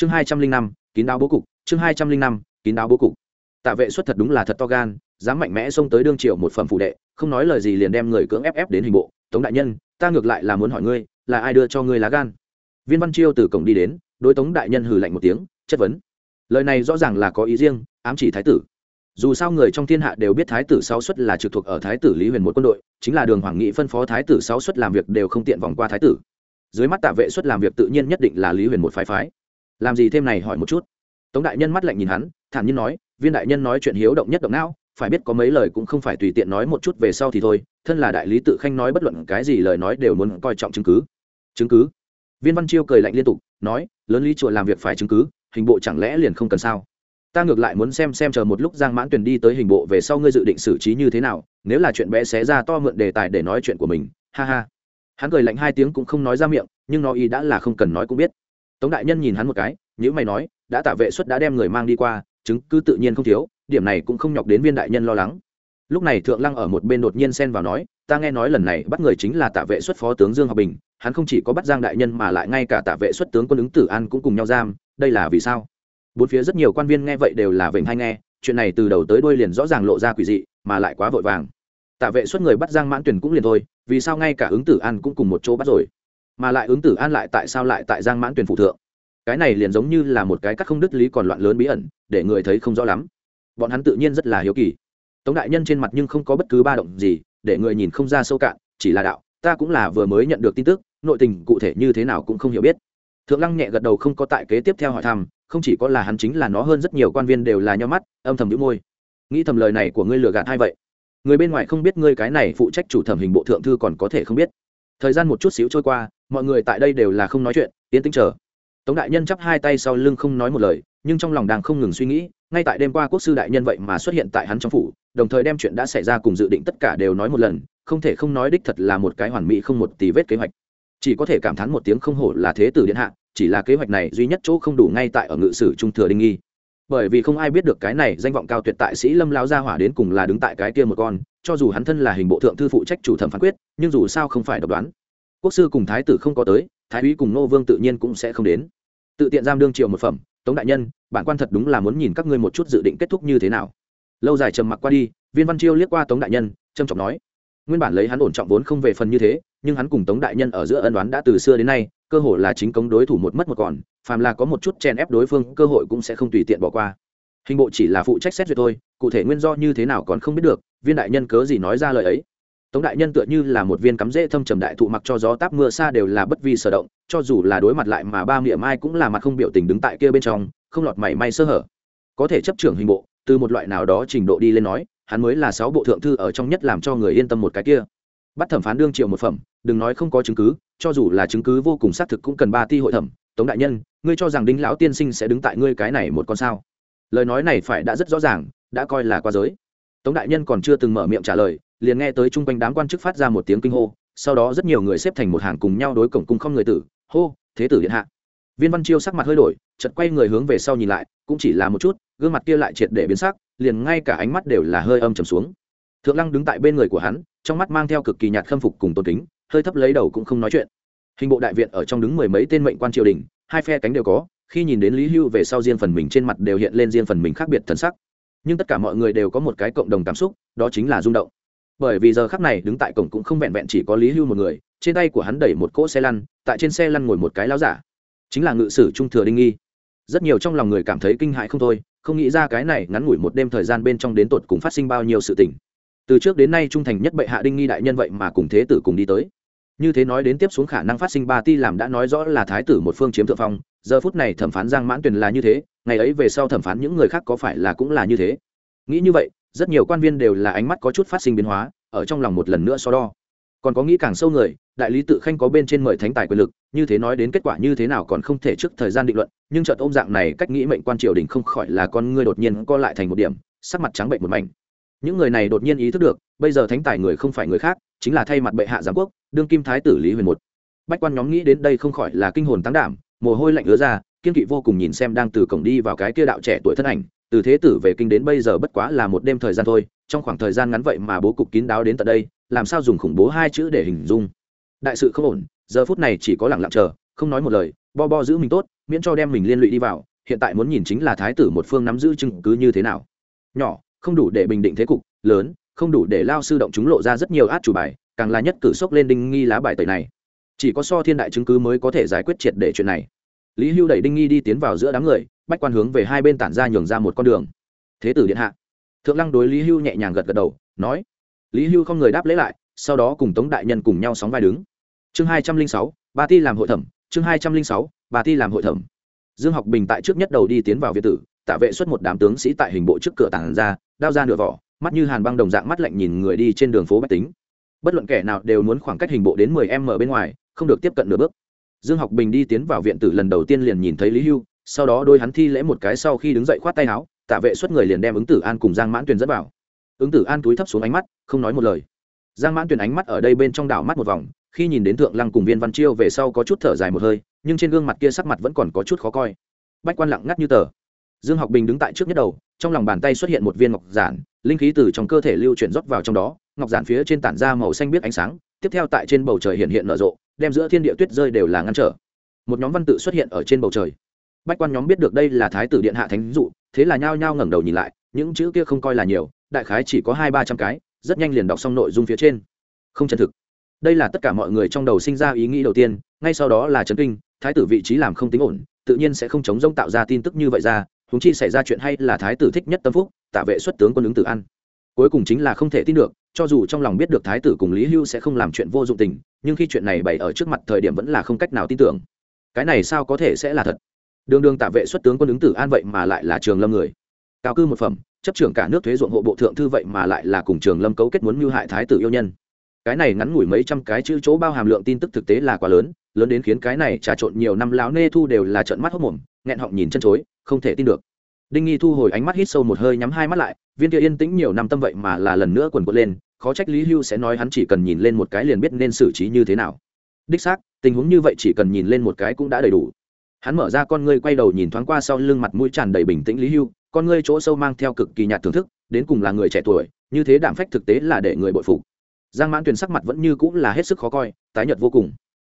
chương hai trăm linh năm, kín đáo bố cục, chương hai trăm linh năm, kín đáo bố cục. Tạ vệ xuất thật đúng là thật to gan, dám mạnh mẽ xông tới đương triệu một phẩm phụ đệ, không nói lời gì liền đem người cưỡng ép ép đến hình bộ. Tống đại nhân, ta ngược lại là muốn hỏi ngươi, là ai đưa cho ngươi lá gan? Viên văn chiêu từ cổng đi đến, đối tống đại nhân hừ lạnh một tiếng, chất vấn. Lời này rõ ràng là có ý riêng, ám chỉ thái tử. Dù sao người trong thiên hạ đều biết thái tử sáu xuất là trực thuộc ở thái tử lý huyền một quân đội, chính là đường hoàng nghị phân phó thái tử sáu xuất làm việc đều không tiện vòng qua thái tử. Dưới mắt tạ vệ xuất làm việc tự nhiên nhất định là lý huyền một phái phái làm gì thêm này hỏi một chút. Tống đại nhân mắt lạnh nhìn hắn, thản nhiên nói, viên đại nhân nói chuyện hiếu động nhất động não, phải biết có mấy lời cũng không phải tùy tiện nói một chút về sau thì thôi, thân là đại lý tự khanh nói bất luận cái gì lời nói đều muốn coi trọng chứng cứ. Chứng cứ? Viên văn chiêu cười lạnh liên tục, nói, lớn lý chùa làm việc phải chứng cứ, hình bộ chẳng lẽ liền không cần sao? Ta ngược lại muốn xem xem chờ một lúc giang mãn tuyền đi tới hình bộ về sau ngươi dự định xử trí như thế nào, nếu là chuyện bé xé ra to mượn đề tài để nói chuyện của mình, ha ha. Hắn cười lạnh hai tiếng cũng không nói ra miệng, nhưng nó ý đã là không cần nói cũng biết tống đại nhân nhìn hắn một cái nhữ mày nói, đã tạ vệ xuất đã đem người mang đi qua, chứng cứ tự nhiên không thiếu, điểm này cũng không nhọc đến viên đại nhân lo lắng. Lúc này thượng lăng ở một bên đột nhiên xen vào nói, ta nghe nói lần này bắt người chính là tạ vệ xuất phó tướng dương hòa bình, hắn không chỉ có bắt giang đại nhân mà lại ngay cả tạ vệ xuất tướng quân ứng tử an cũng cùng nhau giam, đây là vì sao? Bốn phía rất nhiều quan viên nghe vậy đều là vểnh hay nghe, chuyện này từ đầu tới đuôi liền rõ ràng lộ ra quỷ dị, mà lại quá vội vàng. Tạ vệ xuất người bắt giang mãn tuyển cũng liền thôi, vì sao ngay cả ứng tử an cũng cùng một chỗ bắt rồi? Mà lại ứng tử an lại tại sao lại tại giang mãn tuyển phụ thượng. Cái này liền giống như là một cái cắt không đứt lý còn loạn lớn bí ẩn, để người thấy không rõ lắm. Bọn hắn tự nhiên rất là hiếu kỳ. Tống đại nhân trên mặt nhưng không có bất cứ ba động gì, để người nhìn không ra sâu cạn, chỉ là đạo, ta cũng là vừa mới nhận được tin tức, nội tình cụ thể như thế nào cũng không hiểu biết. Thượng lăng nhẹ gật đầu không có tại kế tiếp theo hỏi thăm, không chỉ có là hắn chính là nó hơn rất nhiều quan viên đều là nhau mắt, âm thầm đĩu môi. Nghĩ thầm lời này của ngươi lừa gạt hay vậy? Người bên ngoài không biết ngươi cái này phụ trách chủ thẩm hình bộ thượng thư còn có thể không biết. Thời gian một chút xíu trôi qua mọi người tại đây đều là không nói chuyện tiến tĩnh chờ. Tống đại nhân chắp hai tay sau lưng không nói một lời, nhưng trong lòng đang không ngừng suy nghĩ, ngay tại đêm qua quốc sư đại nhân vậy mà xuất hiện tại hắn trong phủ, đồng thời đem chuyện đã xảy ra cùng dự định tất cả đều nói một lần, không thể không nói đích thật là một cái hoàn mỹ không một tí vết kế hoạch. Chỉ có thể cảm thán một tiếng không hổ là thế tử điện hạ, chỉ là kế hoạch này duy nhất chỗ không đủ ngay tại ở ngự sử trung thừa đinh nghi. Bởi vì không ai biết được cái này danh vọng cao tuyệt tại sĩ lâm lao gia hỏa đến cùng là đứng tại cái kia một con, cho dù hắn thân là hình bộ thượng thư phụ trách chủ thẩm phán quyết, nhưng dù sao không phải độc đoán quốc sư cùng thái tử không có tới, thái úy cùng nô vương tự nhiên cũng sẽ không đến. Tự tiện giam đương triệu một phẩm, tống đại nhân, bản quan thật đúng là muốn nhìn các ngươi một chút dự định kết thúc như thế nào. Lâu dài trầm mặc qua đi, viên văn chiêu liếc qua tống đại nhân, trầm trọng nói, nguyên bản lấy hắn ổn trọng vốn không về phần như thế, nhưng hắn cùng tống đại nhân ở giữa ân đoán đã từ xưa đến nay, cơ hội là chính cống đối thủ một mất một còn, phàm là có một chút chen ép đối phương, cơ hội cũng sẽ không tùy tiện bỏ qua. Hình bộ chỉ là phụ trách xét duyệt thôi, cụ thể nguyên do như thế nào còn không biết được, viên đại nhân cớ gì nói ra lời ấy tống đại nhân tựa như là một viên cắm rễ thâm trầm đại thụ mặc cho gió táp mưa xa đều là bất vi sở động, cho dù là đối mặt lại mà ba miệng mai cũng là mặt không biểu tình đứng tại kia bên trong, không lọt mảy may sơ hở. Có thể chấp trưởng hình bộ, từ một loại nào đó trình độ đi lên nói, hắn mới là sáu bộ thượng thư ở trong nhất làm cho người yên tâm một cái kia. Bắt thẩm phán đương triệu một phẩm, đừng nói không có chứng cứ, cho dù là chứng cứ vô cùng xác thực cũng cần ba ti hội thẩm. Tống đại nhân, ngươi cho rằng đinh lão tiên sinh sẽ đứng tại ngươi cái này một con sao? Lời nói này phải đã rất rõ ràng, đã coi là qua giới. Tống đại nhân còn chưa từng mở miệng trả lời liền nghe tới chung quanh đám quan chức phát ra một tiếng kinh hô, sau đó rất nhiều người xếp thành một hàng cùng nhau đối cổng cung không người tử. Hô, thế tử điện hạ. Viên văn chiêu sắc mặt hơi đổi chật quay người hướng về sau nhìn lại, cũng chỉ là một chút, gương mặt kia lại triệt để biến sắc, liền ngay cả ánh mắt đều là hơi âm trầm xuống. Thượng lăng đứng tại bên người của hắn, trong mắt mang theo cực kỳ nhạt khâm phục cùng tôn kính, hơi thấp lấy đầu cũng không nói chuyện. Hình bộ đại viện ở trong đứng mười mấy tên mệnh quan triều đình, hai phe cánh đều có, khi nhìn đến lý hưu về sau riêng phần mình trên mặt đều hiện lên riêng phần mình khác biệt thân sắc. Nhưng tất cả mọi người đều có một cái cộng đồng cảm xúc, đó chính là rung động bởi vì giờ khắc này đứng tại cổng cũng không vẹn vẹn chỉ có lý hưu một người, trên tay của hắn đẩy một cỗ xe lăn, tại trên xe lăn ngồi một cái láo giả. Chính là ngự sử trung thừa đinh nghi. Rất nhiều trong lòng người cảm thấy kinh hại không thôi, không nghĩ ra cái này ngắn ngủi một đêm thời gian bên trong đến tột cùng phát sinh bao nhiêu sự tình. Từ trước đến nay trung thành nhất bệ hạ đinh nghi đại nhân vậy mà cùng thế tử cùng đi tới. Như thế nói đến tiếp xuống khả năng phát sinh ba ti làm đã nói rõ là thái tử một phương chiếm thượng phong, giờ phút này thẩm phán giang mãn tuyền là như thế, ngày ấy về sau thẩm phán những người khác có phải là cũng là như thế. Nghĩ như vậy, rất nhiều quan viên đều là ánh mắt có chút phát sinh biến hóa ở trong lòng một lần nữa so đo. Còn có nghĩ càng sâu người, đại lý tự khanh có bên trên mời thánh tài quyền lực, như thế nói đến kết quả như thế nào còn không thể trước thời gian định luận, nhưng chợt ôm dạng này cách nghĩ mệnh quan triều đình không khỏi là con ngươi đột nhiên co lại thành một điểm, sắc mặt trắng bệnh một mảnh. Những người này đột nhiên ý thức được, bây giờ thánh tài người không phải người khác, chính là thay mặt bệ hạ giám quốc, đương kim thái tử lý huyền một. Bách quan nhóm nghĩ đến đây không khỏi là kinh hồn tăng đảm, mồ hôi lạnh ứa ra, kiên kỵ vô cùng nhìn xem đang từ cổng đi vào cái kia đạo trẻ tuổi thân ảnh từ thế tử về kinh đến bây giờ bất quá là một đêm thời gian thôi, trong khoảng thời gian ngắn vậy mà bố cục kín đáo đến tận đây, làm sao dùng khủng bố hai chữ để hình dung? Đại sự không ổn, giờ phút này chỉ có lặng lặng chờ, không nói một lời, bo bo giữ mình tốt, miễn cho đem mình liên lụy đi vào, hiện tại muốn nhìn chính là thái tử một phương nắm giữ chứng cứ như thế nào. Nhỏ, không đủ để bình định thế cục, lớn, không đủ để lao sư động chúng lộ ra rất nhiều át chủ bài, càng là nhất cử sốc lên đinh nghi lá bài tẩy này. Chỉ có so thiên đại chứng cứ mới có thể giải quyết triệt để chuyện này lý hưu đẩy đinh nghi đi tiến vào giữa đám người, bách quan hướng về hai bên tản ra nhường ra một con đường. Thế tử điện hạ. Thượng lăng đối lý hưu nhẹ nhàng gật gật đầu, nói. Lý hưu không người đáp lễ lại, sau đó cùng tống đại nhân cùng nhau sóng vai đứng. Chương hai trăm linh sáu ba ti làm hội thẩm, chương hai trăm linh sáu ba ti làm hội thẩm. Dương học bình tại trước nhất đầu đi tiến vào việt tử, tạ vệ xuất một đám tướng sĩ tại hình bộ trước cửa tảng ra, đao ra nửa vỏ, mắt như hàn băng đồng dạng mắt lạnh nhìn người đi trên đường phố bách tính. Bất luận kẻ nào đều muốn khoảng cách hình bộ đến mười m bên ngoài, không được tiếp cận nửa bước dương học bình đi tiến vào viện tử lần đầu tiên liền nhìn thấy lý hưu, sau đó đôi hắn thi lễ một cái sau khi đứng dậy khoát tay áo, tạ vệ xuất người liền đem ứng tử an cùng giang mãn tuyền dẫn vào. Ứng tử an túi thấp xuống ánh mắt, không nói một lời. Giang mãn tuyền ánh mắt ở đây bên trong đảo mắt một vòng, khi nhìn đến thượng lăng cùng viên văn chiêu về sau có chút thở dài một hơi, nhưng trên gương mặt kia sắc mặt vẫn còn có chút khó coi. Bách quan lặng ngắt như tờ. Dương học bình đứng tại trước nhất đầu, trong lòng bàn tay xuất hiện một viên ngọc giản, linh khí từ trong cơ thể lưu chuyển rót vào trong đó, ngọc giản phía trên tản ra màu xanh biết ánh sáng, tiếp theo tại trên bầu trời hiện hiện nở rộ đem giữa thiên địa tuyết rơi đều là ngăn trở. Một nhóm văn tự xuất hiện ở trên bầu trời. Bách quan nhóm biết được đây là thái tử điện hạ thánh dụ, thế là nhao nhao ngẩng đầu nhìn lại, những chữ kia không coi là nhiều, đại khái chỉ có hai ba trăm cái, rất nhanh liền đọc xong nội dung phía trên. Không chân thực. Đây là tất cả mọi người trong đầu sinh ra ý nghĩ đầu tiên, ngay sau đó là chấn kinh, thái tử vị trí làm không tính ổn, tự nhiên sẽ không chống rông tạo ra tin tức như vậy ra húng chi xảy ra chuyện hay là thái tử thích nhất tâm phúc tạ vệ xuất tướng quân ứng tử ăn. Cuối cùng chính là không thể tin được, cho dù trong lòng biết được thái tử cùng lý hưu sẽ không làm chuyện vô dụng tình nhưng khi chuyện này bày ở trước mặt thời điểm vẫn là không cách nào tin tưởng. Cái này sao có thể sẽ là thật? Đường đường tạ vệ xuất tướng quân ứng tử an vậy mà lại là trường lâm người. Cao cư một phẩm, chấp trưởng cả nước thuế ruộng hộ bộ thượng thư vậy mà lại là cùng trường lâm cấu kết muốn mưu hại thái tử yêu nhân. Cái này ngắn ngủi mấy trăm cái chữ chỗ bao hàm lượng tin tức thực tế là quá lớn lớn đến khiến cái này trà trộn nhiều năm láo nê thu đều là trận mắt hốc mồm, nghẹn họng nhìn chân chối, không thể tin được. Đinh nghi thu hồi ánh mắt hít sâu một hơi nhắm hai mắt lại, viên kia yên tĩnh nhiều năm tâm vậy mà là lần nữa quần quật lên khó trách lý hưu sẽ nói hắn chỉ cần nhìn lên một cái liền biết nên xử trí như thế nào. Đích xác, tình huống như vậy chỉ cần nhìn lên một cái cũng đã đầy đủ. Hắn mở ra con ngươi quay đầu nhìn thoáng qua sau lưng mặt mũi tràn đầy bình tĩnh lý hưu, con ngươi chỗ sâu mang theo cực kỳ nhạt thưởng thức, đến cùng là người trẻ tuổi, như thế đạm phách thực tế là để người bội phục. Giang mãn tuyền sắc mặt vẫn như cũng là hết sức khó coi, tái nhợt vô cùng.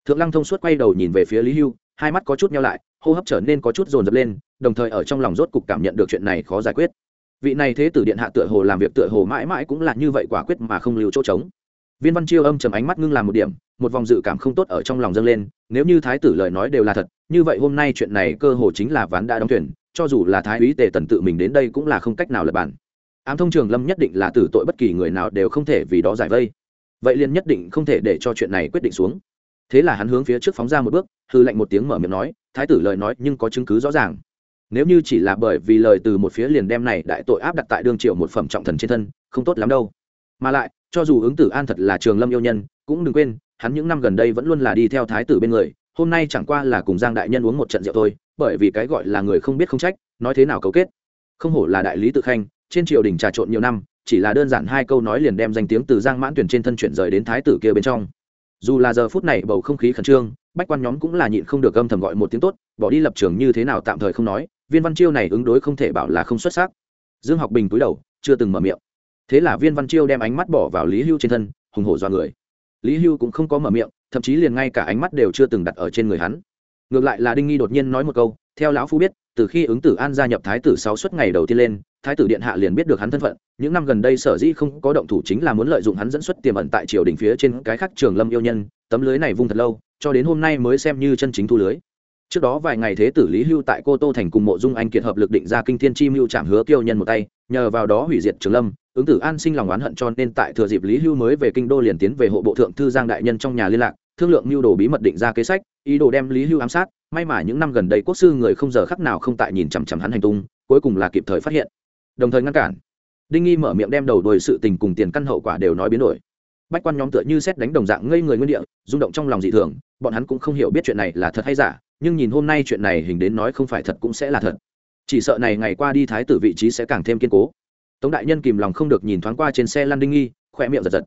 Thượng lăng thông suốt quay đầu nhìn về phía lý hưu, hai mắt có chút nhau lại, hô hấp trở nên có chút dồn dập lên, đồng thời ở trong lòng rốt cục cảm nhận được chuyện này khó giải quyết vị này thế tử điện hạ tựa hồ làm việc tựa hồ mãi mãi cũng là như vậy quả quyết mà không lưu chỗ trống. Viên văn chiêu âm trầm ánh mắt ngưng làm một điểm, một vòng dự cảm không tốt ở trong lòng dâng lên, nếu như thái tử lời nói đều là thật, như vậy hôm nay chuyện này cơ hồ chính là ván đã đóng thuyền, cho dù là thái úy tề tần tự mình đến đây cũng là không cách nào lập bản. Ám thông trường lâm nhất định là tử tội bất kỳ người nào đều không thể vì đó giải vây. Vậy liền nhất định không thể để cho chuyện này quyết định xuống. Thế là hắn hướng phía trước phóng ra một bước, hư lệnh một tiếng mở miệng nói, thái tử lời nói nhưng có chứng cứ rõ ràng nếu như chỉ là bởi vì lời từ một phía liền đem này đại tội áp đặt tại đương triệu một phẩm trọng thần trên thân, không tốt lắm đâu. Mà lại, cho dù ứng tử an thật là trường lâm yêu nhân, cũng đừng quên, hắn những năm gần đây vẫn luôn là đi theo thái tử bên người, hôm nay chẳng qua là cùng giang đại nhân uống một trận rượu thôi, bởi vì cái gọi là người không biết không trách, nói thế nào cấu kết. Không hổ là đại lý tự khanh, trên triều đình trà trộn nhiều năm, chỉ là đơn giản hai câu nói liền đem danh tiếng từ giang mãn tuyển trên thân chuyển rời đến thái tử kia bên trong. Dù là giờ phút này bầu không khí khẩn trương bách quan nhóm cũng là nhịn không được âm thầm gọi một tiếng tốt, bỏ đi lập trường như thế nào tạm thời không nói, viên văn chiêu này ứng đối không thể bảo là không xuất sắc. Dương học bình cúi đầu, chưa từng mở miệng. Thế là viên văn chiêu đem ánh mắt bỏ vào lý hưu trên thân, hùng hổ do người. Lý hưu cũng không có mở miệng, thậm chí liền ngay cả ánh mắt đều chưa từng đặt ở trên người hắn. Ngược lại là đinh nghi đột nhiên nói một câu, theo lão phu biết, từ khi ứng tử an gia nhập thái tử sáu suất ngày đầu tiên lên, thái tử điện hạ liền biết được hắn thân phận, những năm gần đây sở dĩ không có động thủ chính là muốn lợi dụng hắn dẫn xuất tiềm ẩn tại triều đình phía trên cái khác trường lâm yêu nhân tấm lưới này vung thật lâu, cho đến hôm nay mới xem như chân chính thu lưới. Trước đó vài ngày thế tử lý hưu tại cô tô thành cùng mộ dung anh kiệt hợp lực định ra kinh thiên chi mưu chạm hứa kiêu nhân một tay, nhờ vào đó hủy diệt trường lâm, ứng tử an sinh lòng oán hận cho nên tại thừa dịp lý hưu mới về kinh đô liền tiến về hộ bộ thượng thư giang đại nhân trong nhà liên lạc, thương lượng mưu đồ bí mật định ra kế sách, ý đồ đem lý hưu ám sát, may mà những năm gần đây quốc sư người không giờ khắc nào không tại nhìn chằm chằm hắn hành tung, cuối cùng là kịp thời phát hiện. Đồng thời ngăn cản. Đinh nghi mở miệng đem đầu đuổi sự tình cùng tiền căn hậu quả đều nói biến đổi bách quan nhóm tựa như xét đánh đồng dạng ngây người nguyên địa, rung động trong lòng dị thường, bọn hắn cũng không hiểu biết chuyện này là thật hay giả, nhưng nhìn hôm nay chuyện này hình đến nói không phải thật cũng sẽ là thật. Chỉ sợ này ngày qua đi thái tử vị trí sẽ càng thêm kiên cố. Tống đại nhân kìm lòng không được nhìn thoáng qua trên xe lăn đinh nghi khoe miệng giật giật.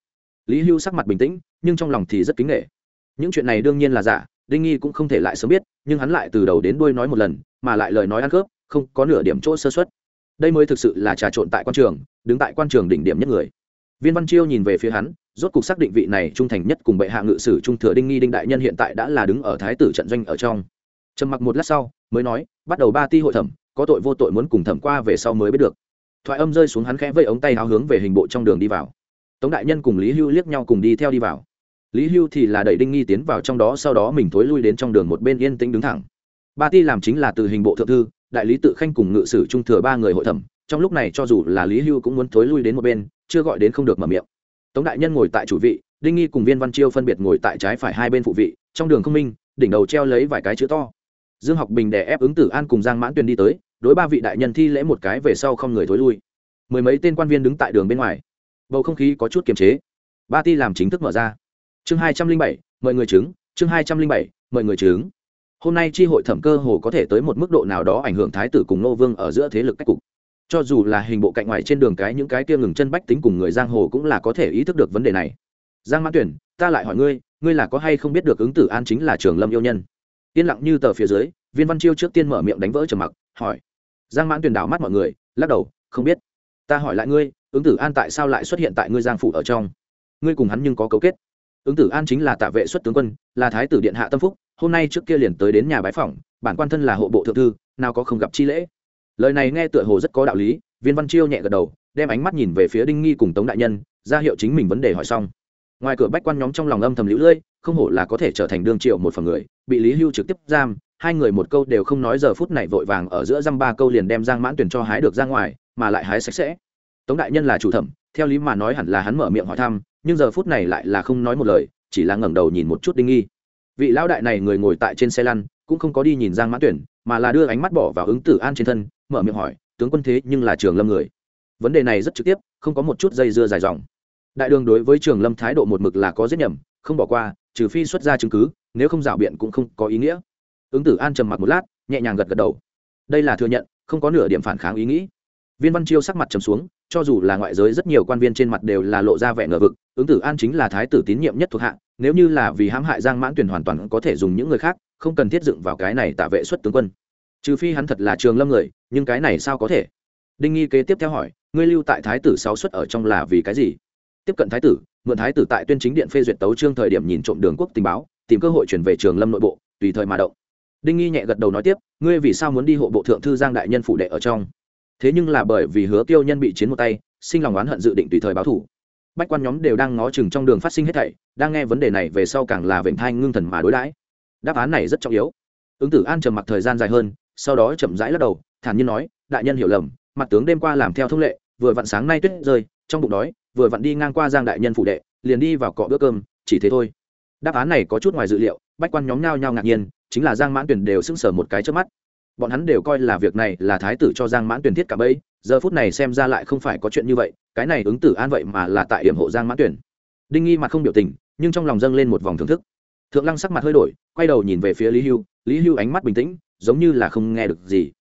Lý hưu sắc mặt bình tĩnh, nhưng trong lòng thì rất kính nghệ những chuyện này đương nhiên là giả, đinh nghi cũng không thể lại sớm biết, nhưng hắn lại từ đầu đến đuôi nói một lần, mà lại lời nói ăn khớp, không có nửa điểm chỗ sơ xuất đây mới thực sự là trà trộn tại quan trường, đứng tại quan trường đỉnh điểm nhất người. Viên văn chiêu nhìn về phía hắn rốt cục xác định vị này trung thành nhất cùng bệ hạ ngự sử trung thừa đinh nghi đinh đại nhân hiện tại đã là đứng ở thái tử trận doanh ở trong. Trầm mặc một lát sau, mới nói, bắt đầu ba ti hội thẩm, có tội vô tội muốn cùng thẩm qua về sau mới biết được. Thoại âm rơi xuống hắn khẽ vây ống tay háo hướng về hình bộ trong đường đi vào. Tống đại nhân cùng lý hưu liếc nhau cùng đi theo đi vào. Lý hưu thì là đẩy đinh nghi tiến vào trong đó, sau đó mình thối lui đến trong đường một bên yên tĩnh đứng thẳng. Ba ti làm chính là từ hình bộ thượng thư, đại lý tự khanh cùng ngự sử trung thừa ba người hội thẩm. Trong lúc này cho dù là lý hưu cũng muốn thối lui đến một bên, chưa gọi đến không được mở miệng tống đại nhân ngồi tại chủ vị, đinh nghi cùng viên văn chiêu phân biệt ngồi tại trái phải hai bên phụ vị, trong đường không minh, đỉnh đầu treo lấy vài cái chữ to. Dương học bình đè ép ứng tử an cùng giang mãn tuyền đi tới, đối ba vị đại nhân thi lễ một cái về sau không người thối lui. Mười mấy tên quan viên đứng tại đường bên ngoài. Bầu không khí có chút kiềm chế. Ba ti làm chính thức mở ra. Chương hai trăm linh bảy, mời người chứng, chương hai trăm linh bảy, mời người chứng. Hôm nay tri hội thẩm cơ hồ có thể tới một mức độ nào đó ảnh hưởng thái tử cùng nô vương ở giữa thế lực cách cục cho dù là hình bộ cạnh ngoài trên đường cái những cái kia ngừng chân bách tính cùng người giang hồ cũng là có thể ý thức được vấn đề này. Giang mãn tuyển, ta lại hỏi ngươi ngươi là có hay không biết được ứng tử an chính là trường lâm yêu nhân? Yên lặng như tờ phía dưới, viên văn chiêu trước tiên mở miệng đánh vỡ trầm mặc, hỏi. Giang mãn tuyển đảo mắt mọi người, lắc đầu, không biết. Ta hỏi lại ngươi, ứng tử an tại sao lại xuất hiện tại ngươi giang phủ ở trong? Ngươi cùng hắn nhưng có cấu kết. Ứng tử an chính là tạ vệ xuất tướng quân, là thái tử điện hạ tâm phúc, hôm nay trước kia liền tới đến nhà bái phỏng, bản quan thân là hộ bộ thượng thư, nào có không gặp chi lễ lời này nghe tựa hồ rất có đạo lý, viên văn chiêu nhẹ gật đầu, đem ánh mắt nhìn về phía đinh nghi cùng tống đại nhân, ra hiệu chính mình vấn đề hỏi xong. Ngoài cửa bách quan nhóm trong lòng âm thầm lũ lưỡi không hổ là có thể trở thành đương triệu một phần người, bị lý hưu trực tiếp giam, hai người một câu đều không nói giờ phút này vội vàng ở giữa dăm ba câu liền đem giang mãn tuyển cho hái được ra ngoài, mà lại hái sạch sẽ. Tống đại nhân là chủ thẩm, theo lý mà nói hẳn là hắn mở miệng hỏi thăm, nhưng giờ phút này lại là không nói một lời, chỉ là ngẩng đầu nhìn một chút đinh nghi. Vị lão đại này người ngồi tại trên xe lăn, cũng không có đi nhìn giang mãn tuyển mà là đưa ánh mắt bỏ vào ứng tử an trên thân mở miệng hỏi, tướng quân thế nhưng là trường lâm người. Vấn đề này rất trực tiếp, không có một chút dây dưa dài dòng. Đại đường đối với trường lâm thái độ một mực là có giết nhầm, không bỏ qua, trừ phi xuất ra chứng cứ, nếu không rảo biện cũng không có ý nghĩa. Ứng tử an trầm mặc một lát, nhẹ nhàng gật gật đầu. Đây là thừa nhận, không có nửa điểm phản kháng ý nghĩ. Viên văn chiêu sắc mặt trầm xuống, cho dù là ngoại giới rất nhiều quan viên trên mặt đều là lộ ra vẻ ngờ vực, ứng tử an chính là thái tử tín nhiệm nhất thuộc hạ, nếu như là vì hãm hại giang mãn tuyển hoàn toàn có thể dùng những người khác, không cần thiết dựng vào cái này tạ vệ xuất tướng quân trừ phi hắn thật là trường lâm người, nhưng cái này sao có thể? Đinh nghi kế tiếp theo hỏi, ngươi lưu tại thái tử sáu xuất ở trong là vì cái gì? Tiếp cận thái tử, mượn thái tử tại tuyên chính điện phê duyệt tấu trương thời điểm nhìn trộm đường quốc tình báo, tìm cơ hội chuyển về trường lâm nội bộ, tùy thời mà động. Đinh nghi nhẹ gật đầu nói tiếp, ngươi vì sao muốn đi hộ bộ thượng thư giang đại nhân phủ đệ ở trong? Thế nhưng là bởi vì hứa tiêu nhân bị chiến một tay, sinh lòng oán hận dự định tùy thời báo thủ. Bách quan nhóm đều đang ngó chừng trong đường phát sinh hết thảy, đang nghe vấn đề này về sau càng là vệnh thai ngưng thần mà đối đãi. Đáp án này rất trọng yếu. Ứng tử an trầm mặc thời gian dài hơn sau đó chậm rãi lắc đầu, thản nhiên nói, đại nhân hiểu lầm, mặt tướng đêm qua làm theo thông lệ, vừa vặn sáng nay tuyết rơi, trong bụng đói, vừa vặn đi ngang qua giang đại nhân phủ đệ, liền đi vào cọ bữa cơm, chỉ thế thôi. Đáp án này có chút ngoài dự liệu, bách quan nhóm nhao nhao ngạc nhiên, chính là giang mãn tuyển đều sững sờ một cái trước mắt. Bọn hắn đều coi là việc này là thái tử cho giang mãn tuyển thiết cả bấy giờ phút này xem ra lại không phải có chuyện như vậy, cái này ứng tử an vậy mà là tại điểm hộ giang mãn tuyển đinh nghi mặt không biểu tình, nhưng trong lòng dâng lên một vòng thưởng thức. Thượng lăng sắc mặt hơi đổi, quay đầu nhìn về phía lý hưu lý hưu ánh mắt bình tĩnh giống như là không nghe được gì.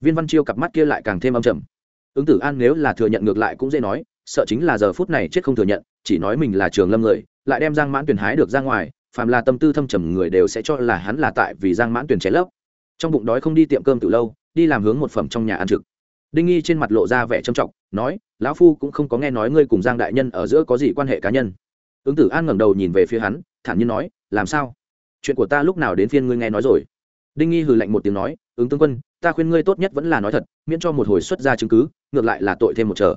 Viên văn chiêu cặp mắt kia lại càng thêm âm trầm. Ứng tử an nếu là thừa nhận ngược lại cũng dễ nói, sợ chính là giờ phút này chết không thừa nhận, chỉ nói mình là trường lâm người, lại đem giang mãn tuyển hái được ra ngoài, phàm là tâm tư thâm trầm người đều sẽ cho là hắn là tại vì giang mãn tuyển cháy lấp. Trong bụng đói không đi tiệm cơm từ lâu, đi làm hướng một phẩm trong nhà ăn trực. Đinh nghi trên mặt lộ ra vẻ trầm trọng, nói, lão phu cũng không có nghe nói ngươi cùng giang đại nhân ở giữa có gì quan hệ cá nhân. Ứng tử an ngẩng đầu nhìn về phía hắn, thản nhiên nói, làm sao? Chuyện của ta lúc nào đến phiên ngươi nghe nói rồi? Đinh nghi hừ lạnh một tiếng nói, ứng tướng quân, ta khuyên ngươi tốt nhất vẫn là nói thật, miễn cho một hồi xuất ra chứng cứ, ngược lại là tội thêm một trở.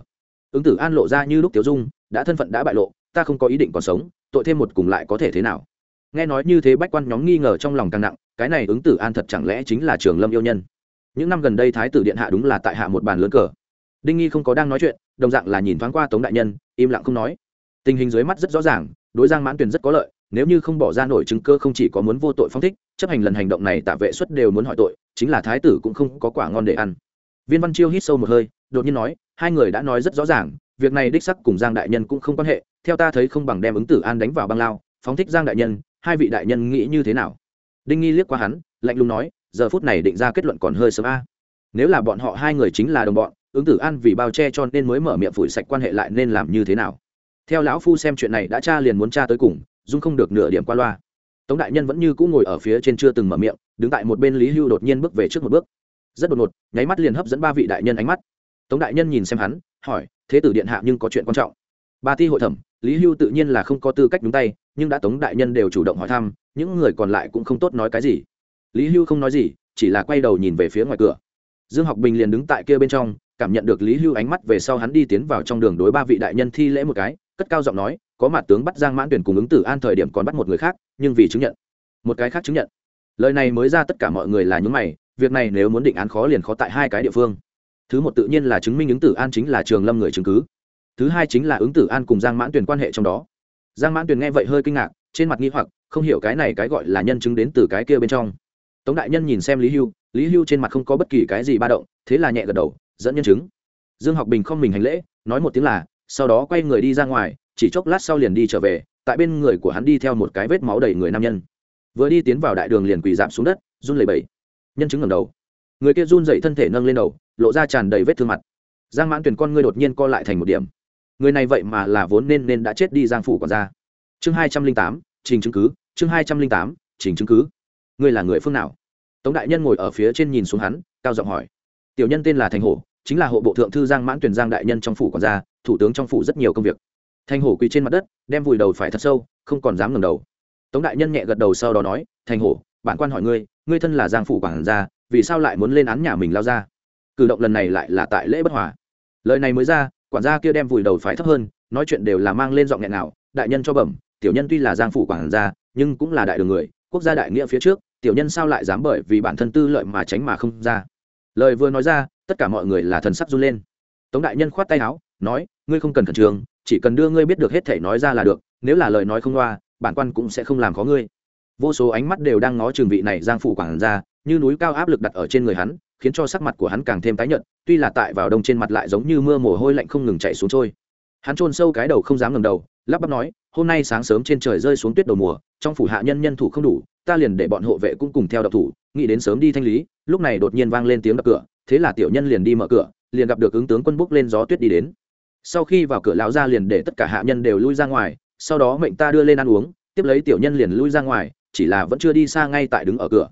Ứng tử an lộ ra như lúc tiểu dung, đã thân phận đã bại lộ, ta không có ý định còn sống, tội thêm một cùng lại có thể thế nào? Nghe nói như thế bách quan nhóm nghi ngờ trong lòng càng nặng, cái này ứng tử an thật chẳng lẽ chính là trường lâm yêu nhân? Những năm gần đây thái tử điện hạ đúng là tại hạ một bàn lớn cờ. Đinh nghi không có đang nói chuyện, đồng dạng là nhìn thoáng qua tống đại nhân, im lặng không nói. Tình hình dưới mắt rất rõ ràng, đối giang mãn tuyền rất có lợi, nếu như không bỏ ra nổi chứng cơ không chỉ có muốn vô tội phong thích chấp hành lần hành động này tạ vệ xuất đều muốn hỏi tội, chính là thái tử cũng không có quả ngon để ăn. Viên văn chiêu hít sâu một hơi, đột nhiên nói, hai người đã nói rất rõ ràng, việc này đích sắc cùng giang đại nhân cũng không quan hệ, theo ta thấy không bằng đem ứng tử an đánh vào băng lao, phóng thích giang đại nhân, hai vị đại nhân nghĩ như thế nào? Đinh nghi liếc qua hắn, lạnh lùng nói, giờ phút này định ra kết luận còn hơi sớm a. Nếu là bọn họ hai người chính là đồng bọn, ứng tử an vì bao che cho nên mới mở miệng phủi sạch quan hệ lại nên làm như thế nào? Theo lão phu xem chuyện này đã cha liền muốn cha tới cùng, dung không được nửa điểm qua loa tống đại nhân vẫn như cũ ngồi ở phía trên chưa từng mở miệng, đứng tại một bên lý hưu đột nhiên bước về trước một bước. Rất đột ngột, nháy mắt liền hấp dẫn ba vị đại nhân ánh mắt. Tống đại nhân nhìn xem hắn, hỏi, thế tử điện hạ nhưng có chuyện quan trọng? Ba thi hội thẩm, lý hưu tự nhiên là không có tư cách đúng tay, nhưng đã tống đại nhân đều chủ động hỏi thăm, những người còn lại cũng không tốt nói cái gì. Lý hưu không nói gì, chỉ là quay đầu nhìn về phía ngoài cửa. Dương học bình liền đứng tại kia bên trong, cảm nhận được lý hưu ánh mắt về sau hắn đi tiến vào trong đường đối ba vị đại nhân thi lễ một cái cất cao giọng nói, có mặt tướng bắt giang mãn tuyển cùng ứng tử an thời điểm còn bắt một người khác, nhưng vì chứng nhận. Một cái khác chứng nhận. Lời này mới ra tất cả mọi người là những mày, việc này nếu muốn định án khó liền khó tại hai cái địa phương. Thứ một tự nhiên là chứng minh ứng tử an chính là trường lâm người chứng cứ. Thứ hai chính là ứng tử an cùng giang mãn tuyển quan hệ trong đó. Giang mãn tuyển nghe vậy hơi kinh ngạc, trên mặt nghi hoặc, không hiểu cái này cái gọi là nhân chứng đến từ cái kia bên trong. Tống đại nhân nhìn xem lý hưu lý hưu trên mặt không có bất kỳ cái gì ba động, thế là nhẹ gật đầu, dẫn nhân chứng. Dương học bình không mình hành lễ, nói một tiếng là sau đó quay người đi ra ngoài, chỉ chốc lát sau liền đi trở về, tại bên người của hắn đi theo một cái vết máu đầy người nam nhân. Vừa đi tiến vào đại đường liền quỳ giảm xuống đất, run lẩy bẩy. Nhân chứng ngầm đầu. Người kia run dậy thân thể nâng lên đầu, lộ ra tràn đầy vết thương mặt. Giang mãn tuyển con ngươi đột nhiên co lại thành một điểm. Người này vậy mà là vốn nên nên đã chết đi giang phủ còn ra chương hai trăm linh tám, trình chứng cứ, chương hai trăm linh tám, trình chứng cứ. Ngươi là người phương nào? Tống đại nhân ngồi ở phía trên nhìn xuống hắn, cao giọng hỏi. Tiểu nhân tên là thành hổ chính là hộ bộ thượng thư giang mãn tuyển giang đại nhân trong phủ còn ra, thủ tướng trong phủ rất nhiều công việc. Thành hổ quỳ trên mặt đất, đem vùi đầu phải thật sâu, không còn dám ngẩng đầu. Tống đại nhân nhẹ gật đầu sau đó nói, thành hổ, bản quan hỏi ngươi ngươi thân là giang phủ quản gia, vì sao lại muốn lên án nhà mình lao ra cử động lần này lại là tại lễ bất hòa. Lời này mới ra, quản gia kia đem vùi đầu phải thấp hơn, nói chuyện đều là mang lên giọng nghẹn nào đại nhân cho bẩm, tiểu nhân tuy là giang phủ quản gia, nhưng cũng là đại đường người, quốc gia đại nghĩa phía trước, tiểu nhân sao lại dám bởi vì bản thân tư lợi mà tránh mà không ra? Lời vừa nói ra tất cả mọi người là thần sắc run lên. Tống đại nhân khoát tay áo nói ngươi không cần khẩn trương chỉ cần đưa ngươi biết được hết thể nói ra là được nếu là lời nói không loa bản quan cũng sẽ không làm khó ngươi. Vô số ánh mắt đều đang ngó trường vị này giang phủ quản ra, như núi cao áp lực đặt ở trên người hắn khiến cho sắc mặt của hắn càng thêm tái nhợt tuy là tại vào đông trên mặt lại giống như mưa mồ hôi lạnh không ngừng chạy xuống trôi. Hắn chôn sâu cái đầu không dám ngẩng đầu lắp bắp nói hôm nay sáng sớm trên trời rơi xuống tuyết đầu mùa trong phủ hạ nhân nhân thủ không đủ ta liền để bọn hộ vệ cũng cùng theo đập thủ nghĩ đến sớm đi thanh lý. Lúc này đột nhiên vang lên tiếng đập cửa thế là tiểu nhân liền đi mở cửa, liền gặp được ứng tướng quân bốc lên gió tuyết đi đến. Sau khi vào cửa lão ra liền để tất cả hạ nhân đều lui ra ngoài, sau đó mệnh ta đưa lên ăn uống, tiếp lấy tiểu nhân liền lui ra ngoài, chỉ là vẫn chưa đi xa ngay tại đứng ở cửa.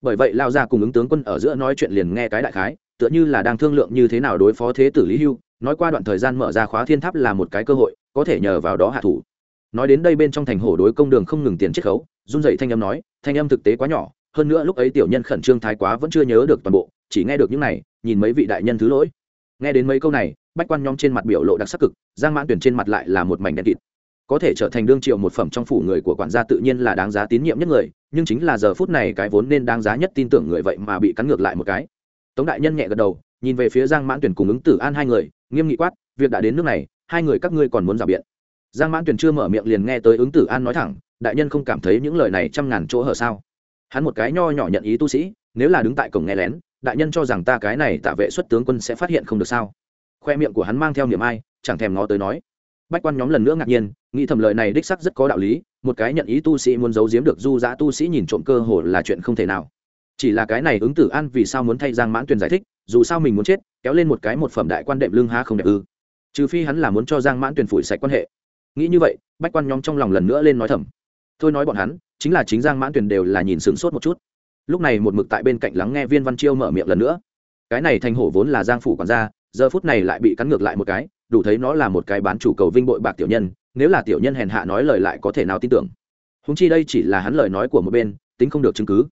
Bởi vậy lao ra cùng ứng tướng quân ở giữa nói chuyện liền nghe cái đại khái, tựa như là đang thương lượng như thế nào đối phó thế tử lý hưu, nói qua đoạn thời gian mở ra khóa thiên tháp là một cái cơ hội, có thể nhờ vào đó hạ thủ. Nói đến đây bên trong thành hổ đối công đường không ngừng tiền chiết khấu, run dậy thanh âm nói, thanh âm thực tế quá nhỏ, hơn nữa lúc ấy tiểu nhân khẩn trương thái quá vẫn chưa nhớ được toàn bộ chỉ nghe được những này, nhìn mấy vị đại nhân thứ lỗi. Nghe đến mấy câu này, bách quan nhóm trên mặt biểu lộ đặc sắc cực, giang mãn tuyển trên mặt lại là một mảnh đen kịt. Có thể trở thành đương triệu một phẩm trong phủ người của quản gia tự nhiên là đáng giá tín nhiệm nhất người, nhưng chính là giờ phút này cái vốn nên đáng giá nhất tin tưởng người vậy mà bị cắn ngược lại một cái. Tống đại nhân nhẹ gật đầu, nhìn về phía giang mãn tuyển cùng ứng tử an hai người, nghiêm nghị quát, việc đã đến nước này, hai người các ngươi còn muốn rào biện? Giang mãn tuyển chưa mở miệng liền nghe tới ứng tử an nói thẳng, đại nhân không cảm thấy những lời này trăm ngàn chỗ hở sao? Hắn một cái nho nhỏ nhận ý tu sĩ, nếu là đứng tại cổng nghe lén đại nhân cho rằng ta cái này tạ vệ xuất tướng quân sẽ phát hiện không được sao? Khoe miệng của hắn mang theo niềm ai, chẳng thèm ngó tới nói. Bách quan nhóm lần nữa ngạc nhiên, nghĩ thầm lời này đích sắc rất có đạo lý, một cái nhận ý tu sĩ muốn giấu giếm được du giã tu sĩ nhìn trộm cơ hồ là chuyện không thể nào. Chỉ là cái này ứng tử an vì sao muốn thay giang mãn tuyền giải thích, dù sao mình muốn chết, kéo lên một cái một phẩm đại quan đệm lương há không đẹp ư. Trừ phi hắn là muốn cho giang mãn tuyền phủi sạch quan hệ. Nghĩ như vậy, bách quan nhóm trong lòng lần nữa lên nói thầm. Thôi nói bọn hắn, chính là chính giang mãn tuyền đều là nhìn sửng sốt một chút lúc này một mực tại bên cạnh lắng nghe viên văn chiêu mở miệng lần nữa. Cái này thành hổ vốn là giang phủ quản gia, giờ phút này lại bị cắn ngược lại một cái, đủ thấy nó là một cái bán chủ cầu vinh bội bạc tiểu nhân, nếu là tiểu nhân hèn hạ nói lời lại có thể nào tin tưởng. Húng chi đây chỉ là hắn lời nói của một bên, tính không được chứng cứ.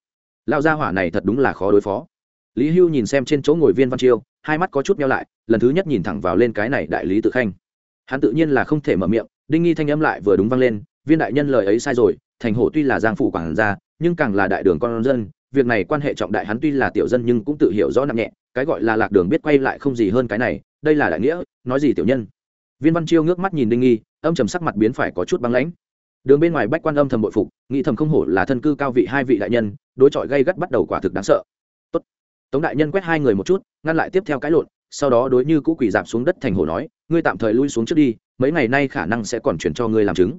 Lao gia hỏa này thật đúng là khó đối phó. Lý hưu nhìn xem trên chỗ ngồi viên văn chiêu, hai mắt có chút nhau lại, lần thứ nhất nhìn thẳng vào lên cái này đại lý tự khanh. Hắn tự nhiên là không thể mở miệng, đinh nghi thanh âm lại vừa đúng vang lên, viên đại nhân lời ấy sai rồi, thành hổ tuy là giang phủ quảng gia, nhưng càng là đại đường con dân việc này quan hệ trọng đại hắn tuy là tiểu dân nhưng cũng tự hiểu rõ nặng nhẹ, cái gọi là lạc đường biết quay lại không gì hơn cái này, đây là đại nghĩa, nói gì tiểu nhân. Viên văn chiêu ngước mắt nhìn đinh nghi, âm trầm sắc mặt biến phải có chút băng lãnh. Đường bên ngoài bách quan âm thầm bội phục, nghĩ thầm không hổ là thân cư cao vị hai vị đại nhân, đối chọi gây gắt bắt đầu quả thực đáng sợ. Tốt. tống đại nhân quét hai người một chút, ngăn lại tiếp theo cái lộn, sau đó đối như cũ quỷ giảm xuống đất thành hổ nói, ngươi tạm thời lui xuống trước đi, mấy ngày nay khả năng sẽ còn chuyển cho ngươi làm chứng.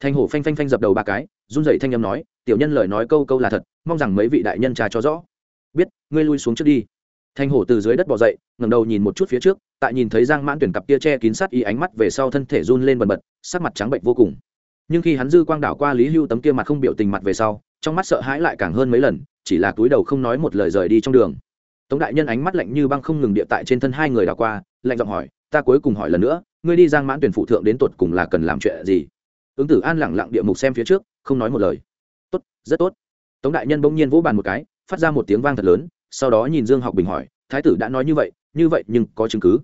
Thành hổ phanh phanh phanh dập đầu ba cái, run dậy thanh âm nói tiểu nhân lời nói câu câu là thật, mong rằng mấy vị đại nhân trà cho rõ. Biết, ngươi lui xuống trước đi. Thanh hổ từ dưới đất bỏ dậy, ngẩng đầu nhìn một chút phía trước, tại nhìn thấy giang mãn tuyển cặp kia che kín sát y ánh mắt về sau thân thể run lên bần bật, sắc mặt trắng bệnh vô cùng. Nhưng khi hắn dư quang đảo qua lý hưu tấm kia mặt không biểu tình mặt về sau, trong mắt sợ hãi lại càng hơn mấy lần, chỉ là túi đầu không nói một lời rời đi trong đường. Tống đại nhân ánh mắt lạnh như băng không ngừng địa tại trên thân hai người đảo qua, lạnh giọng hỏi, ta cuối cùng hỏi lần nữa, ngươi đi giang mãn tuyển phụ thượng đến tuột cùng là cần làm chuyện gì? Ứng tử an lẳng lặng địa mục xem phía trước, không nói một lời rất tốt. Tống đại nhân bỗng nhiên vỗ bàn một cái, phát ra một tiếng vang thật lớn, sau đó nhìn dương học bình hỏi, thái tử đã nói như vậy như vậy nhưng có chứng cứ?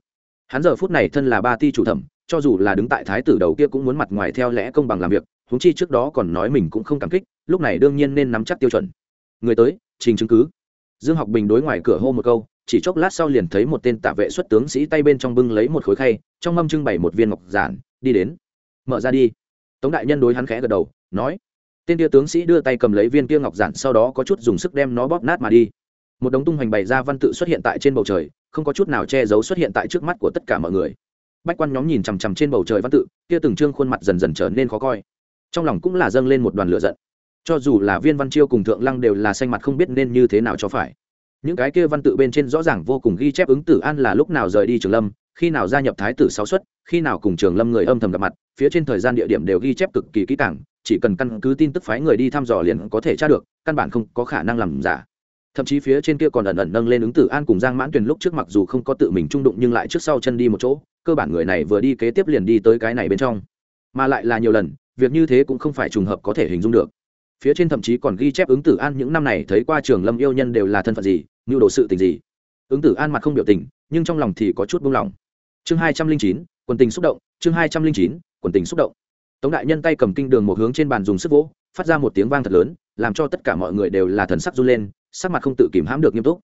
Hắn giờ phút này thân là ba ti chủ thẩm, cho dù là đứng tại thái tử đầu kia cũng muốn mặt ngoài theo lẽ công bằng làm việc, huống chi trước đó còn nói mình cũng không cảm kích, lúc này đương nhiên nên nắm chắc tiêu chuẩn. Người tới, trình chứng cứ. Dương học bình đối ngoài cửa hô một câu, chỉ chốc lát sau liền thấy một tên tạ vệ xuất tướng sĩ tay bên trong bưng lấy một khối khay, trong mâm trưng bày một viên ngọc giản, đi đến. Mở ra đi. Tống đại nhân đối hắn khẽ gật đầu, nói tên tia tướng sĩ đưa tay cầm lấy viên kia ngọc giản, sau đó có chút dùng sức đem nó bóp nát mà đi. Một đống tung hoành bày ra văn tự xuất hiện tại trên bầu trời, không có chút nào che giấu xuất hiện tại trước mắt của tất cả mọi người. Bách quan nhóm nhìn chằm chằm trên bầu trời văn tự, kia từng trương khuôn mặt dần dần trở nên khó coi. Trong lòng cũng là dâng lên một đoàn lửa giận. Cho dù là viên văn chiêu cùng thượng lăng đều là xanh mặt không biết nên như thế nào cho phải. Những cái kia văn tự bên trên rõ ràng vô cùng ghi chép ứng tử an là lúc nào rời đi trường lâm, khi nào gia nhập thái tử sáu xuất, khi nào cùng trường lâm người âm thầm gặp mặt, phía trên thời gian địa điểm đều ghi chép cực kỳ kỹ càng chỉ cần căn cứ tin tức phái người đi thăm dò liền có thể tra được, căn bản không có khả năng làm giả. Thậm chí phía trên kia còn ẩn ẩn nâng lên ứng tử an cùng giang mãn tuyền lúc trước mặc dù không có tự mình trung đụng nhưng lại trước sau chân đi một chỗ, cơ bản người này vừa đi kế tiếp liền đi tới cái này bên trong. Mà lại là nhiều lần, việc như thế cũng không phải trùng hợp có thể hình dung được. Phía trên thậm chí còn ghi chép ứng tử an những năm này thấy qua trường lâm yêu nhân đều là thân phận gì như đồ sự tình gì. Ứng tử an mặt không biểu tình, nhưng trong lòng thì có chút buông lỏng. Chương hai trăm linh chín, quần tình xúc động, chương hai trăm linh chín, quần tình xúc động tống đại nhân tay cầm kinh đường một hướng trên bàn dùng sức vỗ, phát ra một tiếng vang thật lớn, làm cho tất cả mọi người đều là thần sắc run lên, sắc mặt không tự kìm hãm được nghiêm túc.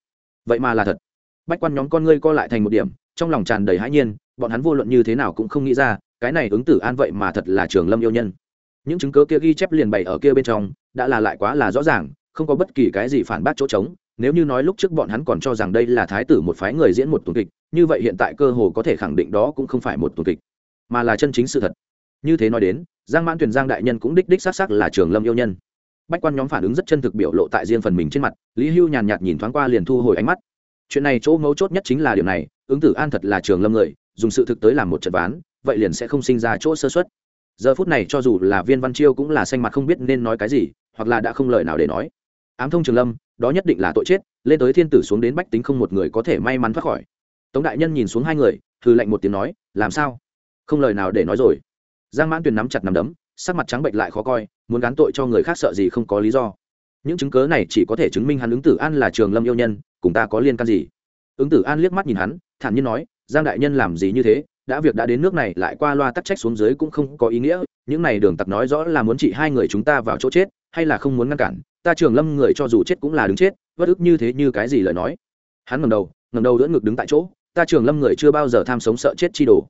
Vậy mà là thật. Bách quan nhóm con ngươi co lại thành một điểm, trong lòng tràn đầy hãi nhiên, bọn hắn vô luận như thế nào cũng không nghĩ ra, cái này ứng tử an vậy mà thật là trường lâm yêu nhân. Những chứng cớ kia ghi chép liền bày ở kia bên trong, đã là lại quá là rõ ràng, không có bất kỳ cái gì phản bác chỗ trống, nếu như nói lúc trước bọn hắn còn cho rằng đây là thái tử một phái người diễn một tuần kịch, như vậy hiện tại cơ hồ có thể khẳng định đó cũng không phải một tuần kịch, mà là chân chính sự thật như thế nói đến, giang mãn tuyền giang đại nhân cũng đích đích xác xác là trường lâm yêu nhân. Bách quan nhóm phản ứng rất chân thực biểu lộ tại riêng phần mình trên mặt, lý hưu nhàn nhạt nhìn thoáng qua liền thu hồi ánh mắt. Chuyện này chỗ mấu chốt nhất chính là điều này, ứng tử an thật là trường lâm người, dùng sự thực tới làm một trận ván, vậy liền sẽ không sinh ra chỗ sơ xuất giờ phút này cho dù là viên văn chiêu cũng là xanh mặt không biết nên nói cái gì, hoặc là đã không lời nào để nói. Ám thông trường lâm, đó nhất định là tội chết, lên tới thiên tử xuống đến bách tính không một người có thể may mắn thoát khỏi. Tống đại nhân nhìn xuống hai người thư lệnh một tiếng nói, làm sao? Không lời nào để nói rồi giang mãn tuyền nắm chặt nắm đấm, sắc mặt trắng bệnh lại khó coi, muốn gán tội cho người khác sợ gì không có lý do. Những chứng cớ này chỉ có thể chứng minh hắn ứng tử an là trường lâm yêu nhân, cùng ta có liên can gì? Ứng tử an liếc mắt nhìn hắn, thản nhiên nói, giang đại nhân làm gì như thế, đã việc đã đến nước này lại qua loa tắc trách xuống dưới cũng không có ý nghĩa, những này đường tặc nói rõ là muốn chị hai người chúng ta vào chỗ chết, hay là không muốn ngăn cản, ta trường lâm người cho dù chết cũng là đứng chết, bất ức như thế như cái gì lời nói. Hắn ngầm đầu ngầm đầu đỡ ngực đứng tại chỗ, ta trường lâm người chưa bao giờ tham sống sợ chết chi đồ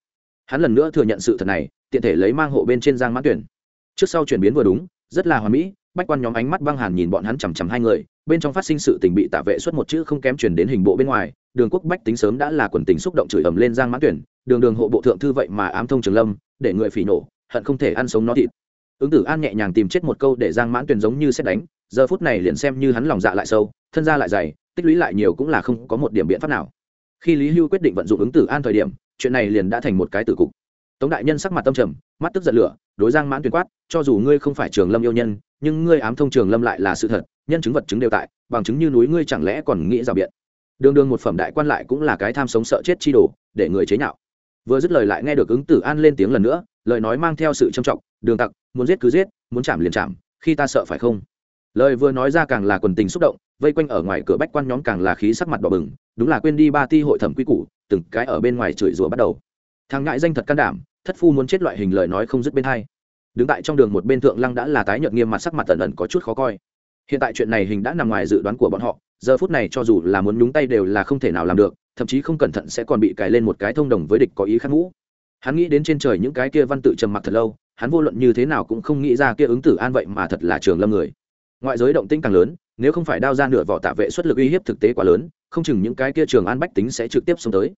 hắn lần nữa thừa nhận sự thật này, tiện thể lấy mang hộ bên trên giang mãn tuyển. Trước sau chuyển biến vừa đúng, rất là hoàn mỹ, bách quan nhóm ánh mắt băng hàn nhìn bọn hắn chằm chằm hai người, bên trong phát sinh sự tình bị tạ vệ xuất một chữ không kém chuyển đến hình bộ bên ngoài, đường quốc bách tính sớm đã là quần tình xúc động chửi ầm lên giang mãn tuyển, đường đường hộ bộ thượng thư vậy mà ám thông trường lâm, để người phỉ nổ, hận không thể ăn sống nó thịt. Ứng tử an nhẹ nhàng tìm chết một câu để giang mãn tuyển giống như xét đánh, giờ phút này liền xem như hắn lòng dạ lại sâu, thân ra lại dày, tích lũy lại nhiều cũng là không có một điểm biện pháp nào. Khi lý hưu quyết định vận dụng ứng tử an thời điểm chuyện này liền đã thành một cái tử cục. Tống đại nhân sắc mặt tâm trầm, mắt tức giận lửa, đối giang mãn tuyên quát, cho dù ngươi không phải trường lâm yêu nhân, nhưng ngươi ám thông trường lâm lại là sự thật, nhân chứng vật chứng đều tại, bằng chứng như núi ngươi chẳng lẽ còn nghĩ rào biện? Đường đường một phẩm đại quan lại cũng là cái tham sống sợ chết chi đồ, để người chế nhạo. Vừa dứt lời lại nghe được ứng tử an lên tiếng lần nữa, lời nói mang theo sự trầm trọng, đường tặc, muốn giết cứ giết, muốn chạm liền chạm, khi ta sợ phải không? Lời vừa nói ra càng là quần tình xúc động, vây quanh ở ngoài cửa bách quan nhóm càng là khí sắc mặt đỏ bừng, đúng là quên đi ba ti hội thẩm quy củ từng cái ở bên ngoài chửi rủa bắt đầu. Thằng ngại danh thật can đảm, thất phu muốn chết loại hình lời nói không dứt bên hai. Đứng tại trong đường một bên thượng lăng đã là tái nhợt nghiêm mặt sắc mặt tần ẩn có chút khó coi. Hiện tại chuyện này hình đã nằm ngoài dự đoán của bọn họ, giờ phút này cho dù là muốn nhúng tay đều là không thể nào làm được, thậm chí không cẩn thận sẽ còn bị cài lên một cái thông đồng với địch có ý khác ngũ. Hắn nghĩ đến trên trời những cái kia văn tự trầm mặc thật lâu, hắn vô luận như thế nào cũng không nghĩ ra kia ứng tử an vậy mà thật là trường lâm người. Ngoại giới động tĩnh càng lớn nếu không phải đao ra nửa vỏ tạ vệ xuất lực uy hiếp thực tế quá lớn, không chừng những cái kia trường an bách tính sẽ trực tiếp xông tới.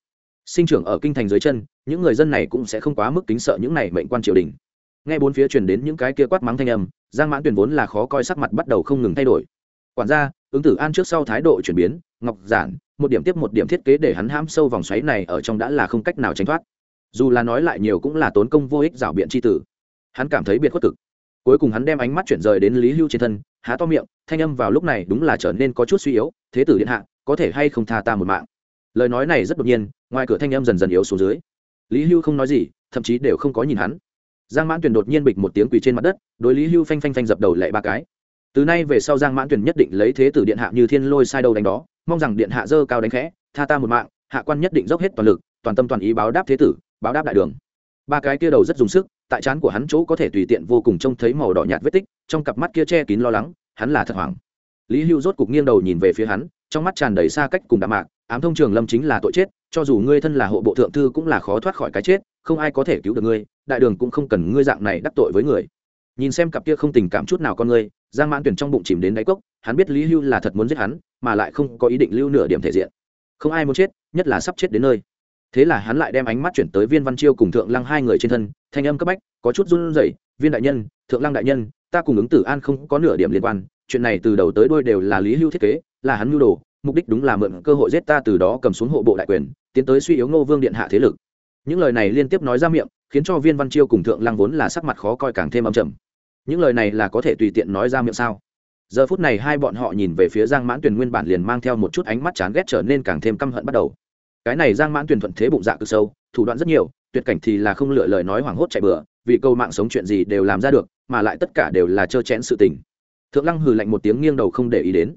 Sinh trưởng ở kinh thành dưới chân, những người dân này cũng sẽ không quá mức kính sợ những này mệnh quan triều đình. Nghe bốn phía truyền đến những cái kia quát mắng thanh âm, giang mãn tuyển vốn là khó coi sắc mặt bắt đầu không ngừng thay đổi. Quản gia, ứng tử an trước sau thái độ chuyển biến, ngọc giản, một điểm tiếp một điểm thiết kế để hắn ham sâu vòng xoáy này ở trong đã là không cách nào tránh thoát. Dù là nói lại nhiều cũng là tốn công vô ích rảo biện tri tử. Hắn cảm thấy biệt khuất cực cuối cùng hắn đem ánh mắt chuyển rời đến lý hưu trên thân, há to miệng, thanh âm vào lúc này đúng là trở nên có chút suy yếu, thế tử điện hạ, có thể hay không tha ta một mạng? Lời nói này rất đột nhiên, ngoài cửa thanh âm dần dần yếu xuống dưới. Lý hưu không nói gì, thậm chí đều không có nhìn hắn. Giang mãn tuyền đột nhiên bịch một tiếng quỳ trên mặt đất, đối lý hưu phanh phanh phanh dập đầu lệ ba cái. Từ nay về sau giang mãn tuyển nhất định lấy thế tử điện hạ như thiên lôi sai đâu đánh đó, mong rằng điện hạ dơ cao đánh khẽ, tha ta một mạng, hạ quan nhất định dốc hết toàn lực, toàn tâm toàn ý báo đáp thế tử, báo đáp đại đường. Ba cái kia đầu rất dùng sức tại trán của hắn chỗ có thể tùy tiện vô cùng trông thấy màu đỏ nhạt vết tích, trong cặp mắt kia che kín lo lắng, hắn là thật hoảng. Lý hưu rốt cục nghiêng đầu nhìn về phía hắn, trong mắt tràn đầy xa cách cùng đạm mạc, ám thông trường lâm chính là tội chết, cho dù ngươi thân là hộ bộ thượng thư cũng là khó thoát khỏi cái chết, không ai có thể cứu được ngươi, đại đường cũng không cần ngươi dạng này đắc tội với người. Nhìn xem cặp kia không tình cảm chút nào con ngươi, giang mãn tuyển trong bụng chìm đến đáy cốc, hắn biết lý hưu là thật muốn giết hắn, mà lại không có ý định lưu nửa điểm thể diện. Không ai muốn chết, nhất là sắp chết đến nơi thế là hắn lại đem ánh mắt chuyển tới viên văn chiêu cùng thượng lăng hai người trên thân, thanh âm cấp bách, có chút run rẩy, viên đại nhân, thượng lăng đại nhân, ta cùng ứng tử an không có nửa điểm liên quan, chuyện này từ đầu tới đuôi đều là lý hưu thiết kế, là hắn mưu đồ, mục đích đúng là mượn cơ hội giết ta từ đó cầm xuống hộ bộ đại quyền, tiến tới suy yếu ngô vương điện hạ thế lực. Những lời này liên tiếp nói ra miệng, khiến cho viên văn chiêu cùng thượng lăng vốn là sắc mặt khó coi càng thêm âm trầm. Những lời này là có thể tùy tiện nói ra miệng sao? Giờ phút này hai bọn họ nhìn về phía giang mãn tuyền nguyên bản liền mang theo một chút ánh mắt chán ghét trở nên càng thêm căm hận bắt đầu cái này giang mãn tuyển thuận thế bụng dạ cực sâu, thủ đoạn rất nhiều, tuyệt cảnh thì là không lựa lời nói hoảng hốt chạy bừa, vì câu mạng sống chuyện gì đều làm ra được, mà lại tất cả đều là trơ chẽn sự tình. Thượng lăng hừ lạnh một tiếng nghiêng đầu không để ý đến.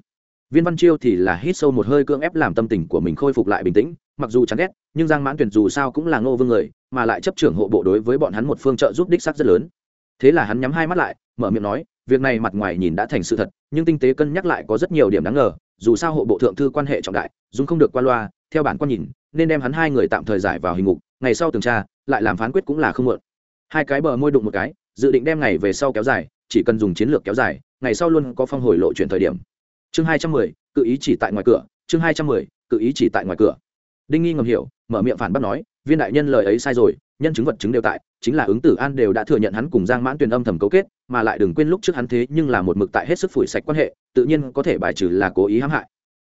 Viên văn chiêu thì là hít sâu một hơi cưỡng ép làm tâm tình của mình khôi phục lại bình tĩnh, mặc dù chán ghét, nhưng giang mãn tuyển dù sao cũng là ngô vương người, mà lại chấp trưởng hộ bộ đối với bọn hắn một phương trợ giúp đích sắc rất lớn. Thế là hắn nhắm hai mắt lại, mở miệng nói, việc này mặt ngoài nhìn đã thành sự thật, nhưng tinh tế cân nhắc lại có rất nhiều điểm đáng ngờ, dù sao hộ bộ thượng thư quan hệ trọng đại, dùng không được qua loa, theo bản quan nhìn nên đem hắn hai người tạm thời giải vào hình ngục, ngày sau tường tra, lại làm phán quyết cũng là không muộn. Hai cái bờ môi đụng một cái, dự định đem ngày về sau kéo dài, chỉ cần dùng chiến lược kéo dài, ngày sau luôn có phong hồi lộ chuyển thời điểm. Chương hai trăm mười, cự ý chỉ tại ngoài cửa, chương hai trăm mười, cự ý chỉ tại ngoài cửa. Đinh nghi ngầm hiểu, mở miệng phản bác nói, viên đại nhân lời ấy sai rồi, nhân chứng vật chứng đều tại, chính là ứng tử an đều đã thừa nhận hắn cùng giang mãn tuyền âm thầm cấu kết, mà lại đừng quên lúc trước hắn thế nhưng là một mực tại hết sức phủi sạch quan hệ, tự nhiên có thể bài trừ là cố ý hãm hại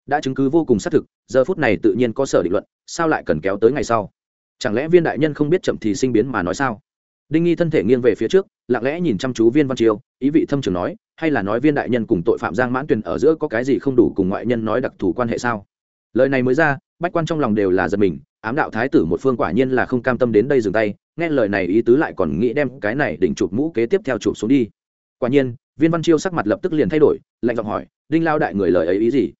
đã chứng cứ vô cùng xác thực, giờ phút này tự nhiên có sở định luận, sao lại cần kéo tới ngày sau? Chẳng lẽ viên đại nhân không biết chậm thì sinh biến mà nói sao? Đinh nghi thân thể nghiêng về phía trước, lặng lẽ nhìn chăm chú viên văn triều, ý vị thâm trường nói, hay là nói viên đại nhân cùng tội phạm giang mãn tuyền ở giữa có cái gì không đủ cùng ngoại nhân nói đặc thù quan hệ sao? Lời này mới ra, bách quan trong lòng đều là giật mình, ám đạo thái tử một phương quả nhiên là không cam tâm đến đây dừng tay, nghe lời này ý tứ lại còn nghĩ đem cái này đỉnh chụp mũ kế tiếp theo chụp xuống đi. Quả nhiên, viên văn chiêu sắc mặt lập tức liền thay đổi, lạnh giọng hỏi, đinh lao đại người lời ấy ý gì?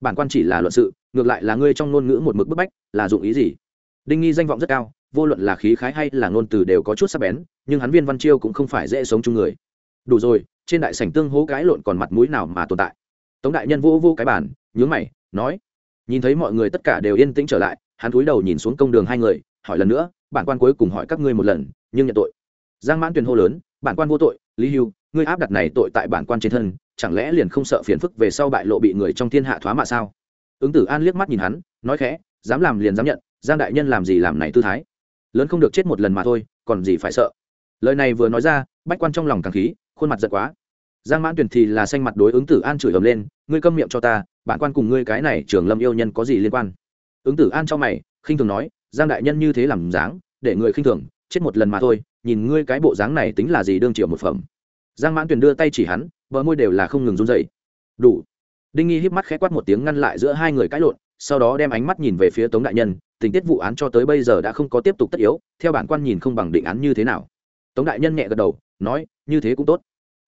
Bản quan chỉ là luận sự, ngược lại là ngươi trong ngôn ngữ một mực bức bách, là dụng ý gì? Đinh nghi danh vọng rất cao, vô luận là khí khái hay là ngôn từ đều có chút sắc bén, nhưng hắn viên văn chiêu cũng không phải dễ sống chung người. Đủ rồi, trên đại sảnh tương hố cái lộn còn mặt mũi nào mà tồn tại? Tống đại nhân vô vô cái bản nhướng mày, nói, nhìn thấy mọi người tất cả đều yên tĩnh trở lại, hắn cúi đầu nhìn xuống công đường hai người, hỏi lần nữa, bản quan cuối cùng hỏi các ngươi một lần, nhưng nhận tội. Giang mãn tuyền hô lớn, bản quan vô tội, lý hưu ngươi áp đặt này tội tại bản quan trên thân, chẳng lẽ liền không sợ phiền phức về sau bại lộ bị người trong thiên hạ thoá mạ sao? Ứng tử an liếc mắt nhìn hắn, nói khẽ, dám làm liền dám nhận, giang đại nhân làm gì làm này tư thái? Lớn không được chết một lần mà thôi, còn gì phải sợ? Lời này vừa nói ra, bách quan trong lòng càng khí, khuôn mặt giận quá. Giang mãn tuyền thì là xanh mặt đối ứng tử an chửi ầm lên, ngươi câm miệng cho ta, bản quan cùng ngươi cái này trường lâm yêu nhân có gì liên quan? Ứng tử an cho mày, khinh thường nói, giang đại nhân như thế làm dáng, để người khinh thường, chết một lần mà thôi, nhìn ngươi cái bộ dáng này tính là gì đương triệu một phẩm giang mãn tuyền đưa tay chỉ hắn, bờ môi đều là không ngừng run dậy đủ. Đinh nghi híp mắt khẽ quát một tiếng ngăn lại giữa hai người cãi lộn, sau đó đem ánh mắt nhìn về phía tống đại nhân, tình tiết vụ án cho tới bây giờ đã không có tiếp tục tất yếu, theo bản quan nhìn không bằng định án như thế nào. Tống đại nhân nhẹ gật đầu, nói, như thế cũng tốt.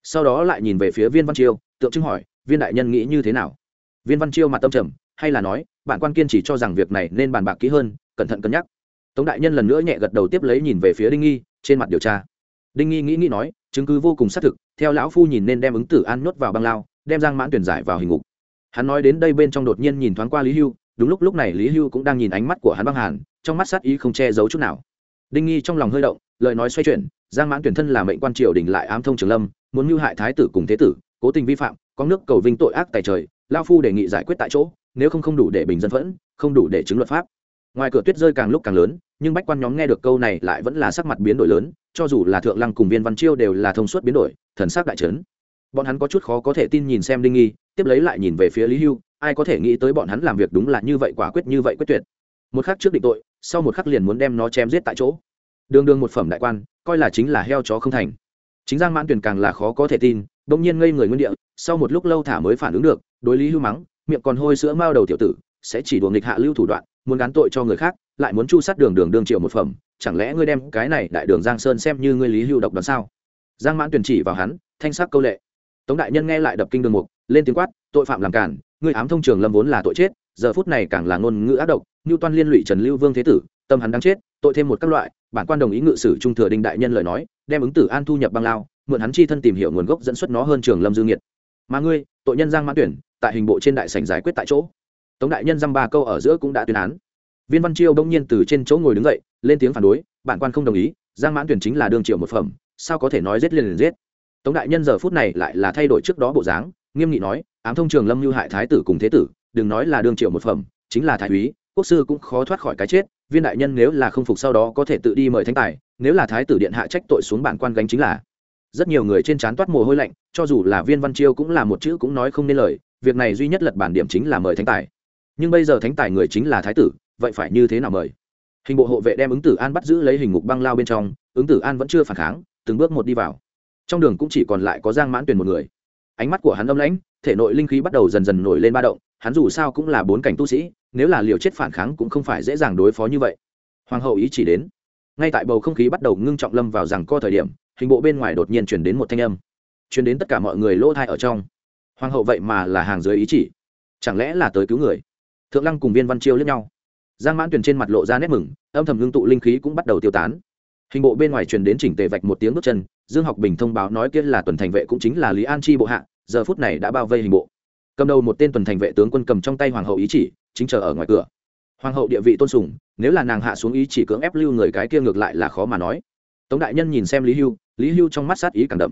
Sau đó lại nhìn về phía viên văn chiêu, tượng trưng hỏi, viên đại nhân nghĩ như thế nào? Viên văn chiêu mặt tâm trầm, hay là nói, bản quan kiên chỉ cho rằng việc này nên bàn bạc kỹ hơn, cẩn thận cân nhắc. Tống đại nhân lần nữa nhẹ gật đầu tiếp lấy nhìn về phía đinh nghi, trên mặt điều tra. Đinh nghi nghĩ nghĩ nói chứng cứ vô cùng xác thực, theo lão phu nhìn nên đem ứng tử an nhốt vào băng lao, đem giang mãn tuyển giải vào hình ngục. Hắn nói đến đây bên trong đột nhiên nhìn thoáng qua lý hưu, đúng lúc lúc này lý hưu cũng đang nhìn ánh mắt của hắn băng hàn, trong mắt sát ý không che giấu chút nào. Đinh nghi trong lòng hơi động, lời nói xoay chuyển, giang mãn tuyển thân là mệnh quan triều đình lại ám thông trường lâm, muốn mưu hại thái tử cùng thế tử, cố tình vi phạm, có nước cầu vinh tội ác tài trời lao phu đề nghị giải quyết tại chỗ, nếu không không đủ để bình dân phẫn, không đủ để chứng luật pháp ngoài cửa tuyết rơi càng lúc càng lớn, nhưng bách quan nhóm nghe được câu này lại vẫn là sắc mặt biến đổi lớn, cho dù là thượng lăng cùng viên văn chiêu đều là thông suốt biến đổi, thần sắc đại trấn bọn hắn có chút khó có thể tin nhìn xem đinh nghi, tiếp lấy lại nhìn về phía lý hưu, ai có thể nghĩ tới bọn hắn làm việc đúng là như vậy quả quyết như vậy quyết tuyệt. Một khắc trước định tội, sau một khắc liền muốn đem nó chém giết tại chỗ. Đường đường một phẩm đại quan, coi là chính là heo chó không thành. Chính giang mãn tuyển càng là khó có thể tin đông nhiên ngây người nguyên địa, sau một lúc lâu thả mới phản ứng được, đối lý hưu mắng, miệng còn hôi sữa mao đầu tiểu tử, sẽ chỉ đùa nghịch hạ lưu thủ đoạn muốn gán tội cho người khác, lại muốn chu sát đường đường đương triệu một phẩm, chẳng lẽ ngươi đem cái này đại đường giang sơn xem như ngươi lý hưu độc đoán sao? Giang mãn tuyển chỉ vào hắn, thanh sắc câu lệ. Tống đại nhân nghe lại đập kinh đường mục, lên tiếng quát, tội phạm làm cản người ám thông trường lâm vốn là tội chết, giờ phút này càng là ngôn ngữ ác độc như toan liên lụy trần lưu vương thế tử, tâm hắn đang chết, tội thêm một các loại, bản quan đồng ý ngự sử trung thừa đinh đại nhân lời nói, đem ứng tử an thu nhập băng lao, mượn hắn chi thân tìm hiểu nguồn gốc dẫn xuất nó hơn trường lâm dương nhiệt mà ngươi, tội nhân giang mãn tuyển, tại hình bộ trên đại sảnh giải quyết tại chỗ tống đại nhân dăm ba câu ở giữa cũng đã tuyên án. Viên văn chiêu đông nhiên từ trên chỗ ngồi đứng dậy, lên tiếng phản đối, bản quan không đồng ý, giang mãn tuyển chính là đương triệu một phẩm, sao có thể nói giết liền liền giết. Tống đại nhân giờ phút này lại là thay đổi trước đó bộ dáng, nghiêm nghị nói, ám thông trường lâm lưu hại thái tử cùng thế tử, đừng nói là đương triệu một phẩm, chính là thái úy, quốc sư cũng khó thoát khỏi cái chết, viên đại nhân nếu là không phục sau đó có thể tự đi mời thánh tài, nếu là thái tử điện hạ trách tội xuống bản quan gánh chính là. Rất nhiều người trên trán toát mồ hôi lạnh, cho dù là viên văn chiêu cũng là một chữ cũng nói không nên lời, việc này duy nhất lật bản điểm chính là mời thánh tài nhưng bây giờ thánh tài người chính là thái tử, vậy phải như thế nào mời? Hình bộ hộ vệ đem ứng tử an bắt giữ lấy hình ngục băng lao bên trong, ứng tử an vẫn chưa phản kháng, từng bước một đi vào. Trong đường cũng chỉ còn lại có giang mãn tuyền một người. Ánh mắt của hắn âm lãnh, thể nội linh khí bắt đầu dần dần nổi lên ba động, hắn dù sao cũng là bốn cảnh tu sĩ, nếu là liều chết phản kháng cũng không phải dễ dàng đối phó như vậy. Hoàng hậu ý chỉ đến. Ngay tại bầu không khí bắt đầu ngưng trọng lâm vào rằng co thời điểm, hình bộ bên ngoài đột nhiên chuyển đến một thanh âm. Chuyển đến tất cả mọi người lỗ thai ở trong. Hoàng hậu vậy mà là hàng dưới ý chỉ. Chẳng lẽ là tới cứu người? Thượng lăng cùng viên văn chiêu lẫn nhau. Giang mãn tuyển trên mặt lộ ra nét mừng, âm thầm ngưng tụ linh khí cũng bắt đầu tiêu tán. Hình bộ bên ngoài truyền đến chỉnh tề vạch một tiếng bước chân, dương học bình thông báo nói kia là tuần thành vệ cũng chính là lý an chi bộ hạ, giờ phút này đã bao vây hình bộ. Cầm đầu một tên tuần thành vệ tướng quân cầm trong tay hoàng hậu ý chỉ, chính chờ ở ngoài cửa. Hoàng hậu địa vị tôn sùng, nếu là nàng hạ xuống ý chỉ cưỡng ép lưu người cái kia ngược lại là khó mà nói. Tống đại nhân nhìn xem lý hưu lý hưu trong mắt sát ý càng đậm.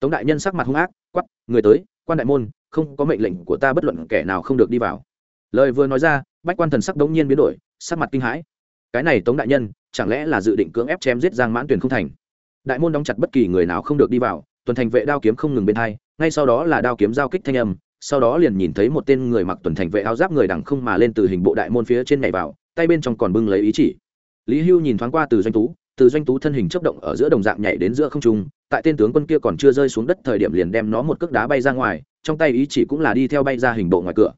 Tống đại nhân sắc mặt hung ác quắp người tới, quan đại môn, không có mệnh lệnh của ta bất luận kẻ nào không được đi vào lời vừa nói ra bách quan thần sắc đống nhiên biến đổi sắc mặt kinh hãi. Cái này tống đại nhân chẳng lẽ là dự định cưỡng ép chém giết giang mãn tuyền không thành? Đại môn đóng chặt bất kỳ người nào không được đi vào tuần thành vệ đao kiếm không ngừng bên thay, ngay sau đó là đao kiếm giao kích thanh âm sau đó liền nhìn thấy một tên người mặc tuần thành vệ áo giáp người đằng không mà lên từ hình bộ đại môn phía trên nhảy vào tay bên trong còn bưng lấy ý chỉ. Lý hưu nhìn thoáng qua từ doanh tú từ doanh tú thân hình chấp động ở giữa đồng dạng nhảy đến giữa không trung tại tên tướng quân kia còn chưa rơi xuống đất thời điểm liền đem nó một cước đá bay ra ngoài trong tay ý chỉ cũng là đi theo bay ra hình bộ ngoài cửa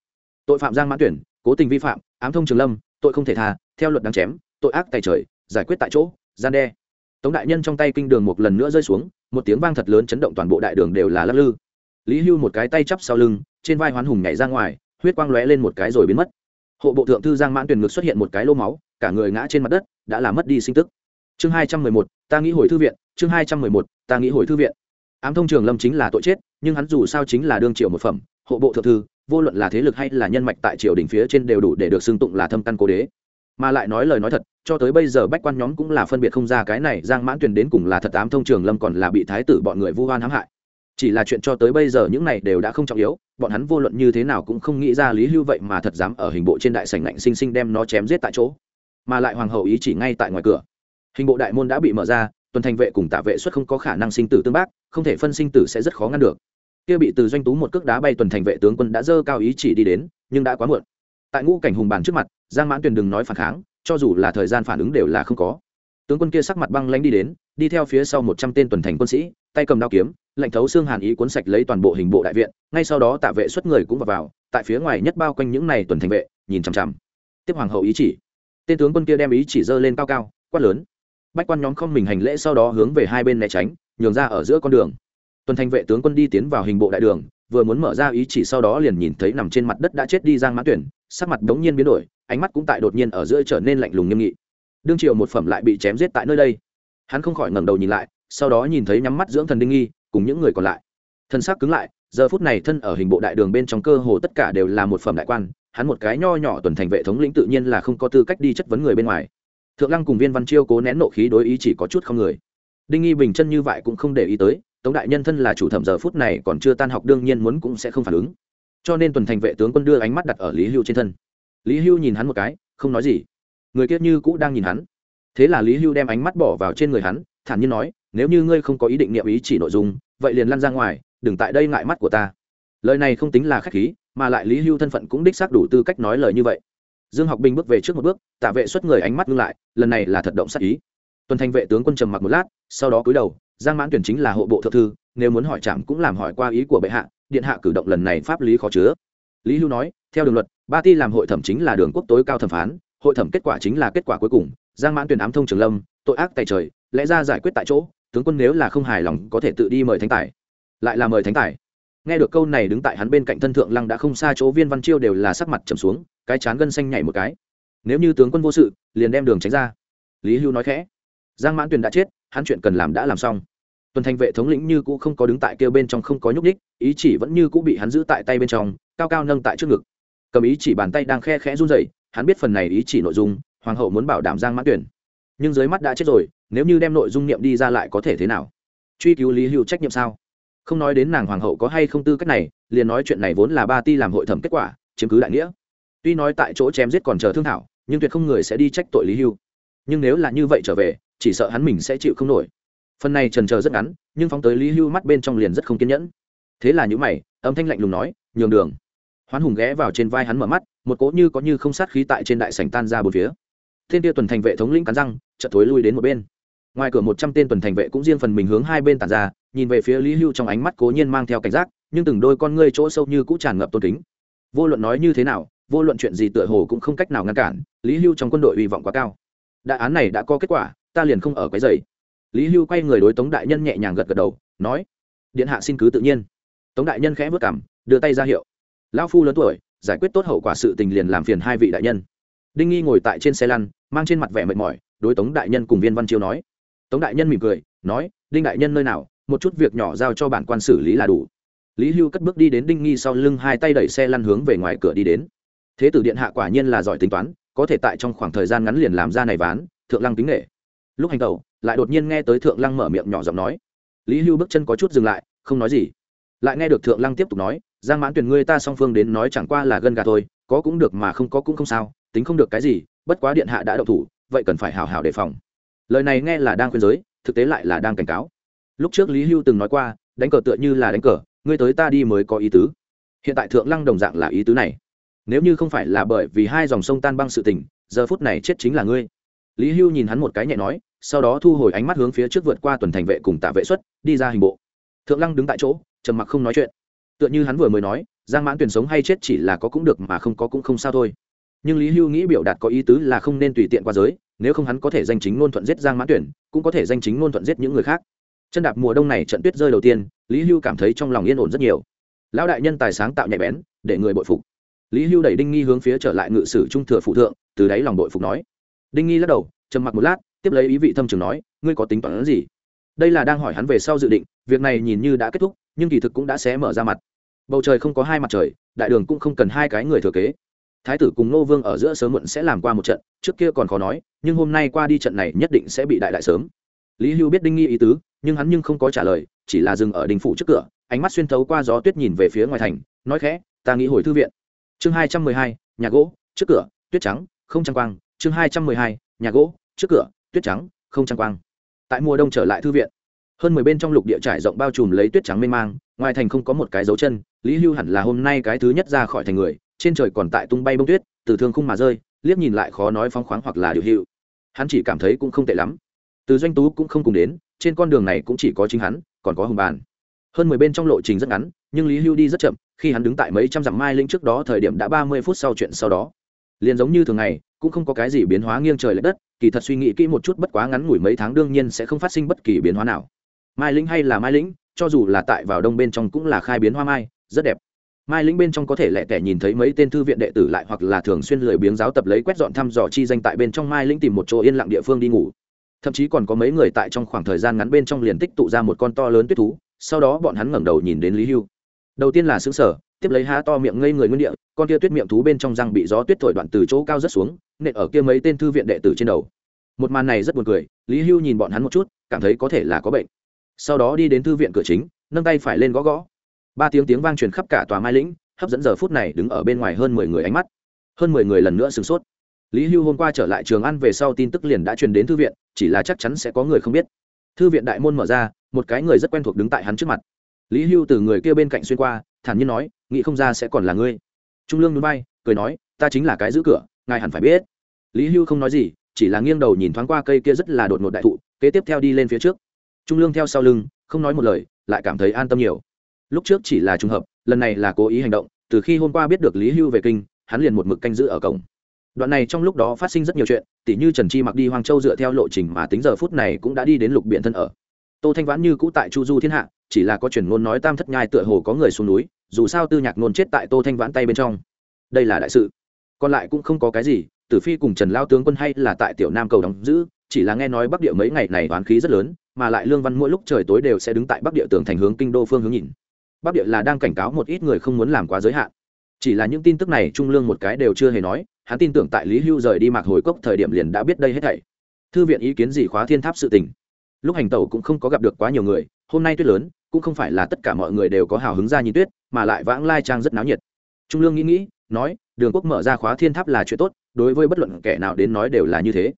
tội phạm giang mãn tuyển, cố tình vi phạm, ám thông trường lâm, tội không thể tha, theo luật đáng chém, tội ác tài trời, giải quyết tại chỗ, gian đe. Tống đại nhân trong tay kinh đường một lần nữa rơi xuống, một tiếng vang thật lớn chấn động toàn bộ đại đường đều là lắc lư. Lý hưu một cái tay chắp sau lưng, trên vai hoán hùng nhảy ra ngoài, huyết quang lóe lên một cái rồi biến mất. Hộ bộ thượng thư giang mãn Tuyển ngực xuất hiện một cái lô máu, cả người ngã trên mặt đất, đã làm mất đi sinh tức. Chương hai trăm mười một, ta nghĩ hồi thư viện, chương hai trăm mười một, ta nghĩ hồi thư viện. Ám thông trường lâm chính là tội chết, nhưng hắn dù sao chính là đương triệu một phẩm, hộ bộ thượng thư vô luận là thế lực hay là nhân mạch tại triều đình phía trên đều đủ để được xưng tụng là thâm căn cố đế. Mà lại nói lời nói thật, cho tới bây giờ bách quan nhóm cũng là phân biệt không ra cái này giang mãn tuyền đến cùng là thật ám thông trường lâm còn là bị thái tử bọn người vu hoan hãm hại. Chỉ là chuyện cho tới bây giờ những này đều đã không trọng yếu, bọn hắn vô luận như thế nào cũng không nghĩ ra lý hưu vậy mà thật dám ở hình bộ trên đại sảnh ngạnh sinh sinh đem nó chém giết tại chỗ. Mà lại hoàng hậu ý chỉ ngay tại ngoài cửa. Hình bộ đại môn đã bị mở ra, tuần thành vệ cùng tạ vệ xuất không có khả năng sinh tử tương bác, không thể phân sinh tử sẽ rất khó ngăn được kia bị từ doanh tú một cước đá bay tuần thành vệ tướng quân đã dơ cao ý chỉ đi đến nhưng đã quá muộn. Tại ngũ cảnh hùng bàn trước mặt giang mãn tuyền đừng nói phản kháng cho dù là thời gian phản ứng đều là không có. Tướng quân kia sắc mặt băng lanh đi đến đi theo phía sau một trăm tên tuần thành quân sĩ tay cầm đao kiếm lệnh thấu xương hàn ý cuốn sạch lấy toàn bộ hình bộ đại viện ngay sau đó tạ vệ xuất người cũng vào, vào tại phía ngoài nhất bao quanh những này tuần thành vệ nhìn chằm chằm. Tiếp hoàng hậu ý chỉ. Tên tướng quân kia đem ý chỉ dơ lên cao cao quát lớn. Bách quan nhóm không mình hành lễ sau đó hướng về hai bên né tránh nhường ra ở giữa con đường tuần thành vệ tướng quân đi tiến vào hình bộ đại đường, vừa muốn mở ra ý chỉ sau đó liền nhìn thấy nằm trên mặt đất đã chết đi giang mã tuyển, sắc mặt đống nhiên biến đổi, ánh mắt cũng tại đột nhiên ở giữa trở nên lạnh lùng nghiêm nghị. Đương triều một phẩm lại bị chém giết tại nơi đây. Hắn không khỏi ngẩng đầu nhìn lại, sau đó nhìn thấy nhắm mắt dưỡng thần đinh nghi, cùng những người còn lại. Thân xác cứng lại, giờ phút này thân ở hình bộ đại đường bên trong cơ hồ tất cả đều là một phẩm đại quan, hắn một cái nho nhỏ tuần thành vệ thống lĩnh tự nhiên là không có tư cách đi chất vấn người bên ngoài. Thượng lăng cùng viên văn chiêu cố nén nộ khí đối ý chỉ có chút không người. Đinh nghi bình chân như vậy cũng không để ý tới tống đại nhân thân là chủ thẩm giờ phút này còn chưa tan học đương nhiên muốn cũng sẽ không phản ứng. Cho nên tuần thành vệ tướng quân đưa ánh mắt đặt ở lý hưu trên thân. Lý hưu nhìn hắn một cái, không nói gì. Người kia như cũ đang nhìn hắn. Thế là lý hưu đem ánh mắt bỏ vào trên người hắn, thản nhiên nói, nếu như ngươi không có ý định niệm ý chỉ nội dung, vậy liền lăn ra ngoài, đừng tại đây ngại mắt của ta. Lời này không tính là khách khí, mà lại lý hưu thân phận cũng đích xác đủ tư cách nói lời như vậy. Dương học bình bước về trước một bước, tạ vệ xuất người ánh mắt ngưng lại, lần này là thật động sắc ý. Tuần thành vệ tướng quân trầm mặc một lát, sau đó cúi đầu giang mãn tuyển chính là hộ bộ thượng thư, nếu muốn hỏi trạm cũng làm hỏi qua ý của bệ hạ, điện hạ cử động lần này pháp lý khó chứa. Lý hưu nói, theo đường luật, ba ti làm hội thẩm chính là đường quốc tối cao thẩm phán, hội thẩm kết quả chính là kết quả cuối cùng. Giang mãn tuyển ám thông trường lâm, tội ác tại trời, lẽ ra giải quyết tại chỗ, tướng quân nếu là không hài lòng có thể tự đi mời thánh tài. Lại là mời thánh tài. Nghe được câu này đứng tại hắn bên cạnh thân thượng lăng đã không xa chỗ viên văn chiêu đều là sắc mặt trầm xuống, cái chán gân xanh nhảy một cái. Nếu như tướng quân vô sự, liền đem đường tránh ra. Lý hưu nói khẽ. Giang mãn tuyền đã chết, hắn chuyện cần làm đã làm xong tuần thành vệ thống lĩnh như cũ không có đứng tại kêu bên trong không có nhúc ních ý chỉ vẫn như cũ bị hắn giữ tại tay bên trong, cao cao nâng tại trước ngực. Cầm ý chỉ bàn tay đang khe khẽ run rẩy, hắn biết phần này ý chỉ nội dung, hoàng hậu muốn bảo đảm giang mãn tuyển. Nhưng dưới mắt đã chết rồi, nếu như đem nội dung niệm đi ra lại có thể thế nào? Truy cứu lý hưu trách nhiệm sao? Không nói đến nàng hoàng hậu có hay không tư cách này, liền nói chuyện này vốn là ba ti làm hội thẩm kết quả, chiếm cứ đại nghĩa. Tuy nói tại chỗ chém giết còn chờ thương thảo, nhưng tuyệt không người sẽ đi trách tội lý hưu nhưng nếu là như vậy trở về, chỉ sợ hắn mình sẽ chịu không nổi phần này trần chờ rất ngắn, nhưng phóng tới lý hưu mắt bên trong liền rất không kiên nhẫn. Thế là những mày, âm thanh lạnh lùng nói, nhường đường. Hoán hùng ghé vào trên vai hắn mở mắt, một cỗ như có như không sát khí tại trên đại sảnh tan ra bốn phía. Thiên tia tuần thành vệ thống lĩnh cắn răng, chợt thối lui đến một bên. Ngoài cửa một trăm tên tuần thành vệ cũng riêng phần mình hướng hai bên tàn ra, nhìn về phía lý hưu trong ánh mắt cố nhiên mang theo cảnh giác, nhưng từng đôi con ngươi chỗ sâu như cũng tràn ngập tôn kính. Vô luận nói như thế nào, vô luận chuyện gì tựa hồ cũng không cách nào ngăn cản, lý hưu trong quân đội hy vọng quá cao. Đại án này đã có kết quả, ta liền không ở cái giày lý hưu quay người đối tống đại nhân nhẹ nhàng gật gật đầu, nói, điện hạ xin cứ tự nhiên. Tống đại nhân khẽ vất cảm đưa tay ra hiệu. Lão phu lớn tuổi, giải quyết tốt hậu quả sự tình liền làm phiền hai vị đại nhân. Đinh nghi ngồi tại trên xe lăn, mang trên mặt vẻ mệt mỏi, đối tống đại nhân cùng viên văn chiêu nói. Tống đại nhân mỉm cười, nói, đinh đại nhân nơi nào, một chút việc nhỏ giao cho bản quan xử lý là đủ. Lý hưu cất bước đi đến đinh nghi sau lưng hai tay đẩy xe lăn hướng về ngoài cửa đi đến. Thế tử điện hạ quả nhiên là giỏi tính toán, có thể tại trong khoảng thời gian ngắn liền làm ra này ván, thượng lăng tính nghệ. Lúc hành tẩu lại đột nhiên nghe tới thượng lăng mở miệng nhỏ giọng nói. Lý hưu bước chân có chút dừng lại, không nói gì. Lại nghe được thượng lăng tiếp tục nói, giang mãn tuyển ngươi ta song phương đến nói chẳng qua là gân gà thôi, có cũng được mà không có cũng không sao, tính không được cái gì, bất quá điện hạ đã đậu thủ, vậy cần phải hào hào đề phòng. Lời này nghe là đang khuyên giới, thực tế lại là đang cảnh cáo. Lúc trước lý hưu từng nói qua, đánh cờ tựa như là đánh cờ, ngươi tới ta đi mới có ý tứ. Hiện tại thượng lăng đồng dạng là ý tứ này. Nếu như không phải là bởi vì hai dòng sông tan băng sự tình, giờ phút này chết chính là ngươi. Lý hưu nhìn hắn một cái nhẹ nói sau đó thu hồi ánh mắt hướng phía trước vượt qua tuần thành vệ cùng tạ vệ xuất, đi ra hình bộ. Thượng lăng đứng tại chỗ, trầm mặc không nói chuyện. Tựa như hắn vừa mới nói, giang mãn tuyển sống hay chết chỉ là có cũng được mà không có cũng không sao thôi. Nhưng lý hưu nghĩ biểu đạt có ý tứ là không nên tùy tiện qua giới, nếu không hắn có thể danh chính ngôn thuận giết giang mãn tuyển cũng có thể danh chính ngôn thuận giết những người khác. Chân đạp mùa đông này trận tuyết rơi đầu tiên, lý hưu cảm thấy trong lòng yên ổn rất nhiều. Lão đại nhân tài sáng tạo nhạy bén, để người bội phục. Lý hưu đẩy đinh nghi hướng phía trở lại ngự sử trung thừa phụ thượng, từ đáy lòng bội phục nói. Đinh nghi lắc đầu, trầm mặc một lát tiếp lấy ý vị thâm trường nói, ngươi có tính toán gì? Đây là đang hỏi hắn về sau dự định, việc này nhìn như đã kết thúc, nhưng kỳ thực cũng đã xé mở ra mặt. Bầu trời không có hai mặt trời, đại đường cũng không cần hai cái người thừa kế. Thái tử cùng nô vương ở giữa sớm muộn sẽ làm qua một trận, trước kia còn khó nói, nhưng hôm nay qua đi trận này nhất định sẽ bị đại đại sớm. Lý hưu biết đinh nghi ý tứ, nhưng hắn nhưng không có trả lời, chỉ là dừng ở đình phủ trước cửa, ánh mắt xuyên thấu qua gió tuyết nhìn về phía ngoài thành, nói khẽ, ta nghĩ hồi thư viện. Chương hai trăm mười hai, nhà gỗ, trước cửa, tuyết trắng, không trăng quang, chương hai trăm mười hai, nhà gỗ, trước cửa tuyết trắng, không trăng quang. Tại mùa đông trở lại thư viện, hơn mười bên trong lục địa trải rộng bao trùm lấy tuyết trắng mênh mang, ngoài thành không có một cái dấu chân, lý hưu hẳn là hôm nay cái thứ nhất ra khỏi thành người, trên trời còn tại tung bay bông tuyết, từ thương khung mà rơi, liếc nhìn lại khó nói phóng khoáng hoặc là điều hiệu hắn chỉ cảm thấy cũng không tệ lắm. Từ doanh tú cũng không cùng đến, trên con đường này cũng chỉ có chính hắn, còn có hồng bàn. Hơn mười bên trong lộ trình rất ngắn, nhưng lý hưu đi rất chậm, khi hắn đứng tại mấy trăm dặm mai linh trước đó thời điểm đã ba mươi phút sau chuyện sau đó. Liền giống như thường ngày cũng không có cái gì biến hóa nghiêng trời lệch đất, kỳ thật suy nghĩ kỹ một chút bất quá ngắn ngủi mấy tháng đương nhiên sẽ không phát sinh bất kỳ biến hóa nào. Mai lĩnh hay là mai lĩnh, cho dù là tại vào đông bên trong cũng là khai biến hoa mai, rất đẹp. Mai lĩnh bên trong có thể lẹ tẻ nhìn thấy mấy tên thư viện đệ tử lại hoặc là thường xuyên lười biếng giáo tập lấy quét dọn thăm dò chi danh tại bên trong mai lĩnh tìm một chỗ yên lặng địa phương đi ngủ. Thậm chí còn có mấy người tại trong khoảng thời gian ngắn bên trong liền tích tụ ra một con to lớn tuyết thú, sau đó bọn hắn ngẩng đầu nhìn đến lý hưu. Đầu tiên là xứng sở tiếp lấy há to miệng ngây người nguyên địa, con kia tuyết miệng thú bên trong răng bị gió tuyết thổi đoạn từ chỗ cao rất xuống, nện ở kia mấy tên thư viện đệ tử trên đầu. Một màn này rất buồn cười, lý hưu nhìn bọn hắn một chút, cảm thấy có thể là có bệnh. Sau đó đi đến thư viện cửa chính, nâng tay phải lên gõ gõ. Ba tiếng tiếng vang truyền khắp cả tòa mai lĩnh, hấp dẫn giờ phút này đứng ở bên ngoài hơn mười người ánh mắt. Hơn mười người lần nữa sửng sốt. Lý hưu hôm qua trở lại trường ăn về sau tin tức liền đã truyền đến thư viện, chỉ là chắc chắn sẽ có người không biết. Thư viện đại môn mở ra, một cái người rất quen thuộc đứng tại hắn trước mặt. Lý hưu từ người kia bên cạnh xuyên qua thản nhiên nói, nghĩ không ra sẽ còn là ngươi. Trung lương núi bay cười nói, ta chính là cái giữ cửa, ngài hẳn phải biết. Lý hưu không nói gì, chỉ là nghiêng đầu nhìn thoáng qua cây kia rất là đột ngột đại thụ, kế tiếp theo đi lên phía trước. Trung lương theo sau lưng, không nói một lời, lại cảm thấy an tâm nhiều. Lúc trước chỉ là trùng hợp, lần này là cố ý hành động, từ khi hôm qua biết được lý hưu về kinh, hắn liền một mực canh giữ ở cổng. Đoạn này trong lúc đó phát sinh rất nhiều chuyện, tỉ như trần chi mặc đi hoang châu dựa theo lộ trình mà tính giờ phút này cũng đã đi đến lục biện thân ở. Tô thanh vãn như cũ tại chu du thiên hạ chỉ là có truyền ngôn nói tam thất nhai tựa hồ có người xuống núi, dù sao tư nhạc ngôn chết tại tô thanh vãn tay bên trong. Đây là đại sự. Còn lại cũng không có cái gì, tử phi cùng trần lao tướng quân hay là tại tiểu nam cầu đóng giữ, chỉ là nghe nói bắc địa mấy ngày này toán khí rất lớn, mà lại lương văn mỗi lúc trời tối đều sẽ đứng tại bắc địa tường thành hướng kinh đô phương hướng nhìn. Bắc địa là đang cảnh cáo một ít người không muốn làm quá giới hạn. Chỉ là những tin tức này trung lương một cái đều chưa hề nói, hắn tin tưởng tại lý hưu rời đi mạc hồi cốc thời điểm liền đã biết đây hết thảy. Thư viện ý kiến gì khóa thiên tháp sự tình. Lúc hành tẩu cũng không có gặp được quá nhiều người, hôm nay tuyết lớn cũng không phải là tất cả mọi người đều có hào hứng ra nhìn tuyết, mà lại vãng lai trang rất náo nhiệt. Trung lương nghĩ nghĩ, nói, đường quốc mở ra khóa thiên tháp là chuyện tốt, đối với bất luận kẻ nào đến nói đều là như thế.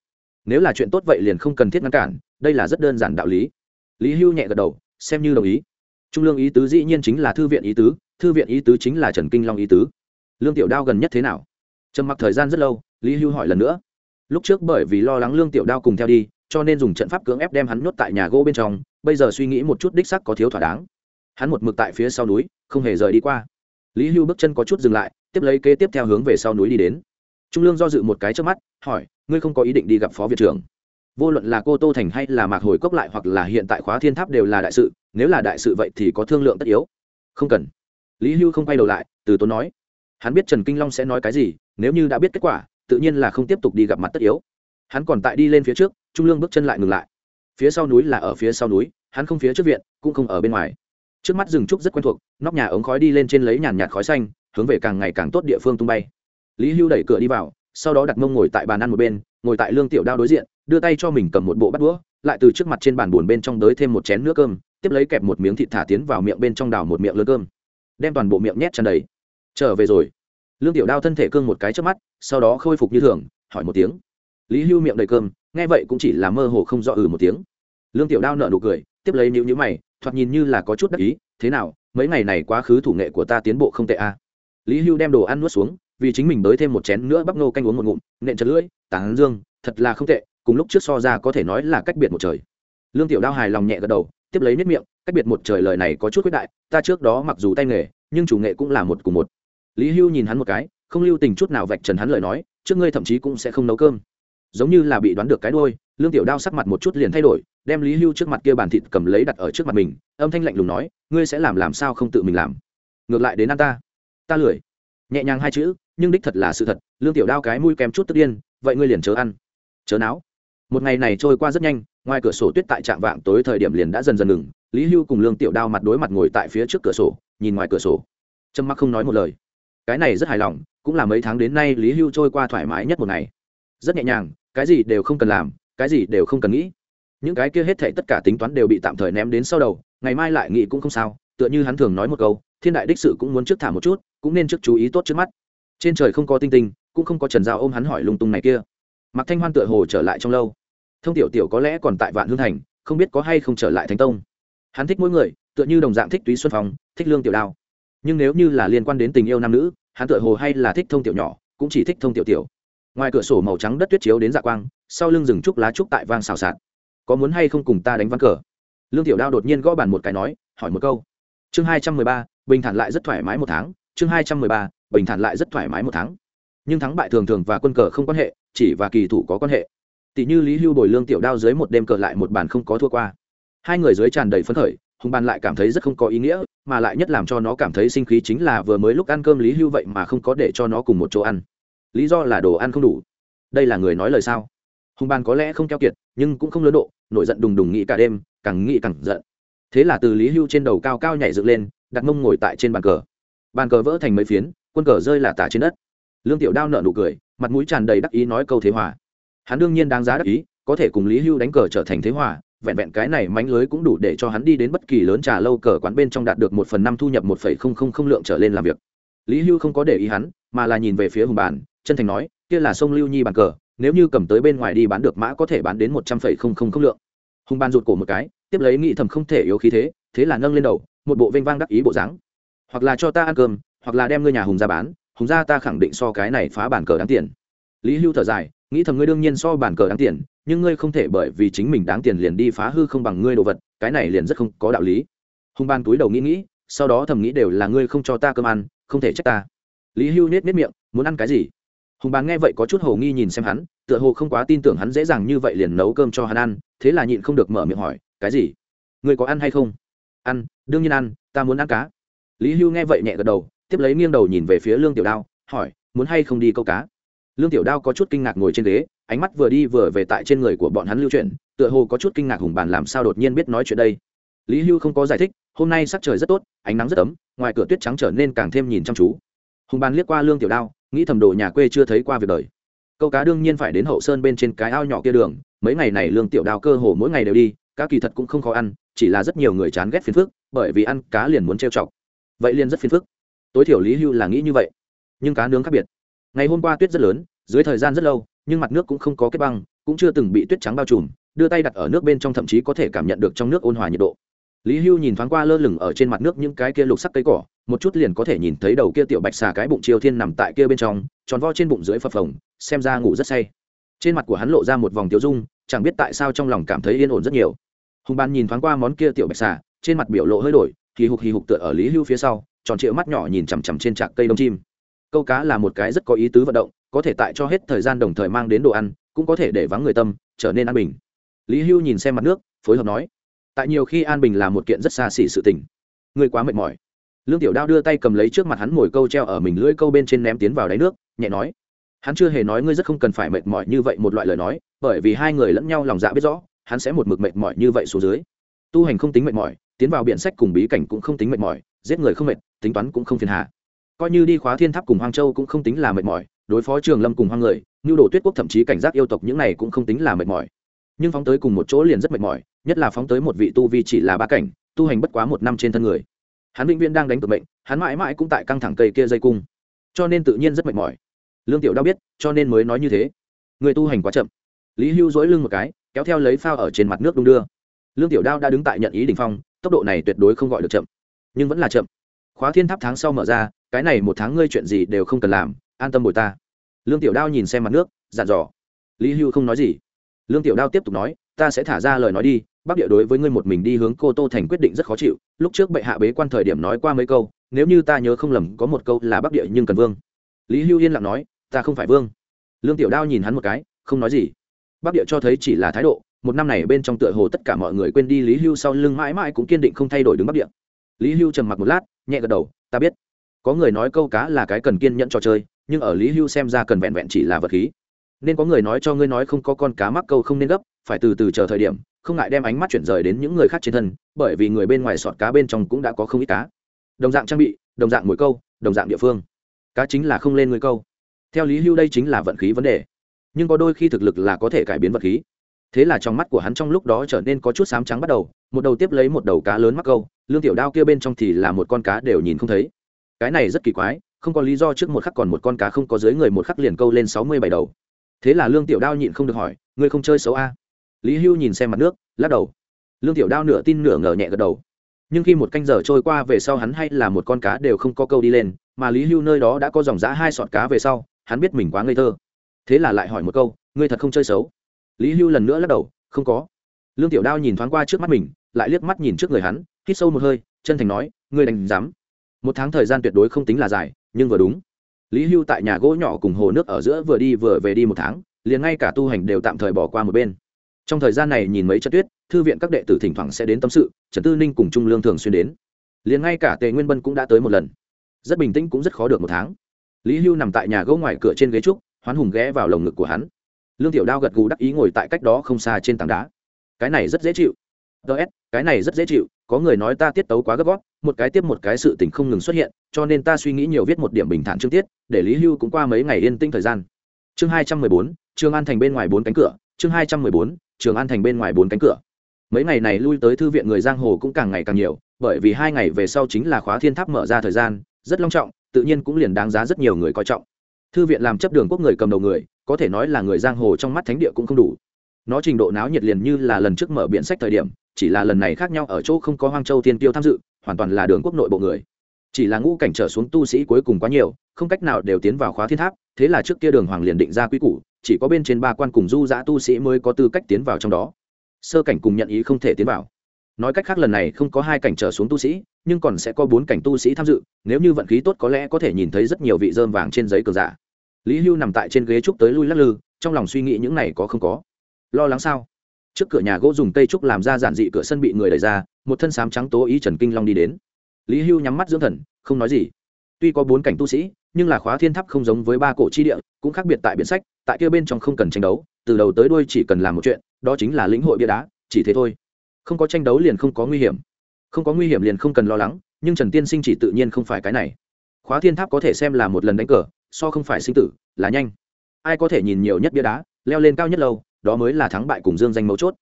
Nếu là chuyện tốt vậy liền không cần thiết ngăn cản, đây là rất đơn giản đạo lý. Lý hưu nhẹ gật đầu, xem như đồng ý. Trung lương ý tứ dĩ nhiên chính là thư viện ý tứ, thư viện ý tứ chính là trần kinh long ý tứ. Lương tiểu đao gần nhất thế nào? Trầm mặc thời gian rất lâu, lý hưu hỏi lần nữa. Lúc trước bởi vì lo lắng lương tiểu đao cùng theo đi cho nên dùng trận pháp cưỡng ép đem hắn nhốt tại nhà gỗ bên trong, bây giờ suy nghĩ một chút đích sắc có thiếu thỏa đáng. Hắn một mực tại phía sau núi, không hề rời đi qua. Lý hưu bước chân có chút dừng lại, tiếp lấy kế tiếp theo hướng về sau núi đi đến. Trung lương do dự một cái trước mắt, hỏi, ngươi không có ý định đi gặp phó viện trưởng? Vô luận là cô tô thành hay là mạc hồi cốc lại hoặc là hiện tại khóa thiên tháp đều là đại sự, nếu là đại sự vậy thì có thương lượng tất yếu. Không cần. Lý hưu không quay đầu lại, từ tốn nói. Hắn biết trần kinh long sẽ nói cái gì, nếu như đã biết kết quả, tự nhiên là không tiếp tục đi gặp mặt tất yếu hắn còn tại đi lên phía trước, trung lương bước chân lại ngừng lại. Phía sau núi là ở phía sau núi, hắn không phía trước viện, cũng không ở bên ngoài. Trước mắt rừng trúc rất quen thuộc, nóc nhà ống khói đi lên trên lấy nhàn nhạt khói xanh, hướng về càng ngày càng tốt địa phương tung bay. Lý hưu đẩy cửa đi vào, sau đó đặt mông ngồi tại bàn ăn một bên, ngồi tại lương tiểu đao đối diện, đưa tay cho mình cầm một bộ bát đũa, lại từ trước mặt trên bàn buồn bên trong đới thêm một chén nước cơm, tiếp lấy kẹp một miếng thịt thả tiến vào miệng bên trong đào một miệng lơ cơm. Đem toàn bộ miệng nhét tràn đầy. Trở về rồi. Lương tiểu đao thân thể cương một cái trước mắt, sau đó khôi phục như thường, hỏi một tiếng lý hưu miệng đầy cơm, nghe vậy cũng chỉ là mơ hồ không rõ ừ một tiếng. Lương tiểu đao nợ nụ cười, tiếp lấy nhữ nhữ mày, thoạt nhìn như là có chút đắc ý, thế nào, mấy ngày này quá khứ thủ nghệ của ta tiến bộ không tệ à. lý hưu đem đồ ăn nuốt xuống, vì chính mình bới thêm một chén nữa bắp nô canh uống một ngụm, nện chật lưỡi tán dương, thật là không tệ, cùng lúc trước so ra có thể nói là cách biệt một trời. Lương tiểu đao hài lòng nhẹ gật đầu, tiếp lấy nếp miệng, cách biệt một trời lời này có chút quyết đại, ta trước đó mặc dù tay nghề, nhưng chủ nghệ cũng là một cùng một. Lý hưu nhìn hắn một cái, không lưu tình chút nào vạch trần hắn lời nói, trước ngươi thậm chí cũng sẽ không nấu cơm giống như là bị đoán được cái đôi lương tiểu đao sắc mặt một chút liền thay đổi, đem lý hưu trước mặt kia bàn thịt cầm lấy đặt ở trước mặt mình, âm thanh lạnh lùng nói, ngươi sẽ làm làm sao không tự mình làm? Ngược lại đến ăn ta ta lười. Nhẹ nhàng hai chữ, nhưng đích thật là sự thật, lương tiểu đao cái mũi kém chút tức điên, vậy ngươi liền chớ ăn, chớ não. một ngày này trôi qua rất nhanh, ngoài cửa sổ tuyết tại trạm vạng tối thời điểm liền đã dần dần ngừng, lý hưu cùng lương tiểu đao mặt đối mặt ngồi tại phía trước cửa sổ, nhìn ngoài cửa sổ. Trâm mắc không nói một lời. Cái này rất hài lòng, cũng là mấy tháng đến nay lý hưu trôi qua thoải mái nhất một ngày. Rất nhẹ nhàng cái gì đều không cần làm, cái gì đều không cần nghĩ. Những cái kia hết thệ tất cả tính toán đều bị tạm thời ném đến sau đầu, ngày mai lại nghĩ cũng không sao, tựa như hắn thường nói một câu, thiên đại đích sự cũng muốn trước thả một chút, cũng nên trước chú ý tốt trước mắt. Trên trời không có tinh tinh, cũng không có trần giao ôm hắn hỏi lung tung này kia. Mặc thanh hoan tựa hồ trở lại trong lâu. Thông tiểu tiểu có lẽ còn tại vạn hương thành, không biết có hay không trở lại thánh tông. Hắn thích mỗi người, tựa như đồng dạng thích túy xuân phong, thích lương tiểu đao. Nhưng nếu như là liên quan đến tình yêu nam nữ, hắn tựa hồ hay là thích thông tiểu nhỏ, cũng chỉ thích thông tiểu tiểu ngoài cửa sổ màu trắng đất tuyết chiếu đến dạ quang, sau lưng rừng trúc lá trúc tại vang xào xạc. Có muốn hay không cùng ta đánh ván cờ? Lương tiểu đao đột nhiên gõ bàn một cái nói, hỏi một câu. Chương hai trăm mười ba, bình thản lại rất thoải mái một tháng. Chương hai trăm mười ba, bình thản lại rất thoải mái một tháng. Nhưng thắng bại thường thường và quân cờ không quan hệ, chỉ và kỳ thủ có quan hệ. Tỷ như lý hưu bồi lương tiểu đao dưới một đêm cờ lại một bàn không có thua qua. Hai người dưới tràn đầy phấn khởi, hùng bàn lại cảm thấy rất không có ý nghĩa, mà lại nhất làm cho nó cảm thấy sinh khí chính là vừa mới lúc ăn cơm lý hưu vậy mà không có để cho nó cùng một chỗ ăn lý do là đồ ăn không đủ. Đây là người nói lời sao? Hùng bàn có lẽ không keo kiệt, nhưng cũng không lớn độ, nổi giận đùng đùng nghĩ cả đêm, càng nghĩ càng giận. Thế là từ lý hưu trên đầu cao cao nhảy dựng lên, đặt mông ngồi tại trên bàn cờ. Bàn cờ vỡ thành mấy phiến, quân cờ rơi là tả trên đất. Lương tiểu đao nợ nụ cười, mặt mũi tràn đầy đắc ý nói câu thế hòa. Hắn đương nhiên đáng giá đắc ý, có thể cùng lý hưu đánh cờ trở thành thế hòa, vẹn vẹn cái này mánh lưới cũng đủ để cho hắn đi đến bất kỳ lớn trà lâu cờ quán bên trong đạt được một phần năm thu nhập một phẩy không không không lượng trở lên làm việc. Lý hưu không có để ý hắn, mà là nhìn về phía hùng bàn chân thành nói, kia là sông lưu nhi bàn cờ, nếu như cầm tới bên ngoài đi bán được mã có thể bán đến một trăm phẩy không không không lượng. Hùng ban rụt cổ một cái, tiếp lấy nghĩ thầm không thể yếu khí thế thế là nâng lên đầu, một bộ vênh vang đắc ý bộ dáng. Hoặc là cho ta ăn cơm, hoặc là đem ngươi nhà hùng ra bán, hùng ra ta khẳng định so cái này phá bản cờ đáng tiền. Lý hưu thở dài, nghĩ thầm ngươi đương nhiên so bản cờ đáng tiền, nhưng ngươi không thể bởi vì chính mình đáng tiền liền đi phá hư không bằng ngươi đồ vật, cái này liền rất không có đạo lý. Hùng ban túi đầu nghĩ nghĩ, sau đó thầm nghĩ đều là ngươi không cho ta cơm ăn, không thể trách ta. Lý hưu nết nết miệng, muốn ăn cái gì? Hùng bán nghe vậy có chút hồ nghi nhìn xem hắn, tựa hồ không quá tin tưởng hắn dễ dàng như vậy liền nấu cơm cho hắn ăn, thế là nhịn không được mở miệng hỏi, cái gì? Người có ăn hay không? Ăn, đương nhiên ăn, ta muốn ăn cá. Lý hưu nghe vậy nhẹ gật đầu, tiếp lấy nghiêng đầu nhìn về phía lương tiểu đao, hỏi, muốn hay không đi câu cá? Lương tiểu đao có chút kinh ngạc ngồi trên ghế, ánh mắt vừa đi vừa về tại trên người của bọn hắn lưu chuyển, tựa hồ có chút kinh ngạc hùng bàn làm sao đột nhiên biết nói chuyện đây. Lý hưu không có giải thích, hôm nay sắc trời rất tốt, ánh nắng rất ấm, ngoài cửa tuyết trắng trở nên càng thêm nhìn chăm chú. Hùng bàn liếc qua lương tiểu đao nghĩ thầm đồ nhà quê chưa thấy qua việc đời. Câu cá đương nhiên phải đến hậu sơn bên trên cái ao nhỏ kia đường, mấy ngày này lương tiểu đào cơ hồ mỗi ngày đều đi, cá kỳ thật cũng không khó ăn, chỉ là rất nhiều người chán ghét phiền phức, bởi vì ăn cá liền muốn trêu chọc. Vậy liền rất phiền phức. Tối thiểu lý hưu là nghĩ như vậy. Nhưng cá nướng khác biệt. Ngày hôm qua tuyết rất lớn, dưới thời gian rất lâu, nhưng mặt nước cũng không có kết băng, cũng chưa từng bị tuyết trắng bao trùm, đưa tay đặt ở nước bên trong thậm chí có thể cảm nhận được trong nước ôn hòa nhiệt độ. Lý hưu nhìn thoáng qua lơ lửng ở trên mặt nước những cái kia lục sắc cây cỏ một chút liền có thể nhìn thấy đầu kia tiểu bạch xà cái bụng chiêu thiên nằm tại kia bên trong, tròn vo trên bụng dưới phập phồng, xem ra ngủ rất say. Trên mặt của hắn lộ ra một vòng tiêu dung, chẳng biết tại sao trong lòng cảm thấy yên ổn rất nhiều. Hùng ban nhìn thoáng qua món kia tiểu bạch xà, trên mặt biểu lộ hơi đổi thì hục hì hục tựa ở lý hưu phía sau, tròn triệu mắt nhỏ nhìn chằm chằm trên trạc cây đông chim. Câu cá là một cái rất có ý tứ vận động, có thể tại cho hết thời gian đồng thời mang đến đồ ăn, cũng có thể để vắng người tâm, trở nên an bình. Lý hưu nhìn xem mặt nước, phối hợp nói, tại nhiều khi an bình là một kiện rất xa xỉ sự tình. Người quá mệt mỏi lương tiểu đao đưa tay cầm lấy trước mặt hắn mồi câu treo ở mình lưỡi câu bên trên ném tiến vào đáy nước, nhẹ nói, hắn chưa hề nói ngươi rất không cần phải mệt mỏi như vậy một loại lời nói, bởi vì hai người lẫn nhau lòng dạ biết rõ, hắn sẽ một mực mệt mỏi như vậy xuống dưới. Tu hành không tính mệt mỏi, tiến vào biển sách cùng bí cảnh cũng không tính mệt mỏi, giết người không mệt, tính toán cũng không phiền hà. Coi như đi khóa thiên tháp cùng hoang châu cũng không tính là mệt mỏi, đối phó trường lâm cùng hoang người như đồ tuyết quốc thậm chí cảnh giác yêu tộc những này cũng không tính là mệt mỏi. Nhưng phóng tới cùng một chỗ liền rất mệt mỏi, nhất là phóng tới một vị tu vi chỉ là ba cảnh, tu hành bất quá một năm trên thân người hắn vĩnh viễn đang đánh cực mệnh, hắn mãi mãi cũng tại căng thẳng cây kia dây cung. Cho nên tự nhiên rất mệt mỏi. Lương tiểu đao biết, cho nên mới nói như thế. Người tu hành quá chậm. Lý hưu dỗi lưng một cái, kéo theo lấy phao ở trên mặt nước đung đưa. Lương tiểu đao đã đứng tại nhận ý đình phong, tốc độ này tuyệt đối không gọi được chậm. Nhưng vẫn là chậm. Khóa thiên tháp tháng sau mở ra, cái này một tháng ngươi chuyện gì đều không cần làm, an tâm bồi ta. Lương tiểu đao nhìn xem mặt nước, dặn dò. Lý hưu không nói gì. Lương tiểu đao tiếp tục nói, ta sẽ thả ra lời nói đi bắc địa đối với ngươi một mình đi hướng cô tô thành quyết định rất khó chịu, lúc trước bệ hạ bế quan thời điểm nói qua mấy câu, nếu như ta nhớ không lầm, có một câu là bắc địa nhưng cần vương. Lý hưu yên lặng nói, ta không phải vương. Lương tiểu đao nhìn hắn một cái, không nói gì. Bắc địa cho thấy chỉ là thái độ, một năm này bên trong tựa hồ tất cả mọi người quên đi lý hưu sau lưng mãi mãi cũng kiên định không thay đổi đứng bắc địa. Lý hưu trầm mặc một lát, nhẹ gật đầu, ta biết. Có người nói câu cá là cái cần kiên nhẫn trò chơi, nhưng ở lý hưu xem ra cần vẹn vẹn chỉ là vật khí. Nên có người nói cho ngươi nói không có con cá mắc câu không nên gấp phải từ từ chờ thời điểm, không ngại đem ánh mắt chuyển rời đến những người khác trên thân, bởi vì người bên ngoài sọt cá bên trong cũng đã có không ít cá. Đồng dạng trang bị, đồng dạng mồi câu, đồng dạng địa phương. Cá chính là không lên người câu. Theo lý hưu đây chính là vận khí vấn đề. Nhưng có đôi khi thực lực là có thể cải biến vật khí. Thế là trong mắt của hắn trong lúc đó trở nên có chút sám trắng bắt đầu, một đầu tiếp lấy một đầu cá lớn mắc câu, lương tiểu đao kia bên trong thì là một con cá đều nhìn không thấy. Cái này rất kỳ quái, không có lý do trước một khắc còn một con cá không có dưới người một khắc liền câu lên sáu mươi bảy đầu. Thế là lương tiểu đao nhịn không được hỏi, ngươi không chơi xấu a? Lý hưu nhìn xem mặt nước, lắc đầu. Lương tiểu đao nửa tin nửa ngờ nhẹ gật đầu. Nhưng khi một canh giờ trôi qua về sau hắn hay là một con cá đều không có câu đi lên, mà lý hưu nơi đó đã có dòng giã hai sọt cá về sau, hắn biết mình quá ngây thơ. Thế là lại hỏi một câu, ngươi thật không chơi xấu? Lý hưu lần nữa lắc đầu, không có. Lương tiểu đao nhìn thoáng qua trước mắt mình, lại liếc mắt nhìn trước người hắn, hít sâu một hơi, chân thành nói, ngươi đành dám một tháng thời gian tuyệt đối không tính là dài, nhưng vừa đúng. Lý hưu tại nhà gỗ nhỏ cùng hồ nước ở giữa vừa đi vừa về đi một tháng, liền ngay cả tu hành đều tạm thời bỏ qua một bên trong thời gian này nhìn mấy trận tuyết, thư viện các đệ tử thỉnh thoảng sẽ đến tâm sự, trần tư ninh cùng trung lương thường xuyên đến. Liền ngay cả tề nguyên bân cũng đã tới một lần. Rất bình tĩnh cũng rất khó được một tháng. Lý hưu nằm tại nhà gỗ ngoài cửa trên ghế trúc, hoán hùng ghé vào lồng ngực của hắn. Lương tiểu đao gật gù đắc ý ngồi tại cách đó không xa trên tảng đá. Cái này rất dễ chịu. Ts cái này rất dễ chịu, có người nói ta tiết tấu quá gấp gáp, một cái tiếp một cái sự tình không ngừng xuất hiện, cho nên ta suy nghĩ nhiều viết một điểm bình thản chương tiết, để lý hưu cũng qua mấy ngày yên tĩnh thời gian. Chương hai trăm mười bốn chương an thành bên ngoài bốn cánh cửa, chương hai trăm mười bốn trường an thành bên ngoài bốn cánh cửa. Mấy ngày này lui tới thư viện người giang hồ cũng càng ngày càng nhiều, bởi vì hai ngày về sau chính là khóa thiên tháp mở ra thời gian, rất long trọng, tự nhiên cũng liền đáng giá rất nhiều người coi trọng. Thư viện làm chấp đường quốc người cầm đầu người, có thể nói là người giang hồ trong mắt thánh địa cũng không đủ. Nó trình độ náo nhiệt liền như là lần trước mở biện sách thời điểm, chỉ là lần này khác nhau ở chỗ không có hoang châu tiên tiêu tham dự, hoàn toàn là đường quốc nội bộ người. Chỉ là ngũ cảnh trở xuống tu sĩ cuối cùng quá nhiều, không cách nào đều tiến vào khóa thiên tháp, thế là trước kia đường hoàng liền định ra quy củ chỉ có bên trên ba quan cùng du giã tu sĩ mới có tư cách tiến vào trong đó. Sơ cảnh cùng nhận ý không thể tiến vào. Nói cách khác lần này không có hai cảnh trở xuống tu sĩ, nhưng còn sẽ có bốn cảnh tu sĩ tham dự, nếu như vận khí tốt có lẽ có thể nhìn thấy rất nhiều vị dơm vàng trên giấy cờ giả. Lý hưu nằm tại trên ghế trúc tới lui lắc lư, trong lòng suy nghĩ những này có không có. Lo lắng sao? Trước cửa nhà gỗ dùng cây trúc làm ra giản dị cửa sân bị người đẩy ra, một thân sám trắng tố ý trần kinh long đi đến. Lý hưu nhắm mắt dưỡng thần, không nói gì. Tuy có bốn cảnh tu sĩ, nhưng là khóa thiên tháp không giống với ba cổ chi địa, cũng khác biệt tại biển sách tại kia bên trong không cần tranh đấu, từ đầu tới đuôi chỉ cần làm một chuyện, đó chính là lĩnh hội bia đá, chỉ thế thôi. Không có tranh đấu liền không có nguy hiểm. Không có nguy hiểm liền không cần lo lắng, nhưng trần tiên sinh chỉ tự nhiên không phải cái này. Khóa thiên tháp có thể xem là một lần đánh cờ, so không phải sinh tử, là nhanh. Ai có thể nhìn nhiều nhất bia đá, leo lên cao nhất lâu, đó mới là thắng bại cùng dương danh mấu chốt.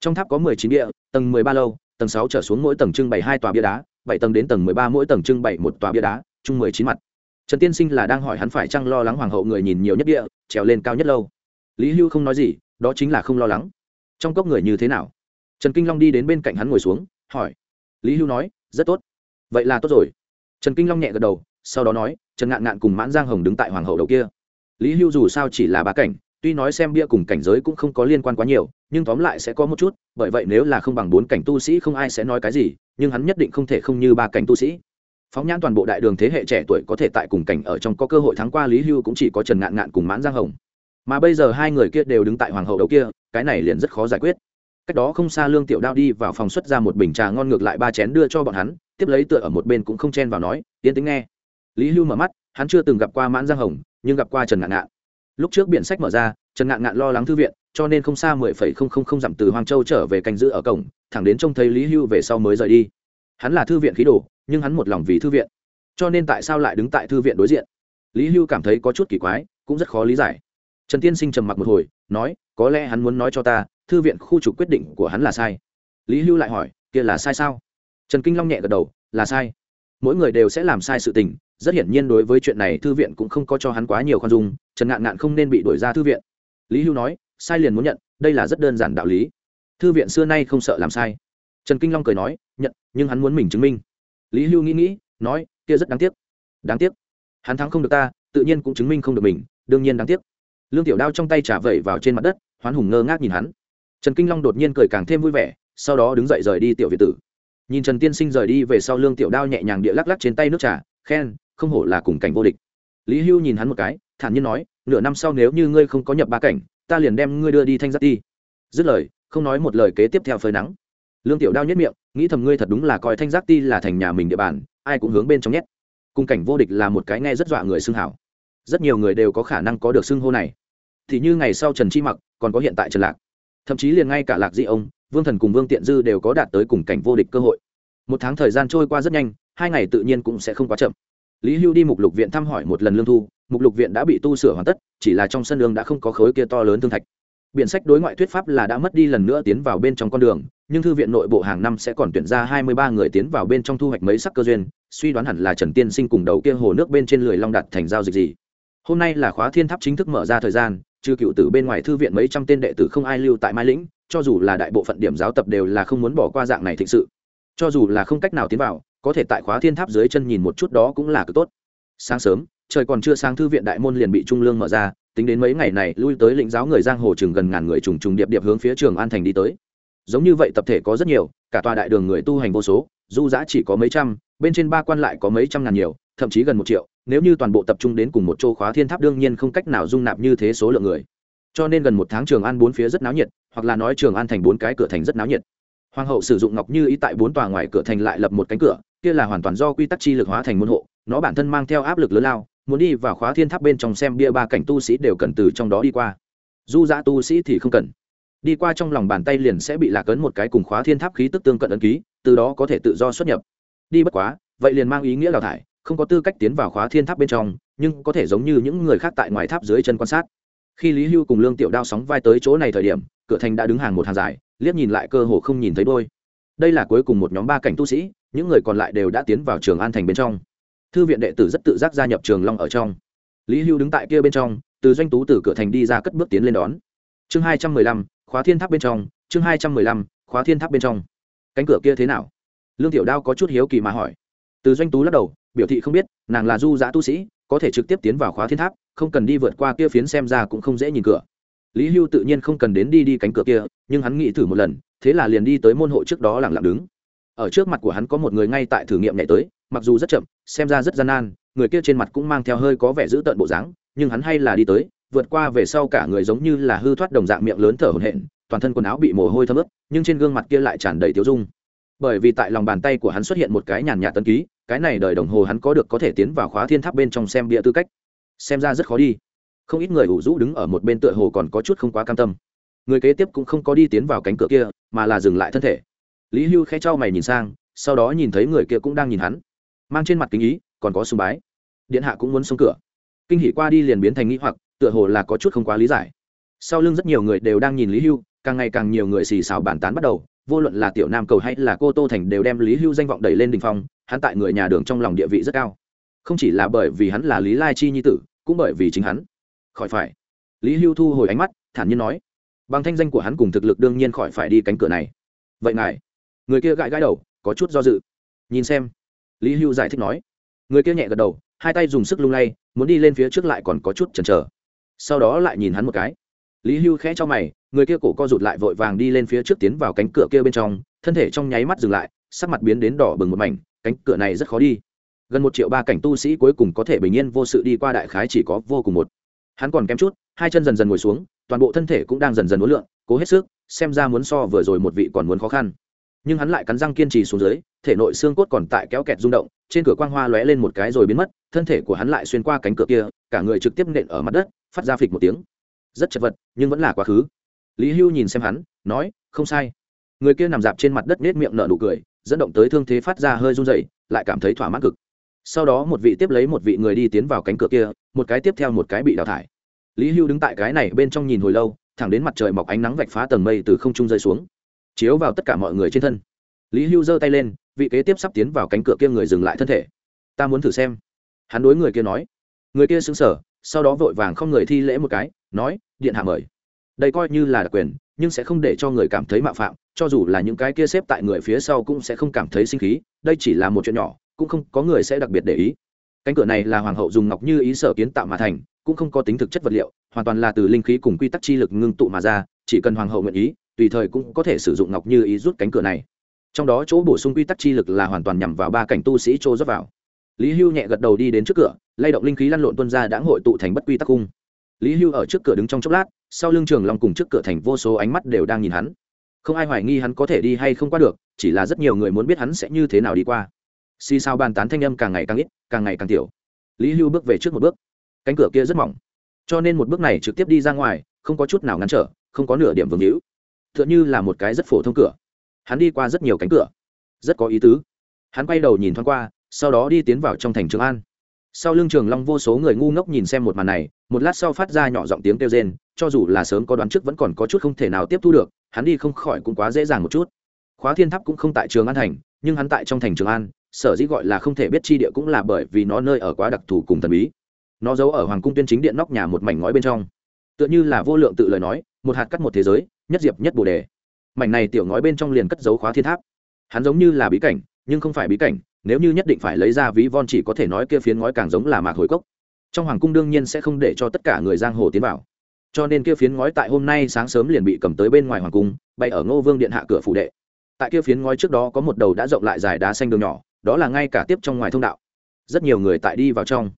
Trong tháp có mười chín địa, tầng mười ba lâu, tầng sáu trở xuống mỗi tầng trưng bày hai tòa bia đá, bảy tầng đến tầng mười ba mỗi tầng trưng bày một tòa bia đá, chung mười chín mặt. Trần tiên sinh là đang hỏi hắn phải chăng lo lắng hoàng hậu người nhìn nhiều nhất địa trèo lên cao nhất lâu. Lý hưu không nói gì, đó chính là không lo lắng. Trong cốc người như thế nào? Trần kinh long đi đến bên cạnh hắn ngồi xuống, hỏi. Lý hưu nói, rất tốt. Vậy là tốt rồi. Trần kinh long nhẹ gật đầu, sau đó nói, trần ngạn ngạn cùng mãn giang hồng đứng tại hoàng hậu đầu kia. Lý hưu dù sao chỉ là bá cảnh, tuy nói xem bia cùng cảnh giới cũng không có liên quan quá nhiều, nhưng tóm lại sẽ có một chút, bởi vậy nếu là không bằng bốn cảnh tu sĩ không ai sẽ nói cái gì, nhưng hắn nhất định không thể không như ba cảnh tu sĩ phóng nhãn toàn bộ đại đường thế hệ trẻ tuổi có thể tại cùng cảnh ở trong có cơ hội thắng qua lý hưu cũng chỉ có trần ngạn ngạn cùng mãn giang hồng. Mà bây giờ hai người kia đều đứng tại hoàng hậu đầu kia, cái này liền rất khó giải quyết. Cách đó không xa lương tiểu đao đi vào phòng xuất ra một bình trà ngon ngược lại ba chén đưa cho bọn hắn, tiếp lấy tựa ở một bên cũng không chen vào nói, tiến tính nghe. Lý hưu mở mắt, hắn chưa từng gặp qua mãn giang hồng, nhưng gặp qua trần ngạn ngạn. Lúc trước biển sách mở ra, trần ngạn ngạn lo lắng thư viện, cho nên không xa mười phẩy không không không dặm từ hoàng châu trở về canh giữ ở cổng, thẳng đến trông thấy lý hưu về sau mới rời đi. Hắn là thư viện khí đồ nhưng hắn một lòng vì thư viện. Cho nên tại sao lại đứng tại thư viện đối diện? Lý hưu cảm thấy có chút kỳ quái, cũng rất khó lý giải. Trần tiên sinh trầm mặc một hồi, nói, có lẽ hắn muốn nói cho ta, thư viện khu trục quyết định của hắn là sai. Lý hưu lại hỏi, kia là sai sao? Trần kinh long nhẹ gật đầu, là sai. Mỗi người đều sẽ làm sai sự tình, rất hiển nhiên đối với chuyện này thư viện cũng không có cho hắn quá nhiều khoan dung, trần ngạn ngạn không nên bị đuổi ra thư viện. Lý hưu nói, sai liền muốn nhận, đây là rất đơn giản đạo lý. Thư viện xưa nay không sợ làm sai. Trần kinh long cười nói, nhận, nhưng hắn muốn mình chứng minh lý hưu nghĩ nghĩ, nói, kia rất đáng tiếc. Đáng tiếc? Hắn thắng không được ta, tự nhiên cũng chứng minh không được mình, đương nhiên đáng tiếc. Lương tiểu đao trong tay trả vẩy vào trên mặt đất, hoán hùng ngơ ngác nhìn hắn. Trần kinh long đột nhiên cười càng thêm vui vẻ, sau đó đứng dậy rời đi tiểu việt tử. Nhìn trần tiên sinh rời đi về sau lương tiểu đao nhẹ nhàng địa lắc lắc trên tay nước trà, khen, không hổ là cùng cảnh vô địch. Lý hưu nhìn hắn một cái, thản nhiên nói, nửa năm sau nếu như ngươi không có nhập ba cảnh, ta liền đem ngươi đưa đi thanh giác ti. Dứt lời, không nói một lời kế tiếp theo phơi nắng. Lương tiểu đao nhất miệng nghĩ thầm ngươi thật đúng là coi thanh giác ti là thành nhà mình địa bàn, ai cũng hướng bên trong nhét. Cùng cảnh vô địch là một cái nghe rất dọa người xưng hảo. Rất nhiều người đều có khả năng có được xưng hô này. Thì như ngày sau trần chi mặc, còn có hiện tại trần lạc. Thậm chí liền ngay cả lạc di ông, vương thần cùng vương tiện dư đều có đạt tới cùng cảnh vô địch cơ hội. Một tháng thời gian trôi qua rất nhanh, hai ngày tự nhiên cũng sẽ không quá chậm. Lý hưu đi mục lục viện thăm hỏi một lần lương thu, mục lục viện đã bị tu sửa hoàn tất, chỉ là trong sân đường đã không có khối kia to lớn thương thạch. Biện sách đối ngoại thuyết pháp là đã mất đi lần nữa tiến vào bên trong con đường nhưng thư viện nội bộ hàng năm sẽ còn tuyển ra hai mươi ba người tiến vào bên trong thu hoạch mấy sắc cơ duyên, suy đoán hẳn là trần tiên sinh cùng đầu kia hồ nước bên trên lười long đặt thành giao dịch gì. Hôm nay là khóa thiên tháp chính thức mở ra thời gian, trừ cựu tử bên ngoài thư viện mấy trăm tên đệ tử không ai lưu tại mai lĩnh, cho dù là đại bộ phận điểm giáo tập đều là không muốn bỏ qua dạng này thịnh sự. Cho dù là không cách nào tiến vào, có thể tại khóa thiên tháp dưới chân nhìn một chút đó cũng là cực tốt. Sáng sớm, trời còn chưa sáng thư viện đại môn liền bị trung lương mở ra, tính đến mấy ngày này lui tới lĩnh giáo người giang hồ chừng gần ngàn người trùng trùng điệp điệp hướng phía trường an thành đi tới giống như vậy tập thể có rất nhiều, cả tòa đại đường người tu hành vô số, du giã chỉ có mấy trăm, bên trên ba quan lại có mấy trăm ngàn nhiều, thậm chí gần một triệu, nếu như toàn bộ tập trung đến cùng một chỗ khóa thiên tháp đương nhiên không cách nào dung nạp như thế số lượng người. Cho nên gần một tháng trường an bốn phía rất náo nhiệt, hoặc là nói trường an thành bốn cái cửa thành rất náo nhiệt. Hoàng hậu sử dụng ngọc như ý tại bốn tòa ngoài cửa thành lại lập một cánh cửa, kia là hoàn toàn do quy tắc chi lực hóa thành môn hộ, nó bản thân mang theo áp lực lớn lao, muốn đi vào khóa thiên tháp bên trong xem bia ba cảnh tu sĩ đều cần từ trong đó đi qua. Du giã tu sĩ thì không cần đi qua trong lòng bàn tay liền sẽ bị lạc ấn một cái cùng khóa thiên tháp khí tức tương cận ấn ký, từ đó có thể tự do xuất nhập. Đi bất quá, vậy liền mang ý nghĩa đào thải, không có tư cách tiến vào khóa thiên tháp bên trong, nhưng có thể giống như những người khác tại ngoài tháp dưới chân quan sát. Khi lý hưu cùng lương tiểu đao sóng vai tới chỗ này thời điểm, cửa thành đã đứng hàng một hàng dài, liếc nhìn lại cơ hồ không nhìn thấy đôi. Đây là cuối cùng một nhóm ba cảnh tu sĩ, những người còn lại đều đã tiến vào trường an thành bên trong. Thư viện đệ tử rất tự giác gia nhập trường long ở trong. Lý hưu đứng tại kia bên trong, từ doanh tú từ cửa thành đi ra cất bước tiến lên đón. Chương hai trăm mười lăm khóa thiên tháp bên trong, chương hai trăm mười lăm, khóa thiên tháp bên trong. Cánh cửa kia thế nào? Lương tiểu đao có chút hiếu kỳ mà hỏi. Từ doanh tú lắc đầu, biểu thị không biết, nàng là du giã tu sĩ, có thể trực tiếp tiến vào khóa thiên tháp, không cần đi vượt qua kia phiến xem ra cũng không dễ nhìn cửa. Lý hưu tự nhiên không cần đến đi đi cánh cửa kia, nhưng hắn nghĩ thử một lần, thế là liền đi tới môn hộ trước đó lẳng lặng đứng. Ở trước mặt của hắn có một người ngay tại thử nghiệm nhảy tới, mặc dù rất chậm, xem ra rất gian nan, người kia trên mặt cũng mang theo hơi có vẻ giữ tợn bộ dáng, nhưng hắn hay là đi tới vượt qua về sau cả người giống như là hư thoát đồng dạng miệng lớn thở hổn hển, toàn thân quần áo bị mồ hôi thấm ướt, nhưng trên gương mặt kia lại tràn đầy tiêu dung. Bởi vì tại lòng bàn tay của hắn xuất hiện một cái nhàn nhạt tân ký, cái này đời đồng hồ hắn có được có thể tiến vào khóa thiên tháp bên trong xem bia tư cách. Xem ra rất khó đi. Không ít người ủ rũ đứng ở một bên tựa hồ còn có chút không quá cam tâm. Người kế tiếp cũng không có đi tiến vào cánh cửa kia, mà là dừng lại thân thể. Lý hưu khẽ cho mày nhìn sang, sau đó nhìn thấy người kia cũng đang nhìn hắn. Mang trên mặt kính ý, còn có sùng bái. Điện hạ cũng muốn xông cửa. Kinh hỉ qua đi liền biến thành nghĩ hoặc tựa hồ là có chút không quá lý giải. Sau lưng rất nhiều người đều đang nhìn lý hưu, càng ngày càng nhiều người xì xào bàn tán bắt đầu, vô luận là tiểu nam cầu hay là cô tô thành đều đem lý hưu danh vọng đẩy lên đình phong, hắn tại người nhà đường trong lòng địa vị rất cao. Không chỉ là bởi vì hắn là lý lai chi nhi tử, cũng bởi vì chính hắn. Khỏi phải. Lý hưu thu hồi ánh mắt, thản nhiên nói, bằng thanh danh của hắn cùng thực lực đương nhiên khỏi phải đi cánh cửa này. Vậy ngài? Người kia gãi gãi đầu, có chút do dự. Nhìn xem, lý hưu giải thích nói. Người kia nhẹ gật đầu, hai tay dùng sức lung lay, muốn đi lên phía trước lại còn có chút chần chờ sau đó lại nhìn hắn một cái. Lý hưu khẽ cho mày, người kia cổ co rụt lại vội vàng đi lên phía trước tiến vào cánh cửa kia bên trong, thân thể trong nháy mắt dừng lại, sắc mặt biến đến đỏ bừng một mảnh, cánh cửa này rất khó đi. Gần một triệu ba cảnh tu sĩ cuối cùng có thể bình yên vô sự đi qua đại khái chỉ có vô cùng một. Hắn còn kém chút, hai chân dần dần ngồi xuống, toàn bộ thân thể cũng đang dần dần uốn lượn, cố hết sức, xem ra muốn so vừa rồi một vị còn muốn khó khăn. Nhưng hắn lại cắn răng kiên trì xuống dưới, thể nội xương cốt còn tại kéo kẹt rung động, trên cửa quang hoa lóe lên một cái rồi biến mất, thân thể của hắn lại xuyên qua cánh cửa kia, cả người trực tiếp nện ở mặt đất phát ra phịch một tiếng. Rất chật vật, nhưng vẫn là quá khứ. Lý hưu nhìn xem hắn, nói, không sai. Người kia nằm dạp trên mặt đất nết miệng nở nụ cười, dẫn động tới thương thế phát ra hơi run dậy lại cảm thấy thỏa mãn cực. Sau đó một vị tiếp lấy một vị người đi tiến vào cánh cửa kia, một cái tiếp theo một cái bị đào thải. Lý hưu đứng tại cái này bên trong nhìn hồi lâu, thẳng đến mặt trời mọc ánh nắng vạch phá tầng mây từ không trung rơi xuống, chiếu vào tất cả mọi người trên thân. Lý hưu giơ tay lên, vị kế tiếp sắp tiến vào cánh cửa kia người dừng lại thân thể. Ta muốn thử xem. Hắn đối người kia nói. Người kia xứng sở sau đó vội vàng không người thi lễ một cái, nói, điện hạ mời. Đây coi như là đặc quyền, nhưng sẽ không để cho người cảm thấy mạo phạm, cho dù là những cái kia xếp tại người phía sau cũng sẽ không cảm thấy sinh khí, đây chỉ là một chuyện nhỏ, cũng không có người sẽ đặc biệt để ý. Cánh cửa này là hoàng hậu dùng ngọc như ý sở kiến tạo mà thành, cũng không có tính thực chất vật liệu, hoàn toàn là từ linh khí cùng quy tắc chi lực ngưng tụ mà ra, chỉ cần hoàng hậu nguyện ý, tùy thời cũng có thể sử dụng ngọc như ý rút cánh cửa này. Trong đó chỗ bổ sung quy tắc chi lực là hoàn toàn nhằm vào ba cảnh tu sĩ chỗ rót vào lý hưu nhẹ gật đầu đi đến trước cửa, lay động linh khí lăn lộn tuân ra đã hội tụ thành bất quy tắc cung lý hưu ở trước cửa đứng trong chốc lát, sau lưng trường long cùng trước cửa thành vô số ánh mắt đều đang nhìn hắn. Không ai hoài nghi hắn có thể đi hay không qua được, chỉ là rất nhiều người muốn biết hắn sẽ như thế nào đi qua. Xì sao bàn tán thanh âm càng ngày càng ít, càng ngày càng tiểu. Lý hưu bước về trước một bước. Cánh cửa kia rất mỏng. Cho nên một bước này trực tiếp đi ra ngoài, không có chút nào ngăn trở, không có nửa điểm vương hữu. T h ư ợ n h ư là một cái rất phổ thông cửa. Hắn đi qua rất nhiều cánh cửa. Rất có ý tứ. Hắn quay đầu nhìn thoáng qua sau đó đi tiến vào trong thành trường an. Sau lưng trường long vô số người ngu ngốc nhìn xem một màn này, một lát sau phát ra nhỏ giọng tiếng kêu rên, cho dù là sớm có đoán trước vẫn còn có chút không thể nào tiếp thu được, hắn đi không khỏi cũng quá dễ dàng một chút. Khóa thiên tháp cũng không tại trường an thành, nhưng hắn tại trong thành trường an, sở dĩ gọi là không thể biết chi địa cũng là bởi vì nó nơi ở quá đặc thù cùng thần bí. Nó giấu ở hoàng cung tuyên chính điện nóc nhà một mảnh ngói bên trong. Tựa như là vô lượng tự lời nói, một hạt cắt một thế giới, nhất diệp nhất bồ đề. Mảnh này tiểu ngói bên trong liền cất giấu khóa thiên tháp. Hắn giống như là bí cảnh, nhưng không phải bí cảnh nếu như nhất định phải lấy ra ví von chỉ có thể nói kia phiến ngói càng giống là mạc hồi cốc. Trong hoàng cung đương nhiên sẽ không để cho tất cả người giang hồ tiến vào. Cho nên kia phiến ngói tại hôm nay sáng sớm liền bị cầm tới bên ngoài hoàng cung, bay ở ngô vương điện hạ cửa phủ đệ. Tại kia phiến ngói trước đó có một đầu đã rộng lại dài đá xanh đường nhỏ, đó là ngay cả tiếp trong ngoài thông đạo. Rất nhiều người tại đi vào trong.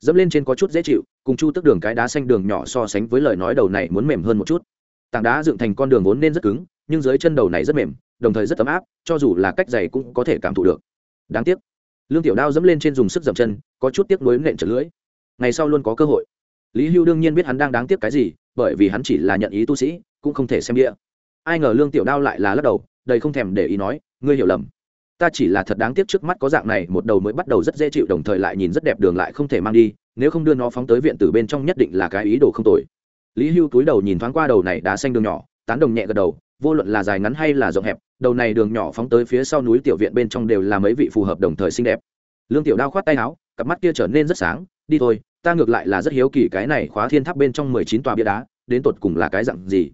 Dẫm lên trên có chút dễ chịu, cùng chu tức đường cái đá xanh đường nhỏ so sánh với lời nói đầu này muốn mềm hơn một chút. Tảng đá dựng thành con đường vốn nên rất cứng, nhưng dưới chân đầu này rất mềm, đồng thời rất ấm áp, cho dù là cách dày cũng có thể cảm thụ được đáng tiếc. Lương tiểu đao dẫm lên trên dùng sức dậm chân, có chút tiếc nuối nện trở lưỡi. Ngày sau luôn có cơ hội. Lý hưu đương nhiên biết hắn đang đáng tiếc cái gì, bởi vì hắn chỉ là nhận ý tu sĩ, cũng không thể xem địa ai ngờ lương tiểu đao lại là lắc đầu, đầy không thèm để ý nói, ngươi hiểu lầm. Ta chỉ là thật đáng tiếc trước mắt có dạng này, một đầu mới bắt đầu rất dễ chịu, đồng thời lại nhìn rất đẹp đường lại không thể mang đi, nếu không đưa nó phóng tới viện từ bên trong nhất định là cái ý đồ không tồi. Lý hưu túi đầu nhìn thoáng qua đầu này đá xanh đường nhỏ, tán đồng nhẹ gật đầu vô luận là dài ngắn hay là rộng hẹp, đầu này đường nhỏ phóng tới phía sau núi tiểu viện bên trong đều là mấy vị phù hợp đồng thời xinh đẹp. Lương tiểu đao khoát tay áo, cặp mắt kia trở nên rất sáng, đi thôi, ta ngược lại là rất hiếu kỳ cái này khóa thiên tháp bên trong mười chín tòa bia đá, đến tột cùng là cái dặn gì?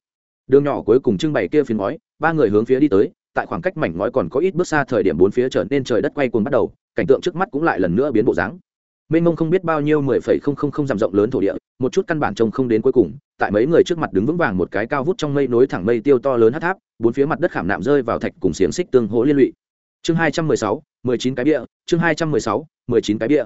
Đường nhỏ cuối cùng trưng bày kia phiến ngói, ba người hướng phía đi tới, tại khoảng cách mảnh ngói còn có ít bước xa thời điểm bốn phía trở nên trời đất quay cuồng bắt đầu, cảnh tượng trước mắt cũng lại lần nữa biến bộ dáng mênh mông không biết bao nhiêu mười phẩy không không không dặm rộng lớn thổ địa, một chút căn bản trông không đến cuối cùng, tại mấy người trước mặt đứng vững vàng một cái cao vút trong mây nối thẳng mây tiêu to lớn hát tháp, bốn phía mặt đất khảm nạm rơi vào thạch cùng xiềng xích tương hỗ liên lụy. Chương hai trăm mười sáu, mười chín cái bia, chương hai trăm mười sáu, mười chín cái bia.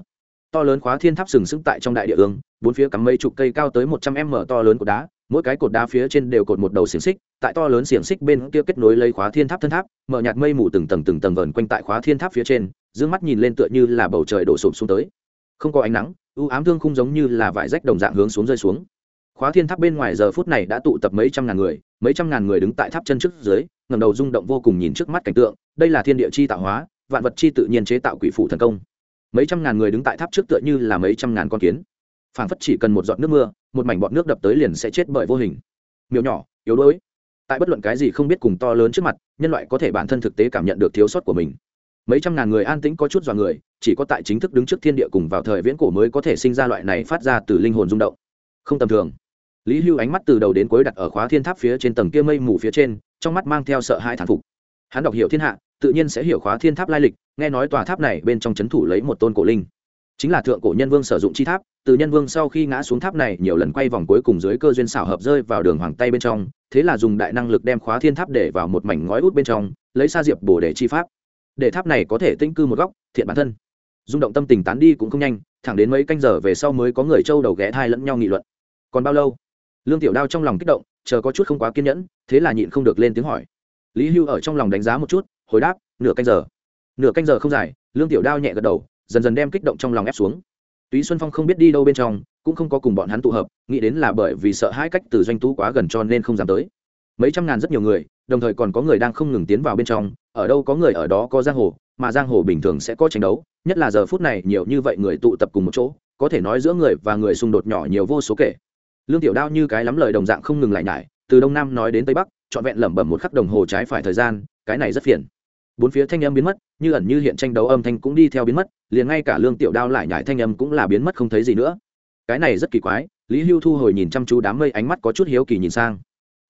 To lớn khóa thiên tháp sừng sững tại trong đại địa ương, bốn phía cắm mấy chục cây cao tới một trăm m to lớn của đá, mỗi cái cột đá phía trên đều cột một đầu xiềng xích, tại to lớn xiềng xích bên kia kết nối lấy khóa thiên tháp thân tháp, mở nhạt mây mù từng tầng từng tầng vờn quanh tại khóa thiên tháp phía trên d ư ơ n g mắt nhìn lên tựa như là bầu trời đổ sụp xuống tới không có ánh nắng ưu ám thương không giống như là vải rách đồng dạng hướng xuống rơi xuống. Khóa thiên tháp bên ngoài giờ phút này đã tụ tập mấy trăm ngàn người, mấy trăm ngàn người đứng tại tháp chân trước dưới ngầm đầu rung động vô cùng nhìn trước mắt cảnh tượng, đây là thiên địa chi tạo hóa, vạn vật chi tự nhiên chế tạo quỷ phủ thần công. Mấy trăm ngàn người đứng tại tháp trước tựa như là mấy trăm ngàn con kiến. Phảng phất chỉ cần một giọt nước mưa, một mảnh bọt nước đập tới liền sẽ chết bởi vô hình. Miêu nhỏ, yếu đuối. Tại bất luận cái gì không biết cùng to lớn trước mặt, nhân loại có thể bản thân thực tế cảm nhận được thiếu sót của mình. Mấy trăm ngàn người an tĩnh có chút dọa người chỉ có tại chính thức đứng trước thiên địa cùng vào thời viễn cổ mới có thể sinh ra loại này phát ra từ linh hồn rung động. Không tầm thường. Lý hưu ánh mắt từ đầu đến cuối đặt ở khóa thiên tháp phía trên tầng kia mây mù phía trên, trong mắt mang theo sợ hãi thản phục. Hắn đọc hiểu thiên hạ, tự nhiên sẽ hiểu khóa thiên tháp lai lịch, nghe nói tòa tháp này bên trong c h ấ n thủ lấy một tôn cổ linh. Chính là thượng cổ nhân vương sử dụng chi tháp, từ nhân vương sau khi ngã xuống tháp này nhiều lần quay vòng cuối cùng dưới cơ duyên xảo hợp rơi vào đường hoàng tay bên trong, thế là dùng đại năng lực đem khóa thiên tháp để vào một mảnh ngói út bên trong, lấy sa diệp bổ để chi pháp. Để tháp này có thể tĩnh cư một góc, thiện bản thân rung động tâm tình tán đi cũng không nhanh, thẳng đến mấy canh giờ về sau mới có người trâu đầu ghé thai lẫn nhau nghị luận. Còn bao lâu? Lương tiểu đao trong lòng kích động, chờ có chút không quá kiên nhẫn, thế là nhịn không được lên tiếng hỏi. Lý hưu ở trong lòng đánh giá một chút, hồi đáp, nửa canh giờ. Nửa canh giờ không dài, lương tiểu đao nhẹ gật đầu, dần dần đem kích động trong lòng ép xuống. Túy xuân phong không biết đi đâu bên trong, cũng không có cùng bọn hắn tụ hợp, nghĩ đến là bởi vì sợ hai cách từ doanh tú quá gần cho nên không dám tới. Mấy trăm ngàn rất nhiều người, đồng thời còn có người đang không ngừng tiến vào bên trong, ở đâu có người ở đó có giang hồ, mà giang hồ bình thường sẽ có tranh đấu nhất là giờ phút này nhiều như vậy người tụ tập cùng một chỗ, có thể nói giữa người và người xung đột nhỏ nhiều vô số kể. Lương tiểu đao như cái lắm lời đồng dạng không ngừng lại nhải, từ đông nam nói đến tây bắc, trọn vẹn lẩm bẩm một khắc đồng hồ trái phải thời gian, cái này rất phiền. Bốn phía thanh âm biến mất, như ẩn như hiện tranh đấu âm thanh cũng đi theo biến mất, liền ngay cả lương tiểu đao lại nhải thanh âm cũng là biến mất không thấy gì nữa. Cái này rất kỳ quái, lý hưu thu hồi nhìn chăm chú đám mây ánh mắt có chút hiếu kỳ nhìn sang.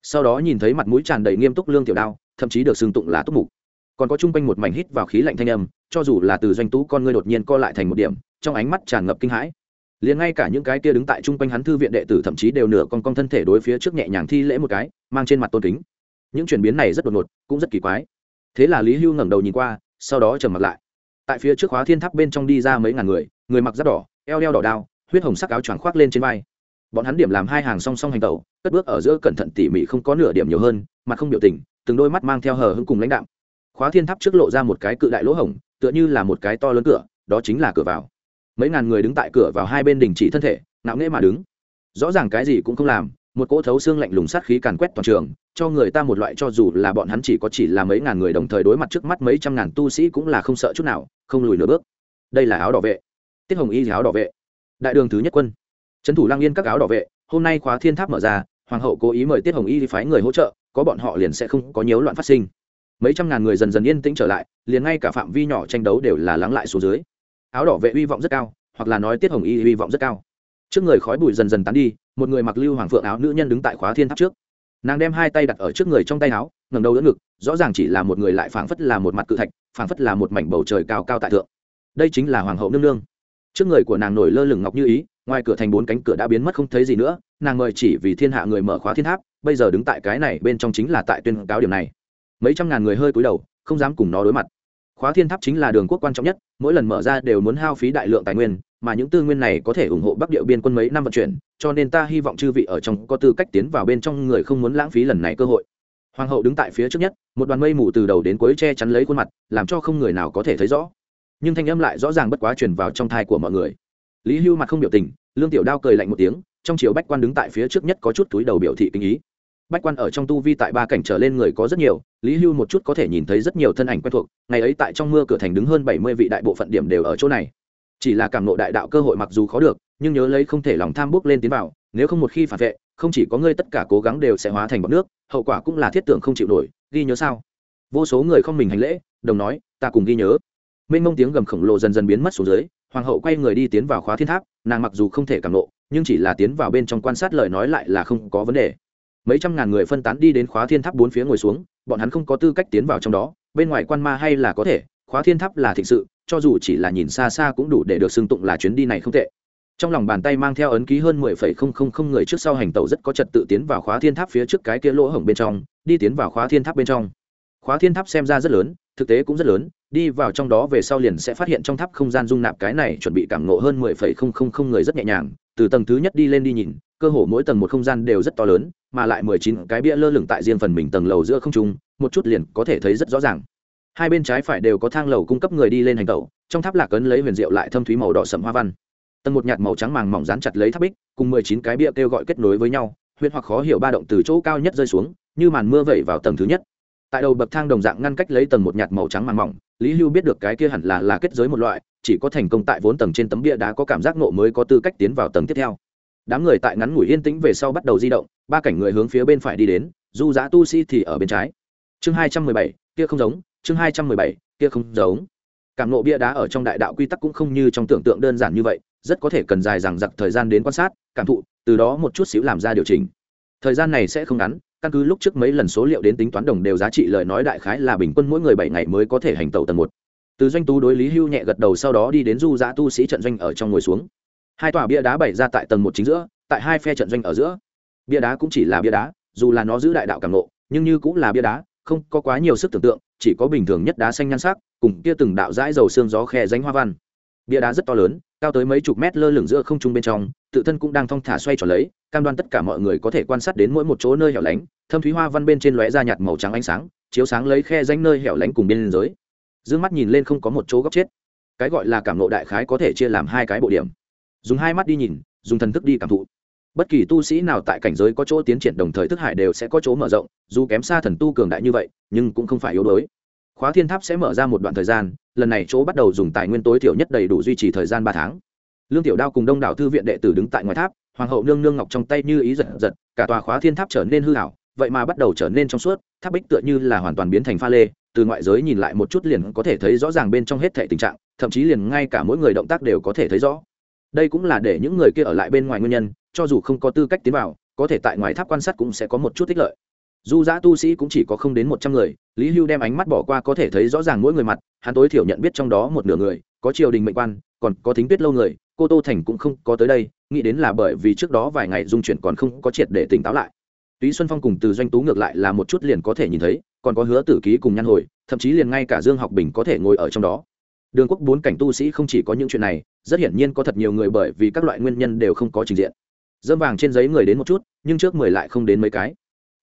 Sau đó nhìn thấy mặt mũi tràn đầy nghiêm túc lương tiểu đao, thậm chí được xưng tụng là túc mục còn có chung quanh một mảnh hít vào khí lạnh thanh âm, cho dù là từ doanh tú con ngươi đột nhiên co lại thành một điểm, trong ánh mắt tràn ngập kinh hãi. Liền ngay cả những cái kia đứng tại chung quanh hắn thư viện đệ tử thậm chí đều nửa con con thân thể đối phía trước nhẹ nhàng thi lễ một cái, mang trên mặt tôn kính. Những chuyển biến này rất đột ngột, cũng rất kỳ quái. Thế là lý hưu ngẩng đầu nhìn qua, sau đó trầm mặt lại. Tại phía trước khóa thiên tháp bên trong đi ra mấy ngàn người người mặc giáp đỏ, eo đeo đỏ đao, huyết hồng sắc áo choàng khoác lên trên vai. Bọn hắn điểm làm hai hàng song song hành tẩu, cất bước ở giữa cẩn thận tỉ mỉ không có nửa điểm nhiều hơn, mặt không biểu tình, từng đôi mắt mang theo hờ hững cùng lãnh đạm khóa thiên tháp trước lộ ra một cái cự đại lỗ hổng, tựa như là một cái to lớn cửa, đó chính là cửa vào. Mấy ngàn người đứng tại cửa vào hai bên đình chỉ thân thể, ngạo nghễ mà đứng. Rõ ràng cái gì cũng không làm, một cỗ thấu xương lạnh lùng sát khí càn quét toàn trường, cho người ta một loại cho dù là bọn hắn chỉ có chỉ là mấy ngàn người đồng thời đối mặt trước mắt mấy trăm ngàn tu sĩ cũng là không sợ chút nào, không lùi nửa bước. Đây là áo đỏ vệ. Tiết hồng y áo đỏ vệ. Đại đường thứ nhất quân. Trấn thủ lang yên các áo đỏ vệ, hôm nay khóa thiên tháp mở ra, hoàng hậu cố ý mời tiết hồng y phái người hỗ trợ, có bọn họ liền sẽ không có nhiều loạn phát sinh mấy trăm ngàn người dần dần yên tĩnh trở lại, liền ngay cả phạm vi nhỏ tranh đấu đều là lắng lại xuống dưới. Áo đỏ vệ uy vọng rất cao, hoặc là nói tiết hồng y uy vọng rất cao. Trước người khói bụi dần dần tán đi, một người mặc lưu hoàng phượng áo nữ nhân đứng tại khóa thiên tháp trước. Nàng đem hai tay đặt ở trước người trong tay áo ngầm đầu đỡ ngực, rõ ràng chỉ là một người lại phảng phất là một mặt cự thạch, phảng phất là một mảnh bầu trời cao cao tại thượng. Đây chính là hoàng hậu nương nương. Trước người của nàng nổi lơ lửng ngọc như ý, ngoài cửa thành bốn cánh cửa đã biến mất không thấy gì nữa, nàng mời chỉ vì thiên hạ người mở khóa thiên tháp, bây giờ đứng tại cái này bên trong chính là tại tuyên cáo điểm này mấy trăm ngàn người hơi cúi đầu, không dám cùng nó đối mặt. Khóa thiên tháp chính là đường quốc quan trọng nhất, mỗi lần mở ra đều muốn hao phí đại lượng tài nguyên, mà những tư nguyên này có thể ủng hộ bắc địa biên quân mấy năm vận chuyển, cho nên ta hy vọng chư vị ở trong có tư cách tiến vào bên trong người không muốn lãng phí lần này cơ hội. Hoàng hậu đứng tại phía trước nhất, một đoàn mây mù từ đầu đến cuối che chắn lấy khuôn mặt, làm cho không người nào có thể thấy rõ. Nhưng thanh âm lại rõ ràng bất quá truyền vào trong thai của mọi người. Lý hưu mặt không biểu tình, lương tiểu đao cười lạnh một tiếng, trong chiều bách quan đứng tại phía trước nhất có chút túi đầu biểu thị kinh ý bách quan ở trong tu vi tại ba cảnh trở lên người có rất nhiều, lý hưu một chút có thể nhìn thấy rất nhiều thân ảnh quen thuộc, ngày ấy tại trong mưa cửa thành đứng hơn bảy mươi vị đại bộ phận điểm đều ở chỗ này. Chỉ là cảm nộ đại đạo cơ hội mặc dù khó được, nhưng nhớ lấy không thể lòng tham bước lên tiến vào, nếu không một khi phản vệ, không chỉ có ngươi tất cả cố gắng đều sẽ hóa thành bọc nước, hậu quả cũng là thiết tưởng không chịu nổi, ghi nhớ sao? Vô số người không mình hành lễ, đồng nói, ta cùng ghi nhớ. Mênh mông tiếng gầm khổng lồ dần dần biến mất xuống dưới, hoàng hậu quay người đi tiến vào khóa thiên tháp, nàng mặc dù không thể cảm nộ, nhưng chỉ là tiến vào bên trong quan sát lời nói lại là không có vấn đề mấy trăm ngàn người phân tán đi đến khóa thiên tháp bốn phía ngồi xuống, bọn hắn không có tư cách tiến vào trong đó, bên ngoài quan ma hay là có thể, khóa thiên tháp là thịnh sự, cho dù chỉ là nhìn xa xa cũng đủ để được xưng tụng là chuyến đi này không tệ. Trong lòng bàn tay mang theo ấn ký hơn mười phẩy không không không người trước sau hành tàu rất có trật tự tiến vào khóa thiên tháp phía trước cái kia lỗ hổng bên trong, đi tiến vào khóa thiên tháp bên trong. Khóa thiên tháp xem ra rất lớn, thực tế cũng rất lớn, đi vào trong đó về sau liền sẽ phát hiện trong tháp không gian dung nạp cái này chuẩn bị cảm ngộ hơn mười phẩy không không không người rất nhẹ nhàng, từ tầng thứ nhất đi lên đi nhìn cơ hồ mỗi tầng một không gian đều rất to lớn, mà lại mười chín cái bia lơ lửng tại riêng phần mình tầng lầu giữa không trung, một chút liền có thể thấy rất rõ ràng. Hai bên trái phải đều có thang lầu cung cấp người đi lên hành tẩu, trong tháp lạc ấn lấy huyền diệu lại thâm thúy màu đỏ sầm hoa văn. Tầng một nhạt màu trắng màng mỏng dán chặt lấy tháp bích, cùng mười chín cái bia kêu gọi kết nối với nhau huyễn hoặc khó hiểu ba động từ chỗ cao nhất rơi xuống, như màn mưa vẩy vào tầng thứ nhất. Tại đầu bậc thang đồng dạng ngăn cách lấy tầng một nhạt màu trắng màng mỏng, lý hưu biết được cái kia hẳn là là kết giới một loại, chỉ có thành công tại vốn tầng trên tấm bia đá có cảm giác nộ mới có tư cách tiến vào tầng tiếp theo đám người tại ngắn ngủi yên tĩnh về sau bắt đầu di động, ba cảnh người hướng phía bên phải đi đến, du giã tu sĩ thì ở bên trái. Chương hai trăm mười bảy, kia không giống, chương hai trăm mười bảy, kia không giống. Cảm nộ bia đá ở trong đại đạo quy tắc cũng không như trong tưởng tượng đơn giản như vậy, rất có thể cần dài dằng dặc thời gian đến quan sát, cảm thụ, từ đó một chút xíu làm ra điều chỉnh. Thời gian này sẽ không ngắn, căn cứ lúc trước mấy lần số liệu đến tính toán đồng đều giá trị lời nói đại khái là bình quân mỗi người bảy ngày mới có thể hành tàu tầng một. Từ doanh tú đối lý hưu nhẹ gật đầu sau đó đi đến du giã tu sĩ trận doanh ở trong ngồi xuống hai tòa bia đá bày ra tại tầng một chính giữa, tại hai phe trận doanh ở giữa. Bia đá cũng chỉ là bia đá, dù là nó giữ đại đạo cảm nộ nhưng như cũng là bia đá, không có quá nhiều sức tưởng tượng, chỉ có bình thường nhất đá xanh nhan sắc, cùng kia từng đạo dãi dầu xương gió khe danh hoa văn. Bia đá rất to lớn, cao tới mấy chục mét lơ lửng giữa không trung bên trong, tự thân cũng đang thong thả xoay tròn lấy, cam đoan tất cả mọi người có thể quan sát đến mỗi một chỗ nơi hẻo lánh, thâm thúy hoa văn bên trên lóe ra nhạt màu trắng ánh sáng, chiếu sáng lấy khe danh nơi hẻo lánh cùng biên giới. D mắt nhìn lên không có một chỗ góc chết. Cái gọi là cảm lộ đại khái có thể chia làm hai cái bộ điểm dùng hai mắt đi nhìn, dùng thần thức đi cảm thụ. Bất kỳ tu sĩ nào tại cảnh giới có chỗ tiến triển đồng thời thức hải đều sẽ có chỗ mở rộng, dù kém xa thần tu cường đại như vậy, nhưng cũng không phải yếu đuối. Khóa thiên tháp sẽ mở ra một đoạn thời gian, lần này chỗ bắt đầu dùng tài nguyên tối thiểu nhất đầy đủ duy trì thời gian ba tháng. Lương tiểu đao cùng đông đảo thư viện đệ tử đứng tại ngoài tháp, hoàng hậu nương nương ngọc trong tay như ý giật giật, cả tòa khóa thiên tháp trở nên hư hảo vậy mà bắt đầu trở nên trong suốt, tháp bích tựa như là hoàn toàn biến thành pha lê, từ ngoại giới nhìn lại một chút liền có thể thấy rõ ràng bên trong hết thể tình trạng, thậm chí liền ngay cả mỗi người động tác đều có thể thấy rõ đây cũng là để những người kia ở lại bên ngoài nguyên nhân, cho dù không có tư cách tiến vào, có thể tại ngoài tháp quan sát cũng sẽ có một chút ích lợi. Du giã tu sĩ cũng chỉ có không đến một trăm người, lý hưu đem ánh mắt bỏ qua có thể thấy rõ ràng mỗi người mặt, hắn tối thiểu nhận biết trong đó một nửa người, có triều đình mệnh quan, còn có thính tuyết lâu người, cô tô thành cũng không có tới đây, nghĩ đến là bởi vì trước đó vài ngày dung chuyển còn không có triệt để tỉnh táo lại. Túy xuân phong cùng từ doanh tú ngược lại là một chút liền có thể nhìn thấy, còn có hứa tử ký cùng nhăn hồi, thậm chí liền ngay cả dương học bình có thể ngồi ở trong đó đường quốc bốn cảnh tu sĩ không chỉ có những chuyện này, rất hiển nhiên có thật nhiều người bởi vì các loại nguyên nhân đều không có trình diện. Dâm vàng trên giấy người đến một chút, nhưng trước mười lại không đến mấy cái.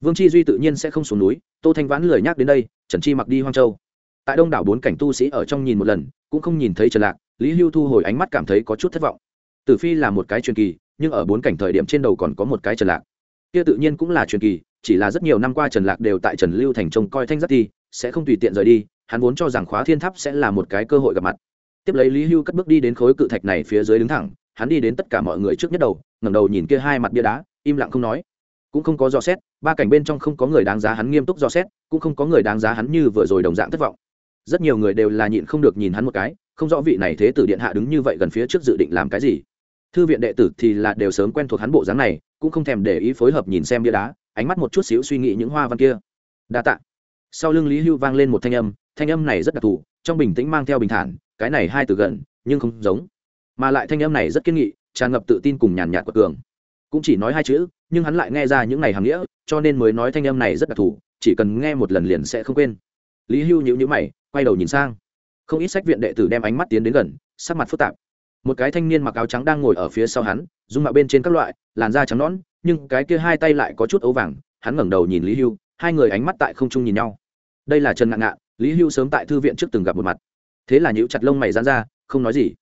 Vương chi duy tự nhiên sẽ không xuống núi, tô thanh vãn lười nhắc đến đây, trần chi mặc đi hoang châu. Tại đông đảo bốn cảnh tu sĩ ở trong nhìn một lần, cũng không nhìn thấy trần lạc, lý hưu thu hồi ánh mắt cảm thấy có chút thất vọng. Tử phi là một cái truyền kỳ, nhưng ở bốn cảnh thời điểm trên đầu còn có một cái trần lạc. Kia tự nhiên cũng là truyền kỳ, chỉ là rất nhiều năm qua trần lạc đều tại trần lưu thành trông coi thanh giác thi sẽ không tùy tiện rời đi hắn vốn cho rằng khóa thiên tháp sẽ là một cái cơ hội gặp mặt. Tiếp lấy lý hưu cất bước đi đến khối cự thạch này phía dưới đứng thẳng, hắn đi đến tất cả mọi người trước nhất đầu, ngẩng đầu nhìn kia hai mặt bia đá, im lặng không nói. Cũng không có dò xét, ba cảnh bên trong không có người đáng giá hắn nghiêm túc dò xét, cũng không có người đáng giá hắn như vừa rồi đồng dạng thất vọng. Rất nhiều người đều là nhịn không được nhìn hắn một cái, không rõ vị này thế tử điện hạ đứng như vậy gần phía trước dự định làm cái gì. Thư viện đệ tử thì là đều sớm quen thuộc hắn bộ dáng này, cũng không thèm để ý phối hợp nhìn xem bia đá, ánh mắt một chút xíu suy nghĩ những hoa văn kia. Đa tạ. Sau lưng lý hưu vang lên một thanh âm thanh âm này rất đặc thù, trong bình tĩnh mang theo bình thản, cái này hai từ gần, nhưng không giống. Mà lại thanh âm này rất kiên nghị, tràn ngập tự tin cùng nhàn nhạt của cường. Cũng chỉ nói hai chữ, nhưng hắn lại nghe ra những ngày hàm nghĩa, cho nên mới nói thanh âm này rất đặc thù, chỉ cần nghe một lần liền sẽ không quên. Lý hưu nhữ nhữ mày, quay đầu nhìn sang. Không ít sách viện đệ tử đem ánh mắt tiến đến gần, sắc mặt phức tạp. Một cái thanh niên mặc áo trắng đang ngồi ở phía sau hắn, dung mạo bên trên các loại, làn da trắng nõn, nhưng cái kia hai tay lại có chút ấu vàng, hắn ngẩng đầu nhìn lý hưu, hai người ánh mắt tại không trung nhìn nhau. Đây là trần ngạn ngạn lý hưu sớm tại thư viện trước từng gặp một mặt. Thế là nhữ chặt lông mày dán ra, không nói gì.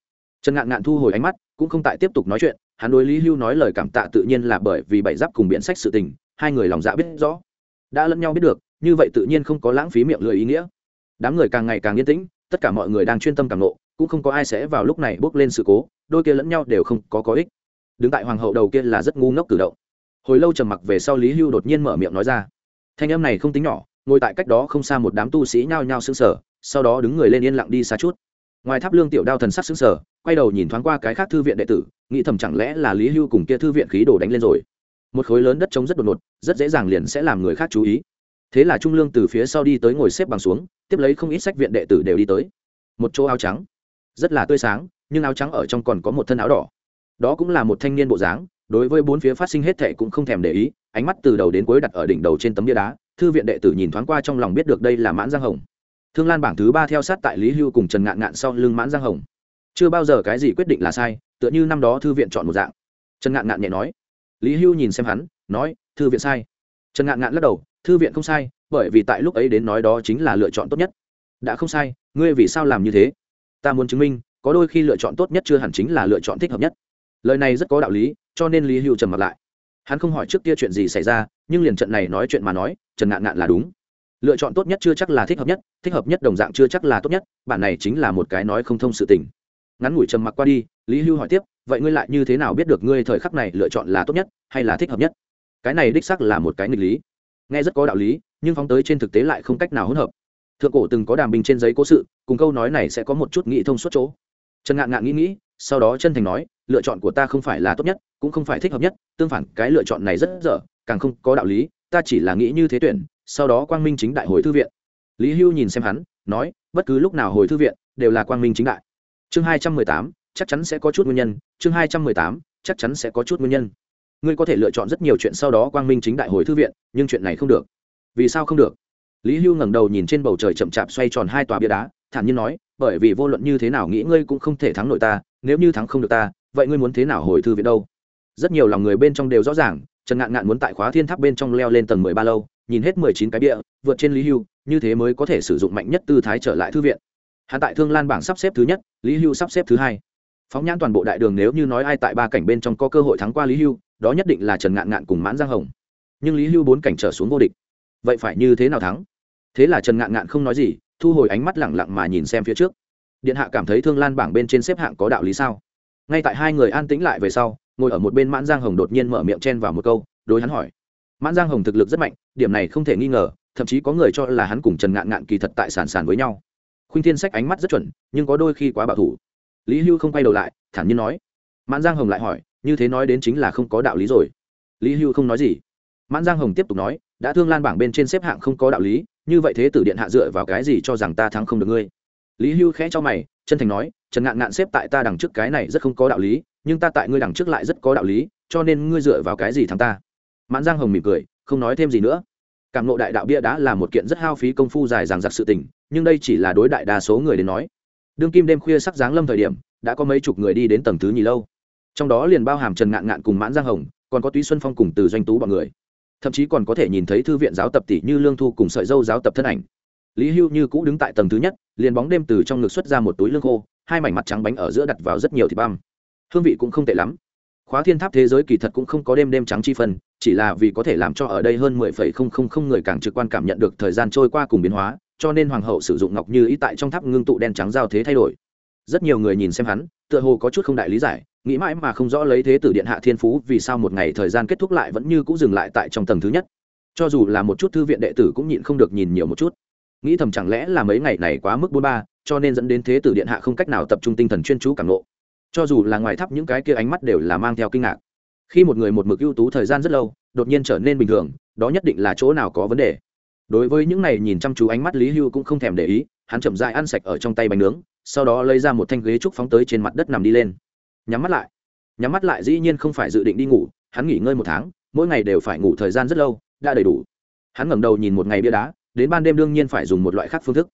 Trần ngạn ngạn thu hồi ánh mắt, cũng không tại tiếp tục nói chuyện, hắn đối lý hưu nói lời cảm tạ tự nhiên là bởi vì bảy giáp cùng biện sách sự tình, hai người lòng dạ biết rõ. Đã lẫn nhau biết được, như vậy tự nhiên không có lãng phí miệng lười ý nghĩa. Đám người càng ngày càng yên tĩnh, tất cả mọi người đang chuyên tâm càng nộ cũng không có ai sẽ vào lúc này bước lên sự cố, đôi kia lẫn nhau đều không có có ích. Đứng tại hoàng hậu đầu kia là rất ngu ngốc cử động. Hồi lâu trầm mặc về sau lý hưu đột nhiên mở miệng nói ra. Thanh âm này không tính nhỏ ngồi tại cách đó không xa một đám tu sĩ nhao nhao sững sờ, sau đó đứng người lên yên lặng đi xa chút. Ngoài tháp lương tiểu đao thần sắc sững sờ, quay đầu nhìn thoáng qua cái khác thư viện đệ tử, nghĩ thầm chẳng lẽ là lý hưu cùng kia thư viện khí đồ đánh lên rồi. Một khối lớn đất trống rất đột ngột, rất dễ dàng liền sẽ làm người khác chú ý. Thế là trung lương từ phía sau đi tới ngồi xếp bằng xuống, tiếp lấy không ít sách viện đệ tử đều đi tới. Một chỗ áo trắng, rất là tươi sáng, nhưng áo trắng ở trong còn có một thân áo đỏ. Đó cũng là một thanh niên bộ dáng, đối với bốn phía phát sinh hết thệ cũng không thèm để ý, ánh mắt từ đầu đến cuối đặt ở đỉnh đầu trên tấm bia đá thư viện đệ tử nhìn thoáng qua trong lòng biết được đây là mãn giang hồng. Thương lan bảng thứ ba theo sát tại lý hưu cùng trần ngạn ngạn sau lưng mãn giang hồng. Chưa bao giờ cái gì quyết định là sai, tựa như năm đó thư viện chọn một dạng. Trần ngạn ngạn nhẹ nói. Lý hưu nhìn xem hắn, nói, thư viện sai. Trần ngạn ngạn lắc đầu, thư viện không sai, bởi vì tại lúc ấy đến nói đó chính là lựa chọn tốt nhất. Đã không sai, ngươi vì sao làm như thế? Ta muốn chứng minh, có đôi khi lựa chọn tốt nhất chưa hẳn chính là lựa chọn thích hợp nhất. Lời này rất có đạo lý, cho nên lý hưu trầm mặt lại hắn không hỏi trước kia chuyện gì xảy ra, nhưng liền trận này nói chuyện mà nói, trần ngạn ngạn là đúng. Lựa chọn tốt nhất chưa chắc là thích hợp nhất, thích hợp nhất đồng dạng chưa chắc là tốt nhất, bản này chính là một cái nói không thông sự tình. Ngắn ngủi trầm mặc qua đi, lý hưu hỏi tiếp, vậy ngươi lại như thế nào biết được ngươi thời khắc này lựa chọn là tốt nhất hay là thích hợp nhất? Cái này đích xác là một cái nghịch lý. Nghe rất có đạo lý, nhưng phóng tới trên thực tế lại không cách nào hỗn hợp. Thượng cổ từng có đàm bình trên giấy cố sự, cùng câu nói này sẽ có một chút nghĩ thông suốt chỗ. Trần ngạn ngạn nghĩ nghĩ, sau đó chân thành nói lựa chọn của ta không phải là tốt nhất, cũng không phải thích hợp nhất, tương phản, cái lựa chọn này rất dở, càng không có đạo lý, ta chỉ là nghĩ như thế tuyển, sau đó quang minh chính đại hồi thư viện. Lý hưu nhìn xem hắn, nói, bất cứ lúc nào hồi thư viện, đều là quang minh chính đại. Chương hai trăm mười tám, chắc chắn sẽ có chút nguyên nhân, chương hai trăm mười tám, chắc chắn sẽ có chút nguyên nhân. Ngươi có thể lựa chọn rất nhiều chuyện sau đó quang minh chính đại hồi thư viện, nhưng chuyện này không được. Vì sao không được? Lý hưu ngẩng đầu nhìn trên bầu trời chậm chạp xoay tròn hai tòa bia đá, thản nhiên nói, bởi vì vô luận như thế nào nghĩ ngươi cũng không thể thắng nội ta, nếu như thắng không được ta vậy ngươi muốn thế nào hồi thư viện đâu? Rất nhiều lòng người bên trong đều rõ ràng, trần ngạn ngạn muốn tại khóa thiên tháp bên trong leo lên tầng mười ba lâu, nhìn hết mười chín cái bia vượt trên lý hưu, như thế mới có thể sử dụng mạnh nhất tư thái trở lại thư viện. Hắn tại thương lan bảng sắp xếp thứ nhất, lý hưu sắp xếp thứ hai. Phóng nhãn toàn bộ đại đường nếu như nói ai tại ba cảnh bên trong có cơ hội thắng qua lý hưu, đó nhất định là trần ngạn ngạn cùng mãn giang hồng. Nhưng lý hưu bốn cảnh trở xuống vô địch. Vậy phải như thế nào thắng? Thế là trần ngạn ngạn không nói gì, thu hồi ánh mắt lẳng lặng mà nhìn xem phía trước. Điện hạ cảm thấy thương lan bảng bên trên xếp hạng có đạo lý sao? Ngay tại hai người an tĩnh lại về sau, ngồi ở một bên mãn giang hồng đột nhiên mở miệng chen vào một câu, đối hắn hỏi. Mãn giang hồng thực lực rất mạnh, điểm này không thể nghi ngờ, thậm chí có người cho là hắn cùng trần ngạn ngạn kỳ thật tại sản sản với nhau. Khuynh thiên sách ánh mắt rất chuẩn, nhưng có đôi khi quá bảo thủ. Lý hưu không quay đầu lại, thản nhiên nói. Mãn giang hồng lại hỏi, như thế nói đến chính là không có đạo lý rồi. Lý hưu không nói gì. Mãn giang hồng tiếp tục nói, đã thương lan bảng bên trên xếp hạng không có đạo lý, như vậy thế tử điện hạ dựa vào cái gì cho rằng ta thắng không được ngươi? Lý hưu khẽ cho mày, chân thành nói trần ngạn ngạn xếp tại ta đằng trước cái này rất không có đạo lý, nhưng ta tại ngươi đằng trước lại rất có đạo lý, cho nên ngươi dựa vào cái gì thắng ta? Mãn giang hồng mỉm cười, không nói thêm gì nữa. Cảm nộ đại đạo bia đã là một kiện rất hao phí công phu dài dằng dặc sự tình, nhưng đây chỉ là đối đại đa số người đến nói. Đương kim đêm khuya sắc giáng lâm thời điểm, đã có mấy chục người đi đến tầng thứ nhì lâu. Trong đó liền bao hàm trần ngạn ngạn cùng mãn giang hồng, còn có túy xuân phong cùng từ doanh tú bọn người. Thậm chí còn có thể nhìn thấy thư viện giáo tập tỷ như lương thu cùng sợi dâu giáo tập thân ảnh. Lý hưu như cũ đứng tại tầng thứ nhất, liền bóng đêm từ trong ngực xuất ra một túi lương khô hai mảnh mặt trắng bánh ở giữa đặt vào rất nhiều thịt băm. Hương vị cũng không tệ lắm. Khóa thiên tháp thế giới kỳ thật cũng không có đêm đêm trắng chi phân, chỉ là vì có thể làm cho ở đây hơn mười phẩy không không không người càng trực quan cảm nhận được thời gian trôi qua cùng biến hóa, cho nên hoàng hậu sử dụng ngọc như ý tại trong tháp ngưng tụ đen trắng giao thế thay đổi. Rất nhiều người nhìn xem hắn, tựa hồ có chút không đại lý giải, nghĩ mãi mà không rõ lấy thế tử điện hạ thiên phú vì sao một ngày thời gian kết thúc lại vẫn như cũng dừng lại tại trong tầng thứ nhất. Cho dù là một chút thư viện đệ tử cũng nhịn không được nhìn nhiều một chút. Nghĩ thầm chẳng lẽ là mấy ngày này quá mức bốn ba cho nên dẫn đến thế tử điện hạ không cách nào tập trung tinh thần chuyên chú cảm nộ cho dù là ngoài tháp những cái kia ánh mắt đều là mang theo kinh ngạc. Khi một người một mực ưu tú thời gian rất lâu, đột nhiên trở nên bình thường, đó nhất định là chỗ nào có vấn đề. Đối với những này nhìn chăm chú ánh mắt lý hưu cũng không thèm để ý, hắn chậm dại ăn sạch ở trong tay bánh nướng, sau đó lấy ra một thanh ghế trúc phóng tới trên mặt đất nằm đi lên. Nhắm mắt lại. Nhắm mắt lại dĩ nhiên không phải dự định đi ngủ, hắn nghỉ ngơi một tháng, mỗi ngày đều phải ngủ thời gian rất lâu, đã đầy đủ. Hắn ngẩng đầu nhìn một ngày bia đá, đến ban đêm đương nhiên phải dùng một loại khác phương thức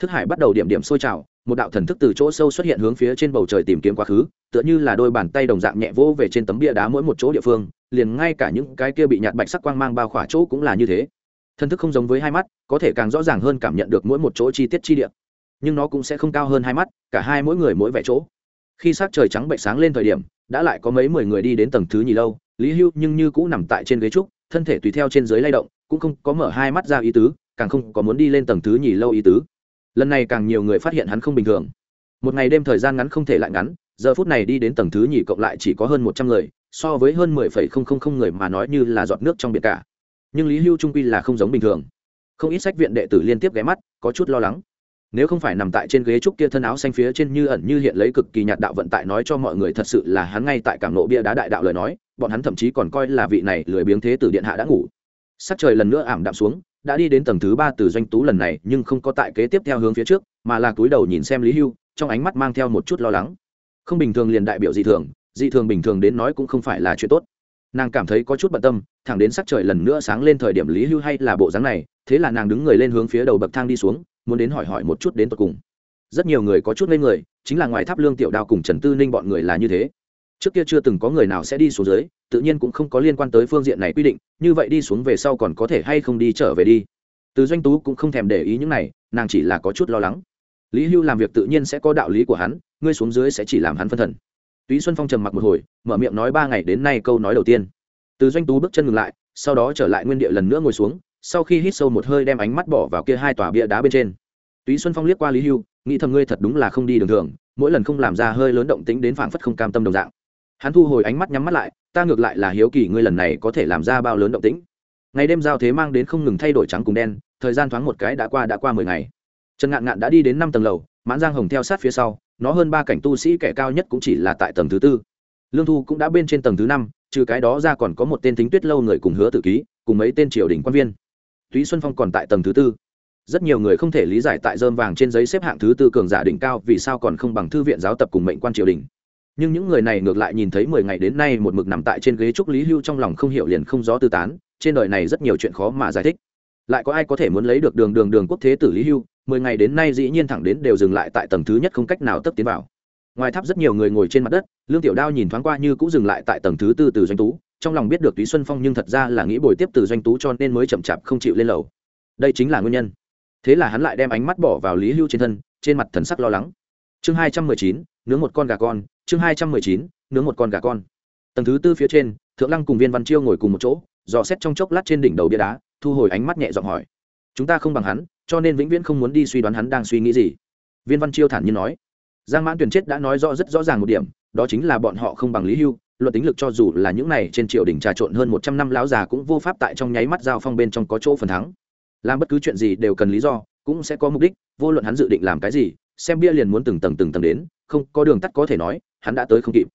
thức hải bắt đầu điểm điểm sôi trào, một đạo thần thức từ chỗ sâu xuất hiện hướng phía trên bầu trời tìm kiếm quá khứ, tựa như là đôi bàn tay đồng dạng nhẹ vỗ về trên tấm bia đá mỗi một chỗ địa phương, liền ngay cả những cái kia bị nhạt bạch sắc quang mang bao khỏa chỗ cũng là như thế. Thần thức không giống với hai mắt, có thể càng rõ ràng hơn cảm nhận được mỗi một chỗ chi tiết chi địa, nhưng nó cũng sẽ không cao hơn hai mắt, cả hai mỗi người mỗi vẻ chỗ. Khi s trời trắng bệnh sáng lên thời điểm, đã lại có mấy mười người đi đến tầng thứ nhì lâu, lý hưu nhưng như cũ nằm tại trên ghế trúc, thân thể tùy theo trên dưới lay động, cũng không có mở hai mắt ra ý tứ, càng không có muốn đi lên tầng thứ nhì lâu ý tứ lần này càng nhiều người phát hiện hắn không bình thường. Một ngày đêm thời gian ngắn không thể lại ngắn, giờ phút này đi đến tầng thứ nhì cộng lại chỉ có hơn một trăm người, so với hơn mười phẩy không không không người mà nói như là giọt nước trong biển cả. Nhưng lý hưu trung quy là không giống bình thường. Không ít sách viện đệ tử liên tiếp ghé mắt, có chút lo lắng. Nếu không phải nằm tại trên ghế trúc kia thân áo xanh phía trên như ẩn như hiện lấy cực kỳ nhạt đạo vận tải nói cho mọi người thật sự là hắn ngay tại cảng nộ bia đá đại đạo lời nói, bọn hắn thậm chí còn coi là vị này lười biếng thế tử điện hạ đã ngủ. Sắc trời lần nữa ảm đạm xuống đã đi đến tầng thứ ba từ doanh tú lần này, nhưng không có tại kế tiếp theo hướng phía trước, mà là túi đầu nhìn xem lý hưu, trong ánh mắt mang theo một chút lo lắng. Không bình thường liền đại biểu dị thường dị thường bình thường đến nói cũng không phải là chuyện tốt. Nàng cảm thấy có chút bận tâm, thẳng đến sắc trời lần nữa sáng lên thời điểm lý hưu hay là bộ dáng này, thế là nàng đứng người lên hướng phía đầu bậc thang đi xuống, muốn đến hỏi hỏi một chút đến tột cùng. Rất nhiều người có chút lên người, chính là ngoài tháp lương tiểu đao cùng trần tư ninh bọn người là như thế trước kia chưa từng có người nào sẽ đi xuống dưới, tự nhiên cũng không có liên quan tới phương diện này quy định, như vậy đi xuống về sau còn có thể hay không đi trở về đi. Từ doanh tú cũng không thèm để ý những này, nàng chỉ là có chút lo lắng. Lý hưu làm việc tự nhiên sẽ có đạo lý của hắn, ngươi xuống dưới sẽ chỉ làm hắn phân thần. Túy xuân phong trầm mặc một hồi, mở miệng nói ba ngày đến nay câu nói đầu tiên. Từ doanh tú bước chân ngừng lại, sau đó trở lại nguyên địa lần nữa ngồi xuống, sau khi hít sâu một hơi đem ánh mắt bỏ vào kia hai tòa bia đá bên trên. Túy xuân phong liếc qua lý hưu, nghĩ thầm ngươi thật đúng là không đi đường thường, mỗi lần không làm ra hơi lớn động tính đến phảng phất không cam tâm đồng dạng hắn thu hồi ánh mắt nhắm mắt lại, ta ngược lại là hiếu kỳ ngươi lần này có thể làm ra bao lớn động tĩnh. Ngày đêm giao thế mang đến không ngừng thay đổi trắng cùng đen, thời gian thoáng một cái đã qua đã qua mười ngày. Trần ngạn ngạn đã đi đến năm tầng lầu, mãn giang hồng theo sát phía sau, nó hơn ba cảnh tu sĩ kẻ cao nhất cũng chỉ là tại tầng thứ tư. Lương thu cũng đã bên trên tầng thứ năm, trừ cái đó ra còn có một tên Thính tuyết lâu người cùng hứa tự ký, cùng mấy tên triều đình quan viên. Túy xuân phong còn tại tầng thứ tư. Rất nhiều người không thể lý giải tại dơm vàng trên giấy xếp hạng thứ tư cường giả đỉnh cao vì sao còn không bằng thư viện giáo tập cùng mệnh quan triều đình nhưng những người này ngược lại nhìn thấy mười ngày đến nay một mực nằm tại trên ghế trúc lý hưu trong lòng không hiểu liền không gió tư tán, trên đời này rất nhiều chuyện khó mà giải thích. Lại có ai có thể muốn lấy được đường đường đường quốc thế tử lý hưu, mười ngày đến nay dĩ nhiên thẳng đến đều dừng lại tại tầng thứ nhất không cách nào tấp tiến vào. Ngoài tháp rất nhiều người ngồi trên mặt đất, lương tiểu đao nhìn thoáng qua như cũng dừng lại tại tầng thứ tư từ doanh tú, trong lòng biết được túy xuân phong nhưng thật ra là nghĩ bồi tiếp từ doanh tú cho nên mới chậm chạp không chịu lên lầu. Đây chính là nguyên nhân. Thế là hắn lại đem ánh mắt bỏ vào lý hưu trên thân, trên mặt thần sắc lo lắng. Chương hai trăm mười chín nướng một con gà con, chương hai trăm mười chín, nướng một con gà con. Tầng thứ tư phía trên, thượng lăng cùng viên văn chiêu ngồi cùng một chỗ, dò xét trong chốc lát trên đỉnh đầu bia đá, thu hồi ánh mắt nhẹ giọng hỏi. Chúng ta không bằng hắn, cho nên vĩnh viễn không muốn đi suy đoán hắn đang suy nghĩ gì. Viên văn chiêu thản nhiên nói. Giang mãn tuyển chết đã nói rõ rất rõ ràng một điểm, đó chính là bọn họ không bằng lý hưu, luận tính lực cho dù là những này trên triều đình trà trộn hơn một trăm năm lão già cũng vô pháp tại trong nháy mắt giao phong bên trong có chỗ phần thắng. Làm bất cứ chuyện gì đều cần lý do, cũng sẽ có mục đích, vô luận hắn dự định làm cái gì, xem bia liền muốn từng tầng từng tầng đến không có đường tắt có thể nói, hắn đã tới không kịp.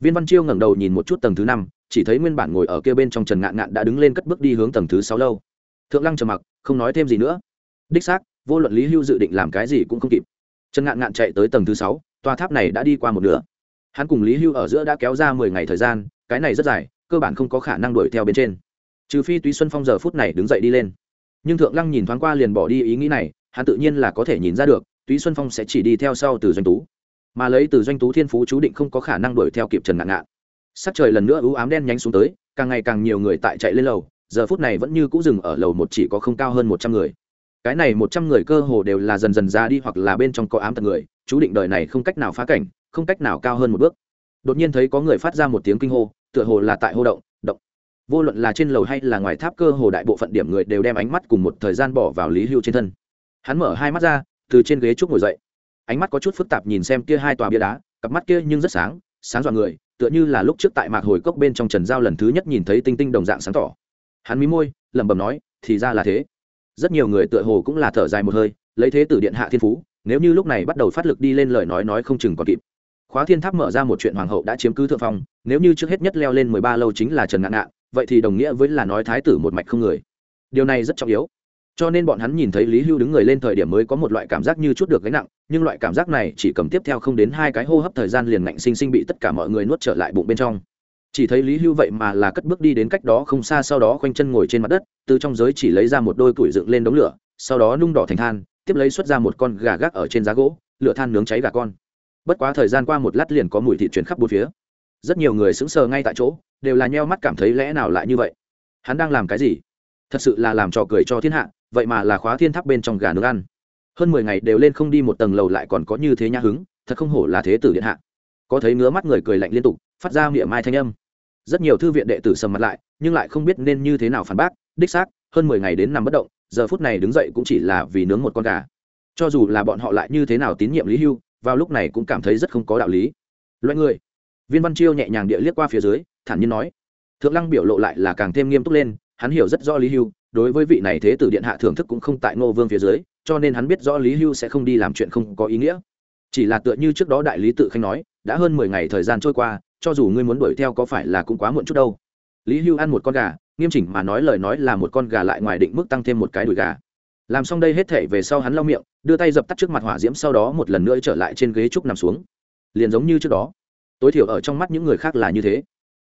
Viên văn chiêu ngẩng đầu nhìn một chút tầng thứ năm, chỉ thấy nguyên bản ngồi ở kia bên trong trần ngạn ngạn đã đứng lên cất bước đi hướng tầng thứ sáu lâu. Thượng lăng trầm mặc, không nói thêm gì nữa. Đích xác, vô luận lý hưu dự định làm cái gì cũng không kịp. Trần ngạn ngạn chạy tới tầng thứ sáu, tòa tháp này đã đi qua một nửa. Hắn cùng lý hưu ở giữa đã kéo ra mười ngày thời gian, cái này rất dài, cơ bản không có khả năng đuổi theo bên trên. Trừ phi túy xuân phong giờ phút này đứng dậy đi lên. Nhưng thượng lăng nhìn thoáng qua liền bỏ đi ý nghĩ này, hắn tự nhiên là có thể nhìn ra được, túy xuân phong sẽ chỉ đi theo sau từ doanh tú mà lấy từ doanh tú thiên phú chú định không có khả năng đuổi theo kịp trần ngạn ngạn. Sắc trời lần nữa ưu ám đen nhánh xuống tới, càng ngày càng nhiều người tại chạy lên lầu, giờ phút này vẫn như cũ dừng ở lầu một chỉ có không cao hơn một trăm người. Cái này một trăm người cơ hồ đều là dần dần ra đi hoặc là bên trong có ám tật người, chú định đời này không cách nào phá cảnh, không cách nào cao hơn một bước. Đột nhiên thấy có người phát ra một tiếng kinh hô, tựa hồ là tại hô động động. Vô luận là trên lầu hay là ngoài tháp cơ hồ đại bộ phận điểm người đều đem ánh mắt cùng một thời gian bỏ vào lý hưu trên thân. Hắn mở hai mắt ra, từ trên ghế trúc ngồi dậy ánh mắt có chút phức tạp nhìn xem kia hai tòa bia đá, cặp mắt kia nhưng rất sáng sáng dọa người, tựa như là lúc trước tại mạc hồi cốc bên trong trần giao lần thứ nhất nhìn thấy tinh tinh đồng dạng sáng tỏ. Hắn mí môi, lẩm bẩm nói, thì ra là thế. Rất nhiều người tựa hồ cũng là thở dài một hơi, lấy thế từ điện hạ thiên phú, nếu như lúc này bắt đầu phát lực đi lên lời nói nói không chừng còn kịp. Khóa thiên tháp mở ra một chuyện hoàng hậu đã chiếm cứ thượng phong, nếu như trước hết nhất leo lên mười ba lâu chính là trần ngạn ngạn, vậy thì đồng nghĩa với là nói thái tử một mạch không người. Điều này rất trọng yếu cho nên bọn hắn nhìn thấy lý hưu đứng người lên thời điểm mới có một loại cảm giác như chút được gánh nặng, nhưng loại cảm giác này chỉ cầm tiếp theo không đến hai cái hô hấp thời gian liền ngạnh sinh sinh bị tất cả mọi người nuốt trở lại bụng bên trong. Chỉ thấy lý hưu vậy mà là cất bước đi đến cách đó không xa sau đó khoanh chân ngồi trên mặt đất, từ trong giới chỉ lấy ra một đôi củi dựng lên đống lửa, sau đó nung đỏ thành than, tiếp lấy xuất ra một con gà gác ở trên giá gỗ, lửa than nướng cháy gà con. Bất quá thời gian qua một lát liền có mùi thịt chuyển khắp bốn phía. Rất nhiều người sững sờ ngay tại chỗ, đều là nheo mắt cảm thấy lẽ nào lại như vậy. Hắn đang làm cái gì? Thật sự là làm trò cười cho thiên hạ vậy mà là khóa thiên tháp bên trong gà nướng ăn. Hơn mười ngày đều lên không đi một tầng lầu lại còn có như thế nhã hứng, thật không hổ là thế tử điện hạ. Có thấy ngứa mắt người cười lạnh liên tục, phát ra miệng mai thanh âm. Rất nhiều thư viện đệ tử sầm mặt lại, nhưng lại không biết nên như thế nào phản bác, đích xác, hơn mười ngày đến nằm bất động, giờ phút này đứng dậy cũng chỉ là vì nướng một con gà. Cho dù là bọn họ lại như thế nào tín nhiệm lý hưu, vào lúc này cũng cảm thấy rất không có đạo lý. Loại người. Viên văn chiêu nhẹ nhàng địa liếc qua phía dưới, thản nhiên nói. Thượng lăng biểu lộ lại là càng thêm nghiêm túc lên, hắn hiểu rất rõ lý hưu đối với vị này thế tử điện hạ thưởng thức cũng không tại ngô vương phía dưới, cho nên hắn biết rõ lý hưu sẽ không đi làm chuyện không có ý nghĩa. Chỉ là tựa như trước đó đại lý tự khanh nói, đã hơn mười ngày thời gian trôi qua, cho dù ngươi muốn đuổi theo có phải là cũng quá muộn chút đâu. Lý hưu ăn một con gà, nghiêm chỉnh mà nói lời nói là một con gà lại ngoài định mức tăng thêm một cái đùi gà. Làm xong đây hết thể về sau hắn lau miệng, đưa tay dập tắt trước mặt hỏa diễm sau đó một lần nữa trở lại trên ghế trúc nằm xuống. Liền giống như trước đó. Tối thiểu ở trong mắt những người khác là như thế.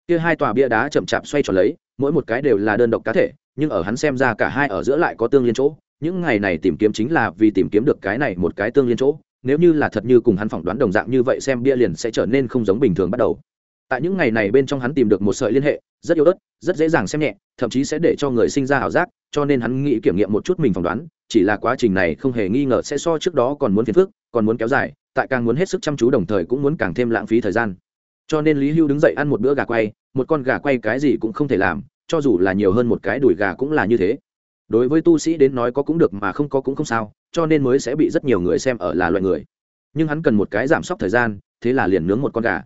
Kia hai tòa bia đá chậm chạp xoay tròn lấy, mỗi một cái đều là đơn độc cá thể nhưng ở hắn xem ra cả hai ở giữa lại có tương liên chỗ. Những ngày này tìm kiếm chính là vì tìm kiếm được cái này một cái tương liên chỗ. Nếu như là thật như cùng hắn phỏng đoán đồng dạng như vậy xem bia liền sẽ trở nên không giống bình thường bắt đầu. Tại những ngày này bên trong hắn tìm được một sợi liên hệ, rất yếu ớt, rất dễ dàng xem nhẹ, thậm chí sẽ để cho người sinh ra ảo giác, cho nên hắn nghĩ kiểm nghiệm một chút mình phỏng đoán, chỉ là quá trình này không hề nghi ngờ sẽ so trước đó còn muốn phiền phức, còn muốn kéo dài, tại càng muốn hết sức chăm chú đồng thời cũng muốn càng thêm lãng phí thời gian. Cho nên lý hưu đứng dậy ăn một bữa gà quay, một con gà quay cái gì cũng không thể làm cho dù là nhiều hơn một cái đùi gà cũng là như thế. Đối với tu sĩ đến nói có cũng được mà không có cũng không sao, cho nên mới sẽ bị rất nhiều người xem ở là loại người. Nhưng hắn cần một cái giảm sốc thời gian, thế là liền nướng một con gà.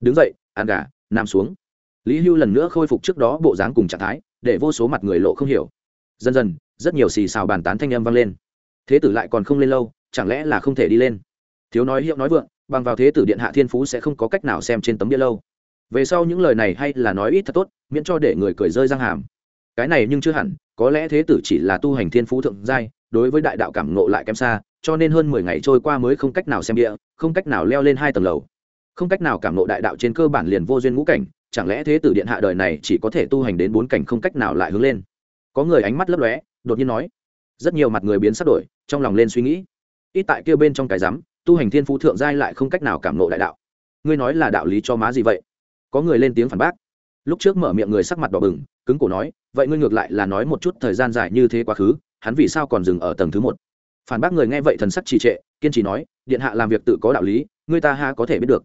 Đứng dậy, ăn gà, nằm xuống. Lý hưu lần nữa khôi phục trước đó bộ dáng cùng trạng thái, để vô số mặt người lộ không hiểu. Dần dần, rất nhiều xì xào bàn tán thanh âm vang lên. Thế tử lại còn không lên lâu, chẳng lẽ là không thể đi lên? Thiếu nói hiệu nói vượng, bằng vào thế tử điện hạ thiên phú sẽ không có cách nào xem trên tấm bia lâu về sau những lời này hay là nói ít thật tốt, miễn cho để người cười rơi răng hàm. Cái này nhưng chưa hẳn, có lẽ thế tử chỉ là tu hành thiên phú thượng giai, đối với đại đạo cảm ngộ lại kém xa, cho nên hơn mười ngày trôi qua mới không cách nào xem địa, không cách nào leo lên hai tầng lầu. Không cách nào cảm ngộ đại đạo trên cơ bản liền vô duyên ngũ cảnh, chẳng lẽ thế tử điện hạ đời này chỉ có thể tu hành đến bốn cảnh không cách nào lại hướng lên? Có người ánh mắt lấp lóe, đột nhiên nói. Rất nhiều mặt người biến sắc đổi, trong lòng lên suy nghĩ. Ít tại kia bên trong cái rắm tu hành thiên phú thượng giai lại không cách nào cảm ngộ đại đạo. Ngươi nói là đạo lý cho má gì vậy? Có người lên tiếng phản bác. Lúc trước mở miệng người sắc mặt đỏ bừng, cứng cổ nói, vậy ngươi ngược lại là nói một chút thời gian dài như thế quá khứ, hắn vì sao còn dừng ở tầng thứ một? Phản bác người nghe vậy thần sắc trì trệ, kiên trì nói, điện hạ làm việc tự có đạo lý, ngươi ta ha có thể biết được.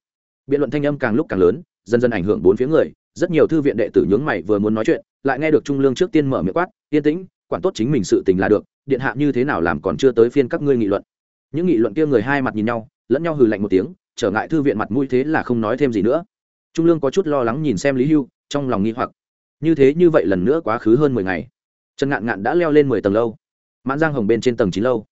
Biện luận thanh âm càng lúc càng lớn, dần dần ảnh hưởng bốn phía người, rất nhiều thư viện đệ tử nhướng mày vừa muốn nói chuyện, lại nghe được trung lương trước tiên mở miệng quát, yên tĩnh, quản tốt chính mình sự tình là được, điện hạ như thế nào làm còn chưa tới phiên các ngươi nghị luận. Những nghị luận kia người hai mặt nhìn nhau, lẫn nhau hừ lạnh một tiếng, trở ngại thư viện mặt mũi thế là không nói thêm gì nữa trung lương có chút lo lắng nhìn xem lý hưu, trong lòng nghi hoặc. Như thế như vậy lần nữa quá khứ hơn mười ngày. Trần ngạn ngạn đã leo lên mười tầng lâu. Mãn giang hồng bên trên tầng chín lâu.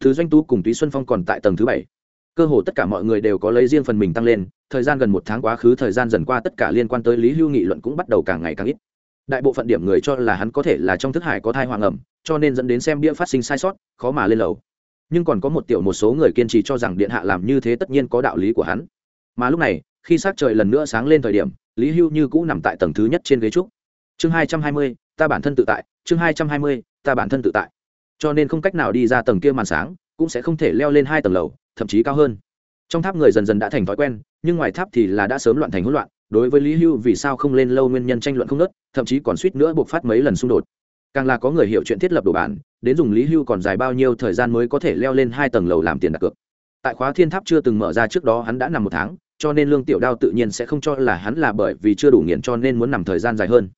Thứ doanh tu cùng túy xuân phong còn tại tầng thứ bảy. Cơ hồ tất cả mọi người đều có lấy riêng phần mình tăng lên, thời gian gần một tháng quá khứ, thời gian dần qua tất cả liên quan tới lý hưu nghị luận cũng bắt đầu càng ngày càng ít. Đại bộ phận điểm người cho là hắn có thể là trong thức hải có thai hoàng ẩm, cho nên dẫn đến xem bia phát sinh sai sót, khó mà lên lầu. Nhưng còn có một tiểu một số người kiên trì cho rằng điện hạ làm như thế tất nhiên có đạo lý của hắn. Mà lúc này khi sắc trời lần nữa sáng lên thời điểm, lý hưu như cũ nằm tại tầng thứ nhất trên ghế trúc. Chương hai trăm hai mươi, ta bản thân tự tại. Chương hai trăm hai mươi, ta bản thân tự tại. Cho nên không cách nào đi ra tầng kia màn sáng, cũng sẽ không thể leo lên hai tầng lầu, thậm chí cao hơn. Trong tháp người dần dần đã thành thói quen, nhưng ngoài tháp thì là đã sớm loạn thành hỗn loạn. Đối với lý hưu vì sao không lên lâu nguyên nhân tranh luận không nớt thậm chí còn suýt nữa buộc phát mấy lần xung đột. Càng là có người hiểu chuyện thiết lập đồ bản đến dùng lý hưu còn dài bao nhiêu thời gian mới có thể leo lên hai tầng lầu làm tiền đặt cược. Tại khóa thiên tháp chưa từng mở ra trước đó hắn đã nằm một tháng cho nên lương tiểu đao tự nhiên sẽ không cho là hắn là bởi vì chưa đủ nghiền cho nên muốn nằm thời gian dài hơn.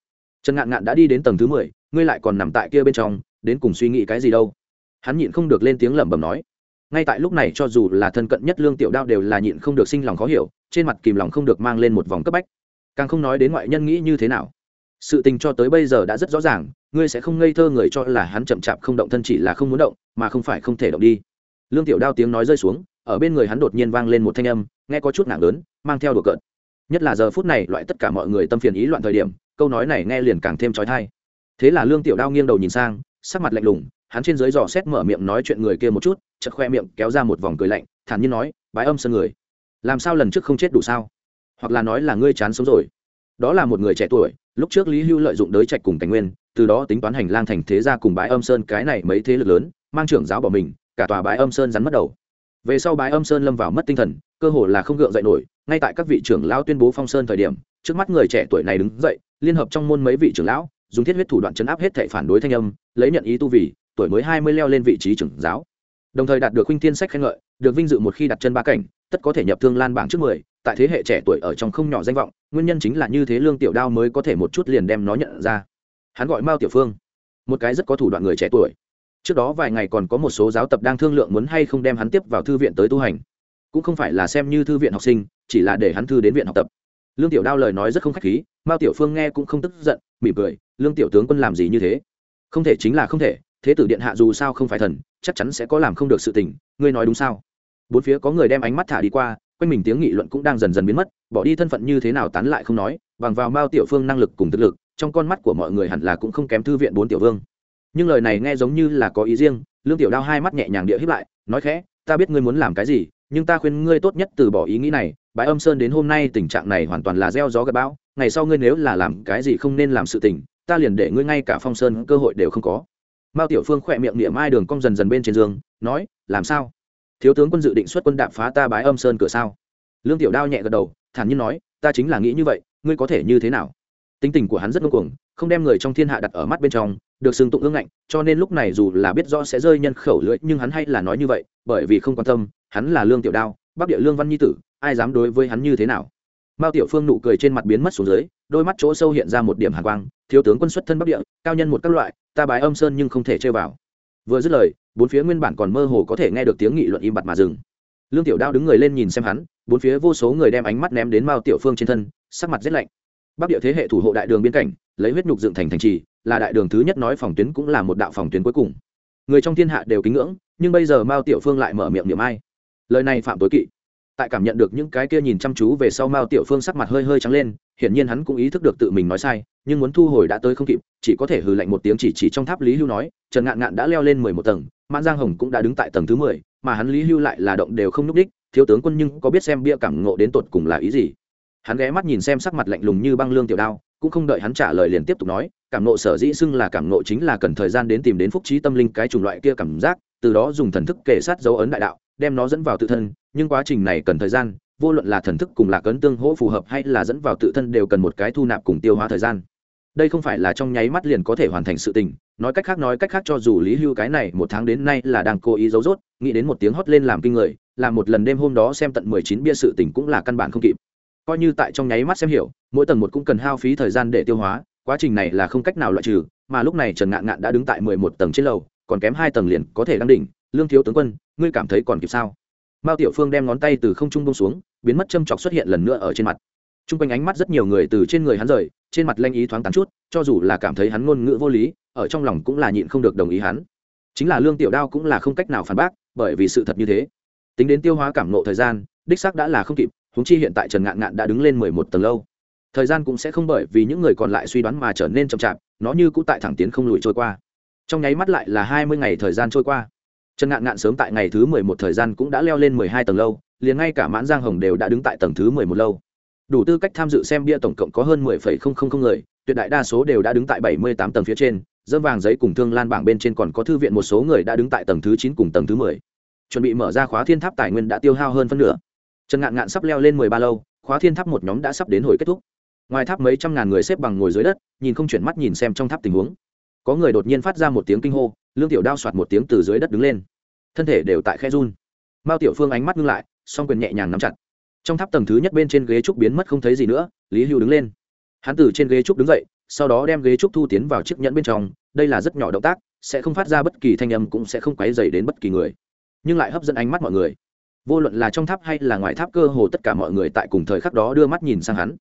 Trần ngạn ngạn đã đi đến tầng thứ mười, ngươi lại còn nằm tại kia bên trong, đến cùng suy nghĩ cái gì đâu? Hắn nhịn không được lên tiếng lẩm bẩm nói. Ngay tại lúc này cho dù là thân cận nhất lương tiểu đao đều là nhịn không được sinh lòng khó hiểu, trên mặt kìm lòng không được mang lên một vòng cấp bách. Càng không nói đến ngoại nhân nghĩ như thế nào. Sự tình cho tới bây giờ đã rất rõ ràng, ngươi sẽ không ngây thơ người cho là hắn chậm chạp không động thân chỉ là không muốn động, mà không phải không thể động đi. Lương tiểu đao tiếng nói rơi xuống, ở bên người hắn đột nhiên vang lên một thanh âm nghe có chút nặng lớn, mang theo đùa cợt. Nhất là giờ phút này, loại tất cả mọi người tâm phiền ý loạn thời điểm, câu nói này nghe liền càng thêm trói thai. Thế là lương tiểu đao nghiêng đầu nhìn sang, sắc mặt lạnh lùng, hắn trên dưới dò xét mở miệng nói chuyện người kia một chút chật khoe miệng kéo ra một vòng cười lạnh, thản nhiên nói, bái âm sơn người, làm sao lần trước không chết đủ sao? Hoặc là nói là ngươi chán sống rồi. Đó là một người trẻ tuổi, lúc trước lý hưu lợi dụng đới trạch cùng cảnh nguyên, từ đó tính toán hành lang thành thế gia cùng bái âm sơn cái này mấy thế lực lớn, mang trưởng giáo bỏ mình, cả tòa bái âm sơn rắn mất đầu. Về sau bái âm sơn lâm vào mất tinh thần cơ hồ là không gượng dậy nổi, ngay tại các vị trưởng lão tuyên bố phong sơn thời điểm, trước mắt người trẻ tuổi này đứng dậy, liên hợp trong môn mấy vị trưởng lão, dùng thiết huyết thủ đoạn chấn áp hết thể phản đối thanh âm, lấy nhận ý tu vì, tuổi mới hai mươi leo lên vị trí trưởng giáo. Đồng thời đạt được huynh thiên sách khen ngợi, được vinh dự một khi đặt chân ba cảnh, tất có thể nhập thương lan bảng trước mười, tại thế hệ trẻ tuổi ở trong không nhỏ danh vọng, nguyên nhân chính là như thế lương tiểu đao mới có thể một chút liền đem nó nhận ra. Hắn gọi mao tiểu phương, một cái rất có thủ đoạn người trẻ tuổi. Trước đó vài ngày còn có một số giáo tập đang thương lượng muốn hay không đem hắn tiếp vào thư viện tới tu hành cũng không phải là xem như thư viện học sinh, chỉ là để hắn thư đến viện học tập. Lương tiểu đao lời nói rất không khách khí, mao tiểu phương nghe cũng không tức giận, mỉm cười, lương tiểu tướng quân làm gì như thế? Không thể, chính là không thể, thế tử điện hạ dù sao không phải thần, chắc chắn sẽ có làm không được sự tình, ngươi nói đúng sao? Bốn phía có người đem ánh mắt thả đi qua, quanh mình tiếng nghị luận cũng đang dần dần biến mất, bỏ đi thân phận như thế nào tán lại không nói, bằng vào mao tiểu phương năng lực cùng thực lực, trong con mắt của mọi người hẳn là cũng không kém thư viện bốn tiểu vương. Nhưng lời này nghe giống như là có ý riêng, lương tiểu đao hai mắt nhẹ nhàng địa hiếp lại, nói khẽ, ta biết ngươi muốn làm cái gì nhưng ta khuyên ngươi tốt nhất từ bỏ ý nghĩ này bãi âm sơn đến hôm nay tình trạng này hoàn toàn là gieo gió gặp bão, ngày sau ngươi nếu là làm cái gì không nên làm sự tình, ta liền để ngươi ngay cả phong sơn cơ hội đều không có. Mao tiểu phương khỏe miệng niệm ai đường cong dần dần bên trên giường, nói, làm sao? Thiếu tướng quân dự định xuất quân đạp phá ta bái âm sơn cửa sao? Lương tiểu đao nhẹ gật đầu, thản nhiên nói, ta chính là nghĩ như vậy, ngươi có thể như thế nào? Tính tình của hắn rất ngông cuồng, không đem người trong thiên hạ đặt ở mắt bên trong được xưng tụng ương ngạnh, cho nên lúc này dù là biết rõ sẽ rơi nhân khẩu lưỡi, nhưng hắn hay là nói như vậy, bởi vì không quan tâm, hắn là lương tiểu đao, bắc địa lương văn nhi tử, ai dám đối với hắn như thế nào? Mao tiểu phương nụ cười trên mặt biến mất xuống dưới, đôi mắt chỗ sâu hiện ra một điểm hàn quang, thiếu tướng quân xuất thân bắc địa, cao nhân một các loại, ta bái âm sơn nhưng không thể chơi vào. Vừa dứt lời, bốn phía nguyên bản còn mơ hồ có thể nghe được tiếng nghị luận im bặt mà dừng. Lương tiểu đao đứng người lên nhìn xem hắn, bốn phía vô số người đem ánh mắt ném đến mao tiểu phương trên thân, sắc mặt rét lạnh. Bắc địa thế hệ thủ hộ đại đường biên cảnh lấy huyết nhục dựng thành thành trì, là đại đường thứ nhất nói phòng tuyến cũng là một đạo phòng tuyến cuối cùng. Người trong thiên hạ đều kính ngưỡng, nhưng bây giờ mao tiểu phương lại mở miệng niệm ai? Lời này phạm tối kỵ. Tại cảm nhận được những cái kia nhìn chăm chú về sau mao tiểu phương sắc mặt hơi hơi trắng lên, hiển nhiên hắn cũng ý thức được tự mình nói sai, nhưng muốn thu hồi đã tới không kịp, chỉ có thể hừ lạnh một tiếng chỉ chỉ trong tháp lý hưu nói, trần ngạn ngạn đã leo lên mười một tầng, mãn giang hồng cũng đã đứng tại tầng thứ mười, mà hắn lý hưu lại là động đều không nhúc đích, thiếu tướng quân nhưng có biết xem bia cảm ngộ đến tột cùng là ý gì? Hắn ghé mắt nhìn xem sắc mặt lạnh lùng như băng lương tiểu đao cũng không đợi hắn trả lời liền tiếp tục nói, cảm nộ sở dĩ xưng là cảm nộ chính là cần thời gian đến tìm đến phúc trí tâm linh cái chủng loại kia cảm giác, từ đó dùng thần thức kể sát dấu ấn đại đạo, đem nó dẫn vào tự thân, nhưng quá trình này cần thời gian, vô luận là thần thức cùng lạc ấn tương hỗ phù hợp hay là dẫn vào tự thân đều cần một cái thu nạp cùng tiêu hóa thời gian. Đây không phải là trong nháy mắt liền có thể hoàn thành sự tình, nói cách khác nói cách khác cho dù lý hưu cái này một tháng đến nay là đang cố ý giấu rốt, nghĩ đến một tiếng hót lên làm kinh người, làm một lần đêm hôm đó xem tận mười chín bia sự tình cũng là căn bản không kịp coi như tại trong nháy mắt xem hiểu, mỗi tầng một cũng cần hao phí thời gian để tiêu hóa, quá trình này là không cách nào loại trừ, mà lúc này trần ngạn ngạn đã đứng tại mười một tầng trên lầu, còn kém hai tầng liền có thể đăng đỉnh, lương thiếu tướng quân, ngươi cảm thấy còn kịp sao? Mao tiểu phương đem ngón tay từ không trung bông xuống, biến mất châm chọc xuất hiện lần nữa ở trên mặt. T r u n g quanh ánh mắt rất nhiều người từ trên người hắn rời, trên mặt lanh ý thoáng tán chút, cho dù là cảm thấy hắn ngôn ngữ vô lý, ở trong lòng cũng là nhịn không được đồng ý hắn. Chính là lương tiểu đao cũng là không cách nào phản bác, bởi vì sự thật như thế. Tính đến tiêu hóa cảm nộ thời gian, đích xác đã là không kịp huống chi hiện tại trần ngạn ngạn đã đứng lên mười một tầng lâu. Thời gian cũng sẽ không bởi vì những người còn lại suy đoán mà trở nên chậm chạp, nó như cũng tại thẳng tiến không lùi trôi qua. Trong nháy mắt lại là hai mươi ngày thời gian trôi qua. Trần ngạn ngạn sớm tại ngày thứ mười một thời gian cũng đã leo lên mười hai tầng lâu, liền ngay cả mãn giang hồng đều đã đứng tại tầng thứ mười một lâu. Đủ tư cách tham dự xem bia tổng cộng có hơn mười phẩy không không không người, tuyệt đại đa số đều đã đứng tại bảy mươi tám tầng phía trên, dơm vàng giấy cùng thương lan bảng bên trên còn có thư viện một số người đã đứng tại tầng thứ chín cùng tầng thứ mười. Chuẩn bị mở ra khóa thiên tháp tài nguyên đã tiêu hao hơn phân nửa trần ngạn ngạn sắp leo lên mười ba lâu, khóa thiên tháp một nhóm đã sắp đến hồi kết thúc. Ngoài tháp mấy trăm ngàn người xếp bằng ngồi dưới đất, nhìn không chuyển mắt nhìn xem trong tháp tình huống. Có người đột nhiên phát ra một tiếng kinh hô, lương tiểu đao soạt một tiếng từ dưới đất đứng lên. Thân thể đều tại khe run. Mao tiểu phương ánh mắt ngưng lại, song quyền nhẹ nhàng nắm chặt. Trong tháp tầng thứ nhất bên trên ghế trúc biến mất không thấy gì nữa, lý hưu đứng lên. Hắn từ trên ghế trúc đứng dậy, sau đó đem ghế trúc thu tiến vào chiếc nhẫn bên trong, đây là rất nhỏ động tác, sẽ không phát ra bất kỳ thanh âm cũng sẽ không quấy dày đến bất kỳ người. Nhưng lại hấp dẫn ánh mắt mọi người vô luận là trong tháp hay là ngoài tháp cơ hồ tất cả mọi người tại cùng thời khắc đó đưa mắt nhìn sang hắn,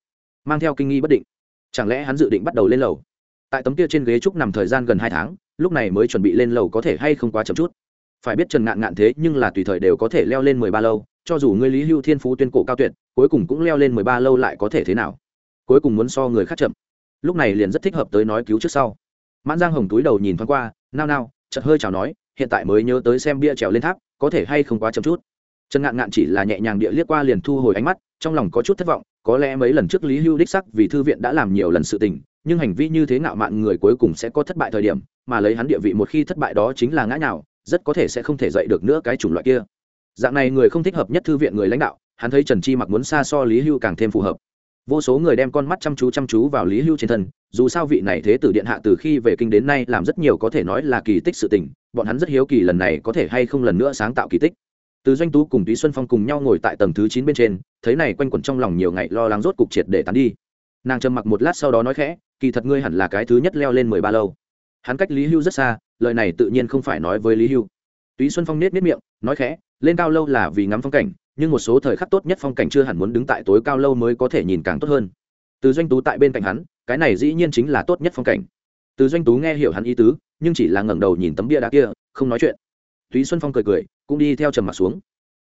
mang theo kinh nghi bất định. Chẳng lẽ hắn dự định bắt đầu lên lầu? Tại tấm kia trên ghế trúc nằm thời gian gần hai tháng, lúc này mới chuẩn bị lên lầu có thể hay không quá chậm chút? Phải biết trần ngạn ngạn thế nhưng là tùy thời đều có thể leo lên mười ba lâu, cho dù ngươi lý hưu thiên phú tuyên cổ cao tuyệt, cuối cùng cũng leo lên mười ba lâu lại có thể thế nào? Cuối cùng muốn so người khác chậm. Lúc này liền rất thích hợp tới nói cứu trước sau. Mãn giang hồng túi đầu nhìn thoáng qua, nao nao, chợt hơi chào nói, hiện tại mới nhớ tới xem bia trèo lên tháp, có thể hay không quá chậm chút? Trần ngạn ngạn chỉ là nhẹ nhàng địa liếc qua liền thu hồi ánh mắt, trong lòng có chút thất vọng, có lẽ mấy lần trước lý hưu đích sắc vì thư viện đã làm nhiều lần sự tình, nhưng hành vi như thế ngạo mạn người cuối cùng sẽ có thất bại thời điểm, mà lấy hắn địa vị một khi thất bại đó chính là ngã nào rất có thể sẽ không thể dạy được nữa cái chủng loại kia. Dạng này người không thích hợp nhất thư viện người lãnh đạo, hắn thấy trần chi mặc muốn xa so lý hưu càng thêm phù hợp. Vô số người đem con mắt chăm chú chăm chú vào lý hưu trên thân, dù sao vị này thế tử điện hạ từ khi về kinh đến nay làm rất nhiều có thể nói là kỳ tích sự tình, bọn hắn rất hiếu kỳ lần này có thể hay không lần nữa sáng tạo kỳ tích từ doanh tú cùng túy xuân phong cùng nhau ngồi tại tầng thứ chín bên trên, thấy này quanh quẩn trong lòng nhiều ngày lo lắng rốt cục triệt để tán đi. Nàng trầm mặc một lát sau đó nói khẽ, kỳ thật ngươi hẳn là cái thứ nhất leo lên mười ba lâu. Hắn cách lý hưu rất xa, lời này tự nhiên không phải nói với lý hưu. Túy xuân phong nết nết miệng, nói khẽ, lên cao lâu là vì ngắm phong cảnh, nhưng một số thời khắc tốt nhất phong cảnh chưa hẳn muốn đứng tại tối cao lâu mới có thể nhìn càng tốt hơn. Từ doanh tú tại bên cạnh hắn, cái này dĩ nhiên chính là tốt nhất phong cảnh. Từ doanh tú nghe hiểu hắn ý tứ, nhưng chỉ là ngẩng đầu nhìn tấm bia đá kia, không nói chuyện túy xuân phong cười cười, cũng đi theo trầm mặt xuống.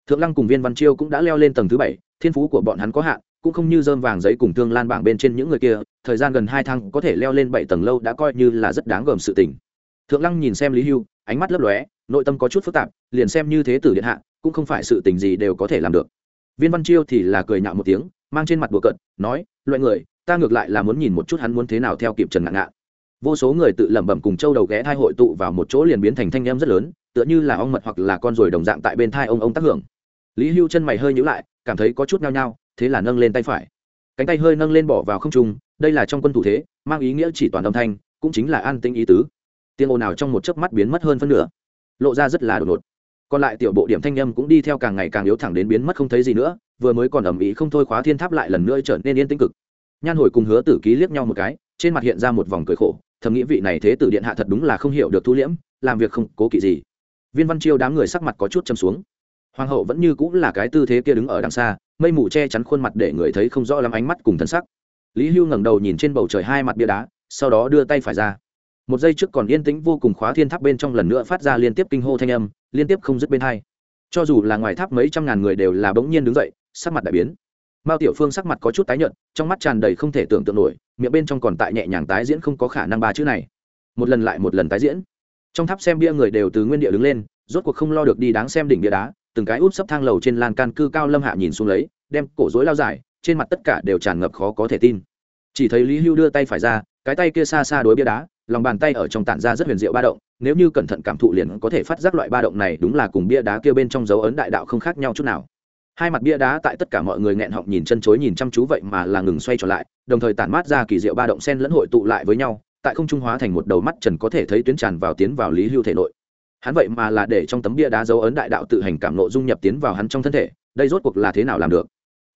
Thượng lăng cùng viên văn chiêu cũng đã leo lên tầng thứ bảy, thiên phú của bọn hắn có hạn, cũng không như dơm vàng giấy cùng thương lan bảng bên trên những người kia, thời gian gần hai tháng có thể leo lên bảy tầng lâu đã coi như là rất đáng gờm sự tình. Thượng lăng nhìn xem lý hưu, ánh mắt lấp lóe, nội tâm có chút phức tạp, liền xem như thế tử điện hạ, cũng không phải sự tình gì đều có thể làm được. Viên văn chiêu thì là cười nhạo một tiếng, mang trên mặt bùa cận nói, loại người, ta ngược lại là muốn nhìn một chút hắn muốn thế nào theo kịp trần ngạn ngạn. Vô số người tự lẩm bẩm cùng châu đầu ghé thai hội tụ vào một chỗ liền biến thành thanh em rất lớn tựa như là ong mật hoặc là con ruồi đồng dạng tại bên thai ông ông tác hưởng. Lý hưu chân mày hơi nhữ lại, cảm thấy có chút nhao nhao, thế là nâng lên tay phải. Cánh tay hơi nâng lên bỏ vào không trung, đây là trong quân thủ thế, mang ý nghĩa chỉ toàn âm thanh, cũng chính là an tĩnh ý tứ. Tiếng ồn nào trong một chớp mắt biến mất hơn phân nửa, lộ ra rất là đột ngột. Còn lại tiểu bộ điểm thanh âm cũng đi theo càng ngày càng yếu thẳng đến biến mất không thấy gì nữa, vừa mới còn ầm ĩ không thôi khóa thiên tháp lại lần nữa trở nên yên tĩnh cực. Nhan hồi cùng hứa tử ký liếc nhau một cái, trên mặt hiện ra một vòng cười khổ, thầm nghĩ vị này thế tử điện hạ thật đúng là không hiểu được thu liễm, làm việc không cố kỵ gì viên văn chiêu đám người sắc mặt có chút châm xuống. Hoàng hậu vẫn như cũng là cái tư thế kia đứng ở đằng xa, mây mù che chắn khuôn mặt để người thấy không rõ lắm ánh mắt cùng thân sắc. Lý hưu ngẩng đầu nhìn trên bầu trời hai mặt bia đá, sau đó đưa tay phải ra. Một giây trước còn yên tĩnh vô cùng khóa thiên tháp bên trong lần nữa phát ra liên tiếp kinh hô thanh âm, liên tiếp không dứt bên hai. Cho dù là ngoài tháp mấy trăm ngàn người đều là bỗng nhiên đứng dậy, sắc mặt đại biến. Mao tiểu phương sắc mặt có chút tái nhợt, trong mắt tràn đầy không thể tưởng tượng nổi, miệng bên trong còn tại nhẹ nhàng tái diễn không có khả năng ba chữ này. Một lần lại một lần tái diễn trong tháp xem bia người đều từ nguyên địa đứng lên, rốt cuộc không lo được đi đáng xem đỉnh bia đá, từng cái út sấp thang lầu trên lan can cư cao lâm hạ nhìn xuống lấy, đem cổ rối lao dài, trên mặt tất cả đều tràn ngập khó có thể tin. Chỉ thấy lý hưu đưa tay phải ra, cái tay kia xa xa đối bia đá, lòng bàn tay ở trong tản ra rất huyền diệu ba động, nếu như cẩn thận cảm thụ liền có thể phát giác loại ba động này đúng là cùng bia đá kia bên trong dấu ấn đại đạo không khác nhau chút nào. Hai mặt bia đá tại tất cả mọi người nghẹn họng nhìn chân chối nhìn chăm chú vậy mà là ngừng xoay trở lại, đồng thời tản mát ra kỳ diệu ba động sen lẫn hội tụ lại với nhau tại không trung hóa thành một đầu mắt trần có thể thấy tuyến tràn vào tiến vào lý hưu thể nội. Hắn vậy mà là để trong tấm bia đá dấu ấn đại đạo tự hành cảm nộ dung nhập tiến vào hắn trong thân thể, đây rốt cuộc là thế nào làm được?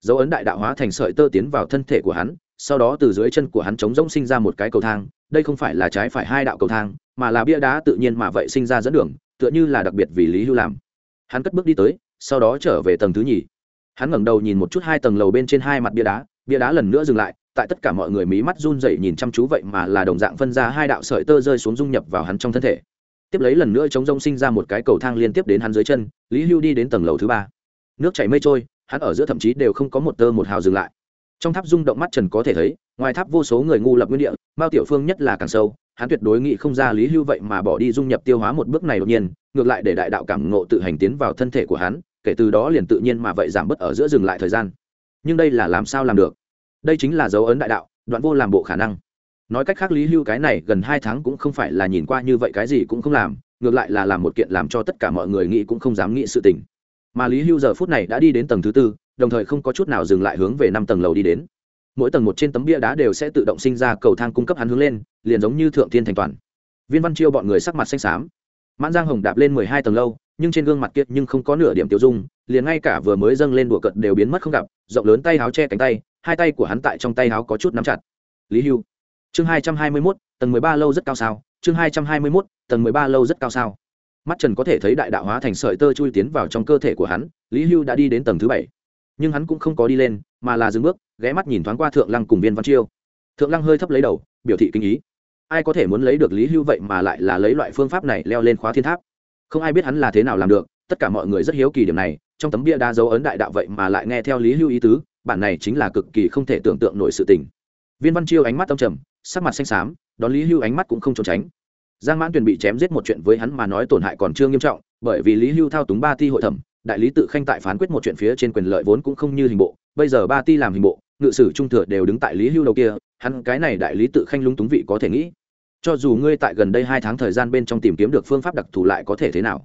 Dấu ấn đại đạo hóa thành sợi tơ tiến vào thân thể của hắn, sau đó từ dưới chân của hắn trống rỗng sinh ra một cái cầu thang, đây không phải là trái phải hai đạo cầu thang, mà là bia đá tự nhiên mà vậy sinh ra dẫn đường, tựa như là đặc biệt vì lý hưu làm. Hắn cất bước đi tới, sau đó trở về tầng thứ nhì. Hắn ngẩng đầu nhìn một chút hai tầng lầu bên trên hai mặt bia đá bia đá lần nữa dừng lại tại tất cả mọi người mí mắt run rẩy nhìn chăm chú vậy mà là đồng dạng phân ra hai đạo sợi tơ rơi xuống dung nhập vào hắn trong thân thể. Tiếp lấy lần nữa chống rông sinh ra một cái cầu thang liên tiếp đến hắn dưới chân, lý hưu đi đến tầng lầu thứ ba. Nước chảy mây trôi, hắn ở giữa thậm chí đều không có một tơ một hào dừng lại. Trong tháp rung động mắt trần có thể thấy, ngoài tháp vô số người ngu lập nguyên địa, mao tiểu phương nhất là càng sâu, hắn tuyệt đối nghĩ không ra lý hưu vậy mà bỏ đi dung nhập tiêu hóa một bước này đột nhiên, ngược lại để đại đạo cảm ngộ tự hành tiến vào thân thể của hắn, kể từ đó liền tự nhiên mà vậy giảm bớt ở giữa dừng lại thời gian. Nhưng đây là làm sao làm được? Đây chính là dấu ấn đại đạo, đoạn vô làm bộ khả năng. Nói cách khác lý hưu cái này gần hai tháng cũng không phải là nhìn qua như vậy cái gì cũng không làm, ngược lại là làm một kiện làm cho tất cả mọi người nghĩ cũng không dám nghĩ sự tình. Mà lý hưu giờ phút này đã đi đến tầng thứ tư, đồng thời không có chút nào dừng lại hướng về năm tầng lầu đi đến. Mỗi tầng một trên tấm bia đá đều sẽ tự động sinh ra cầu thang cung cấp hắn hướng lên, liền giống như thượng thiên thành toàn. Viên văn chiêu bọn người sắc mặt xanh xám. Mãn giang hồng đạp lên mười hai tầng lâu, nhưng trên gương mặt kiệt nhưng không có nửa điểm tiêu dung, liền ngay cả vừa mới dâng lên đùa cận đều biến mất không gặp, rộng lớn tay áo che cánh tay hai tay của hắn tại trong tay áo có chút nắm chặt. Lý hưu. Chương hai trăm hai mươi mốt, tầng mười ba lâu rất cao sao? Chương hai trăm hai mươi mốt, tầng mười ba lâu rất cao sao? Mắt trần có thể thấy đại đạo hóa thành sợi tơ chui tiến vào trong cơ thể của hắn, lý hưu đã đi đến tầng thứ bảy. Nhưng hắn cũng không có đi lên, mà là dừng bước, ghé mắt nhìn thoáng qua thượng lăng cùng viên văn chiêu. Thượng lăng hơi thấp lấy đầu, biểu thị kinh ý. Ai có thể muốn lấy được lý hưu vậy mà lại là lấy loại phương pháp này leo lên khóa thiên tháp? Không ai biết hắn là thế nào làm được, tất cả mọi người rất hiếu kỳ điểm này trong tấm bia đa dấu ấn đại đạo vậy mà lại nghe theo lý hưu ý tứ, bản này chính là cực kỳ không thể tưởng tượng nổi sự tình. Viên văn chiêu ánh mắt tâm trầm, sắc mặt xanh xám, đón lý hưu ánh mắt cũng không trốn tránh. Giang mãn tuyền bị chém giết một chuyện với hắn mà nói tổn hại còn chưa nghiêm trọng, bởi vì lý hưu thao túng ba ti hội thẩm, đại lý tự khanh tại phán quyết một chuyện phía trên quyền lợi vốn cũng không như hình bộ, bây giờ ba ti làm hình bộ, ngự sử trung thừa đều đứng tại lý hưu đầu kia, hắn cái này đại lý tự khanh lung túng vị có thể nghĩ. Cho dù ngươi tại gần đây hai tháng thời gian bên trong tìm kiếm được phương pháp đặc thù lại có thể thế nào?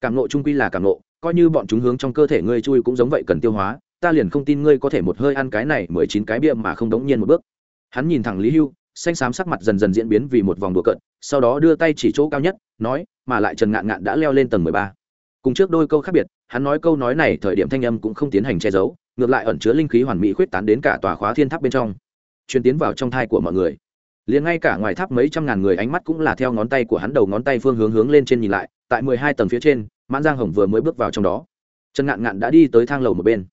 Cảm nộ trung quy là cảm nộ coi như bọn chúng hướng trong cơ thể ngươi chui cũng giống vậy cần tiêu hóa, ta liền không tin ngươi có thể một hơi ăn cái này mười chín cái bia mà không đống nhiên một bước. Hắn nhìn thẳng lý hưu, xanh xám sắc mặt dần dần diễn biến vì một vòng đùa cận sau đó đưa tay chỉ chỗ cao nhất, nói, mà lại trần ngạn ngạn đã leo lên tầng mười ba. Cùng trước đôi câu khác biệt, hắn nói câu nói này thời điểm thanh âm cũng không tiến hành che giấu, ngược lại ẩn chứa linh khí hoàn mỹ khuyết tán đến cả tòa khóa thiên tháp bên trong. Truyền tiến vào trong thai của mọi người. Liền ngay cả ngoài tháp mấy trăm ngàn người ánh mắt cũng là theo ngón tay của hắn đầu ngón tay phương hướng hướng lên trên nhìn lại, tại mười hai tầng phía trên mãn giang hồng vừa mới bước vào trong đó trần ngạn ngạn đã đi tới thang lầu một bên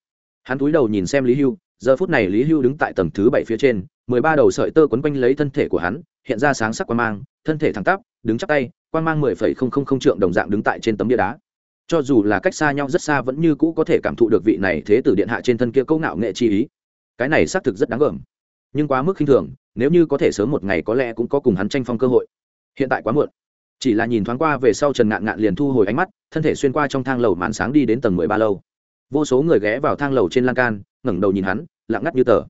hắn cúi đầu nhìn xem lý hưu giờ phút này lý hưu đứng tại tầng thứ bảy phía trên mười ba đầu sợi tơ quấn quanh lấy thân thể của hắn hiện ra sáng sắc quan mang thân thể thẳng tắp đứng chắc tay quan mang mười phẩy không không không trượng đồng dạng đứng tại trên tấm bia đá cho dù là cách xa nhau rất xa vẫn như cũ có thể cảm thụ được vị này thế tử điện hạ trên thân kia câu ngạo nghệ chi ý cái này xác thực rất đáng gờm nhưng quá mức khinh thường nếu như có thể sớm một ngày có lẽ cũng có cùng hắn tranh phong cơ hội hiện tại quá muộn chỉ là nhìn thoáng qua về sau trần ngạn ngạn liền thu hồi ánh mắt, thân thể xuyên qua trong thang lầu màn sáng đi đến tầng mười ba lâu. Vô số người ghé vào thang lầu trên lan can, ngẩng đầu nhìn hắn, lặng ngắt như tờ.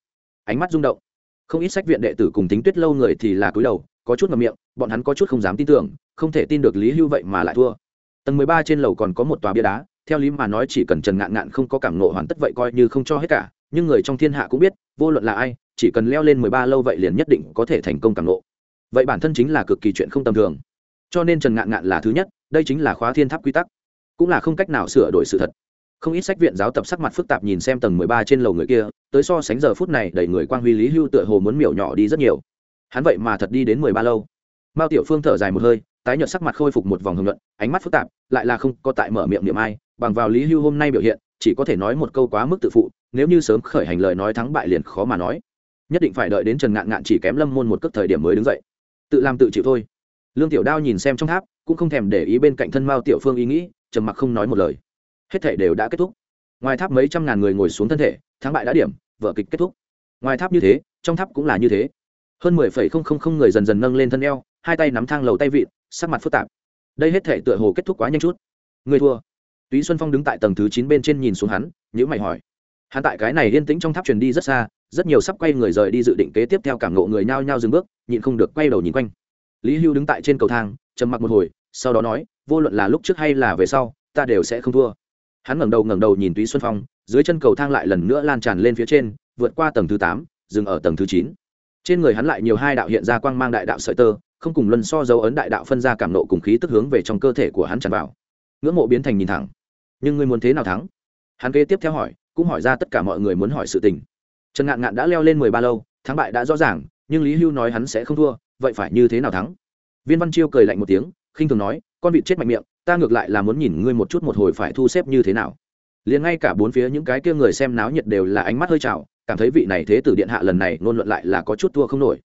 Ánh mắt rung động. Không ít sách viện đệ tử cùng tính tuyết lâu người thì là cúi đầu, có chút ngậm miệng, bọn hắn có chút không dám tin tưởng, không thể tin được lý hưu vậy mà lại thua. Tầng mười ba trên lầu còn có một tòa bia đá, theo lý mà nói chỉ cần trần ngạn ngạn không có cảm nộ hoàn tất vậy coi như không cho hết cả, nhưng người trong thiên hạ cũng biết, vô luận là ai, chỉ cần leo lên mười ba lâu vậy liền nhất định có thể thành công cảm nộ. Vậy bản thân chính là cực kỳ chuyện không tầm thường cho nên trần ngạn ngạn là thứ nhất, đây chính là khóa thiên tháp quy tắc. Cũng là không cách nào sửa đổi sự thật. Không ít sách viện giáo tập sắc mặt phức tạp nhìn xem tầng mười ba trên lầu người kia, tới so sánh giờ phút này đẩy người quang huy, lý hưu tựa hồ muốn miểu nhỏ đi rất nhiều. Hắn vậy mà thật đi đến mười ba lâu. Mao tiểu phương thở dài một hơi, tái nhợt sắc mặt khôi phục một vòng hưởng luận, ánh mắt phức tạp, lại là không có tại mở miệng niệm ai, bằng vào lý hưu hôm nay biểu hiện, chỉ có thể nói một câu quá mức tự phụ, nếu như sớm khởi hành lời nói thắng bại liền khó mà nói. Nhất định phải đợi đến trần ngạn ngạn chỉ kém lâm môn một cước thời điểm mới đứng dậy. Tự làm tự chịu thôi lương tiểu đao nhìn xem trong tháp, cũng không thèm để ý bên cạnh thân mao tiểu phương ý nghĩ, trầm mặc không nói một lời. Hết thể đều đã kết thúc. Ngoài tháp mấy trăm ngàn người ngồi xuống thân thể, thắng bại đã điểm vở kịch kết thúc. Ngoài tháp như thế, trong tháp cũng là như thế. Hơn mười phẩy không không không người dần dần nâng lên thân eo, hai tay nắm thang lầu tay vịn, sắc mặt phức tạp. Đây hết thể tựa hồ kết thúc quá nhanh chút. Người thua. Túy xuân phong đứng tại tầng thứ chín bên trên nhìn xuống hắn nhữ mày hỏi. Hắn tại cái này yên tĩnh trong tháp truyền đi rất xa, rất nhiều sắp quay người rời đi dự định kế tiếp theo cảm ngộ người nhao nhao dừng bước, nhịn không được quay đầu nhìn quanh lý hưu đứng tại trên cầu thang, trầm mặc một hồi, sau đó nói, vô luận là lúc trước hay là về sau, ta đều sẽ không thua. Hắn ngẩng đầu ngẩng đầu nhìn túy xuân phong, dưới chân cầu thang lại lần nữa lan tràn lên phía trên, vượt qua tầng thứ tám, dừng ở tầng thứ chín. Trên người hắn lại nhiều hai đạo hiện ra quang mang đại đạo sợi tơ, không cùng luân so dấu ấn đại đạo phân ra cảm nộ cùng khí tức hướng về trong cơ thể của hắn tràn vào. Ngưỡng mộ biến thành nhìn thẳng. Nhưng ngươi muốn thế nào thắng? Hắn kế tiếp theo hỏi, cũng hỏi ra tất cả mọi người muốn hỏi sự tình. Trần ngạn ngạn đã leo lên mười ba lâu, thắng bại đã rõ ràng, nhưng lý hưu nói hắn sẽ không thua vậy phải như thế nào thắng? Viên văn chiêu cười lạnh một tiếng, khinh thường nói, con vịt chết mạnh miệng, ta ngược lại là muốn nhìn ngươi một chút một hồi phải thu xếp như thế nào. Liền ngay cả bốn phía những cái kia người xem náo nhiệt đều là ánh mắt hơi trào, cảm thấy vị này thế tử điện hạ lần này ngôn luận lại là có chút thua không nổi.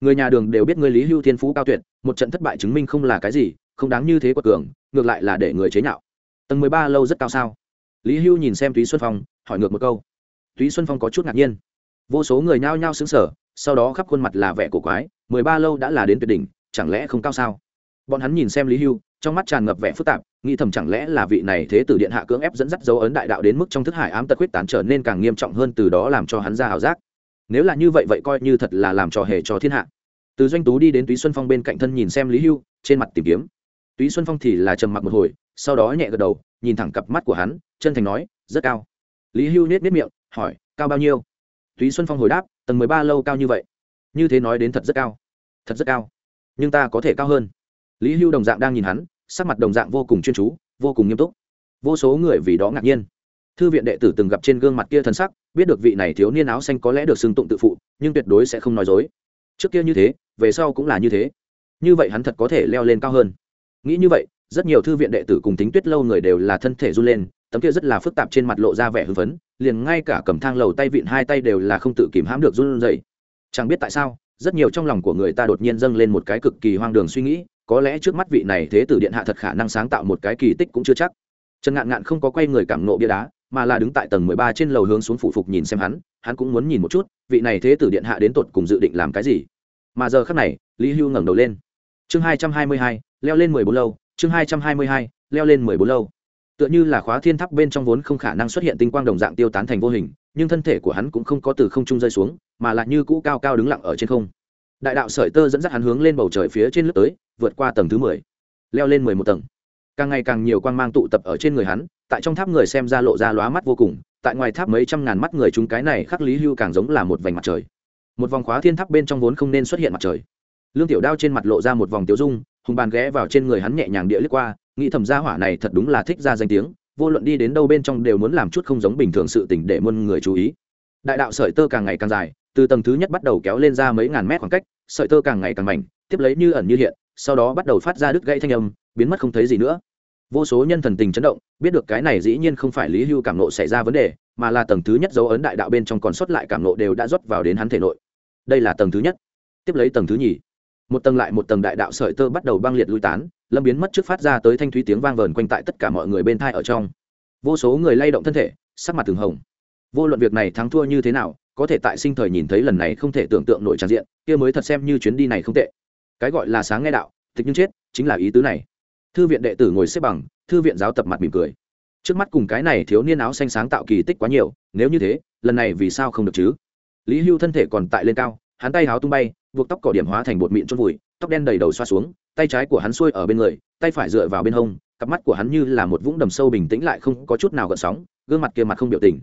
Người nhà đường đều biết ngươi lý hưu thiên phú cao tuyệt, một trận thất bại chứng minh không là cái gì, không đáng như thế quật cường, ngược lại là để người chế nhạo. Tầng mười ba lâu rất cao sao? Lý hưu nhìn xem túy xuân phong, hỏi ngược một câu. Túy xuân phong có chút ngạc nhiên. Vô số người nhao nhao xứng sở sau đó khắp khuôn mặt là vẻ cổ quái, mười ba lâu đã là đến tuyệt đỉnh, chẳng lẽ không cao sao? Bọn hắn nhìn xem lý hưu, trong mắt tràn ngập vẻ phức tạp, nghĩ thầm chẳng lẽ là vị này thế tử điện hạ cưỡng ép dẫn dắt dấu ấn đại đạo đến mức trong thức hải ám tật huyết tán trở nên càng nghiêm trọng hơn từ đó làm cho hắn ra ảo giác. Nếu là như vậy vậy coi như thật là làm trò hề cho thiên hạ. Từ doanh tú đi đến túy xuân phong bên cạnh thân nhìn xem lý hưu, trên mặt tìm kiếm. Túy xuân phong thì là trầm mặc một hồi, sau đó nhẹ gật đầu, nhìn thẳng cặp mắt của hắn, chân thành nói, rất cao. Lý hưu nết nết miệng, hỏi, cao bao nhiêu? Túy xuân phong hồi đáp tầng mười ba lâu cao như vậy. Như thế nói đến thật rất cao. Thật rất cao. Nhưng ta có thể cao hơn. Lý hưu đồng dạng đang nhìn hắn, sắc mặt đồng dạng vô cùng chuyên chú, vô cùng nghiêm túc. Vô số người vì đó ngạc nhiên. Thư viện đệ tử từng gặp trên gương mặt kia thân sắc, biết được vị này thiếu niên áo xanh có lẽ được xưng tụng tự phụ, nhưng tuyệt đối sẽ không nói dối. Trước kia như thế, về sau cũng là như thế. Như vậy hắn thật có thể leo lên cao hơn. Nghĩ như vậy, rất nhiều thư viện đệ tử cùng tính tuyết lâu người đều là thân thể run lên tấm kia rất là phức tạp trên mặt lộ ra vẻ hưng phấn, liền ngay cả cầm thang lầu tay vịn hai tay đều là không tự kìm hãm được run dậy chẳng biết tại sao, rất nhiều trong lòng của người ta đột nhiên dâng lên một cái cực kỳ hoang đường suy nghĩ, có lẽ trước mắt vị này thế tử điện hạ thật khả năng sáng tạo một cái kỳ tích cũng chưa chắc. Trần ngạn ngạn không có quay người cảm nộ bia đá, mà là đứng tại tầng mười ba trên lầu hướng xuống phủ phục nhìn xem hắn hắn cũng muốn nhìn một chút, vị này thế tử điện hạ đến tột cùng dự định làm cái gì. Mà giờ khắc này, lý hưu ngẩng đầu lên. Chương hai trăm hai mươi hai, leo lên mười bốn lâu, chương hai trăm hai mươi hai, leo lên mười bốn lâu tựa như là khóa thiên tháp bên trong vốn không khả năng xuất hiện tinh quang đồng dạng tiêu tán thành vô hình, nhưng thân thể của hắn cũng không có từ không trung rơi xuống, mà lại như cũ cao cao đứng lặng ở trên không. Đại đạo sợi tơ dẫn dắt hắn hướng lên bầu trời phía trên lướt tới, vượt qua tầng thứ mười, leo lên mười một tầng. Càng ngày càng nhiều quang mang tụ tập ở trên người hắn, tại trong tháp người xem ra lộ ra lóa mắt vô cùng, tại ngoài tháp mấy trăm ngàn mắt người chúng cái này khắc lý hưu càng giống là một vành mặt trời. Một vòng khóa thiên tháp bên trong vốn không nên xuất hiện mặt trời. Lương tiểu đao trên mặt lộ ra một vòng tiểu dung, hùng bàn ghé vào trên người hắn nhẹ nhàng địa lướt qua nghĩ thầm gia hỏa này thật đúng là thích ra danh tiếng, vô luận đi đến đâu bên trong đều muốn làm chút không giống bình thường sự tình để muôn người chú ý. Đại đạo sợi tơ càng ngày càng dài, từ tầng thứ nhất bắt đầu kéo lên ra mấy ngàn mét khoảng cách, sợi tơ càng ngày càng mảnh, tiếp lấy như ẩn như hiện, sau đó bắt đầu phát ra đứt gãy thanh âm, biến mất không thấy gì nữa. Vô số nhân thần tình chấn động, biết được cái này dĩ nhiên không phải lý hưu cảm nộ xảy ra vấn đề, mà là tầng thứ nhất dấu ấn đại đạo bên trong còn sót lại cảm nộ đều đã rót vào đến hắn thể nội. Đây là tầng thứ nhất. Tiếp lấy tầng thứ nhì một tầng lại một tầng đại đạo sợi tơ bắt đầu băng liệt lui tán, lâm biến mất trước phát ra tới thanh thúy tiếng vang vờn quanh tại tất cả mọi người bên thai ở trong. Vô số người lay động thân thể, sắc mặt từng hồng. Vô luận việc này thắng thua như thế nào, có thể tại sinh thời nhìn thấy lần này không thể tưởng tượng nổi tràn diện, kia mới thật xem như chuyến đi này không tệ. Cái gọi là sáng nghe đạo, tịch nhưng chết, chính là ý tứ này. Thư viện đệ tử ngồi xếp bằng, thư viện giáo tập mặt mỉm cười. Trước mắt cùng cái này thiếu niên áo xanh sáng tạo kỳ tích quá nhiều, nếu như thế, lần này vì sao không được chứ? Lý hưu thân thể còn tại lên cao, hắn tay háo tung bay buộc tóc cỏ điểm hóa thành bột mịn chôn vùi, tóc đen đầy đầu xoa xuống, tay trái của hắn xuôi ở bên người, tay phải dựa vào bên hông, cặp mắt của hắn như là một vũng đầm sâu bình tĩnh lại không có chút nào gợn sóng, gương mặt kia mặt không biểu tình.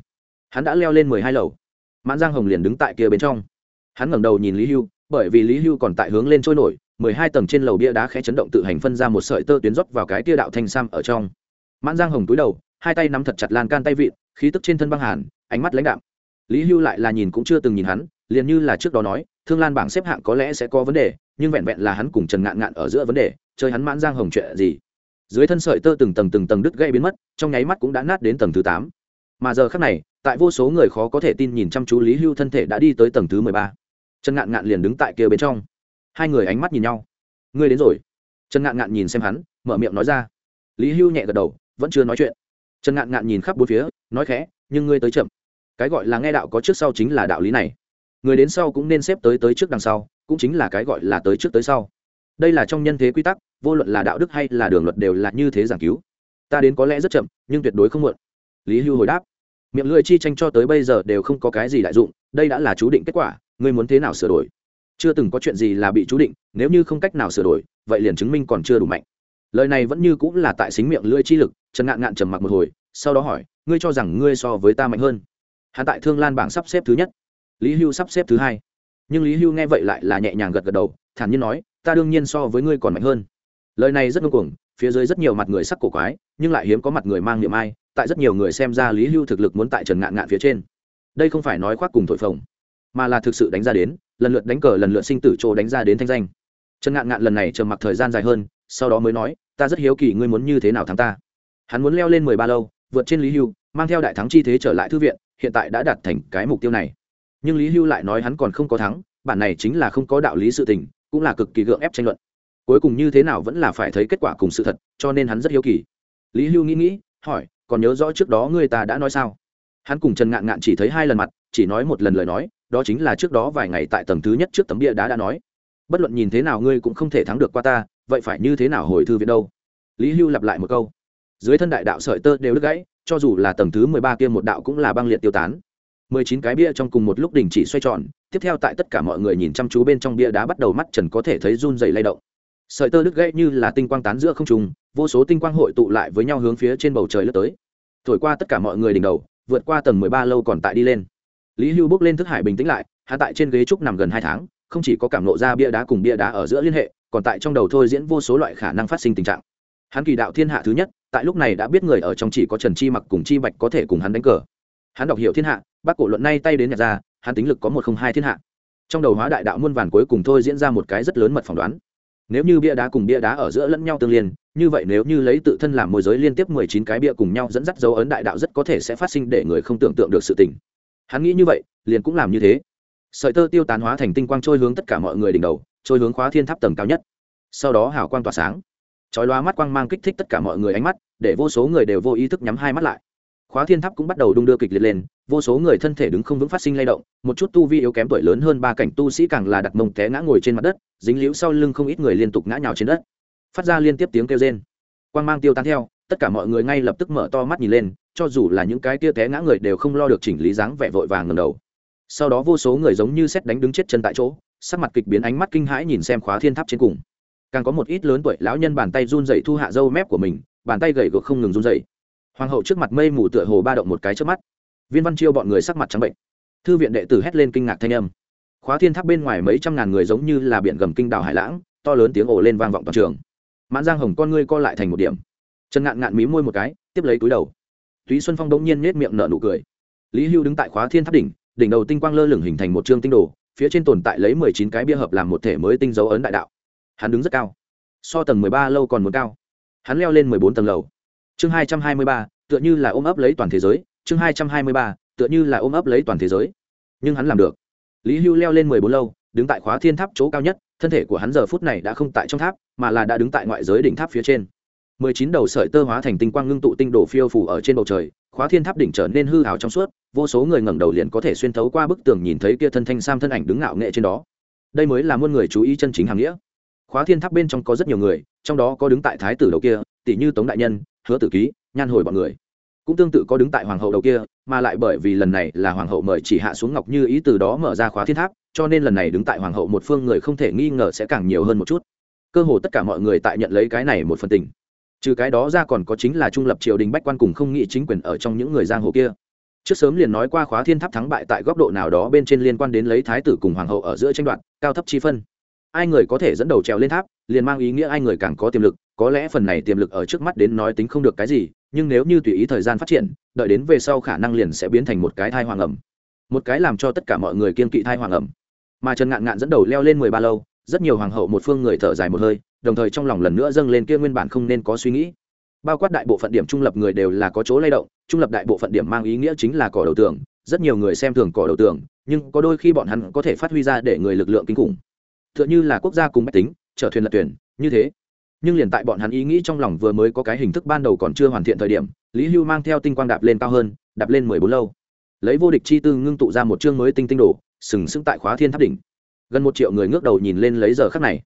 Hắn đã leo lên mười hai lầu. Mãn giang hồng liền đứng tại kia bên trong. Hắn ngẩng đầu nhìn lý hưu, bởi vì lý hưu còn tại hướng lên trôi nổi, mười hai tầng trên lầu bia đá khẽ chấn động tự hành phân ra một sợi tơ tuyến rót vào cái tia đạo thanh sam ở trong. Mãn giang hồng túi đầu, hai tay nắm thật chặt lan can tay vịn, khí tức trên thân băng hàn, ánh mắt lãnh đạm. Lý hưu lại là nhìn cũng chưa từng nhìn hắn, liền như là trước đó nói thương lan bảng xếp hạng có lẽ sẽ có vấn đề, nhưng vẹn vẹn là hắn cùng trần ngạn ngạn ở giữa vấn đề, chơi hắn mãn giang hồng chuyện gì. Dưới thân sợi tơ từng tầng từng tầng đứt gây biến mất, trong nháy mắt cũng đã nát đến tầng thứ tám. Mà giờ khác này, tại vô số người khó có thể tin nhìn chăm chú lý hưu thân thể đã đi tới tầng thứ mười ba. Trần ngạn ngạn liền đứng tại kia bên trong. Hai người ánh mắt nhìn nhau. Ngươi đến rồi. Trần ngạn ngạn nhìn xem hắn, mở miệng nói ra. Lý hưu nhẹ gật đầu, vẫn chưa nói chuyện. Trần ngạn ngạn nhìn khắp bốn phía, nói khẽ, nhưng ngươi tới chậm. Cái gọi là nghe đạo có trước sau chính là đạo lý này người đến sau cũng nên xếp tới tới trước đằng sau, cũng chính là cái gọi là tới trước tới sau. Đây là trong nhân thế quy tắc, vô luận là đạo đức hay là đường luật đều là như thế giảng cứu. Ta đến có lẽ rất chậm, nhưng tuyệt đối không muộn. Lý hưu hồi đáp. Miệng lưỡi chi tranh cho tới bây giờ đều không có cái gì đại dụng, đây đã là chú định kết quả, ngươi muốn thế nào sửa đổi? Chưa từng có chuyện gì là bị chú định, nếu như không cách nào sửa đổi, vậy liền chứng minh còn chưa đủ mạnh. Lời này vẫn như cũng là tại xính miệng lưỡi chi lực, trần ngạn ngạn trầm mặc một hồi, sau đó hỏi, ngươi cho rằng ngươi so với ta mạnh hơn? Hạ tại thương lan bảng sắp xếp thứ nhất lý hưu sắp xếp thứ hai. Nhưng lý hưu nghe vậy lại là nhẹ nhàng gật gật đầu, thản nhiên nói, ta đương nhiên so với ngươi còn mạnh hơn. Lời này rất ngưng cuồng, phía dưới rất nhiều mặt người sắc cổ quái, nhưng lại hiếm có mặt người mang niệm ai, tại rất nhiều người xem ra lý hưu thực lực muốn tại trần ngạn ngạn phía trên. Đây không phải nói khoác cùng thổi phồng, mà là thực sự đánh ra đến, lần lượt đánh cờ, lần lượt sinh tử chỗ đánh ra đến thanh danh. Trần ngạn ngạn lần này trầm mặc thời gian dài hơn, sau đó mới nói, ta rất hiếu kỳ ngươi muốn như thế nào thắng ta. Hắn muốn leo lên mười ba lâu, vượt trên lý hưu, mang theo đại thắng chi thế trở lại thư viện, hiện tại đã đạt thành cái mục tiêu này nhưng lý hưu lại nói hắn còn không có thắng, bản này chính là không có đạo lý sự tình, cũng là cực kỳ gượng ép tranh luận. Cuối cùng như thế nào vẫn là phải thấy kết quả cùng sự thật, cho nên hắn rất hiếu kỳ. Lý hưu nghĩ nghĩ, hỏi, còn nhớ rõ trước đó người ta đã nói sao? Hắn cùng trần ngạn ngạn chỉ thấy hai lần mặt, chỉ nói một lần lời nói, đó chính là trước đó vài ngày tại tầng thứ nhất trước tấm bia đá đã nói. Bất luận nhìn thế nào ngươi cũng không thể thắng được qua ta, vậy phải như thế nào hồi thư viện đâu? Lý hưu lặp lại một câu. Dưới thân đại đạo sợi tơ đều đứt gãy, cho dù là tầng thứ mười ba kia một đạo cũng là băng liệt tiêu tán mười chín cái bia trong cùng một lúc đình chỉ xoay tròn. Tiếp theo tại tất cả mọi người nhìn chăm chú bên trong bia đá bắt đầu mắt trần có thể thấy run dày lay động. Sợi tơ đứt gãy như là tinh quang tán giữa không trùng vô số tinh quang hội tụ lại với nhau hướng phía trên bầu trời lướt tới. Thổi qua tất cả mọi người đỉnh đầu, vượt qua tầng mười ba lâu còn tại đi lên. Lý hưu bước lên thức hải bình tĩnh lại hạ tại trên ghế trúc nằm gần hai tháng, không chỉ có cảm nộ ra bia đá cùng bia đá ở giữa liên hệ, còn tại trong đầu thôi diễn vô số loại khả năng phát sinh tình trạng. Hắn kỳ đạo thiên hạ thứ nhất, tại lúc này đã biết người ở trong chỉ có trần chi mặc cùng chi bạch có thể cùng hắn đánh cờ hắn đọc hiểu thiên hạ, bác cổ luận nay tay đến nhặt ra, hắn tính lực có một không hai thiên hạ. Trong đầu hóa đại đạo muôn vàn cuối cùng thôi diễn ra một cái rất lớn mật phỏng đoán. Nếu như bia đá cùng bia đá ở giữa lẫn nhau tương liên, như vậy nếu như lấy tự thân làm môi giới liên tiếp mười chín cái bia cùng nhau dẫn dắt dấu ấn đại đạo rất có thể sẽ phát sinh để người không tưởng tượng được sự tình. Hắn nghĩ như vậy, liền cũng làm như thế. Sợi tơ tiêu tán hóa thành tinh quang trôi hướng tất cả mọi người đỉnh đầu, trôi hướng khóa thiên tháp tầng cao nhất. Sau đó hào quang tỏa sáng. Chói loa mắt quang mang kích thích tất cả mọi người ánh mắt, để vô số người đều vô ý thức nhắm hai mắt lại khóa thiên tháp cũng bắt đầu đung đưa kịch liệt lên, vô số người thân thể đứng không vững phát sinh lay động, một chút tu vi yếu kém tuổi lớn hơn ba cảnh tu sĩ càng là đặt mông té ngã ngồi trên mặt đất, dính liễu sau lưng không ít người liên tục ngã nhào trên đất. Phát ra liên tiếp tiếng kêu rên. Quang mang tiêu tan theo, tất cả mọi người ngay lập tức mở to mắt nhìn lên, cho dù là những cái tia té ngã người đều không lo được chỉnh lý dáng vẻ vội vàng ngầm đầu. Sau đó vô số người giống như xét đánh đứng chết chân tại chỗ, sắc mặt kịch biến ánh mắt kinh hãi nhìn xem khóa thiên tháp trên cùng. Càng có một ít lớn tuổi lão nhân bàn tay run dậy thu hạ dâu mép của mình, bàn tay gầy gộc không ngừng run dậy hoàng hậu trước mặt mây mù tựa hồ ba động một cái trước mắt. Viên văn chiêu bọn người sắc mặt trắng bệnh. Thư viện đệ tử hét lên kinh ngạc thanh âm. Khóa thiên tháp bên ngoài mấy trăm ngàn người giống như là biển gầm kinh đảo hải lãng, to lớn tiếng ồ lên vang vọng toàn trường. Mãn giang hồng con ngươi co lại thành một điểm. Trần ngạn ngạn mí môi một cái, tiếp lấy túi đầu. Túy xuân phong đống nhiên nết miệng nở nụ cười. Lý hưu đứng tại khóa thiên tháp đỉnh đỉnh đầu tinh quang lơ lửng hình thành một chương tinh đồ, phía trên tồn tại lấy mười chín cái bia hợp làm một thể mới tinh dấu ấn đại đạo. Hắn đứng rất cao, so tầng mười ba lâu còn muốn cao. Hắn leo lên mười bốn tầng lầu chương hai trăm hai mươi ba, tựa như là ôm ấp lấy toàn thế giới. Chương hai trăm hai mươi ba, tựa như là ôm ấp lấy toàn thế giới. Nhưng hắn làm được. Lý hưu leo lên mười bốn lâu, đứng tại khóa thiên tháp chỗ cao nhất. Thân thể của hắn giờ phút này đã không tại trong tháp, mà là đã đứng tại ngoại giới đỉnh tháp phía trên. mười chín đầu sợi tơ hóa thành tinh quang ngưng tụ tinh đồ phiêu phủ ở trên bầu trời. Khóa thiên tháp đỉnh trở nên hư hào trong suốt. Vô số người ngẩng đầu liền có thể xuyên thấu qua bức tường nhìn thấy kia thân thanh sam thân ảnh đứng ngạo nghệ trên đó. Đây mới là muôn người chú ý chân chính hàng nghĩa. Khóa thiên tháp bên trong có rất nhiều người, trong đó có đứng tại thái tử đầu kia, tỷ như tống đại nhân hứa tử ký, nhan hồi bọn người. Cũng tương tự có đứng tại hoàng hậu đầu kia, mà lại bởi vì lần này là hoàng hậu mời chỉ hạ xuống ngọc như ý từ đó mở ra khóa thiên tháp, cho nên lần này đứng tại hoàng hậu một phương người không thể nghi ngờ sẽ càng nhiều hơn một chút. Cơ hồ tất cả mọi người tại nhận lấy cái này một phần tình. Trừ cái đó ra còn có chính là trung lập triều đình bách quan cùng không nghĩ chính quyền ở trong những người giang hồ kia. Trước sớm liền nói qua khóa thiên tháp thắng bại tại góc độ nào đó bên trên liên quan đến lấy thái tử cùng hoàng hậu ở giữa tranh đoạt, cao thấp chi phân ai người có thể dẫn đầu trèo lên tháp, liền mang ý nghĩa ai người càng có tiềm lực, có lẽ phần này tiềm lực ở trước mắt đến nói tính không được cái gì, nhưng nếu như tùy ý thời gian phát triển, đợi đến về sau khả năng liền sẽ biến thành một cái thai hoàng ẩm. Một cái làm cho tất cả mọi người kiên kỵ thai hoàng ẩm. Mà trần ngạn ngạn dẫn đầu leo lên mười ba lâu, rất nhiều hoàng hậu một phương người thở dài một hơi, đồng thời trong lòng lần nữa dâng lên kia nguyên bản không nên có suy nghĩ. Bao quát đại bộ phận điểm trung lập người đều là có chỗ lay động, trung lập đại bộ phận điểm mang ý nghĩa chính là cỏ đầu tường, rất nhiều người xem thường cỏ đầu tường, nhưng có đôi khi bọn hắn có thể phát huy ra để người lực lượng kinh khủng. Tựa như là quốc gia cùng máy tính, chở thuyền lật tuyển như thế. Nhưng liền tại bọn hắn ý nghĩ trong lòng vừa mới có cái hình thức ban đầu còn chưa hoàn thiện thời điểm, lý hưu mang theo tinh quang đạp lên cao hơn, đạp lên mười bốn lâu. Lấy vô địch chi tư ngưng tụ ra một chương mới tinh tinh đồ, sừng sững tại khóa thiên tháp đỉnh. Gần một triệu người ngước đầu nhìn lên lấy giờ khắc này.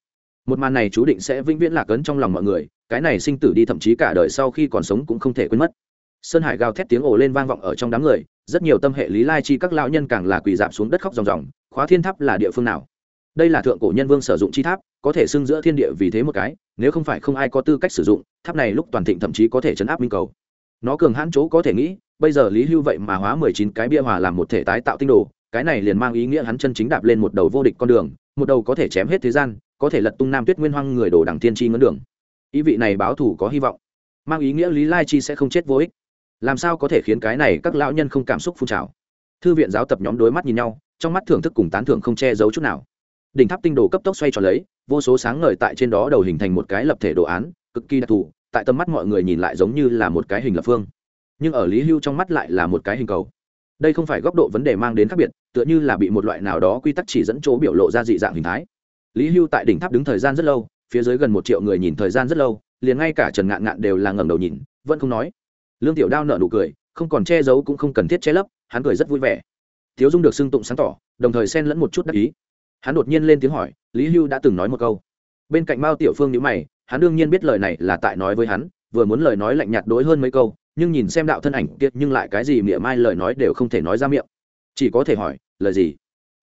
Một màn này chú định sẽ vĩnh viễn lạc ấn trong lòng mọi người, cái này sinh tử đi thậm chí cả đời sau khi còn sống cũng không thể quên mất. Sơn hải gào thét tiếng ồ lên vang vọng ở trong đám người, rất nhiều tâm hệ lý lai chi các lão nhân càng là quỳ dạp xuống đất khóc ròng ròng, khóa thiên tháp là địa phương nào? Đây là thượng cổ nhân vương sử dụng chi tháp, có thể xưng giữa thiên địa vì thế một cái, nếu không phải không ai có tư cách sử dụng, tháp này lúc toàn thịnh thậm chí có thể chấn áp minh cầu. Nó cường hãn chỗ có thể nghĩ, bây giờ lý hưu vậy mà hóa mười chín cái bia hòa làm một thể tái tạo tinh đồ, cái này liền mang ý nghĩa hắn chân chính đạp lên một đầu vô địch con đường, một đầu có thể chém hết thế gian, có thể lật tung nam tuyết nguyên hoang người đồ đằng tiên tri ngấn đường. Ý vị này báo thủ có hy vọng, mang ý nghĩa lý lai chi sẽ không chết vô ích. Làm sao có thể khiến cái này các lão nhân không cảm xúc phun trào? Thư viện giáo tập nhóm đối mắt nhìn nhau, trong mắt thưởng thức cùng tán thưởng không che giấu chút nào đỉnh tháp tinh đồ cấp tốc xoay tròn lấy, vô số sáng ngời tại trên đó đầu hình thành một cái lập thể đồ án, cực kỳ đặc thù, tại tầm mắt mọi người nhìn lại giống như là một cái hình lập phương. Nhưng ở lý hưu trong mắt lại là một cái hình cầu. Đây không phải góc độ vấn đề mang đến khác biệt, tựa như là bị một loại nào đó quy tắc chỉ dẫn chỗ biểu lộ ra dị dạng hình thái. Lý hưu tại đỉnh tháp đứng thời gian rất lâu, phía dưới gần một triệu người nhìn thời gian rất lâu, liền ngay cả trần ngạn ngạn đều là ngẩng đầu nhìn, vẫn không nói. Lương tiểu đao nở nụ cười, không còn che giấu cũng không cần thiết che lấp, hắn cười rất vui vẻ. Thiếu dung được xưng tụng sáng tỏ, đồng thời xen lẫn một chút đắc ý hắn đột nhiên lên tiếng hỏi, lý hưu đã từng nói một câu. Bên cạnh mao tiểu phương nhữ mày, hắn đương nhiên biết lời này là tại nói với hắn, vừa muốn lời nói lạnh nhạt đối hơn mấy câu, nhưng nhìn xem đạo thân ảnh kiệt nhưng lại cái gì mỉa mai lời nói đều không thể nói ra miệng. Chỉ có thể hỏi, lời gì?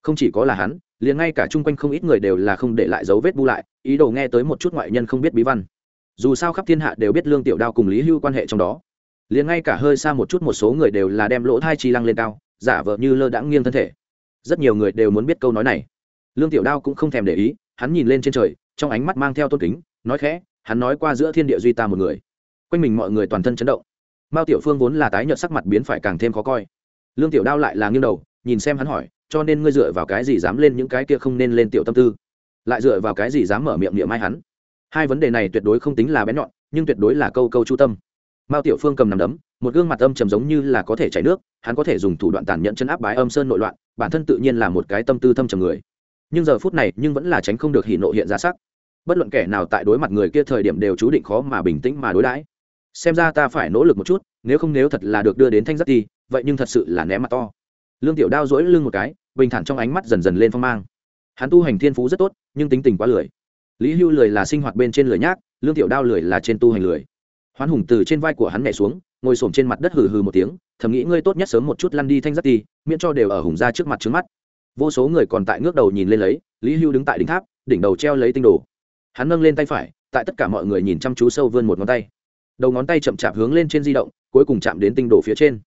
Không chỉ có là hắn, liền ngay cả chung quanh không ít người đều là không để lại dấu vết bu lại, ý đồ nghe tới một chút ngoại nhân không biết bí văn. Dù sao khắp thiên hạ đều biết lương tiểu đao cùng lý hưu quan hệ trong đó. Liền ngay cả hơi xa một chút một số người đều là đem lỗ thai chi lăng lên cao, giả vờ như lơ đãng nghiêng thân thể. Rất nhiều người đều muốn biết câu nói này lương tiểu đao cũng không thèm để ý, hắn nhìn lên trên trời, trong ánh mắt mang theo tôn kính, nói khẽ, hắn nói qua giữa thiên địa duy ta một người. Quanh mình mọi người toàn thân chấn động. Mao tiểu phương vốn là tái nhợt sắc mặt biến phải càng thêm khó coi. Lương tiểu đao lại là nghiêng đầu, nhìn xem hắn hỏi, cho nên ngươi dựa vào cái gì dám lên những cái kia không nên lên tiểu tâm tư? Lại dựa vào cái gì dám mở miệng niệm ai hắn? Hai vấn đề này tuyệt đối không tính là bén nhọn, nhưng tuyệt đối là câu câu chu tâm. Mao tiểu phương cầm nằm đấm, một gương mặt âm trầm giống như là có thể chảy nước, hắn có thể dùng thủ đoạn tàn nhẫn chân áp bái âm sơn nội loạn, bản thân tự nhiên là một cái tâm tư thâm trầm người nhưng giờ phút này nhưng vẫn là tránh không được hỉ nộ hiện ra sắc. Bất luận kẻ nào tại đối mặt người kia thời điểm đều chú định khó mà bình tĩnh mà đối đãi. Xem ra ta phải nỗ lực một chút, nếu không nếu thật là được đưa đến thanh giác ti vậy nhưng thật sự là ném mặt to. Lương tiểu đao dỗi lưng một cái, bình thản trong ánh mắt dần dần lên phong mang. Hắn tu hành thiên phú rất tốt, nhưng tính tình quá lười. Lý hưu lười là sinh hoạt bên trên lười nhác, lương tiểu đao lười là trên tu hành lười. Hoán hùng từ trên vai của hắn nhảy xuống, ngồi s trên mặt đất hừ hừ một tiếng, thầm nghĩ ngươi tốt nhất sớm một chút lăn đi thanh giác ti miễn cho đều ở hùng ra trước mặt trước mắt vô số người còn tại ngước đầu nhìn lên lấy, lý hưu đứng tại đỉnh tháp, đỉnh đầu treo lấy tinh đồ. Hắn nâng lên tay phải, tại tất cả mọi người nhìn chăm chú sâu vươn một ngón tay. Đầu ngón tay chậm chạp hướng lên trên di động, cuối cùng chạm đến tinh đồ phía trên.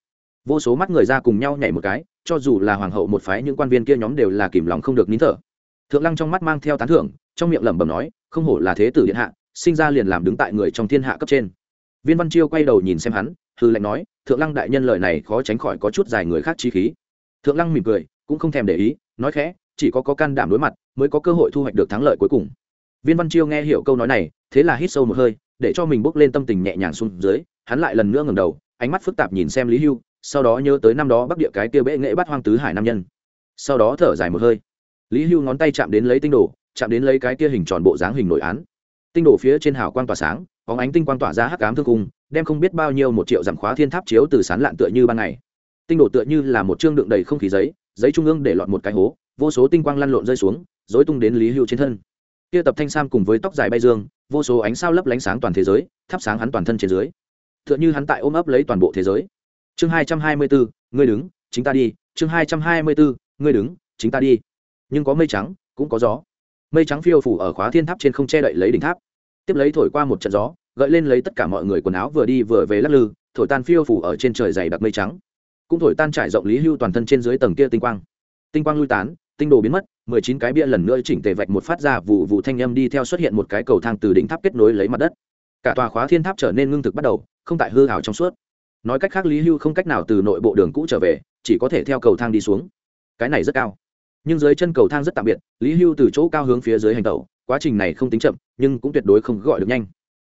Vô số mắt người ra cùng nhau nhảy một cái, cho dù là hoàng hậu một phái những quan viên kia nhóm đều là kìm lòng không được nín thở. Thượng lăng trong mắt mang theo tán thưởng, trong miệng lẩm bẩm nói, không hổ là thế tử điện hạ, sinh ra liền làm đứng tại người trong thiên hạ cấp trên. Viên văn chiêu quay đầu nhìn xem hắn hư lệnh nói, thượng lăng đại nhân lời này khó tránh khỏi có chút dài người khác chi khí. Thượng lăng mỉm cười cũng không thèm để ý, nói khẽ, chỉ có có can đảm đối mặt, mới có cơ hội thu hoạch được thắng lợi cuối cùng. Viên văn chiêu nghe hiểu câu nói này, thế là hít sâu một hơi, để cho mình bốc lên tâm tình nhẹ nhàng xuống dưới, hắn lại lần nữa ngẩng đầu, ánh mắt phức tạp nhìn xem lý hưu, sau đó nhớ tới năm đó bắc địa cái kia bệ nghệ bắt hoang tứ hải nam nhân. Sau đó thở dài một hơi. Lý hưu ngón tay chạm đến lấy tinh đồ, chạm đến lấy cái kia hình tròn bộ dáng hình nội án. Tinh đồ phía trên hào quang tỏa sáng, bóng ánh tinh quang tỏa ra hắc ám thương cung, đem không biết bao nhiêu một triệu dặm khóa thiên tháp chiếu từ sán lạn tựa như ban ngày. Tinh đồ tựa như là một chương đựng đầy không khí giấy giấy trung ương để lọt một cái hố, vô số tinh quang lăn lộn rơi xuống dối tung đến lý hưu trên thân. Kia tập thanh sam cùng với tóc dài bay dương, vô số ánh sao lấp lánh sáng toàn thế giới, thắp sáng hắn toàn thân trên dưới. T h ư ợ n h ư hắn tại ôm ấp lấy toàn bộ thế giới. Chương hai trăm hai mươi bốn, ngươi đứng, chính ta đi. Chương hai trăm hai mươi bốn, ngươi đứng, chính ta đi. Nhưng có mây trắng, cũng có gió. Mây trắng phiêu phủ ở khóa thiên tháp trên không che đậy lấy đỉnh tháp. Tiếp lấy thổi qua một trận gió, gợi lên lấy tất cả mọi người quần áo vừa đi vừa về lắc lư, thổi tan phiêu phủ ở trên trời dày đặc mây trắng cũng thổi tan trải rộng lý hưu toàn thân trên dưới tầng kia tinh quang. Tinh quang lui tán, tinh đồ biến mất, mười chín cái bia lần nữa chỉnh tề vạch một phát ra vụ vụ thanh âm đi theo xuất hiện một cái cầu thang từ đỉnh tháp kết nối lấy mặt đất. Cả tòa khóa thiên tháp trở nên ngưng thực bắt đầu, không tại hư hảo trong suốt. Nói cách khác, lý hưu không cách nào từ nội bộ đường cũ trở về, chỉ có thể theo cầu thang đi xuống. Cái này rất cao. Nhưng dưới chân cầu thang rất tạm biệt, lý hưu từ chỗ cao hướng phía dưới hành tẩu, quá trình này không tính chậm, nhưng cũng tuyệt đối không gọi được nhanh.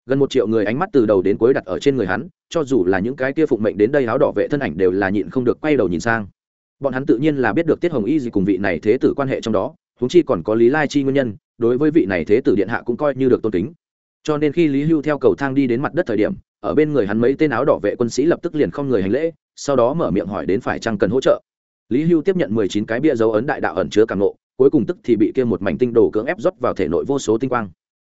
Gần một triệu người ánh mắt từ đầu đến cuối đặt ở trên người hắn cho dù là những cái kia phụng mệnh đến đây áo đỏ vệ thân ảnh đều là nhịn không được quay đầu nhìn sang. Bọn hắn tự nhiên là biết được tiết hồng y gì cùng vị này thế tử quan hệ trong đó húng chi còn có lý lai chi nguyên nhân, đối với vị này thế tử điện hạ cũng coi như được tôn kính. Cho nên khi lý hưu theo cầu thang đi đến mặt đất thời điểm, ở bên người hắn mấy tên áo đỏ vệ quân sĩ lập tức liền không người hành lễ, sau đó mở miệng hỏi đến phải chăng cần hỗ trợ. Lý hưu tiếp nhận mười chín cái bia dấu ấn đại đạo ẩn chứa càng nộ cuối cùng tức thì bị kia một mảnh tinh đồ cưỡng ép rót vào thể nội vô số tinh quang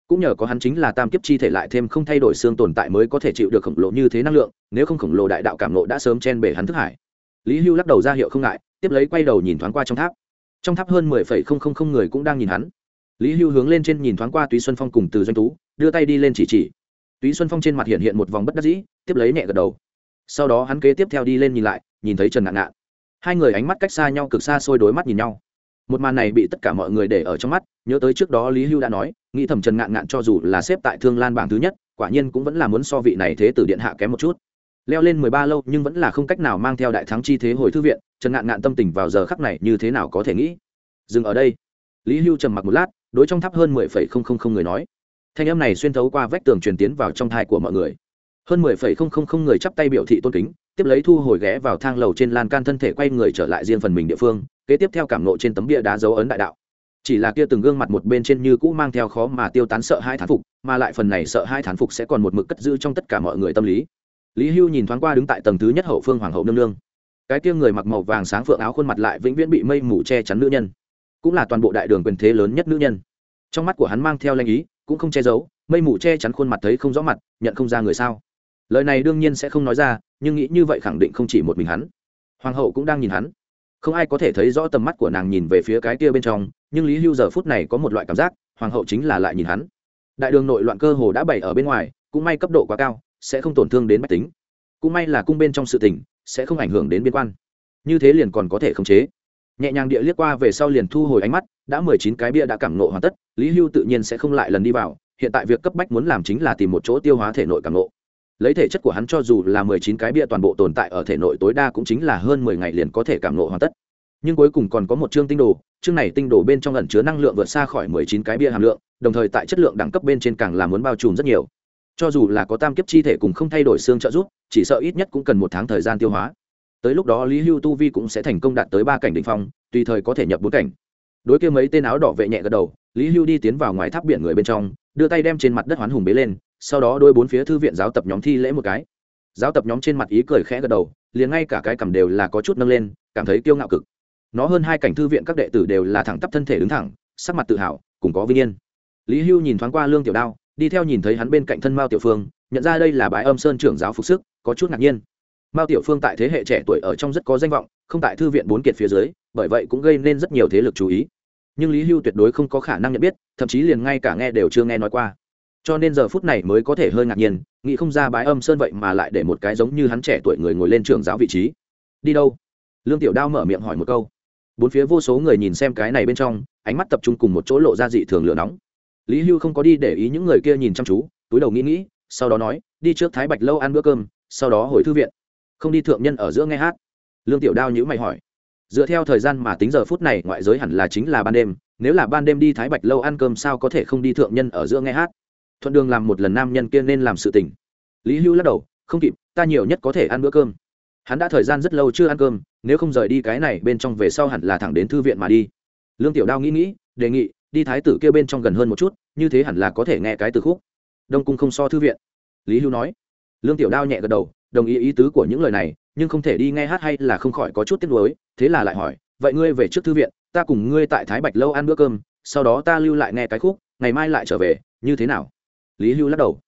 cũng nhờ có hắn chính là tam kiếp chi thể lại thêm không thay đổi xương tồn tại mới có thể chịu được khổng lồ như thế năng lượng, nếu không khổng lồ đại đạo cảm nộ đã sớm chen bể hắn thức hải. Lý hưu lắc đầu ra hiệu không ngại, tiếp lấy quay đầu nhìn thoáng qua trong tháp. Trong tháp hơn mười phẩy không không không người cũng đang nhìn hắn. Lý hưu hướng lên trên nhìn thoáng qua túy xuân phong cùng từ doanh tú, đưa tay đi lên chỉ chỉ. Túy xuân phong trên mặt hiện hiện một vòng bất đắc dĩ, tiếp lấy nhẹ gật đầu. Sau đó hắn kế tiếp theo đi lên nhìn lại, nhìn thấy trần ngạn ngạn. Hai người ánh mắt cách xa nhau cực xa xôi đối mắt nhìn nhau một màn này bị tất cả mọi người để ở trong mắt, nhớ tới trước đó lý hưu đã nói, nghĩ thầm trần ngạn ngạn cho dù là xếp tại thương lan bảng thứ nhất, quả nhiên cũng vẫn là muốn so vị này thế tử điện hạ kém một chút. Leo lên mười ba lâu nhưng vẫn là không cách nào mang theo đại thắng chi thế hồi thư viện, trần ngạn ngạn tâm tình vào giờ khắc này như thế nào có thể nghĩ. Dừng ở đây. Lý hưu trầm mặc một lát, đối trong tháp hơn mười phẩy không không không người nói. Thanh âm này xuyên thấu qua vách tường truyền tiến vào trong thai của mọi người. Hơn mười phẩy không không không người chắp tay biểu thị tôn kính tiếp lấy thu hồi ghé vào thang lầu trên lan can thân thể quay người trở lại riêng phần mình địa phương, kế tiếp theo cảm nộ trên tấm bia đá dấu ấn đại đạo. Chỉ là kia từng gương mặt một bên trên như cũ mang theo khó mà tiêu tán sợ hai thán phục, mà lại phần này sợ hai thán phục sẽ còn một mực cất giữ trong tất cả mọi người tâm lý. Lý hưu nhìn thoáng qua đứng tại tầng thứ nhất hậu phương hoàng hậu nương nương. Cái kia người mặc màu vàng sáng phượng áo khuôn mặt lại vĩnh viễn bị mây mù che chắn nữ nhân. Cũng là toàn bộ đại đường quyền thế lớn nhất nữ nhân. Trong mắt của hắn mang theo lanh ý, cũng không che giấu, mây mù che chắn khuôn mặt thấy không rõ mặt, nhận không ra người sao lời này đương nhiên sẽ không nói ra nhưng nghĩ như vậy khẳng định không chỉ một mình hắn. Hoàng hậu cũng đang nhìn hắn. Không ai có thể thấy rõ tầm mắt của nàng nhìn về phía cái kia bên trong nhưng lý hưu giờ phút này có một loại cảm giác hoàng hậu chính là lại nhìn hắn. Đại đường nội loạn cơ hồ đã bày ở bên ngoài cũng may cấp độ quá cao sẽ không tổn thương đến mách tính. Cũng may là cung bên trong sự tỉnh, sẽ không ảnh hưởng đến biên quan. Như thế liền còn có thể khống chế. Nhẹ nhàng địa liếc qua về sau liền thu hồi ánh mắt đã mười chín cái bia đã cảm nộ hoàn tất lý hưu tự nhiên sẽ không lại lần đi vào hiện tại việc cấp bách muốn làm chính là tìm một chỗ tiêu hóa thể nội cảm nộ lấy thể chất của hắn cho dù là mười chín cái bia toàn bộ tồn tại ở thể nội tối đa cũng chính là hơn mười ngày liền có thể cảm nộ hoàn tất. Nhưng cuối cùng còn có một chương tinh đồ, chương này tinh đồ bên trong ẩn chứa năng lượng vượt xa khỏi mười chín cái bia hàm lượng, đồng thời tại chất lượng đẳng cấp bên trên càng là muốn bao trùm rất nhiều. Cho dù là có tam kiếp chi thể cùng không thay đổi xương trợ giúp, chỉ sợ ít nhất cũng cần một tháng thời gian tiêu hóa. Tới lúc đó lý hưu tu vi cũng sẽ thành công đạt tới ba cảnh đ ỉ n h phong, tùy thời có thể nhập bốn cảnh. Đối kia mấy tên áo đỏ vệ nhẹ gật đầu, lý hưu đi tiến vào ngoài tháp biển người bên trong, đưa tay đem trên mặt đất hoán hùng bế lên sau đó đôi bốn phía thư viện giáo tập nhóm thi lễ một cái. Giáo tập nhóm trên mặt ý cười khẽ gật đầu, liền ngay cả cái cầm đều là có chút nâng lên, cảm thấy kiêu ngạo cực. Nó hơn hai cảnh thư viện các đệ tử đều là thẳng tắp thân thể đứng thẳng, sắc mặt tự hào, cùng có vinh yên. Lý hưu nhìn thoáng qua lương tiểu đao, đi theo nhìn thấy hắn bên cạnh thân mao tiểu phương, nhận ra đây là bái âm sơn trưởng giáo phục sức, có chút ngạc nhiên. Mao tiểu phương tại thế hệ trẻ tuổi ở trong rất có danh vọng, không tại thư viện bốn kiệt phía dưới, bởi vậy cũng gây nên rất nhiều thế lực chú ý. Nhưng lý hưu tuyệt đối không có khả năng nhận biết, thậm chí liền ngay cả nghe đều chưa nghe nói qua cho nên giờ phút này mới có thể hơi ngạc nhiên, nghĩ không ra bái âm sơn vậy mà lại để một cái giống như hắn trẻ tuổi người ngồi lên trường giáo vị trí. Đi đâu? Lương tiểu đao mở miệng hỏi một câu. Bốn phía vô số người nhìn xem cái này bên trong, ánh mắt tập trung cùng một chỗ lộ ra dị thường lửa nóng. Lý hưu không có đi để ý những người kia nhìn chăm chú, túi đầu nghĩ nghĩ, sau đó nói, đi trước thái bạch lâu ăn bữa cơm, sau đó hồi thư viện. Không đi thượng nhân ở giữa nghe hát. Lương tiểu đao nhữ mày hỏi. Dựa theo thời gian mà tính giờ phút này ngoại giới hẳn là chính là ban đêm, nếu là ban đêm đi thái bạch lâu ăn cơm sao có thể không đi thượng nhân ở giữa nghe hát? Thuận đường làm một lần nam nhân kia nên làm sự tình. Lý hưu lắc đầu, không kịp, ta nhiều nhất có thể ăn bữa cơm. Hắn đã thời gian rất lâu chưa ăn cơm, nếu không rời đi cái này bên trong về sau hẳn là thẳng đến thư viện mà đi. Lương tiểu đao nghĩ nghĩ, đề nghị, đi thái tử kia bên trong gần hơn một chút, như thế hẳn là có thể nghe cái từ khúc. Đông cung không so thư viện. Lý hưu nói. Lương tiểu đao nhẹ gật đầu, đồng ý ý tứ của những lời này, nhưng không thể đi nghe hát hay là không khỏi có chút tiếc nuối, thế là lại hỏi, vậy ngươi về trước thư viện, ta cùng ngươi tại thái bạch lâu ăn bữa cơm, sau đó ta lưu lại nghe cái khúc, ngày mai lại trở về, như thế nào? Lý hưu lắc đầu.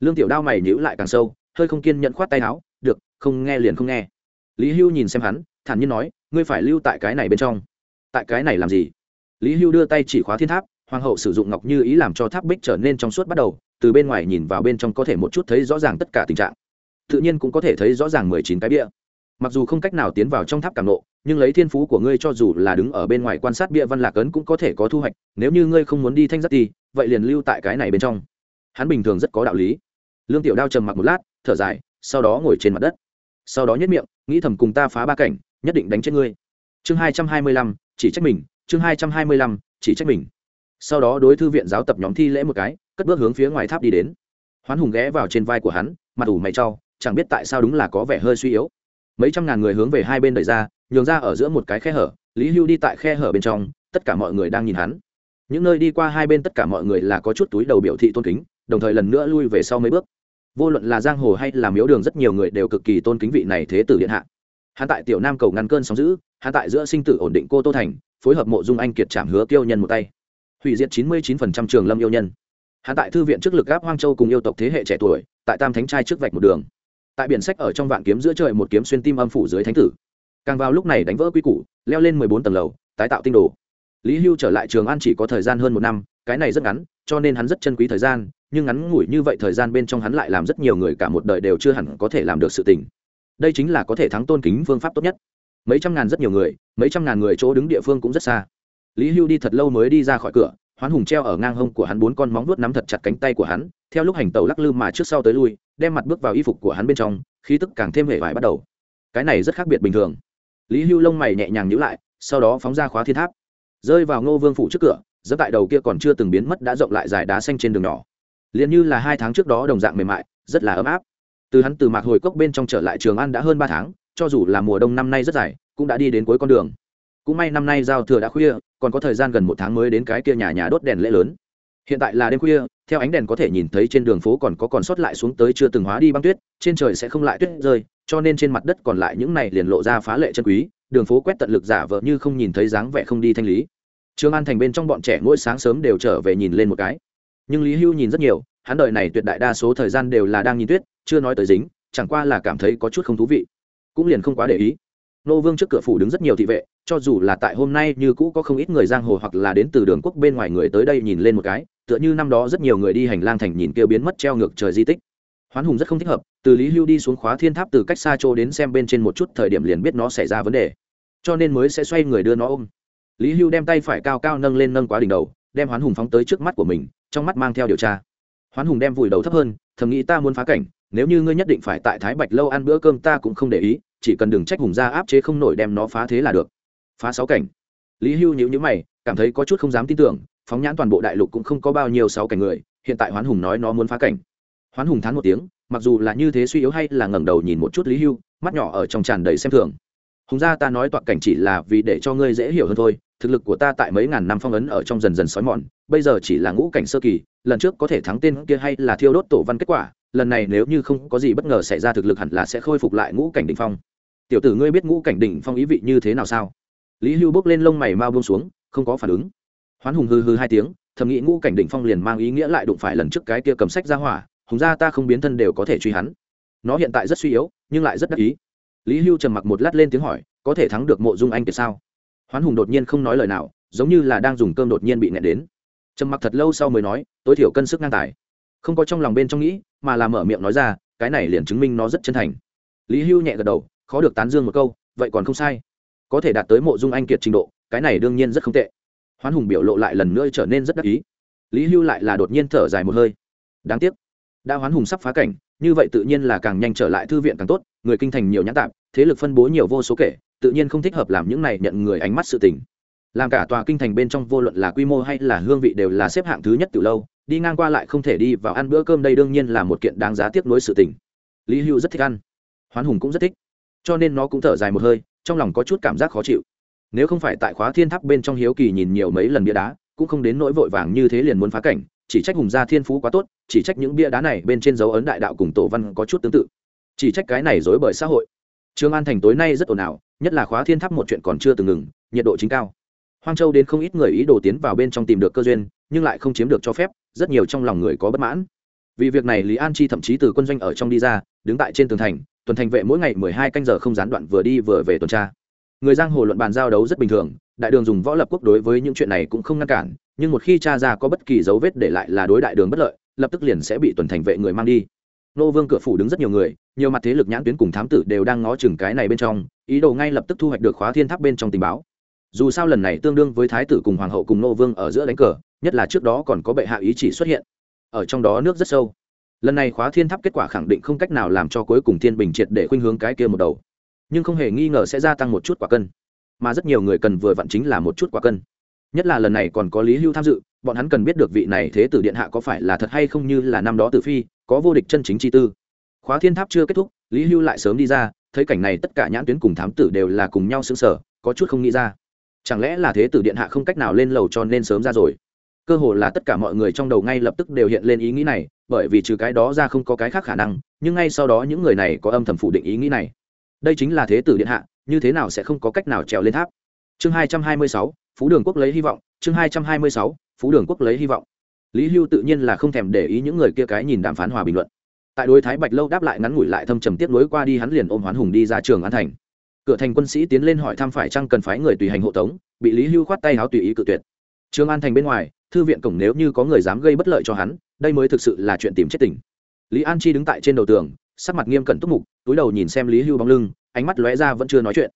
Lương tiểu đao mày nhữ lại càng sâu, hơi không kiên nhận khoát tay áo, được, không nghe liền không nghe. Lý hưu nhìn xem hắn, thản nhiên nói, ngươi phải lưu tại cái này bên trong. Tại cái này làm gì? Lý hưu đưa tay chỉ khóa thiên tháp, hoàng hậu sử dụng ngọc như ý làm cho tháp bích trở nên trong suốt bắt đầu, từ bên ngoài nhìn vào bên trong có thể một chút thấy rõ ràng tất cả tình trạng. Tự nhiên cũng có thể thấy rõ ràng mười chín cái bia. Mặc dù không cách nào tiến vào trong tháp cảm nộ, nhưng lấy thiên phú của ngươi cho dù là đứng ở bên ngoài quan sát bia văn lạc ấn cũng có thể có thu hoạch, nếu như ngươi không muốn đi thanh giác ti vậy liền lưu tại cái này bên trong hắn bình thường rất có đạo lý. Lương tiểu đao trầm mặc một lát, thở dài, sau đó ngồi trên mặt đất. Sau đó nhất miệng, nghĩ thầm cùng ta phá ba cảnh, nhất định đánh chết ngươi. Chương hai trăm hai mươi lăm, chỉ trách mình, chương hai trăm hai mươi lăm, chỉ trách mình. Sau đó đối thư viện giáo tập nhóm thi lễ một cái, cất bước hướng phía ngoài tháp đi đến. Hoán hùng ghé vào trên vai của hắn, mặt ủ mày trau chẳng biết tại sao đúng là có vẻ hơi suy yếu. Mấy trăm ngàn người hướng về hai bên đẩy ra, nhường ra ở giữa một cái khe hở, lý hưu đi tại khe hở bên trong, tất cả mọi người đang nhìn hắn. Những nơi đi qua hai bên tất cả mọi người là có chút túi đầu biểu thị tôn kính đồng thời lần nữa lui về sau mấy bước. Vô luận là giang hồ hay là miếu đường rất nhiều người đều cực kỳ tôn kính vị này thế tử điện hạ. Hắn tại tiểu nam cầu ngăn cơn sóng giữ hắn tại giữa sinh tử ổn định cô tô thành, phối hợp mộ dung anh kiệt trảm hứa tiêu nhân một tay. Hủy diệt chín mươi chín phần trăm trường lâm yêu nhân. Hắn tại thư viện trước lực gáp hoang châu cùng yêu tộc thế hệ trẻ tuổi, tại tam thánh trai trước vạch một đường. Tại biển sách ở trong vạn kiếm giữa trời một kiếm xuyên tim âm phủ dưới thánh tử. Càng vào lúc này đánh vỡ quy củ, leo lên mười bốn tầng lầu, tái tạo tinh đồ. Lý hưu trở lại trường an chỉ có thời gian hơn một năm, cái này rất ngắn cho nên hắn rất chân quý thời gian, nhưng ngắn ngủi như vậy thời gian bên trong hắn lại làm rất nhiều người cả một đời đều chưa hẳn có thể làm được sự tình. Đây chính là có thể thắng tôn kính phương pháp tốt nhất. Mấy trăm ngàn rất nhiều người, mấy trăm ngàn người chỗ đứng địa phương cũng rất xa. Lý hưu đi thật lâu mới đi ra khỏi cửa, hoán hùng treo ở ngang hông của hắn bốn con móng vuốt nắm thật chặt cánh tay của hắn, theo lúc hành tàu lắc lư mà trước sau tới lui, đem mặt bước vào y phục của hắn bên trong, khí tức càng thêm hệ vải bắt đầu. Cái này rất khác biệt bình thường. Lý hưu lông mày nhẹ nhàng nhữ lại, sau đó phóng ra khóa thiên tháp. Rơi vào ngô vương phủ trước cửa dẫm tại đầu kia còn chưa từng biến mất đã rộng lại dài đá xanh trên đường nhỏ. Liền như là hai tháng trước đó đồng dạng mềm mại, rất là ấm áp. Từ hắn từ mạc hồi cốc bên trong trở lại trường ăn đã hơn ba tháng, cho dù là mùa đông năm nay rất dài, cũng đã đi đến cuối con đường. Cũng may năm nay giao thừa đã khuya, còn có thời gian gần một tháng mới đến cái kia nhà nhà đốt đèn lễ lớn. Hiện tại là đêm khuya, theo ánh đèn có thể nhìn thấy trên đường phố còn có còn sót lại xuống tới chưa từng hóa đi băng tuyết, trên trời sẽ không lại tuyết rơi, cho nên trên mặt đất còn lại những này liền lộ ra phá lệ chân quý, đường phố quét tận lực giả vợ như không nhìn thấy dáng vẻ không đi thanh lý trương an thành bên trong bọn trẻ mỗi sáng sớm đều trở về nhìn lên một cái. Nhưng lý hưu nhìn rất nhiều, hắn đời này tuyệt đại đa số thời gian đều là đang nhìn tuyết, chưa nói tới dính, chẳng qua là cảm thấy có chút không thú vị. Cũng liền không quá để ý. Nô vương trước cửa phủ đứng rất nhiều thị vệ, cho dù là tại hôm nay như cũ có không ít người giang hồ hoặc là đến từ đường quốc bên ngoài người tới đây nhìn lên một cái, tựa như năm đó rất nhiều người đi hành lang thành nhìn kêu biến mất treo ngược trời di tích. Hoán hùng rất không thích hợp, từ lý hưu đi xuống khóa thiên tháp từ cách xa chỗ đến xem bên trên một chút thời điểm liền biết nó xảy ra vấn đề. Cho nên mới sẽ xoay người đưa nó ôm lý hưu đem tay phải cao cao nâng lên nâng quá đỉnh đầu, đem hoán hùng phóng tới trước mắt của mình, trong mắt mang theo điều tra. Hoán hùng đem vùi đầu thấp hơn, thầm nghĩ ta muốn phá cảnh, nếu như ngươi nhất định phải tại thái bạch lâu ăn bữa cơm ta cũng không để ý, chỉ cần đừng trách hùng ra áp chế không nổi đem nó phá thế là được. Phá sáu cảnh. Lý hưu nhữ nhữ mày, cảm thấy có chút không dám tin tưởng, phóng nhãn toàn bộ đại lục cũng không có bao nhiêu sáu cảnh người, hiện tại hoán hùng nói nó muốn phá cảnh. Hoán hùng thán một tiếng, mặc dù là như thế suy yếu hay là ngẩng đầu nhìn một chút lý hưu, mắt nhỏ ở trong tràn đầy xem thường. Hùng gia ta nói toạc cảnh chỉ là vì để cho ngươi dễ hiểu hơn thôi thực lực của ta tại mấy ngàn năm phong ấn ở trong dần dần sói mòn, bây giờ chỉ là ngũ cảnh sơ kỳ, lần trước có thể thắng tên kia hay là thiêu đốt tổ văn kết quả, lần này nếu như không có gì bất ngờ xảy ra thực lực hẳn là sẽ khôi phục lại ngũ cảnh đỉnh phong. Tiểu tử ngươi biết ngũ cảnh đỉnh phong ý vị như thế nào sao? Lý hưu bước lên lông mày mau buông xuống, không có phản ứng. Hoán hùng hư hư hai tiếng, thầm nghĩ ngũ cảnh đỉnh phong liền mang ý nghĩa lại đụng phải lần trước cái kia cầm sách ra hỏa, hùng ra ta không biến thân đều có thể truy hắn. Nó hiện tại rất suy yếu, nhưng lại rất đắc ý. Lý hưu trầm mặc một lát lên tiếng hỏi, có thể thắng được mộ dung anh kiệt sao? Hoán hùng đột nhiên không nói lời nào, giống như là đang dùng cơm đột nhiên bị nghẹn đến. Trầm mặc thật lâu sau mới nói, tối thiểu cân sức ngang tài. Không có trong lòng bên trong nghĩ, mà là mở miệng nói ra, cái này liền chứng minh nó rất chân thành. Lý hưu nhẹ gật đầu, khó được tán dương một câu, vậy còn không sai. Có thể đạt tới mộ dung anh kiệt trình độ, cái này đương nhiên rất không tệ. Hoán hùng biểu lộ lại lần nữa trở nên rất đắc ý. Lý hưu lại là đột nhiên thở dài một hơi. Đáng tiếc, đã hoán hùng sắp phá cảnh, như vậy tự nhiên là càng nhanh trở lại thư viện càng tốt, người kinh thành nhiều nhãn tạp, thế lực phân bố nhiều vô số kể tự nhiên không thích hợp làm những này nhận người ánh mắt sự tình. Làm cả tòa kinh thành bên trong vô luận là quy mô hay là hương vị đều là xếp hạng thứ nhất từ lâu đi ngang qua lại không thể đi vào ăn bữa cơm đây đương nhiên là một kiện đáng giá tiếc nuối sự tình. Lý hưu rất thích ăn. Hoán hùng cũng rất thích. Cho nên nó cũng thở dài một hơi trong lòng có chút cảm giác khó chịu. Nếu không phải tại khóa thiên tháp bên trong hiếu kỳ nhìn nhiều mấy lần bia đá cũng không đến nỗi vội vàng như thế liền muốn phá cảnh chỉ trách hùng gia thiên phú quá tốt chỉ trách những bia đá này bên trên dấu ấn đại đạo cùng tổ văn có chút tương tự. Chỉ trách cái này dối bởi xã hội. Trương An thành tối nay rất ồn ào, nhất là khóa thiên tháp một chuyện còn chưa từng ngừng, nhiệt độ chính cao. Hoang Châu đến không ít người ý đồ tiến vào bên trong tìm được cơ duyên, nhưng lại không chiếm được cho phép, rất nhiều trong lòng người có bất mãn. Vì việc này Lý An Chi thậm chí từ quân doanh ở trong đi ra, đứng tại trên tường thành, tuần thành vệ mỗi ngày mười hai canh giờ không gián đoạn vừa đi vừa về tuần tra. Người giang hồ luận bàn giao đấu rất bình thường, đại đường dùng võ lập quốc đối với những chuyện này cũng không ngăn cản, nhưng một khi tra ra có bất kỳ dấu vết để lại là đối đại đường bất lợi, lập tức liền sẽ bị tuần thành vệ người mang đi. Nô Vương cửa phủ đứng rất nhiều người, nhiều mặt thế lực nhãn tuyến cùng thám tử đều đang ngó chừng cái này bên trong, ý đồ ngay lập tức thu hoạch được khóa thiên tháp bên trong tình báo. Dù sao lần này tương đương với thái tử cùng hoàng hậu cùng nô vương ở giữa đánh cờ, nhất là trước đó còn có bệ hạ ý chỉ xuất hiện. Ở trong đó nước rất sâu. Lần này khóa thiên tháp kết quả khẳng định không cách nào làm cho cuối cùng thiên bình triệt để khuynh hướng cái kia một đầu. Nhưng không hề nghi ngờ sẽ gia tăng một chút quả cân. Mà rất nhiều người cần vừa vặn chính là một chút quả cân. Nhất là lần này còn có lý hưu tham dự, bọn hắn cần biết được vị này thế tử điện hạ có phải là thật hay không như là năm đó tử phi, có vô địch chân chính chi tư khóa thiên tháp chưa kết thúc, lý hưu lại sớm đi ra, thấy cảnh này tất cả nhãn tuyến cùng thám tử đều là cùng nhau xứng sở có chút không nghĩ ra. Chẳng lẽ là thế tử điện hạ không cách nào lên lầu cho nên sớm ra rồi? Cơ hồ là tất cả mọi người trong đầu ngay lập tức đều hiện lên ý nghĩ này, bởi vì trừ cái đó ra không có cái khác khả năng, nhưng ngay sau đó những người này có âm thầm phủ định ý nghĩ này. Đây chính là thế tử điện hạ, như thế nào sẽ không có cách nào trèo lên tháp? Chương hai trăm hai mươi sáu, phú đường quốc lấy hy vọng, chương hai trăm hai mươi sáu, phú đường quốc lấy hy vọng. Lý hưu tự nhiên là không thèm để ý những người kia cái nhìn đàm phán hòa bình luận tại đối thái bạch lâu đáp lại ngắn ngủi lại thâm trầm tiếp nối qua đi hắn liền ôm hoán hùng đi ra trường an thành. Cửa thành quân sĩ tiến lên hỏi thăm phải chăng cần phái người tùy hành hộ tống, bị lý hưu khoát tay háo tùy ý cự tuyệt. Trường an thành bên ngoài, thư viện cổng nếu như có người dám gây bất lợi cho hắn, đây mới thực sự là chuyện tìm chết tỉnh lý an chi đứng tại trên đầu tường, sắc mặt nghiêm cẩn túc mục, túi đầu nhìn xem lý hưu bóng lưng, ánh mắt lóe ra vẫn chưa nói chuyện.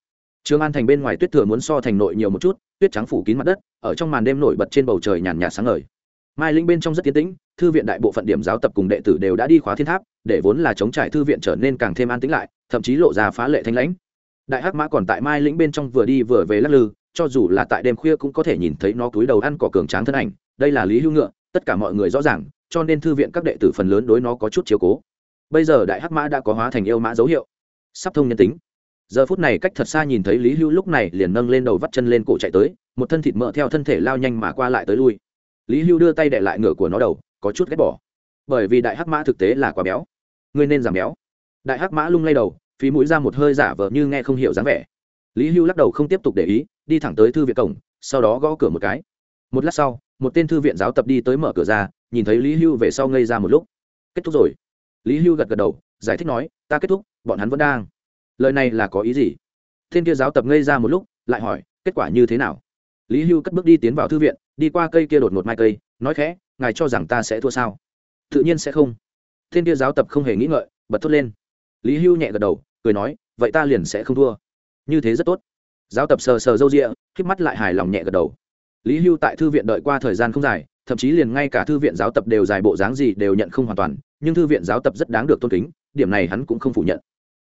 Trường an thành bên ngoài tuyết thừa muốn so thành nội nhiều một chút, tuyết trắng phủ kín mặt đất, ở trong màn đêm nổi bật trên bầu trời nhàn nhạt sáng ngời mai linh bên trong rất tiến tĩnh, thư viện đại bộ phận điểm giáo tập cùng đệ tử đều đã đi khóa thiên tháp, để vốn là chống trải thư viện trở nên càng thêm an tĩnh lại, thậm chí lộ ra phá lệ thanh lãnh. Đại hắc mã còn tại mai lĩnh bên trong vừa đi vừa về lắc lư, cho dù là tại đêm khuya cũng có thể nhìn thấy nó túi đầu ăn cỏ cường tráng thân ảnh, đây là lý hữu ngựa, tất cả mọi người rõ ràng, cho nên thư viện các đệ tử phần lớn đối nó có chút chiếu cố. Bây giờ đại hắc mã đã có hóa thành yêu mã dấu hiệu, sắp thông nhân tính. Giờ phút này cách thật xa nhìn thấy lý hưu lúc này liền nâng lên đầu vắt chân lên cổ chạy tới, một thân thịt mỡ theo thân thể lao nhanh mà qua lại tới lui lý hưu đưa tay để lại ngựa của nó đầu, có chút ghét bỏ. Bởi vì đại hắc mã thực tế là quá béo. Ngươi nên giảm béo. Đại hắc mã lung lay đầu, phí mũi ra một hơi giả vờ như nghe không hiểu dáng vẻ. Lý hưu lắc đầu không tiếp tục để ý, đi thẳng tới thư viện cổng, sau đó gõ cửa một cái. Một lát sau, một tên thư viện giáo tập đi tới mở cửa ra, nhìn thấy lý hưu về sau ngây ra một lúc. Kết thúc rồi. Lý hưu gật gật đầu, giải thích nói, ta kết thúc, bọn hắn vẫn đang. Lời này là có ý gì? Tên kia giáo tập ngây ra một lúc, lại hỏi, kết quả như thế nào? Lý hưu cất bước đi tiến vào thư viện đi qua cây kia đột một mai cây, nói khẽ, ngài cho rằng ta sẽ thua sao? Tự nhiên sẽ không. Thiên kia giáo tập không hề nghĩ ngợi, bật thốt lên. Lý hưu nhẹ gật đầu, cười nói, vậy ta liền sẽ không thua. Như thế rất tốt. Giáo tập sờ sờ râu rịa k mắt lại hài lòng nhẹ gật đầu. Lý hưu tại thư viện đợi qua thời gian không dài, thậm chí liền ngay cả thư viện giáo tập đều dài bộ dáng gì đều nhận không hoàn toàn, nhưng thư viện giáo tập rất đáng được tôn kính, điểm này hắn cũng không phủ nhận.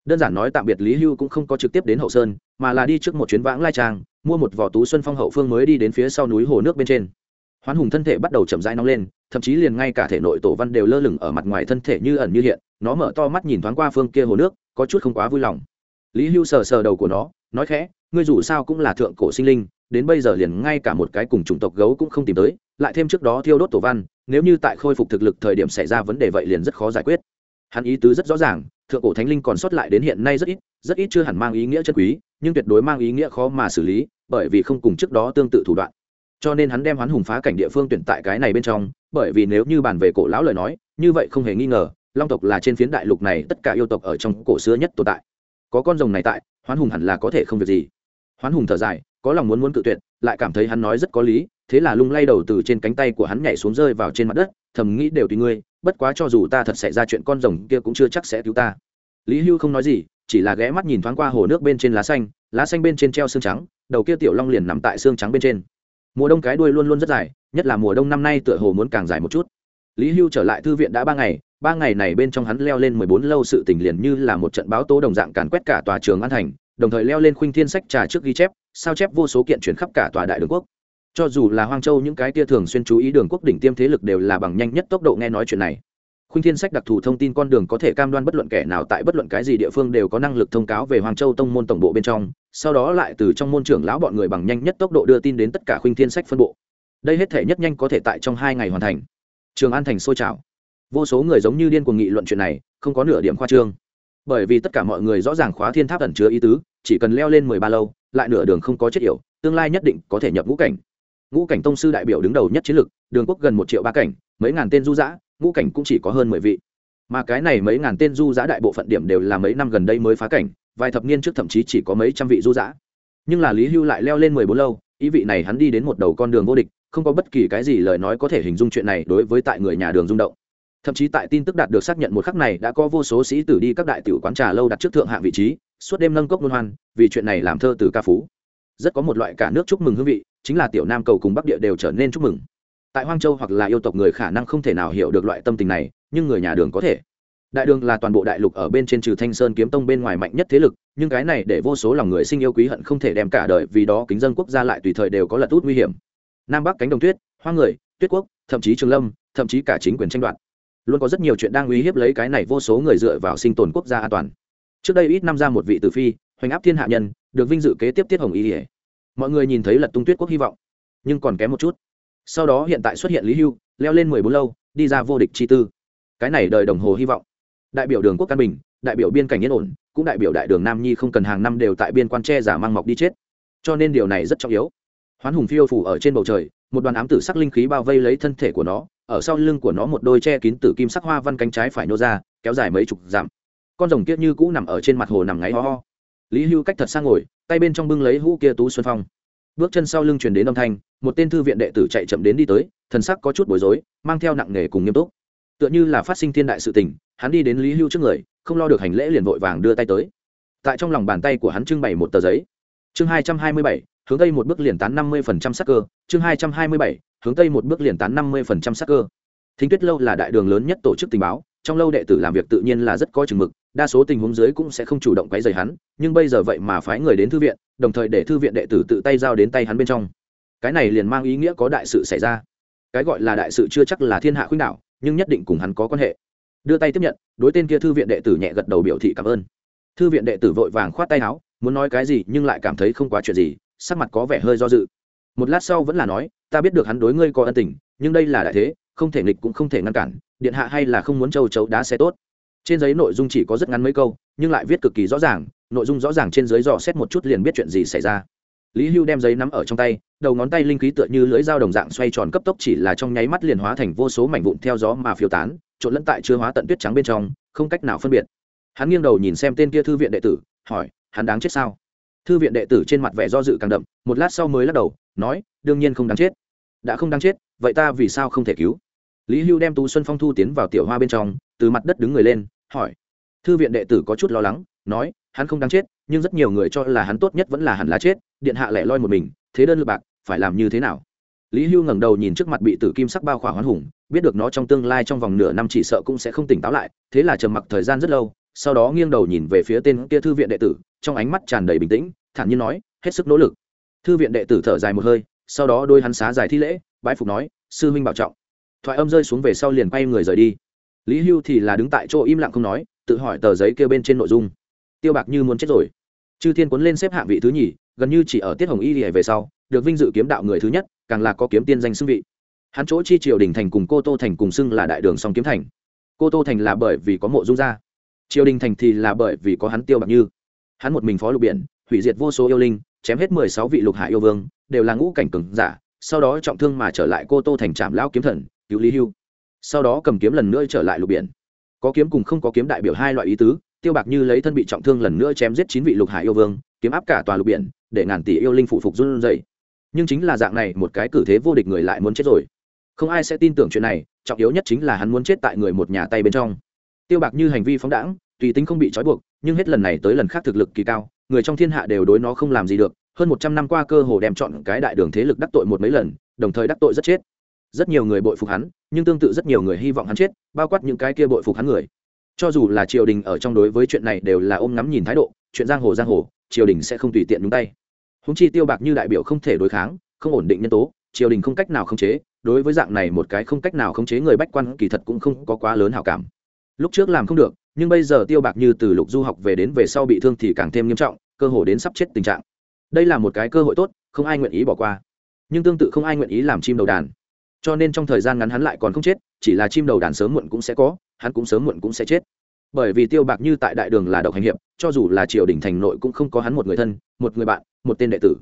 Đơn giản nói tạm biệt lý hưu cũng không có trực tiếp đến hậu sơn, mà là đi trước một chuyến vãng lai trang mua một vỏ tú xuân phong hậu phương mới đi đến phía sau núi hồ nước bên trên. Hoán hùng thân thể bắt đầu chậm rãi nóng lên, thậm chí liền ngay cả thể nội tổ văn đều lơ lửng ở mặt ngoài thân thể như ẩn như hiện, nó mở to mắt nhìn thoáng qua phương kia hồ nước, có chút không quá vui lòng. Lý hưu sờ sờ đầu của nó, nói khẽ, ngươi dù sao cũng là thượng cổ sinh linh, đến bây giờ liền ngay cả một cái cùng chủng tộc gấu cũng không tìm tới, lại thêm trước đó thiêu đốt tổ văn, nếu như tại khôi phục thực lực thời điểm xảy ra vấn đề vậy liền rất khó giải quyết. Hắn ý tứ rất rõ ràng, thượng cổ thánh linh còn sót lại đến hiện nay rất ít rất ít chưa hẳn mang ý nghĩa chân quý, nhưng tuyệt đối mang ý nghĩa khó mà xử lý bởi vì không cùng trước đó tương tự thủ đoạn. Cho nên hắn đem hoán hùng phá cảnh địa phương tuyển tại cái này bên trong, bởi vì nếu như bàn về cổ lão lời nói, như vậy không hề nghi ngờ, long tộc là trên phiến đại lục này tất cả yêu tộc ở trong cổ xưa nhất tồn tại. Có con rồng này tại, hoán hùng hẳn là có thể không việc gì. Hoán hùng thở dài, có lòng muốn muốn cự tuyệt, lại cảm thấy hắn nói rất có lý, thế là lung lay đầu từ trên cánh tay của hắn nhảy xuống rơi vào trên mặt đất, thầm nghĩ đều tùy ngươi, bất quá cho dù ta thật xảy ra chuyện con rồng kia cũng chưa chắc sẽ cứu ta. Lý hưu không nói gì, chỉ là ghé mắt nhìn thoáng qua hồ nước bên trên lá xanh lá xanh bên trên treo xương trắng đầu kia tiểu long liền nằm tại xương trắng bên trên. Mùa đông cái đuôi luôn luôn rất dài, nhất là mùa đông năm nay tựa hồ muốn càng dài một chút. Lý hưu trở lại thư viện đã ba ngày ba ngày này bên trong hắn leo lên mười bốn lâu sự tình liền như là một trận báo tố đồng dạng càn quét cả tòa trường an thành, đồng thời leo lên khuynh thiên sách trà trước ghi chép, sao chép vô số kiện chuyển khắp cả tòa đại đường quốc. Cho dù là hoang châu những cái tia thường xuyên chú ý đường quốc đỉnh tiêm thế lực đều là bằng nhanh nhất tốc độ nghe nói chuyện này khuynh thiên sách đặc thù thông tin con đường có thể cam đoan bất luận kẻ nào tại bất luận cái gì địa phương đều có năng lực thông cáo về hoàng châu tông môn tổng bộ bên trong, sau đó lại từ trong môn trưởng lão bọn người bằng nhanh nhất tốc độ đưa tin đến tất cả khuynh thiên sách phân bộ. Đây hết thể nhất nhanh có thể tại trong hai ngày hoàn thành. Trường an thành sôi trào. Vô số người giống như điên cuồng nghị luận chuyện này, không có nửa điểm khoa trương. Bởi vì tất cả mọi người rõ ràng khóa thiên tháp ẩn chứa ý tứ, chỉ cần leo lên mười ba lâu, lại nửa đường không có chết yểu, tương lai nhất định có thể nhập ngũ cảnh. Ngũ cảnh tông sư đại biểu đứng đầu nhất chiến lực đường quốc gần một triệu ba cảnh, mấy ngàn tên du dã ngũ cảnh cũng chỉ có hơn mười vị. Mà cái này mấy ngàn tên du giã đại bộ phận điểm đều là mấy năm gần đây mới phá cảnh, vài thập niên trước thậm chí chỉ có mấy trăm vị du giã. Nhưng là lý hưu lại leo lên mười bốn lâu, ý vị này hắn đi đến một đầu con đường vô địch, không có bất kỳ cái gì lời nói có thể hình dung chuyện này đối với tại người nhà đường rung động. Thậm chí tại tin tức đạt được xác nhận một khắc này đã có vô số sĩ tử đi các đại tiểu quán trà lâu đặt trước thượng hạng vị trí, suốt đêm nâng cốc luân hoan, vì chuyện này làm thơ từ ca phú. Rất có một loại cả nước chúc mừng hương vị, chính là tiểu nam cầu cùng bắc địa đều trở nên chúc mừng tại hoang châu hoặc là yêu tộc người khả năng không thể nào hiểu được loại tâm tình này, nhưng người nhà đường có thể. Đại đường là toàn bộ đại lục ở bên trên trừ thanh sơn kiếm tông bên ngoài mạnh nhất thế lực, nhưng cái này để vô số lòng người sinh yêu quý hận không thể đem cả đời vì đó kính dân quốc gia lại tùy thời đều có lật út nguy hiểm. Nam bắc cánh đồng tuyết, hoa người, tuyết quốc, thậm chí trường lâm, thậm chí cả chính quyền tranh đoạt. Luôn có rất nhiều chuyện đang uy hiếp lấy cái này vô số người dựa vào sinh tồn quốc gia an toàn. Trước đây ít năm ra một vị tử phi, hoành áp thiên hạ nhân, được vinh dự kế tiếp tiết hồng y ỉa mọi người nhìn thấy lật tung tuyết quốc hy vọng, nhưng còn kém một chút sau đó hiện tại xuất hiện lý hưu leo lên mười bốn lâu đi ra vô địch chi tư cái này đời đồng hồ hy vọng đại biểu đường quốc căn bình đại biểu biên cảnh yên ổn cũng đại biểu đại đường nam nhi không cần hàng năm đều tại biên quan tre giả mang mọc đi chết cho nên điều này rất trọng yếu hoán hùng phiêu phủ ở trên bầu trời một đoàn ám tử sắc linh khí bao vây lấy thân thể của nó ở sau lưng của nó một đôi che kín tử kim sắc hoa văn cánh trái phải nô ra kéo dài mấy chục dặm con rồng kia như cũ nằm ở trên mặt hồ nằm ngáy ho ho lý hưu cách thật sang ngồi tay bên trong bưng lấy hũ kia tú xuân phong bước chân sau lưng truyền đến âm thanh, một tên thư viện đệ tử chạy chậm đến đi tới, thần sắc có chút bối rối, mang theo nặng nề cùng nghiêm túc. Tựa như là phát sinh thiên đại sự tình, hắn đi đến lý hưu trước người, không lo được hành lễ liền vội vàng đưa tay tới. Tại trong lòng bàn tay của hắn trưng bày một tờ giấy. Chương hai trăm hai mươi bảy, hướng tây một bước liền tán năm mươi phần trăm sắc cơ. Chương hai trăm hai mươi bảy, hướng tây một bước liền tán năm mươi phần trăm sắc cơ. Thính tuyết lâu là đại đường lớn nhất tổ chức tình báo trong lâu đệ tử làm việc tự nhiên là rất có chừng mực, đa số tình huống dưới cũng sẽ không chủ động quấy rầy hắn, nhưng bây giờ vậy mà phái người đến thư viện, đồng thời để thư viện đệ tử tự tay giao đến tay hắn bên trong. Cái này liền mang ý nghĩa có đại sự xảy ra. Cái gọi là đại sự chưa chắc là thiên hạ khuynh đảo, nhưng nhất định cùng hắn có quan hệ. Đưa tay tiếp nhận, đối tên kia thư viện đệ tử nhẹ gật đầu biểu thị cảm ơn. Thư viện đệ tử vội vàng khoát tay áo, muốn nói cái gì nhưng lại cảm thấy không quá chuyện gì, sắc mặt có vẻ hơi do dự. Một lát sau vẫn là nói, ta biết được hắn đối ngươi có ân tình, nhưng đây là đại thế không thể nghịch cũng không thể ngăn cản, điện hạ hay là không muốn châu chấu đá xe tốt. Trên giấy nội dung chỉ có rất ngắn mấy câu, nhưng lại viết cực kỳ rõ ràng, nội dung rõ ràng trên giấy dò xét một chút liền biết chuyện gì xảy ra. Lý hưu đem giấy nắm ở trong tay, đầu ngón tay linh khí tựa như lưỡi dao đồng dạng xoay tròn cấp tốc chỉ là trong nháy mắt liền hóa thành vô số mảnh vụn theo gió mà phiêu tán, trộn lẫn tại chưa hóa tận tuyết trắng bên trong, không cách nào phân biệt. Hắn nghiêng đầu nhìn xem tên kia thư viện đệ tử, hỏi, hắn đáng chết sao? Thư viện đệ tử trên mặt vẻ do dự càng đậm, một lát sau mới lắc đầu, nói, đương nhiên không đáng chết. Đã không đáng chết, vậy ta vì sao không thể cứu? Lý hưu đem tú xuân phong thu tiến vào tiểu hoa bên trong, từ mặt đất đứng người lên, hỏi. Thư viện đệ tử có chút lo lắng, nói, hắn không đáng chết, nhưng rất nhiều người cho là hắn tốt nhất vẫn là hẳn là chết, điện hạ lẻ loi một mình, thế đơn lượt bạc, phải làm như thế nào? Lý hưu ngẩng đầu nhìn trước mặt bị tử kim sắc bao khỏa hoán hùng, biết được nó trong tương lai trong vòng nửa năm chỉ sợ cũng sẽ không tỉnh táo lại, thế là trầm mặc thời gian rất lâu, sau đó nghiêng đầu nhìn về phía tên kia thư viện đệ tử, trong ánh mắt tràn đầy bình tĩnh, thản nhiên nói, hết sức nỗ lực. Thư viện đệ tử thở dài một hơi, sau đó đôi hắn xá dài thi lễ, bái phục nói, sư huynh bảo trọng thoại âm rơi xuống về sau liền quay người rời đi. Lý hưu thì là đứng tại chỗ im lặng không nói, tự hỏi tờ giấy kêu bên trên nội dung. Tiêu bạc như muốn chết rồi. Chư thiên cuốn lên xếp hạng vị thứ nhì, gần như chỉ ở tiết hồng y lìa về sau, được vinh dự kiếm đạo người thứ nhất, càng là có kiếm tiên danh xưng vị. Hắn chỗ chi triều đình thành cùng cô tô thành cùng xưng là đại đường song kiếm thành. Cô tô thành là bởi vì có mộ dung gia. Triều đình thành thì là bởi vì có hắn tiêu bạc như. Hắn một mình phó lục biển, hủy diệt vô số yêu linh, chém hết mười sáu vị lục hải yêu vương, đều là ngũ cảnh cường giả, sau đó trọng thương mà trở lại cô tô thành trạm lão kiếm thần cứu lý hưu. Sau đó cầm kiếm lần nữa trở lại lục biển. Có kiếm cùng không có kiếm đại biểu hai loại ý tứ, tiêu bạc như lấy thân bị trọng thương lần nữa chém giết chín vị lục hải yêu vương, kiếm áp cả tòa lục biển, để ngàn tỷ yêu linh phụ phục run dậy nhưng chính là dạng này, một cái cử thế vô địch người lại muốn chết rồi. Không ai sẽ tin tưởng chuyện này, trọng yếu nhất chính là hắn muốn chết tại người một nhà tay bên trong. Tiêu bạc như hành vi phóng đãng, tùy tính không bị trói buộc, nhưng hết lần này tới lần khác thực lực kỳ cao, người trong thiên hạ đều đối nó không làm gì được. Hơn một trăm năm qua cơ hồ đem chọn cái đại đường thế lực đắc tội một mấy lần, đồng thời đắc tội rất chết rất nhiều người bội phục hắn, nhưng tương tự rất nhiều người hy vọng hắn chết, bao quát những cái kia bội phục hắn người. Cho dù là triều đình ở trong đối với chuyện này đều là ôm ngắm nhìn thái độ, chuyện giang hồ giang hồ, triều đình sẽ không tùy tiện đúng tay. Húng chi tiêu bạc như đại biểu không thể đối kháng, không ổn định nhân tố, triều đình không cách nào khống chế, đối với dạng này một cái không cách nào khống chế người bách quan kỳ thật cũng không có quá lớn hào cảm. Lúc trước làm không được, nhưng bây giờ tiêu bạc như từ lục du học về đến về sau bị thương thì càng thêm nghiêm trọng, cơ hồ đến sắp chết tình trạng. Đây là một cái cơ hội tốt, không ai nguyện ý bỏ qua. Nhưng tương tự không ai nguyện ý làm chim đầu đàn cho nên trong thời gian ngắn hắn lại còn không chết, chỉ là chim đầu đàn sớm muộn cũng sẽ có, hắn cũng sớm muộn cũng sẽ chết. Bởi vì tiêu bạc như tại đại đường là độc hành hiệp, cho dù là triều đình thành nội cũng không có hắn một người thân, một người bạn, một tên đệ tử.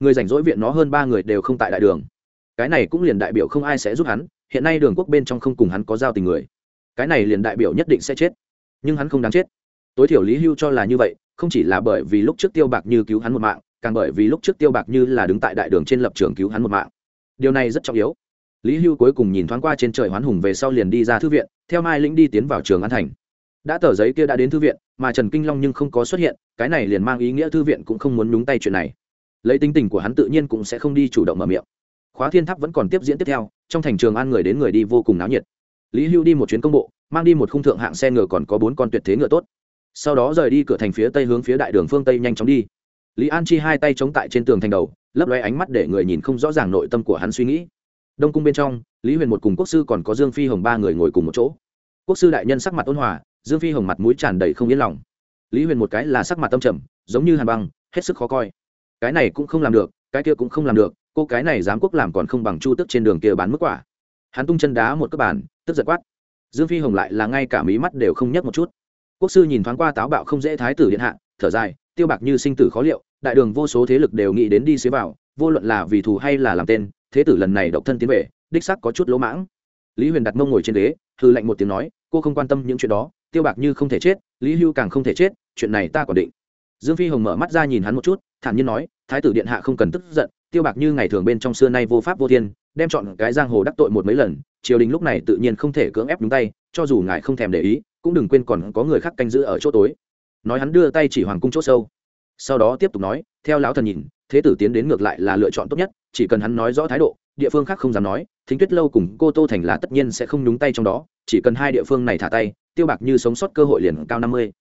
Người rảnh rỗi viện nó hơn ba người đều không tại đại đường. Cái này cũng liền đại biểu không ai sẽ giúp hắn, hiện nay đường quốc bên trong không cùng hắn có giao tình người. Cái này liền đại biểu nhất định sẽ chết. Nhưng hắn không đáng chết. Tối thiểu lý hưu cho là như vậy, không chỉ là bởi vì lúc trước tiêu bạc như cứu hắn một mạng, càng bởi vì lúc trước tiêu bạc như là đứng tại đại đường trên lập trường cứu hắn một mạng. Điều này rất trọng yếu lý hưu cuối cùng nhìn thoáng qua trên trời hoán hùng về sau liền đi ra thư viện, theo mai lĩnh đi tiến vào trường an thành. Đã tờ giấy kia đã đến thư viện, mà trần kinh long nhưng không có xuất hiện, cái này liền mang ý nghĩa thư viện cũng không muốn nhúng tay chuyện này. Lấy tính tình của hắn tự nhiên cũng sẽ không đi chủ động mở miệng. Khóa thiên tháp vẫn còn tiếp diễn tiếp theo, trong thành trường an người đến người đi vô cùng náo nhiệt. Lý hưu đi một chuyến công bộ, mang đi một khung thượng hạng xe ngựa còn có bốn con tuyệt thế ngựa tốt. Sau đó rời đi cửa thành phía tây hướng phía đại đường phương tây nhanh chóng đi. Lý an chi hai tay chống tại trên tường thành đầu, lấp lóe ánh mắt để người nhìn không rõ ràng nội tâm của hắn suy nghĩ đông cung bên trong, lý huyền một cùng quốc sư còn có dương phi hồng ba người ngồi cùng một chỗ. Quốc sư đại nhân sắc mặt ôn hòa, dương phi hồng mặt mũi tràn đầy không yên lòng. Lý huyền một cái là sắc mặt tâm trầm, giống như hàn băng, hết sức khó coi. Cái này cũng không làm được, cái kia cũng không làm được, cô cái này dám quốc làm còn không bằng chu tức trên đường kia bán mức quả. Hắn tung chân đá một cái bàn, tức giật quát. Dương phi hồng lại là ngay cả mí mắt đều không nhấc một chút. Quốc sư nhìn thoáng qua táo bạo không dễ thái tử điện hạ, thở dài, tiêu bạc như sinh tử khó liệu, đại đường vô số thế lực đều nghĩ đến đi xế vào, vô luận là vì thù hay là làm tên thế tử lần này độc thân tiến về, đích sắc có chút lỗ mãng. Lý huyền đặt mông ngồi trên ghế hư lạnh một tiếng nói, cô không quan tâm những chuyện đó, tiêu bạc như không thể chết, lý hưu càng không thể chết, chuyện này ta còn định. Dương phi hồng mở mắt ra nhìn hắn một chút, thản nhiên nói, thái tử điện hạ không cần tức giận, tiêu bạc như ngày thường bên trong xưa nay vô pháp vô thiên, đem chọn cái giang hồ đắc tội một mấy lần, triều đình lúc này tự nhiên không thể cưỡng ép đúng tay, cho dù ngài không thèm để ý, cũng đừng quên còn có người khác canh giữ ở chỗ tối. Nói hắn đưa tay chỉ hoàng cung chỗ sâu. Sau đó tiếp tục nói, theo lão thần nhìn thế tử tiến đến ngược lại là lựa chọn tốt nhất, chỉ cần hắn nói rõ thái độ, địa phương khác không dám nói, thính tuyết lâu cùng cô tô thành là tất nhiên sẽ không nhúng tay trong đó, chỉ cần hai địa phương này thả tay, tiêu bạc như sống sót cơ hội liền cao năm mươi.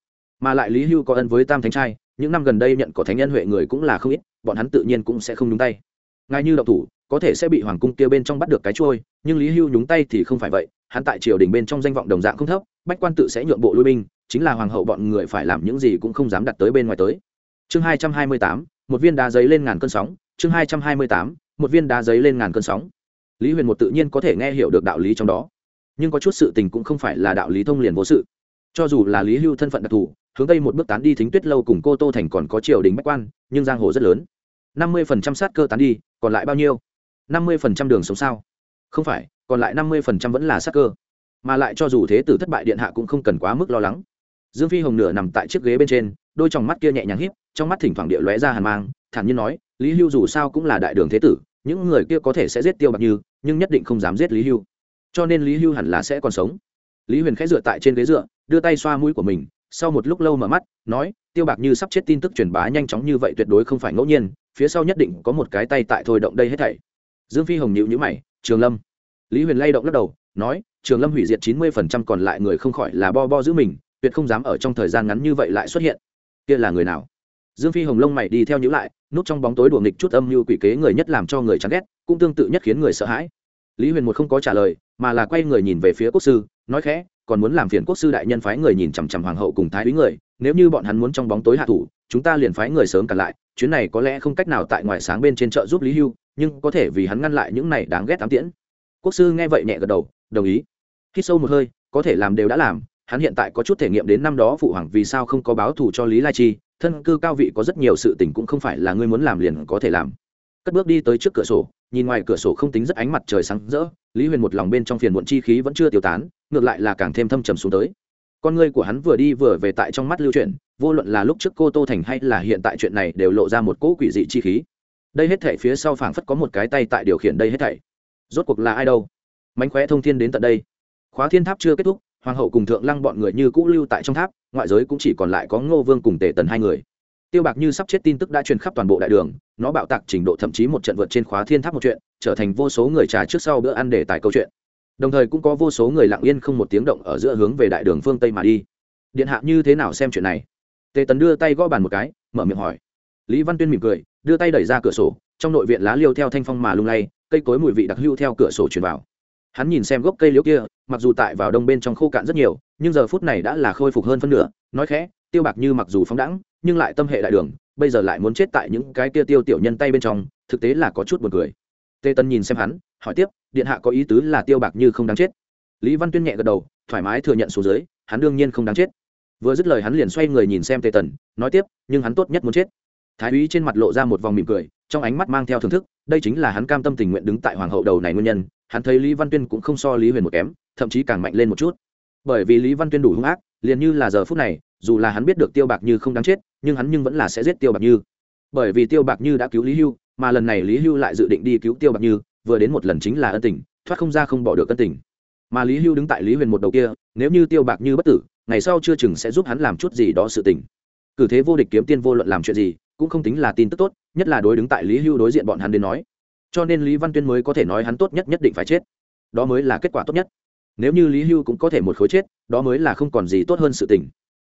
Mà lại lý hưu có ân với tam thánh trai, những năm gần đây nhận có thánh nhân huệ người cũng là không ít, bọn hắn tự nhiên cũng sẽ không nhúng tay. Ngay như độc thủ, có thể sẽ bị hoàng cung kia bên trong bắt được cái trôi nhưng lý hưu nhúng tay thì không phải vậy, hắn tại triều đình bên trong danh vọng đồng dạng không thấp, bách quan tự sẽ nhượng bộ lui binh, chính là hoàng hậu bọn người phải làm những gì cũng không dám đặt tới bên ngoài tới. Chương hai trăm hai mươi tám một viên đá giấy lên ngàn cơn sóng, chương hai trăm hai mươi tám, một viên đá giấy lên ngàn cơn sóng. Lý huyền một tự nhiên có thể nghe hiểu được đạo lý trong đó, nhưng có chút sự tình cũng không phải là đạo lý thông liền vô sự. Cho dù là lý hưu thân phận đặc thù, hướng tây một bước tán đi thính tuyết lâu cùng cô tô thành còn có triều đình bách quan, nhưng giang hồ rất lớn. Năm mươi phần trăm sát cơ tán đi, còn lại bao nhiêu? Năm mươi phần trăm đường sống sao? Không phải, còn lại năm mươi phần trăm vẫn là sát cơ. Mà lại cho dù thế tử thất bại điện hạ cũng không cần quá mức lo lắng dương phi hồng nửa nằm tại chiếc ghế bên trên, đôi t mắt kia nhẹ nhàng híp, trong mắt thỉnh thoảng địa lóe ra hàn mang, thản nhiên nói, lý hưu dù sao cũng là đại đường thế tử, những người kia có thể sẽ giết tiêu bạc như, nhưng nhất định không dám giết lý hưu. Cho nên lý hưu hẳn là sẽ còn sống. Lý huyền khẽ dựa tại trên ghế dựa, đưa tay xoa mũi của mình, sau một lúc lâu mở mắt, nói, tiêu bạc như sắp chết tin tức truyền bá nhanh chóng như vậy tuyệt đối không phải ngẫu nhiên, phía sau nhất định có một cái tay tại thôi động đây hết thảy. Dương phi hồng nhịu nhữ mày, trường lâm. Lý huyền lay động lắc đầu, nói, trường lâm hủy diệt chín mươi phần trăm còn lại người không khỏi là bo bo giữ mình tuyệt không dám ở trong thời gian ngắn như vậy lại xuất hiện. Kia là người nào? Dương phi hồng lông mày đi theo nhữ lại, núp trong bóng tối đùa nghịch chút âm mưu quỷ kế người nhất làm cho người chán ghét, cũng tương tự nhất khiến người sợ hãi. Lý huyền một không có trả lời, mà là quay người nhìn về phía quốc sư, nói khẽ, còn muốn làm phiền quốc sư đại nhân phái người nhìn chằm chằm hoàng hậu cùng thái úy người, nếu như bọn hắn muốn trong bóng tối hạ thủ, chúng ta liền phái người sớm cản lại, chuyến này có lẽ không cách nào tại ngoài sáng bên trên chợ giúp lý hưu, nhưng có thể vì hắn ngăn lại những này đáng ghét ám tiễn. Quốc sư nghe vậy nhẹ gật đầu, đồng ý. Khi sâu một hơi, có thể làm đều đã làm hắn hiện tại có chút thể nghiệm đến năm đó phụ hoàng vì sao không có báo thù cho lý lai chi, thân cư cao vị có rất nhiều sự tình cũng không phải là ngươi muốn làm liền có thể làm. Cất bước đi tới trước cửa sổ, nhìn ngoài cửa sổ không tính rất ánh mặt trời sáng rỡ, lý huyền một lòng bên trong phiền muộn chi khí vẫn chưa tiêu tán, ngược lại là càng thêm thâm trầm xuống tới. Con ngươi của hắn vừa đi vừa về tại trong mắt lưu chuyển, vô luận là lúc trước cô tô thành hay là hiện tại chuyện này đều lộ ra một cỗ quỷ dị chi khí. Đây hết thể phía sau phảng phất có một cái tay tại điều khiển đây hết thảy. Rốt cuộc là ai đâu? Mánh khóe thông thiên đến tận đây. Khóa thiên tháp chưa kết thúc hoàng hậu cùng thượng lăng bọn người như cũ lưu tại trong tháp, ngoại giới cũng chỉ còn lại có ngô vương cùng tề tần hai người. Tiêu bạc như sắp chết tin tức đã truyền khắp toàn bộ đại đường, nó bạo tạc trình độ thậm chí một trận vượt trên khóa thiên tháp một chuyện, trở thành vô số người trà trước sau bữa ăn để tài câu chuyện. Đồng thời cũng có vô số người lặng yên không một tiếng động ở giữa hướng về đại đường phương tây mà đi. Điện hạ như thế nào xem chuyện này? Tề tần đưa tay gõ bàn một cái, mở miệng hỏi. Lý văn tuyên mỉm cười, đưa tay đẩy ra cửa sổ, trong nội viện lá liêu theo thanh phong mà lung lay, cây cối mùi vị đặc hưu theo cửa sổ truyền vào hắn nhìn xem gốc cây liễu kia, mặc dù tại vào đông bên trong khô cạn rất nhiều, nhưng giờ phút này đã là khôi phục hơn phân nửa, nói khẽ, tiêu bạc như mặc dù phóng đẳng nhưng lại tâm hệ đại đường, bây giờ lại muốn chết tại những cái kia tiêu tiểu nhân tay bên trong, thực tế là có chút buồn cười. Tê tân nhìn xem hắn, hỏi tiếp, điện hạ có ý tứ là tiêu bạc như không đáng chết? Lý văn tuyên nhẹ gật đầu, thoải mái thừa nhận số dưới, hắn đương nhiên không đáng chết. Vừa dứt lời hắn liền xoay người nhìn xem tề tần nói tiếp, nhưng hắn tốt nhất muốn chết thái úy trên mặt lộ ra một vòng mỉm cười, trong ánh mắt mang theo thưởng thức, đây chính là hắn cam tâm tình nguyện đứng tại hoàng hậu đầu này nguyên nhân, hắn thấy lý văn tuyên cũng không so lý huyền một kém, thậm chí càng mạnh lên một chút. Bởi vì lý văn tuyên đủ hung ác, liền như là giờ phút này, dù là hắn biết được tiêu bạc như không đáng chết, nhưng hắn nhưng vẫn là sẽ giết tiêu bạc như. Bởi vì tiêu bạc như đã cứu lý hưu, mà lần này lý hưu lại dự định đi cứu tiêu bạc như, vừa đến một lần chính là ân tình, thoát không ra không bỏ được ân tình. Mà lý hưu đứng tại lý huyền một đầu kia, nếu như tiêu bạc như bất tử, ngày sau chưa chừng sẽ giúp hắn làm chút gì đó sự tình. Cử thế vô địch kiếm tiên vô luận làm chuyện gì cũng không tính là tin tức tốt, nhất là đối đứng tại lý hưu đối diện bọn hắn đến nói. Cho nên lý văn tuyên mới có thể nói hắn tốt nhất nhất định phải chết. Đó mới là kết quả tốt nhất. Nếu như lý hưu cũng có thể một khối chết, đó mới là không còn gì tốt hơn sự tình.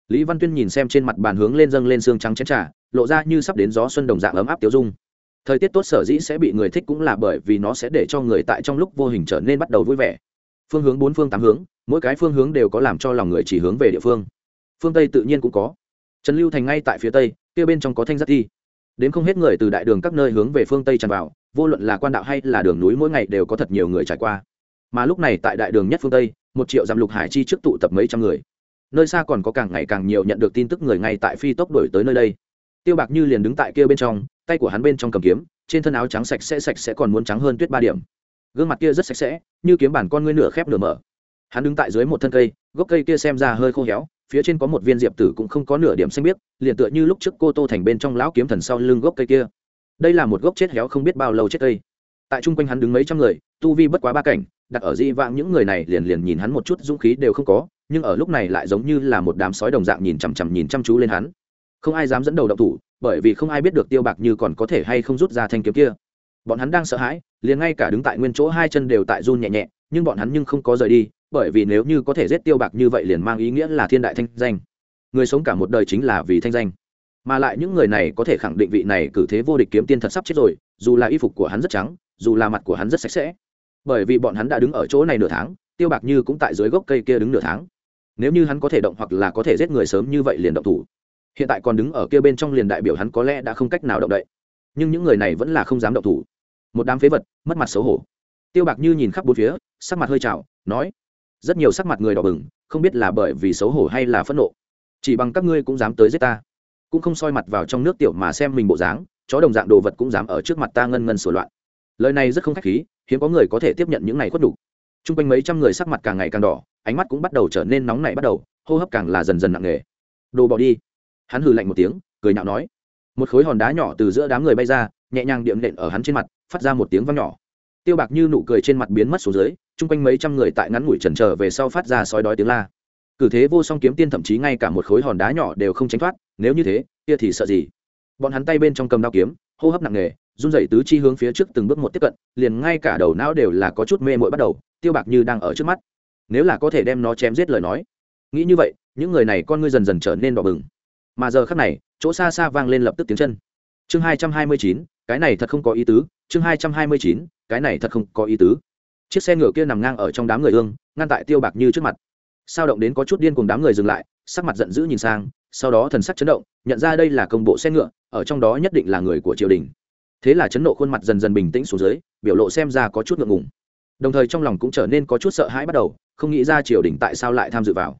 Lý văn tuyên nhìn xem trên mặt bàn hướng lên dâng lên xương trắng chén trà, lộ ra như sắp đến gió xuân đồng dạng ấm áp tiêu dung. Thời tiết tốt sở dĩ sẽ bị người thích cũng là bởi vì nó sẽ để cho người tại trong lúc vô hình trở nên bắt đầu vui vẻ. Phương hướng bốn phương tám hướng, mỗi cái phương hướng đều có làm cho lòng người chỉ hướng về địa phương. Phương tây tự nhiên cũng có trần lưu thành ngay tại phía tây, kia bên trong có thanh giác thi. Đến không hết người từ đại đường các nơi hướng về phương tây tràn vào, vô luận là quan đạo hay là đường núi mỗi ngày đều có thật nhiều người trải qua. Mà lúc này tại đại đường nhất phương tây, một triệu dặm lục hải chi trước tụ tập mấy trăm người. Nơi xa còn có càng ngày càng nhiều nhận được tin tức người ngay tại phi tốc đổi tới nơi đây. Tiêu bạc như liền đứng tại kia bên trong, tay của hắn bên trong cầm kiếm, trên thân áo trắng sạch sẽ sạch sẽ còn muốn trắng hơn tuyết ba điểm. Gương mặt kia rất sạch sẽ, như kiếm bản con ngươi nửa khép nửa mở. Hắn đứng tại dưới một thân cây, gốc cây kia xem ra hơi khô héo phía trên có một viên diệp tử cũng không có nửa điểm xanh biếc, liền tựa như lúc trước cô tô thành bên trong lão kiếm thần sau lưng gốc cây kia. Đây là một gốc chết héo không biết bao lâu chết cây. Tại chung quanh hắn đứng mấy trăm người, tu vi bất quá ba cảnh, đặt ở di vãng những người này liền liền nhìn hắn một chút, dũng khí đều không có, nhưng ở lúc này lại giống như là một đám sói đồng dạng nhìn chằm chằm nhìn chăm chú lên hắn. Không ai dám dẫn đầu động thủ, bởi vì không ai biết được tiêu bạc như còn có thể hay không rút ra thanh kiếm kia. Bọn hắn đang sợ hãi, liền ngay cả đứng tại nguyên chỗ hai chân đều tại run nhẹ nhẹ, nhưng bọn hắn nhưng không có rời đi bởi vì nếu như có thể giết tiêu bạc như vậy liền mang ý nghĩa là thiên đại thanh danh. Người sống cả một đời chính là vì thanh danh. Mà lại những người này có thể khẳng định vị này cử thế vô địch kiếm tiên thật sắp chết rồi, dù là y phục của hắn rất trắng, dù là mặt của hắn rất sạch sẽ. Bởi vì bọn hắn đã đứng ở chỗ này nửa tháng, tiêu bạc như cũng tại dưới gốc cây kia đứng nửa tháng. Nếu như hắn có thể động hoặc là có thể giết người sớm như vậy liền động thủ. Hiện tại còn đứng ở kia bên trong liền đại biểu hắn có lẽ đã không cách nào động đậy. Nhưng những người này vẫn là không dám động thủ. Một đám phế vật, mất mặt xấu hổ. Tiêu bạc như nhìn khắp bốn phía, sắc mặt hơi trào, nói rất nhiều sắc mặt người đỏ bừng, không biết là bởi vì xấu hổ hay là phẫn nộ. Chỉ bằng các ngươi cũng dám tới giết ta. Cũng không soi mặt vào trong nước tiểu mà xem mình bộ dáng, chó đồng dạng đồ vật cũng dám ở trước mặt ta ngân ngân sửa loạn. Lời này rất không khách khí, hiếm có người có thể tiếp nhận những này khuất đủ. t r u n g quanh mấy trăm người sắc mặt càng ngày càng đỏ, ánh mắt cũng bắt đầu trở nên nóng nảy bắt đầu, hô hấp càng là dần dần nặng nề. Đồ bỏ đi. Hắn hừ lạnh một tiếng, cười nhạo nói. Một khối hòn đá nhỏ từ giữa đám người bay ra, nhẹ nhàng điệm nện ở hắn trên mặt, phát ra một tiếng văng nhỏ tiêu bạc như nụ cười trên mặt biến mất xuống dưới, chung quanh mấy trăm người tại ngắn ngủi trần trờ về sau phát ra sói đói tiếng la. Cử thế vô song kiếm tiên thậm chí ngay cả một khối hòn đá nhỏ đều không tránh thoát, nếu như thế, kia thì sợ gì? Bọn hắn tay bên trong cầm đao kiếm, hô hấp nặng nề, run rẩy tứ chi hướng phía trước từng bước một tiếp cận, liền ngay cả đầu não đều là có chút mê mội bắt đầu, tiêu bạc như đang ở trước mắt. Nếu là có thể đem nó chém giết lời nói. Nghĩ như vậy, những người này con ngươi dần dần trở nên đỏ bừng. Mà giờ khắc này, chỗ xa xa vang lên lập tức tiếng chân. Chương hai trăm hai mươi chín, cái này thật không có ý tứ chương hai trăm hai mươi chín, cái này thật không có ý tứ. Chiếc xe ngựa kia nằm ngang ở trong đám người ương, ngăn tại tiêu bạc như trước mặt. Sao động đến có chút điên cùng đám người dừng lại, sắc mặt giận dữ nhìn sang, sau đó thần sắc chấn động, nhận ra đây là công bộ xe ngựa, ở trong đó nhất định là người của triều đình. Thế là chấn nộ khuôn mặt dần dần bình tĩnh xuống dưới, biểu lộ xem ra có chút ngượng ngùng. Đồng thời trong lòng cũng trở nên có chút sợ hãi bắt đầu, không nghĩ ra triều đình tại sao lại tham dự vào.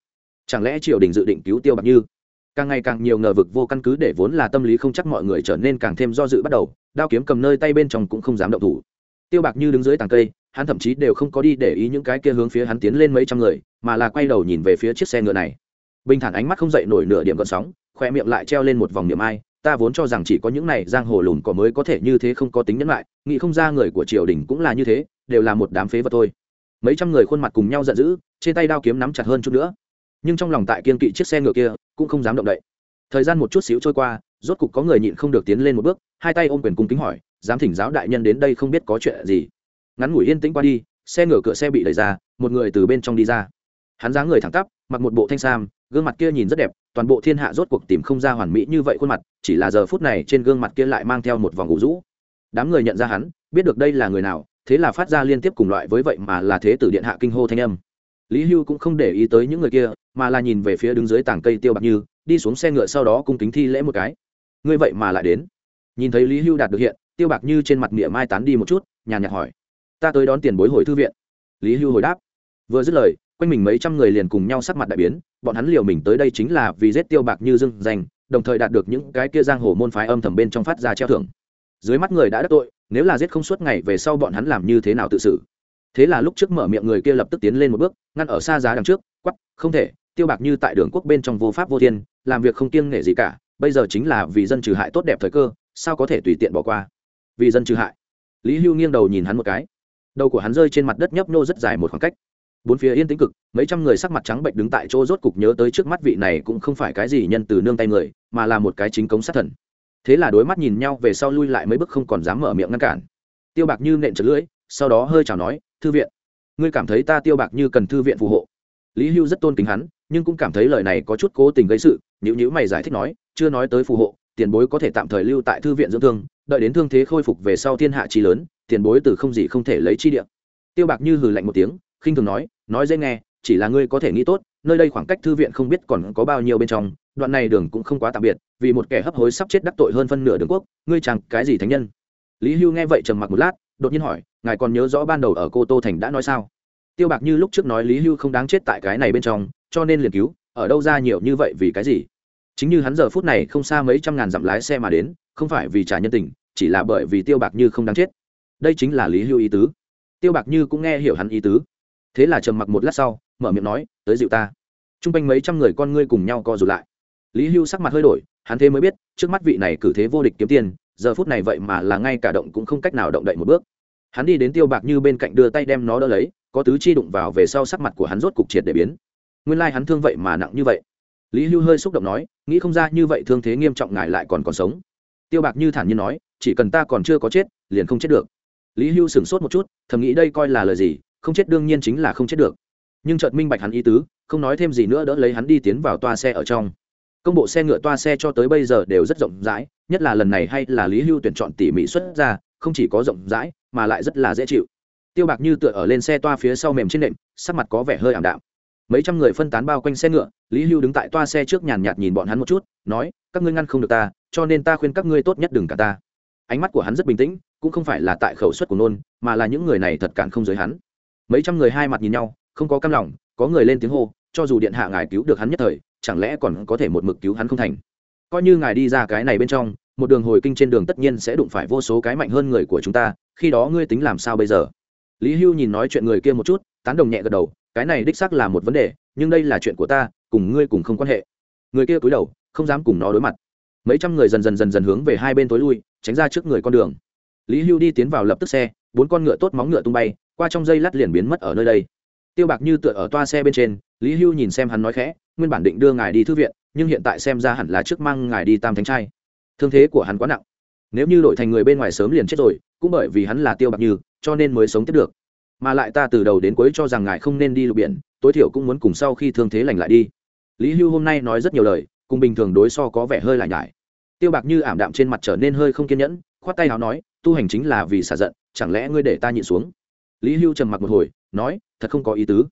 Chẳng lẽ triều đình dự định cứu tiêu bạc như? Càng ngày càng nhiều ngờ vực vô căn cứ để vốn là tâm lý không chắc mọi người trở nên càng thêm do dự bắt đầu, đao kiếm cầm nơi tay bên trong cũng không dám động thủ. Tiêu bạc như đứng dưới tàng cây, hắn thậm chí đều không có đi để ý những cái kia hướng phía hắn tiến lên mấy trăm người, mà là quay đầu nhìn về phía chiếc xe ngựa này. Bình thản ánh mắt không dậy nổi nửa điểm gợn sóng khoe miệng lại treo lên một vòng niệm ai, ta vốn cho rằng chỉ có những này giang hồ lùn cỏ mới có thể như thế không có tính nhẫn lại, nghĩ không ra người của triều đình cũng là như thế, đều là một đám phế vật thôi. Mấy trăm người khuôn mặt cùng nhau giận dữ, trên tay đao kiếm nắm chặt hơn chút nữa nhưng trong lòng tại kiên kỵ chiếc xe ngựa kia cũng không dám động đậy. Thời gian một chút xíu trôi qua, rốt cục có người nhịn không được tiến lên một bước, hai tay ôm quyền cung kính hỏi dám thỉnh giáo đại nhân đến đây không biết có chuyện gì? Ngắn ngủi yên tĩnh qua đi, xe ngựa cửa xe bị đẩy ra, một người từ bên trong đi ra. Hắn dáng người thẳng tắp, mặc một bộ thanh sam, gương mặt kia nhìn rất đẹp, toàn bộ thiên hạ rốt cuộc tìm không ra hoàn mỹ như vậy khuôn mặt, chỉ là giờ phút này trên gương mặt kia lại mang theo một vòng ngủ rũ. Đám người nhận ra hắn, biết được đây là người nào, thế là phát ra liên tiếp cùng loại với vậy mà là thế tử điện hạ kinh hô thanh âm lý hưu cũng không để ý tới những người kia, mà là nhìn về phía đứng dưới tảng cây tiêu bạc như, đi xuống xe ngựa sau đó cung kính thi lễ một cái. Ngươi vậy mà lại đến. Nhìn thấy lý hưu đạt được hiện, tiêu bạc như trên mặt mỉa mai tán đi một chút, nhàn nhạt hỏi. Ta tới đón tiền bối hồi thư viện. Lý hưu hồi đáp. Vừa dứt lời, quanh mình mấy trăm người liền cùng nhau sắc mặt đại biến, bọn hắn liều mình tới đây chính là vì giết tiêu bạc như dưng danh, đồng thời đạt được những cái kia giang hồ môn phái âm thầm bên trong phát ra treo thưởng. Dưới mắt người đã đắc tội, nếu là giết không suốt ngày về sau bọn hắn làm như thế nào tự xử? Thế là lúc trước mở miệng người kia lập tức tiến lên một bước, ngăn ở xa giá đằng trước quắp không thể, tiêu bạc như tại đường quốc bên trong vô pháp vô thiên, làm việc không kiêng nể gì cả, bây giờ chính là vì dân trừ hại tốt đẹp thời cơ, sao có thể tùy tiện bỏ qua? Vì dân trừ hại. Lý hưu nghiêng đầu nhìn hắn một cái. Đầu của hắn rơi trên mặt đất nhấp nô rất dài một khoảng cách. Bốn phía yên tĩnh cực, mấy trăm người sắc mặt trắng bệnh đứng tại chỗ rốt cục nhớ tới trước mắt vị này cũng không phải cái gì nhân từ nương tay người, mà là một cái chính cống sát thần. Thế là đối mắt nhìn nhau về sau lui lại mấy bước không còn dám mở miệng ngăn cản. Tiêu bạc như nện trật lưỡi sau đó hơi chào nói, thư viện, ngươi cảm thấy ta tiêu bạc như cần thư viện phù hộ? Lý hưu rất tôn kính hắn, nhưng cũng cảm thấy lời này có chút cố tình gây sự nhữ nhữ mày giải thích nói, chưa nói tới phù hộ, tiền bối có thể tạm thời lưu tại thư viện dưỡng thương, đợi đến thương thế khôi phục về sau thiên hạ trí lớn, tiền bối từ không gì không thể lấy chi điện tiêu bạc như hừ lạnh một tiếng, khinh thường nói nói dễ nghe, chỉ là ngươi có thể nghĩ tốt, nơi đây khoảng cách thư viện không biết còn có bao nhiêu bên trong, đoạn này đường cũng không quá tạm biệt, vì một kẻ hấp hối sắp chết đắc tội hơn phân nửa đường quốc, ngươi chẳng cái gì thánh nhân. Lý hưu nghe vậy trầm mặc một lát, đột nhiên hỏi ngài còn nhớ rõ ban đầu ở cô tô thành đã nói sao? Tiêu bạc như lúc trước nói lý hưu không đáng chết tại cái này bên trong, cho nên liền cứu, ở đâu ra nhiều như vậy vì cái gì? Chính như hắn giờ phút này không xa mấy trăm ngàn dặm lái xe mà đến, không phải vì trả nhân tình, chỉ là bởi vì tiêu bạc như không đáng chết. Đây chính là lý hưu ý tứ. Tiêu bạc như cũng nghe hiểu hắn ý tứ. Thế là trầm mặc một lát sau, mở miệng nói, tới dịu ta. T r u n g quanh mấy trăm người con ngươi cùng nhau co rụt lại. Lý hưu sắc mặt hơi đổi, hắn thế mới biết, trước mắt vị này cử thế vô địch kiếm tiền, giờ phút này vậy mà là ngay cả động cũng không cách nào động đậy một bước hắn đi đến tiêu bạc như bên cạnh đưa tay đem nó đỡ lấy, có tứ chi đụng vào về sau sắc mặt của hắn rốt cục triệt để biến. Nguyên lai hắn thương vậy mà nặng như vậy. Lý hưu hơi xúc động nói, nghĩ không ra như vậy thương thế nghiêm trọng ngài lại còn còn sống. Tiêu bạc như thản nhiên nói, chỉ cần ta còn chưa có chết, liền không chết được. Lý hưu sửng sốt một chút, thầm nghĩ đây coi là lời gì, không chết đương nhiên chính là không chết được. Nhưng chợt minh bạch hắn ý tứ, không nói thêm gì nữa đỡ lấy hắn đi tiến vào toa xe ở trong. Công bộ xe ngựa toa xe cho tới bây giờ đều rất rộng rãi, nhất là lần này hay là lý hưu tuyển chọn tỉ mỉ xuất ra, không chỉ có rộng rãi mà lại rất là dễ chịu. Tiêu bạc như tựa ở lên xe toa phía sau mềm trên nệm, sắc mặt có vẻ hơi ảm đạm. Mấy trăm người phân tán bao quanh xe ngựa, lý hưu đứng tại toa xe trước nhàn nhạt nhìn bọn hắn một chút, nói, các ngươi ngăn không được ta, cho nên ta khuyên các ngươi tốt nhất đừng cả ta. Ánh mắt của hắn rất bình tĩnh, cũng không phải là tại khẩu suất của nôn, mà là những người này thật cản không giới hắn. Mấy trăm người hai mặt nhìn nhau, không có cam lòng, có người lên tiếng hô, cho dù điện hạ ngài cứu được hắn nhất thời, chẳng lẽ còn có thể một mực cứu hắn không thành? Coi như ngài đi ra cái này bên trong, một đường hồi kinh trên đường tất nhiên sẽ đụng phải vô số cái mạnh hơn người của chúng ta khi đó ngươi tính làm sao bây giờ? Lý hưu nhìn nói chuyện người kia một chút, tán đồng nhẹ gật đầu, cái này đích xác là một vấn đề, nhưng đây là chuyện của ta, cùng ngươi cùng không quan hệ. Người kia cúi đầu, không dám cùng nó đối mặt. Mấy trăm người dần dần dần dần hướng về hai bên tối lui, tránh ra trước người con đường. Lý hưu đi tiến vào lập tức xe, bốn con ngựa tốt móng ngựa tung bay, qua trong dây lát liền biến mất ở nơi đây. Tiêu bạc như tựa ở toa xe bên trên, lý hưu nhìn xem hắn nói khẽ, nguyên bản định đưa ngài đi thư viện, nhưng hiện tại xem ra hẳn là trước mang ngài đi tam thánh trai. Thương thế của hắn quá nặng. Nếu như đổi thành người bên ngoài sớm liền chết rồi cũng bởi vì hắn là tiêu bạc như, cho nên mới sống tiếp được. Mà lại ta từ đầu đến cuối cho rằng ngài không nên đi lục biển, tối thiểu cũng muốn cùng sau khi thương thế lành lại đi. Lý hưu hôm nay nói rất nhiều lời, cùng bình thường đối so có vẻ hơi lại nhải tiêu bạc như ảm đạm trên mặt trở nên hơi không kiên nhẫn, khoát tay áo nói, tu hành chính là vì xả giận, chẳng lẽ ngươi để ta nhịn xuống? Lý hưu trầm mặc một hồi, nói, thật không có ý tứ.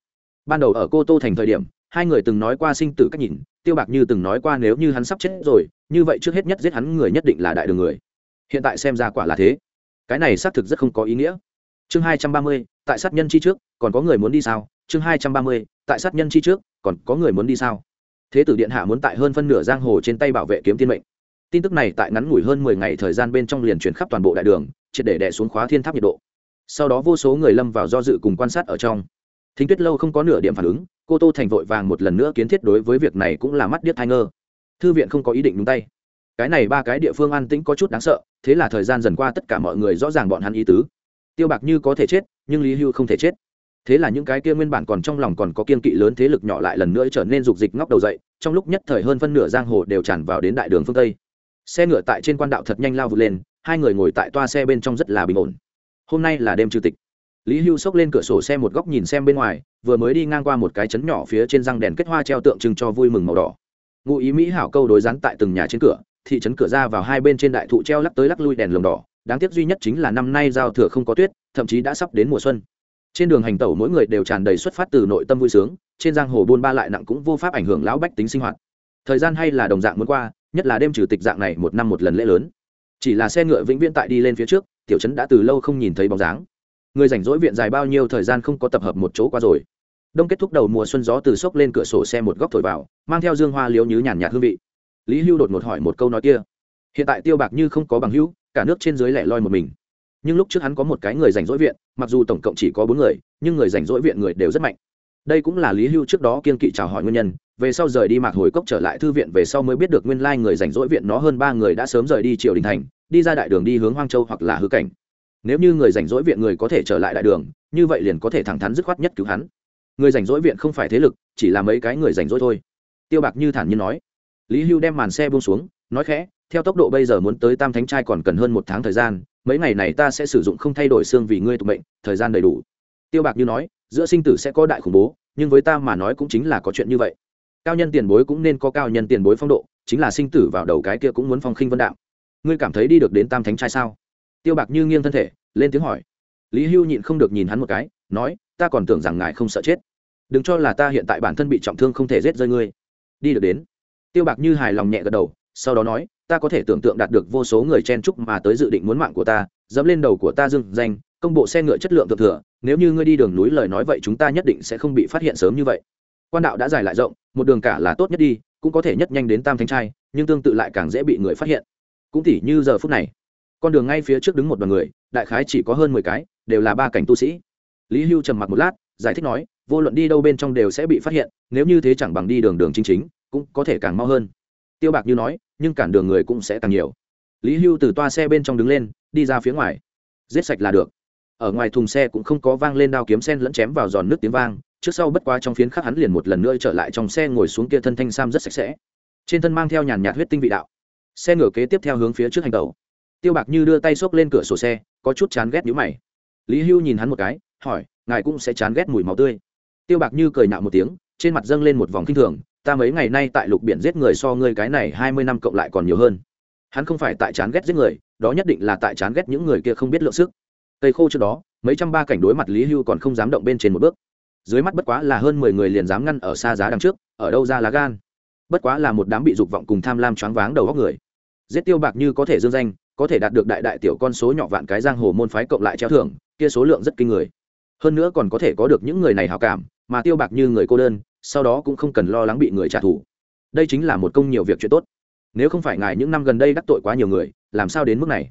Ban đầu ở cô tô thành thời điểm, hai người từng nói qua sinh tử cách nhìn, tiêu bạc như từng nói qua nếu như hắn sắp chết rồi, như vậy trước hết nhất giết hắn người nhất định là đại đường người. Hiện tại xem ra quả là thế cái này xác thực rất không có ý nghĩa. Chương hai trăm ba mươi, tại sát nhân chi trước, còn có người muốn đi sao? Chương hai trăm ba mươi, tại sát nhân chi trước, còn có người muốn đi sao? Thế tử điện hạ muốn tại hơn phân nửa giang hồ trên tay bảo vệ kiếm tiên mệnh. Tin tức này tại ngắn ngủi hơn mười ngày thời gian bên trong liền chuyển khắp toàn bộ đại đường, triệt để đè xuống khóa thiên tháp nhiệt độ. Sau đó vô số người lâm vào do dự cùng quan sát ở trong. Thính tuyết lâu không có nửa điểm phản ứng, cô tô thành vội vàng một lần nữa kiến thiết đối với việc này cũng là mắt điếc thai ngơ. Thư viện không có ý định đúng tay. Cái này ba cái địa phương an tĩnh có chút đáng sợ thế là thời gian dần qua tất cả mọi người rõ ràng bọn hắn ý tứ. Tiêu bạc như có thể chết, nhưng lý hưu không thể chết. Thế là những cái kia nguyên bản còn trong lòng còn có kiên kỵ lớn thế lực nhỏ lại lần nữa trở nên rục dịch ngóc đầu dậy, trong lúc nhất thời hơn phân nửa giang hồ đều tràn vào đến đại đường phương tây. Xe ngựa tại trên quan đạo thật nhanh lao vượt lên, hai người ngồi tại toa xe bên trong rất là bình ổn. Hôm nay là đêm trừ tịch. Lý hưu xốc lên cửa sổ xe một góc nhìn xem bên ngoài, vừa mới đi ngang qua một cái chấn nhỏ phía trên răng đèn kết hoa treo tượng trưng cho vui mừng màu đỏ. Ngụ ý mỹ hảo câu đối rắn tại từng nhà trên cửa thị trấn cửa ra vào hai bên trên đại thụ treo lắc tới lắc lui đèn lồng đỏ, đáng tiếc duy nhất chính là năm nay giao thừa không có tuyết, thậm chí đã sắp đến mùa xuân. Trên đường hành tẩu mỗi người đều tràn đầy xuất phát từ nội tâm vui sướng, trên giang hồ buôn ba lại nặng cũng vô pháp ảnh hưởng lão bách tính sinh hoạt. Thời gian hay là đồng dạng muốn qua, nhất là đêm trừ tịch dạng này một năm một lần lễ lớn. Chỉ là xe ngựa vĩnh viễn tại đi lên phía trước, tiểu trấn đã từ lâu không nhìn thấy bóng dáng. Người rảnh rỗi viện dài bao nhiêu thời gian không có tập hợp một chỗ qua rồi. Đông kết thúc đầu mùa xuân gió từ sốc lên cửa sổ xe một góc thổi vào, mang theo dương hoa liếu nhứ nhàn nhạt hương vị lý hưu đột ngột hỏi một câu nói kia. Hiện tại tiêu bạc như không có bằng hữu, cả nước trên dưới lẻ loi một mình. Nhưng lúc trước hắn có một cái người rảnh rỗi viện, mặc dù tổng cộng chỉ có bốn người, nhưng người rảnh rỗi viện người đều rất mạnh. Đây cũng là lý hưu trước đó kiên kỵ chào hỏi nguyên nhân, về sau rời đi mạc hồi cốc trở lại thư viện về sau mới biết được nguyên lai người rảnh rỗi viện nó hơn ba người đã sớm rời đi triều đình thành, đi ra đại đường đi hướng hoang châu hoặc là hư cảnh. Nếu như người rảnh rỗi viện người có thể trở lại đại đường, như vậy liền có thể thẳng thắn dứt khoát nhất cứu hắn. Người rảnh rỗi viện không phải thế lực, chỉ là mấy cái người rảnh rỗi thôi. Tiêu bạc như thản nhiên nói lý hưu đem màn xe buông xuống, nói khẽ, theo tốc độ bây giờ muốn tới tam thánh trai còn cần hơn một tháng thời gian, mấy ngày này ta sẽ sử dụng không thay đổi xương vì ngươi tụ mệnh, thời gian đầy đủ. Tiêu bạc như nói, giữa sinh tử sẽ có đại khủng bố, nhưng với ta mà nói cũng chính là có chuyện như vậy. Cao nhân tiền bối cũng nên có cao nhân tiền bối phong độ, chính là sinh tử vào đầu cái kia cũng muốn phong khinh vân đạo. Ngươi cảm thấy đi được đến tam thánh trai sao? Tiêu bạc như nghiêng thân thể, lên tiếng hỏi. Lý hưu nhịn không được nhìn hắn một cái, nói, ta còn tưởng rằng ngài không sợ chết. Đừng cho là ta hiện tại bản thân bị trọng thương không thể giết rơi ngươi. Đi được đến tiêu bạc như hài lòng nhẹ gật đầu, sau đó nói, ta có thể tưởng tượng đạt được vô số người chen chúc mà tới dự định muốn mạng của ta, dẫm lên đầu của ta dưng danh, công bộ xe ngựa chất lượng thượng thừa, nếu như ngươi đi đường núi lời nói vậy chúng ta nhất định sẽ không bị phát hiện sớm như vậy. Quan đạo đã dài lại rộng, một đường cả là tốt nhất đi, cũng có thể nhất nhanh đến tam Thanh trai, nhưng tương tự lại càng dễ bị người phát hiện. Cũng tỉ như giờ phút này, con đường ngay phía trước đứng một đoàn người, đại khái chỉ có hơn mười cái, đều là ba cảnh tu sĩ. Lý hưu trầm mặc một lát, giải thích nói, vô luận đi đâu bên trong đều sẽ bị phát hiện, nếu như thế chẳng bằng đi đường đường chính chính cũng có thể càng mau hơn. Tiêu bạc như nói, nhưng cản đường người cũng sẽ càng nhiều. Lý hưu từ toa xe bên trong đứng lên, đi ra phía ngoài. Giết sạch là được. Ở ngoài thùng xe cũng không có vang lên đao kiếm sen lẫn chém vào giòn nước tiếng vang, trước sau bất quá trong phiến khắc hắn liền một lần nữa trở lại trong xe ngồi xuống kia thân thanh sam rất sạch sẽ. Trên thân mang theo nhàn nhạt huyết tinh vị đạo. Xe ngựa kế tiếp theo hướng phía trước hành tàu tiêu bạc như đưa tay xốc lên cửa sổ xe, có chút chán ghét nhũ mày. Lý hưu nhìn hắn một cái, hỏi, ngài cũng sẽ chán ghét mùi máu tươi? Tiêu bạc như cười nạo một tiếng, trên mặt dâng lên một vòng kinh thường ta mấy ngày nay tại lục biển giết người so ngươi cái này hai mươi năm cộng lại còn nhiều hơn. Hắn không phải tại chán ghét giết người, đó nhất định là tại chán ghét những người kia không biết lượng sức. Tây khô trước đó, mấy trăm ba cảnh đối mặt lý hưu còn không dám động bên trên một bước. Dưới mắt bất quá là hơn mười người liền dám ngăn ở xa giá đằng trước, ở đâu ra lá gan. Bất quá là một đám bị dục vọng cùng tham lam choáng váng đầu góc người. Giết tiêu bạc như có thể dương danh, có thể đạt được đại đại tiểu con số nhỏ vạn cái giang hồ môn phái cộng lại treo thưởng, kia số lượng rất kinh người. Hơn nữa còn có thể có được những người này hào cảm, mà tiêu bạc như người cô đơn sau đó cũng không cần lo lắng bị người trả thù. Đây chính là một công nhiều việc chuyện tốt. Nếu không phải ngài những năm gần đây đắc tội quá nhiều người, làm sao đến mức này?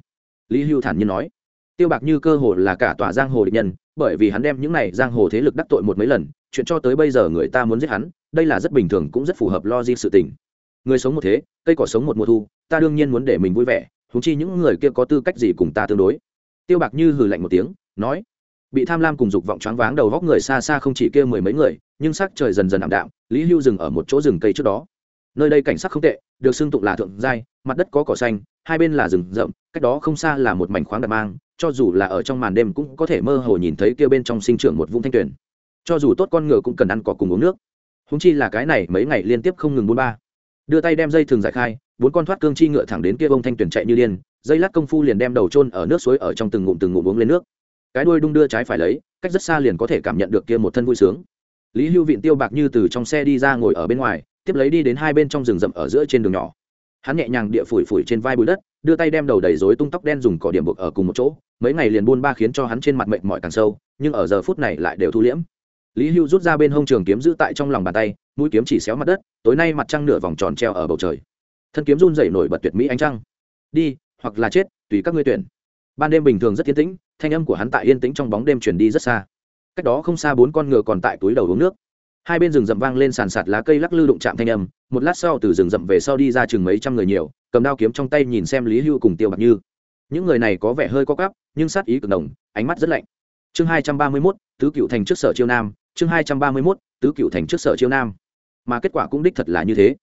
Lý hưu thản nhiên nói. Tiêu bạc như cơ hồ là cả tòa giang hồ địch nhân, bởi vì hắn đem những này giang hồ thế lực đắc tội một mấy lần, chuyện cho tới bây giờ người ta muốn giết hắn, đây là rất bình thường cũng rất phù hợp logic sự tình. Người sống một thế, cây cỏ sống một mùa thu, ta đương nhiên muốn để mình vui vẻ húng chi những người kia có tư cách gì cùng ta tương đối. Tiêu bạc như hừ lạnh một tiếng, nói bị tham lam cùng dục vọng choáng váng đầu góc người xa xa không chỉ kia mười mấy người, nhưng sắc trời dần dần ảm đạm, lý hưu dừng ở một chỗ rừng cây trước đó. Nơi đây cảnh sắc không tệ, được xưng tụng là thượng giai, mặt đất có cỏ xanh, hai bên là rừng rậm, cách đó không xa là một mảnh khoáng đặc mang, cho dù là ở trong màn đêm cũng có thể mơ hồ nhìn thấy kia bên trong sinh trưởng một vũng thanh tuyển cho dù tốt con ngựa cũng cần ăn cỏ cùng uống nước. Húng chi là cái này mấy ngày liên tiếp không ngừng bốn ba. Đưa tay đem dây thường giải khai, bốn con thoát cương chi ngựa thẳng đến kia bông thanh tuyển chạy như điên, dây lát công phu liền đem đầu trôn ở nước suối ở trong từng ngụm từng ngụm uống lên nước cái đuôi đung đưa trái phải lấy, cách rất xa liền có thể cảm nhận được kia một thân vui sướng. Lý hưu vịn tiêu bạc như từ trong xe đi ra ngồi ở bên ngoài, tiếp lấy đi đến hai bên trong rừng rậm ở giữa trên đường nhỏ. Hắn nhẹ nhàng địa phủi phủi trên vai bụi đất, đưa tay đem đầu đầy rối tung tóc đen dùng cỏ điểm buộc ở cùng một chỗ, mấy ngày liền buôn ba khiến cho hắn trên mặt mệnh mỏi càng sâu, nhưng ở giờ phút này lại đều thu liễm. Lý hưu rút ra bên hông trường kiếm giữ tại trong lòng bàn tay, mũi kiếm chỉ xéo mặt đất, tối nay mặt trăng nửa vòng tròn treo ở bầu trời. Thân kiếm run dậy nổi bật tuyệt mỹ ánh trăng. Đi, hoặc là chết, tùy các ngươi tuyển ban đêm bình thường rất yên tĩnh, thanh âm của hắn tại yên tĩnh trong bóng đêm chuyển đi rất xa. Cách đó không xa bốn con ngựa còn tại túi đầu uống nước. Hai bên rừng rậm vang lên sàn sạt lá cây lắc lư đụng chạm thanh âm, một lát sau từ rừng rậm về sau đi ra chừng mấy trăm người nhiều, cầm đao kiếm trong tay nhìn xem lý hưu cùng tiêu bạc như. Những người này có vẻ hơi có cắp nhưng sát ý cực đồng ánh mắt rất lạnh. Chương hai trăm ba mươi mốt, tứ cựu thành trước sở chiêu nam, chương hai trăm ba mươi mốt, tứ cựu thành trước sở chiêu nam. Mà kết quả cũng đích thật là như thế.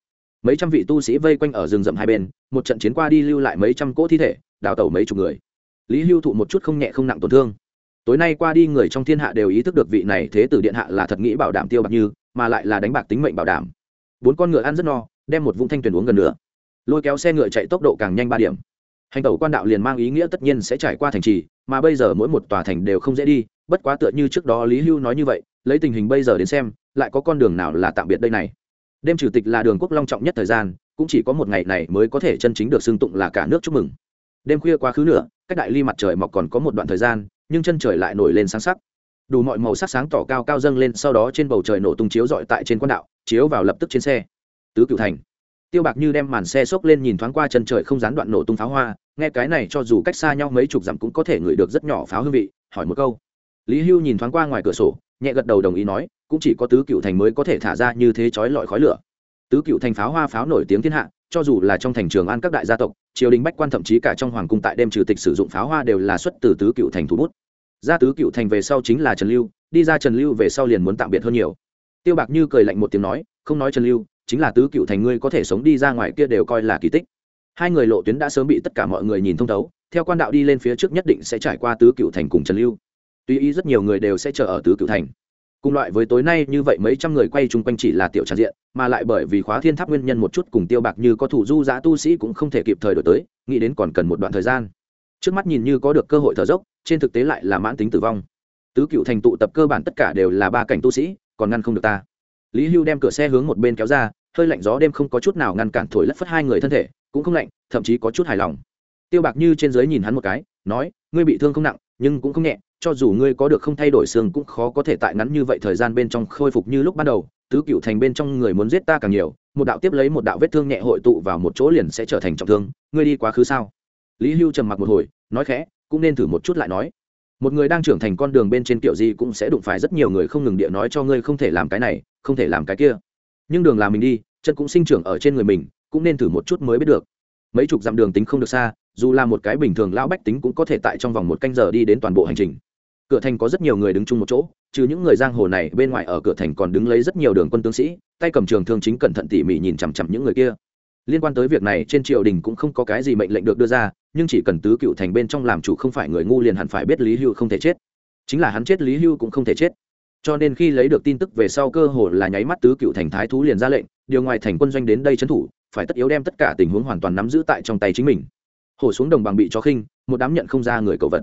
Mấy trăm vị tu sĩ vây quanh ở rừng rậm hai bên, một trận chiến qua đi lưu lại mấy trăm cỗ thi thể, đào tẩu mấy chục người lý hưu thụ một chút không nhẹ không nặng tổn thương. Tối nay qua đi người trong thiên hạ đều ý thức được vị này thế tử điện hạ là thật nghĩ bảo đảm tiêu bạc như, mà lại là đánh bạc tính mệnh bảo đảm. Bốn con ngựa ăn rất no, đem một vũng thanh tuyển uống gần nữa lôi kéo xe ngựa chạy tốc độ càng nhanh ba điểm. Hành tẩu quan đạo liền mang ý nghĩa tất nhiên sẽ trải qua thành trì, mà bây giờ mỗi một tòa thành đều không dễ đi, bất quá tựa như trước đó lý hưu nói như vậy, lấy tình hình bây giờ đến xem, lại có con đường nào là tạm biệt đây này. Đêm chủ tịch là đường quốc long trọng nhất thời gian, cũng chỉ có một ngày này mới có thể chân chính được xưng tụng là cả nước chúc mừng đêm khuya quá khứ nữa, cách đại ly mặt trời mọc còn có một đoạn thời gian, nhưng chân trời lại nổi lên sáng sắc. Đủ mọi màu sắc sáng tỏ cao cao dâng lên, sau đó trên bầu trời nổ tung chiếu dọi tại trên quan đạo, chiếu vào lập tức trên xe. Tứ cựu thành. Tiêu bạc như đem màn xe xốc lên nhìn thoáng qua chân trời không gián đoạn nổ tung pháo hoa, nghe cái này cho dù cách xa nhau mấy chục dặm cũng có thể ngửi được rất nhỏ pháo hương vị, hỏi một câu. Lý hưu nhìn thoáng qua ngoài cửa sổ, nhẹ gật đầu đồng ý nói, cũng chỉ có tứ cựu thành mới có thể thả ra như thế chói lọi khói lửa. Tứ cựu thành pháo hoa pháo nổi tiếng thiên hạ cho dù là trong thành trường an các đại gia tộc, triều đình bách quan thậm chí cả trong hoàng cung tại đêm trừ tịch sử dụng pháo hoa đều là xuất từ tứ cựu thành thủ bút. Ra tứ cựu thành về sau chính là trần lưu, đi ra trần lưu về sau liền muốn tạm biệt hơn nhiều. Tiêu bạc như cười lạnh một tiếng nói, không nói trần lưu, chính là tứ cựu thành ngươi có thể sống đi ra ngoài kia đều coi là kỳ tích. Hai người lộ tuyến đã sớm bị tất cả mọi người nhìn thông thấu, theo quan đạo đi lên phía trước nhất định sẽ trải qua tứ cựu thành cùng trần lưu. Tuy ý rất nhiều người đều sẽ chờ ở tứ cựu thành cùng loại với tối nay như vậy mấy trăm người quay chung quanh chỉ là tiểu tràn diện, mà lại bởi vì khóa thiên tháp nguyên nhân một chút cùng tiêu bạc như có thủ du giã tu sĩ cũng không thể kịp thời đổi tới, nghĩ đến còn cần một đoạn thời gian. Trước mắt nhìn như có được cơ hội thở dốc, trên thực tế lại là mãn tính tử vong. Tứ cựu thành tụ tập cơ bản tất cả đều là ba cảnh tu sĩ, còn ngăn không được ta. Lý hưu đem cửa xe hướng một bên kéo ra, hơi lạnh gió đêm không có chút nào ngăn cản thổi lất phất hai người thân thể, cũng không lạnh, thậm chí có chút hài lòng. Tiêu bạc như trên dưới nhìn hắn một cái, nói, ngươi bị thương không nặng, nhưng cũng không nhẹ cho dù ngươi có được không thay đổi xương cũng khó có thể tại ngắn như vậy thời gian bên trong khôi phục như lúc ban đầu, tứ cựu thành bên trong người muốn giết ta càng nhiều, một đạo tiếp lấy một đạo vết thương nhẹ hội tụ vào một chỗ liền sẽ trở thành trọng thương, ngươi đi quá khứ sao? Lý hưu trầm mặc một hồi, nói khẽ, cũng nên thử một chút lại nói. Một người đang trưởng thành con đường bên trên kiểu gì cũng sẽ đụng phải rất nhiều người không ngừng địa nói cho ngươi không thể làm cái này, không thể làm cái kia. Nhưng đường làm mình đi, chân cũng sinh trưởng ở trên người mình, cũng nên thử một chút mới biết được. Mấy chục dặm đường tính không được xa, dù là một cái bình thường lão bách tính cũng có thể tại trong vòng một canh giờ đi đến toàn bộ hành trình cửa thành có rất nhiều người đứng chung một chỗ, trừ những người giang hồ này, bên ngoài ở cửa thành còn đứng lấy rất nhiều đường quân tướng sĩ, tay cầm trường thương chính cẩn thận tỉ mỉ nhìn chằm chằm những người kia. Liên quan tới việc này, trên triều đình cũng không có cái gì mệnh lệnh được đưa ra, nhưng chỉ cần tứ cựu thành bên trong làm chủ không phải người ngu liền hẳn phải biết lý hưu không thể chết. Chính là hắn chết lý hưu cũng không thể chết. Cho nên khi lấy được tin tức về sau cơ hồ là nháy mắt tứ cựu thành thái thú liền ra lệnh, điều ngoài thành quân doanh đến đây trấn thủ, phải tất yếu đem tất cả tình huống hoàn toàn nắm giữ tại trong tay chính mình. Hổ xuống đồng bằng bị chó khinh, một đám nhận không ra người cầu vật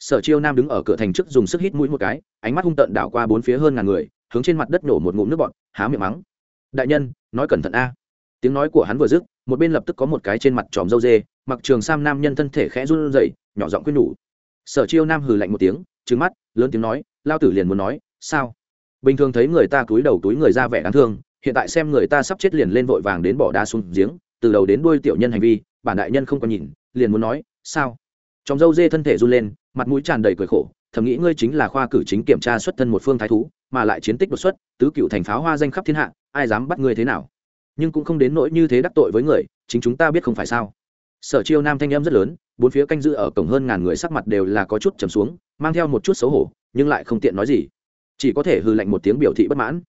sở chiêu nam đứng ở cửa thành trước dùng sức hít mũi một cái, ánh mắt hung tợn đảo qua bốn phía hơn ngàn người, hướng trên mặt đất nổ một ngụm nước bọn há miệng mắng. Đại nhân, nói cẩn thận a. Tiếng nói của hắn vừa dứt, một bên lập tức có một cái trên mặt tròm dâu dê, mặc trường sam nam nhân thân thể khẽ run rẩy, nhỏ giọng khuyên nhủ. Sở chiêu nam hừ lạnh một tiếng trứng mắt, lớn tiếng nói, lao tử liền muốn nói, sao? Bình thường thấy người ta túi đầu túi người ra vẻ đáng thương, hiện tại xem người ta sắp chết liền lên vội vàng đến bỏ đá xuống giếng, từ đầu đến đuôi tiểu nhân hành vi, bản đại nhân không còn nhìn, liền muốn nói, sao? Trong dâu dê thân thể run lên mặt mũi tràn đầy cười khổ, thầm nghĩ ngươi chính là khoa cử chính kiểm tra xuất thân một phương thái thú, mà lại chiến tích đột xuất, tứ cựu thành pháo hoa danh khắp thiên hạ, ai dám bắt ngươi thế nào? Nhưng cũng không đến nỗi như thế đắc tội với người, chính chúng ta biết không phải sao. Sở chiêu nam thanh em rất lớn, bốn phía canh giữ ở cổng hơn ngàn người sắc mặt đều là có chút trầm xuống, mang theo một chút xấu hổ, nhưng lại không tiện nói gì. Chỉ có thể hư lạnh một tiếng biểu thị bất mãn.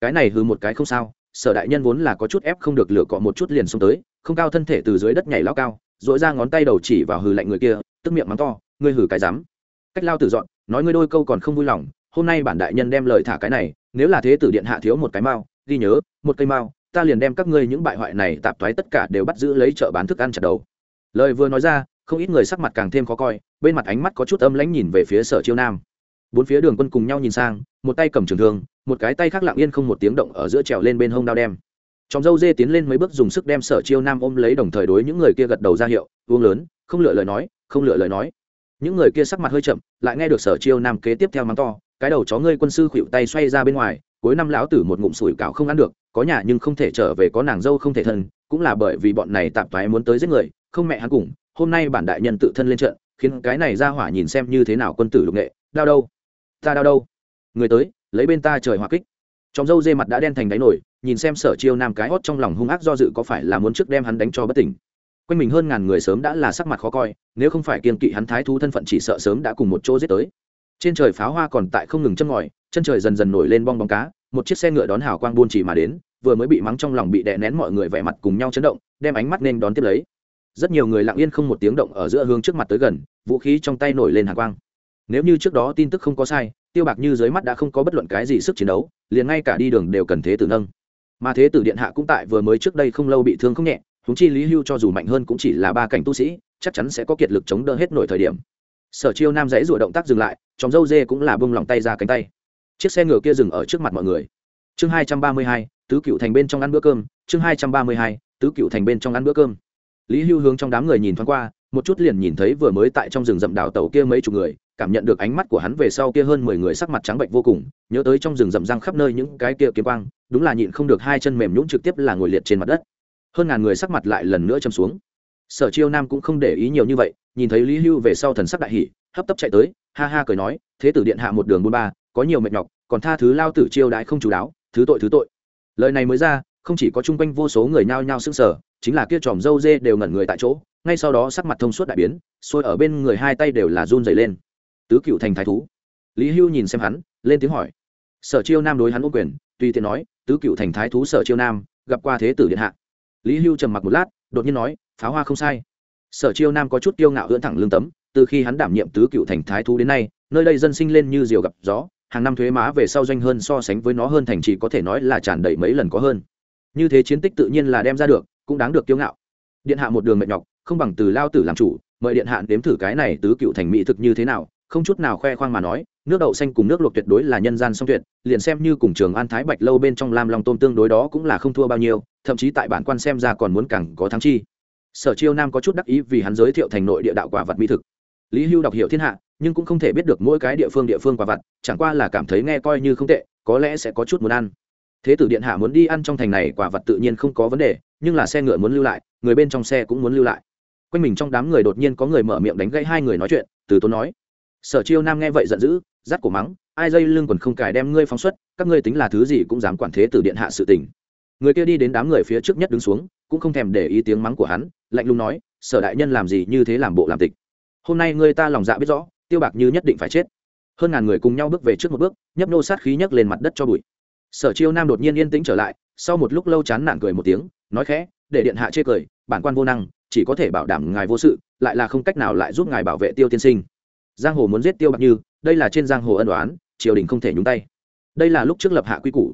Cái này hư một cái không sao, sở đại nhân vốn là có chút ép không được lửa cọ một chút liền xông tới, không cao thân thể từ dưới đất nhảy lao cao dội ra ngón tay đầu chỉ vào hư lạnh người kia, tức miệng mắng to ngươi hử cái dám. Cách lao tử dọn, nói ngươi đôi câu còn không vui lòng, hôm nay bản đại nhân đem lời thả cái này, nếu là thế tử điện hạ thiếu một cái mao, ghi nhớ, một cây mao, ta liền đem các ngươi những bại hoại này tạp thoái tất cả đều bắt giữ lấy chợ bán thức ăn chặt đầu. Lời vừa nói ra, không ít người sắc mặt càng thêm khó coi, bên mặt ánh mắt có chút âm lãnh nhìn về phía sở chiêu nam. Bốn phía đường quân cùng nhau nhìn sang, một tay cầm trường thương, một cái tay khác lặng yên không một tiếng động ở giữa trèo lên bên hông đao đem. Trong dâu dê tiến lên mấy bước dùng sức đem sở chiêu nam ôm lấy đồng thời đối những người kia gật đầu ra hiệu, uống lớn, không lựa lời nói, không lựa lời nói những người kia sắc mặt hơi chậm, lại nghe được sở chiêu nam kế tiếp theo mắng to, cái đầu chó ngươi quân sư khuỵu tay xoay ra bên ngoài, cuối năm lão tử một ngụm sủi cảo không ăn được, có nhà nhưng không thể trở về, có nàng dâu không thể thân, cũng là bởi vì bọn này tạp thoái muốn tới giết người, không mẹ hắn cùng, hôm nay bản đại nhân tự thân lên trận, khiến cái này ra hỏa nhìn xem như thế nào quân tử lục nghệ, đau đâu, ta đau đâu. Người tới, lấy bên ta trời hòa kích. Trong dâu dê mặt đã đen thành đáy nổi nhìn xem sở chiêu nam cái hót trong lòng hung ác do dự có phải là muốn trước đem hắn đánh cho bất tỉnh quanh mình hơn ngàn người sớm đã là sắc mặt khó coi, nếu không phải kiên kỵ hắn thái thú thân phận chỉ sợ sớm đã cùng một chỗ giết tới. Trên trời pháo hoa còn tại không ngừng châm ngòi, chân trời dần dần nổi lên bong bóng cá, một chiếc xe ngựa đón hào quang buôn chỉ mà đến, vừa mới bị mắng trong lòng bị đè nén mọi người vẻ mặt cùng nhau chấn động, đem ánh mắt nên đón tiếp lấy. Rất nhiều người lặng yên không một tiếng động ở giữa hướng trước mặt tới gần, vũ khí trong tay nổi lên hàng quang. Nếu như trước đó tin tức không có sai, tiêu bạc như dưới mắt đã không có bất luận cái gì sức chiến đấu, liền ngay cả đi đường đều cần thế tử nâng. Mà thế tử điện hạ cũng tại vừa mới trước đây không lâu bị thương không nhẹ huống chi lý hưu cho dù mạnh hơn cũng chỉ là ba cảnh tu sĩ, chắc chắn sẽ có kiệt lực chống đỡ hết nổi thời điểm. Sở chiêu nam dãy rủa động tác dừng lại, trong dâu dê cũng là bông lòng tay ra cánh tay. Chiếc xe ngựa kia dừng ở trước mặt mọi người. Chương hai trăm ba mươi hai, tứ cựu thành bên trong ăn bữa cơm. Chương hai trăm ba mươi hai, tứ cựu thành bên trong ăn bữa cơm. Lý hưu hướng trong đám người nhìn thoáng qua, một chút liền nhìn thấy vừa mới tại trong rừng rậm đảo tàu kia mấy chục người, cảm nhận được ánh mắt của hắn về sau kia hơn mười người sắc mặt trắng bệnh vô cùng, nhớ tới trong rừng rậm răng khắp nơi những cái kia kiếm quang, đúng là nhịn không được hai chân mềm nhũng trực tiếp là ngồi liệt trên mặt đất hơn ngàn người sắc mặt lại lần nữa châm xuống. Sở chiêu nam cũng không để ý nhiều như vậy, nhìn thấy lý hưu về sau thần sắc đại hỷ hấp tấp chạy tới, ha ha cười nói, thế tử điện hạ một đường buôn ba, có nhiều mệt nhọc, còn tha thứ lao tử chiêu đãi không chú đáo, thứ tội thứ tội. Lời này mới ra, không chỉ có chung quanh vô số người nhao nhao sững sở chính là kia tròm dâu dê đều ngẩn người tại chỗ, ngay sau đó sắc mặt thông suốt đại biến xôi ở bên người hai tay đều là run dày lên. Tứ cựu thành thái thú. Lý hưu nhìn xem hắn, lên tiếng hỏi. Sở chiêu nam đối hắn ô quyền tuy tiện nói, tứ cựu thành thái thú sở chiêu nam, gặp qua thế tử điện hạ lý hưu trầm mặc một lát, đột nhiên nói pháo hoa không sai. Sở chiêu nam có chút kiêu ngạo ưỡn thẳng lương tấm, từ khi hắn đảm nhiệm tứ cựu thành thái thú đến nay, nơi đây dân sinh lên như diều gặp gió, hàng năm thuế má về sau doanh hơn so sánh với nó hơn thành chỉ có thể nói là tràn đầy mấy lần có hơn. Như thế chiến tích tự nhiên là đem ra được, cũng đáng được kiêu ngạo. Điện hạ một đường mệt nhọc, không bằng từ lao tử làm chủ, mời điện hạ đếm thử cái này tứ cựu thành mỹ thực như thế nào, không chút nào khoe khoang mà nói, nước đậu xanh cùng nước luộc tuyệt đối là nhân gian song tuyệt, liền xem như cùng trường an thái bạch lâu bên trong lam long tôm tương đối đó cũng là không thua bao nhiêu thậm chí tại bản quan xem ra còn muốn càng có thắng chi. Sở chiêu nam có chút đắc ý vì hắn giới thiệu thành nội địa đạo quả vật mỹ thực. Lý hưu đọc hiểu thiên hạ, nhưng cũng không thể biết được mỗi cái địa phương địa phương quả vật, chẳng qua là cảm thấy nghe coi như không tệ, có lẽ sẽ có chút muốn ăn. Thế tử điện hạ muốn đi ăn trong thành này quả vật tự nhiên không có vấn đề, nhưng là xe ngựa muốn lưu lại, người bên trong xe cũng muốn lưu lại. Quanh mình trong đám người đột nhiên có người mở miệng đánh gãy hai người nói chuyện, từ tốn nói, sở chiêu nam nghe vậy giận dữ rát cổ mắng, ai dây lưng quần không cài đem ngươi phóng xuất, các ngươi tính là thứ gì cũng dám quản thế tử điện hạ sự tình người kia đi đến đám người phía trước nhất đứng xuống, cũng không thèm để ý tiếng mắng của hắn, lạnh lùng nói, sở đại nhân làm gì như thế làm bộ làm tịch? Hôm nay người ta lòng dạ biết rõ, tiêu bạc như nhất định phải chết. Hơn ngàn người cùng nhau bước về trước một bước, nhấp nô sát khí nhấc lên mặt đất cho bụi. Sở chiêu nam đột nhiên yên tĩnh trở lại, sau một lúc lâu chán nản cười một tiếng, nói khẽ, để điện hạ chê cười, bản quan vô năng, chỉ có thể bảo đảm ngài vô sự, lại là không cách nào lại giúp ngài bảo vệ tiêu tiên sinh. Giang hồ muốn giết tiêu bạc như, đây là trên giang hồ ân đoán triều đình không thể nhúng tay. Đây là lúc trước lập hạ quy củ,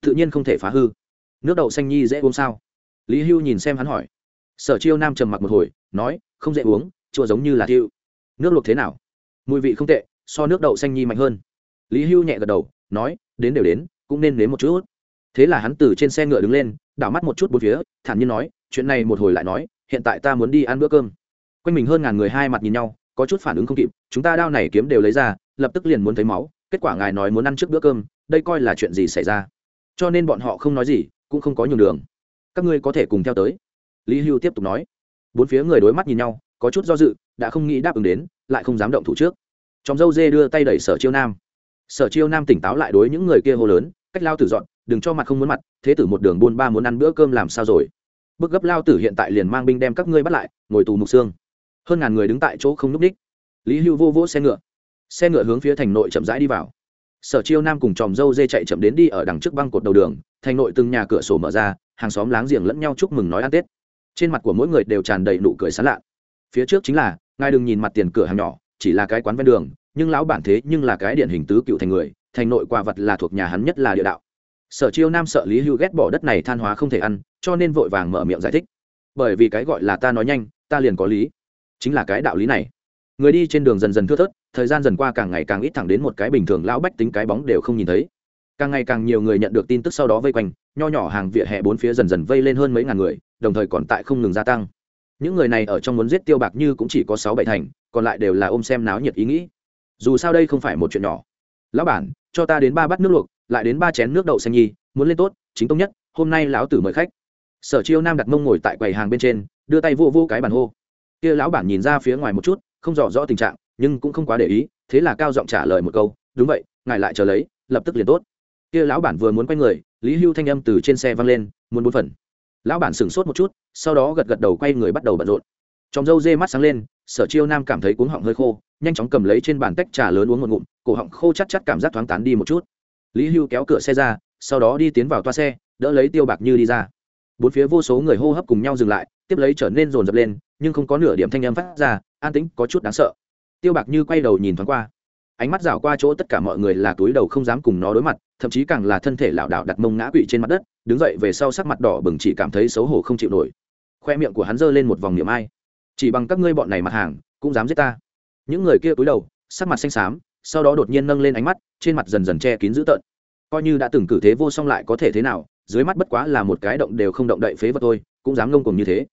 tự nhiên không thể phá hư nước đậu xanh nhi dễ uống sao? Lý hưu nhìn xem hắn hỏi. Sở chiêu nam trầm mặc một hồi, nói, không dễ uống, chua giống như là thiêu nước luộc thế nào? Mùi vị không tệ, so nước đậu xanh nhi mạnh hơn. Lý hưu nhẹ gật đầu, nói, đến đều đến, cũng nên nếm một chút. Thế là hắn từ trên xe ngựa đứng lên, đảo mắt một chút bốn phía, thản nhiên nói, chuyện này một hồi lại nói, hiện tại ta muốn đi ăn bữa cơm. Quanh mình hơn ngàn người hai mặt nhìn nhau, có chút phản ứng không kịp, chúng ta đao này kiếm đều lấy ra, lập tức liền muốn thấy máu, kết quả ngài nói muốn ăn trước bữa cơm, đây coi là chuyện gì xảy ra. Cho nên bọn họ không nói gì cũng không có nhường đường. Các ngươi có thể cùng theo tới. Lý hưu tiếp tục nói. Bốn phía người đối mắt nhìn nhau, có chút do dự, đã không nghĩ đáp ứng đến, lại không dám động thủ trước. Trong dâu dê đưa tay đẩy sở chiêu nam. Sở chiêu nam tỉnh táo lại đối những người kia hô lớn, cách lao tử dọn, đừng cho mặt không muốn mặt, thế tử một đường buôn ba muốn ăn bữa cơm làm sao rồi? Bức gấp lao tử hiện tại liền mang binh đem các ngươi bắt lại, ngồi tù mục xương. Hơn ngàn người đứng tại chỗ không n ú c ních lý hưu vô vỗ xe ngựa. Xe ngựa hướng phía thành nội chậm rãi đi vào sở chiêu nam cùng chòm dâu dê chạy chậm đến đi ở đằng trước băng cột đầu đường, thành nội từng nhà cửa sổ mở ra, hàng xóm láng giềng lẫn nhau chúc mừng nói ăn tết. Trên mặt của mỗi người đều tràn đầy nụ cười sán lạ. Phía trước chính là, ngài đừng nhìn mặt tiền cửa hàng nhỏ, chỉ là cái quán ven đường, nhưng lão bản thế nhưng là cái điển hình tứ cựu thành người, thành nội quà vật là thuộc nhà hắn nhất là địa đạo. Sở chiêu nam sợ lý hưu ghét bỏ đất này than hóa không thể ăn, cho nên vội vàng mở miệng giải thích. Bởi vì cái gọi là ta nói nhanh, ta liền có lý. Chính là cái đạo lý này. Người đi trên đường dần dần thưa thớt thời gian dần qua càng ngày càng ít thẳng đến một cái bình thường lão bách tính cái bóng đều không nhìn thấy. Càng ngày càng nhiều người nhận được tin tức sau đó vây quanh, nho nhỏ hàng vỉa hè bốn phía dần dần vây lên hơn mấy ngàn người, đồng thời còn tại không ngừng gia tăng. Những người này ở trong muốn giết tiêu bạc như cũng chỉ có sáu bảy thành, còn lại đều là ôm xem náo nhiệt ý nghĩ. Dù sao đây không phải một chuyện nhỏ. Lão bản, cho ta đến ba bát nước luộc, lại đến ba chén nước đậu xanh nhi, muốn lên tốt, chính tông nhất, hôm nay lão tử mời khách. Sở chiêu nam đặt mông ngồi tại quầy hàng bên trên, đưa tay vô vô cái bàn hô. Kia lão bản nhìn ra phía ngoài một chút, không rõ rõ tình trạng nhưng cũng không quá để ý, thế là cao giọng trả lời một câu, đúng vậy, ngài lại chờ lấy, lập tức liền tốt. Kia lão bản vừa muốn quay người, lý hưu thanh âm từ trên xe văng lên, muốn bốn phần. Lão bản sửng sốt một chút, sau đó gật gật đầu quay người bắt đầu bận rộn. Trong dâu dê mắt sáng lên, sở chiêu nam cảm thấy cuống họng hơi khô, nhanh chóng cầm lấy trên bàn tách trà lớn uống một ngụm, cổ họng khô chắc chắc cảm giác thoáng tán đi một chút. Lý hưu kéo cửa xe ra, sau đó đi tiến vào toa xe, đỡ lấy tiêu bạc như đi ra. Bốn phía vô số người hô hấp cùng nhau dừng lại, tiếp lấy trở nên rồn rập lên, nhưng không có nửa điểm thanh âm phát ra, an tĩnh, có chút đáng sợ tiêu bạc như quay đầu nhìn thoáng qua. Ánh mắt rảo qua chỗ tất cả mọi người là túi đầu không dám cùng nó đối mặt, thậm chí càng là thân thể lảo đảo đặt mông ngã quỵ trên mặt đất, đứng dậy về sau sắc mặt đỏ bừng chỉ cảm thấy xấu hổ không chịu nổi. Khoe miệng của hắn giơ lên một vòng niệm ai. Chỉ bằng các ngươi bọn này mặt hàng, cũng dám giết ta. Những người kia túi đầu, sắc mặt xanh xám, sau đó đột nhiên nâng lên ánh mắt, trên mặt dần dần che kín dữ tợn. Coi như đã từng cử thế vô song lại có thể thế nào, dưới mắt bất quá là một cái động đều không động đậy phế vật tôi cũng dám ngông cùng như thế.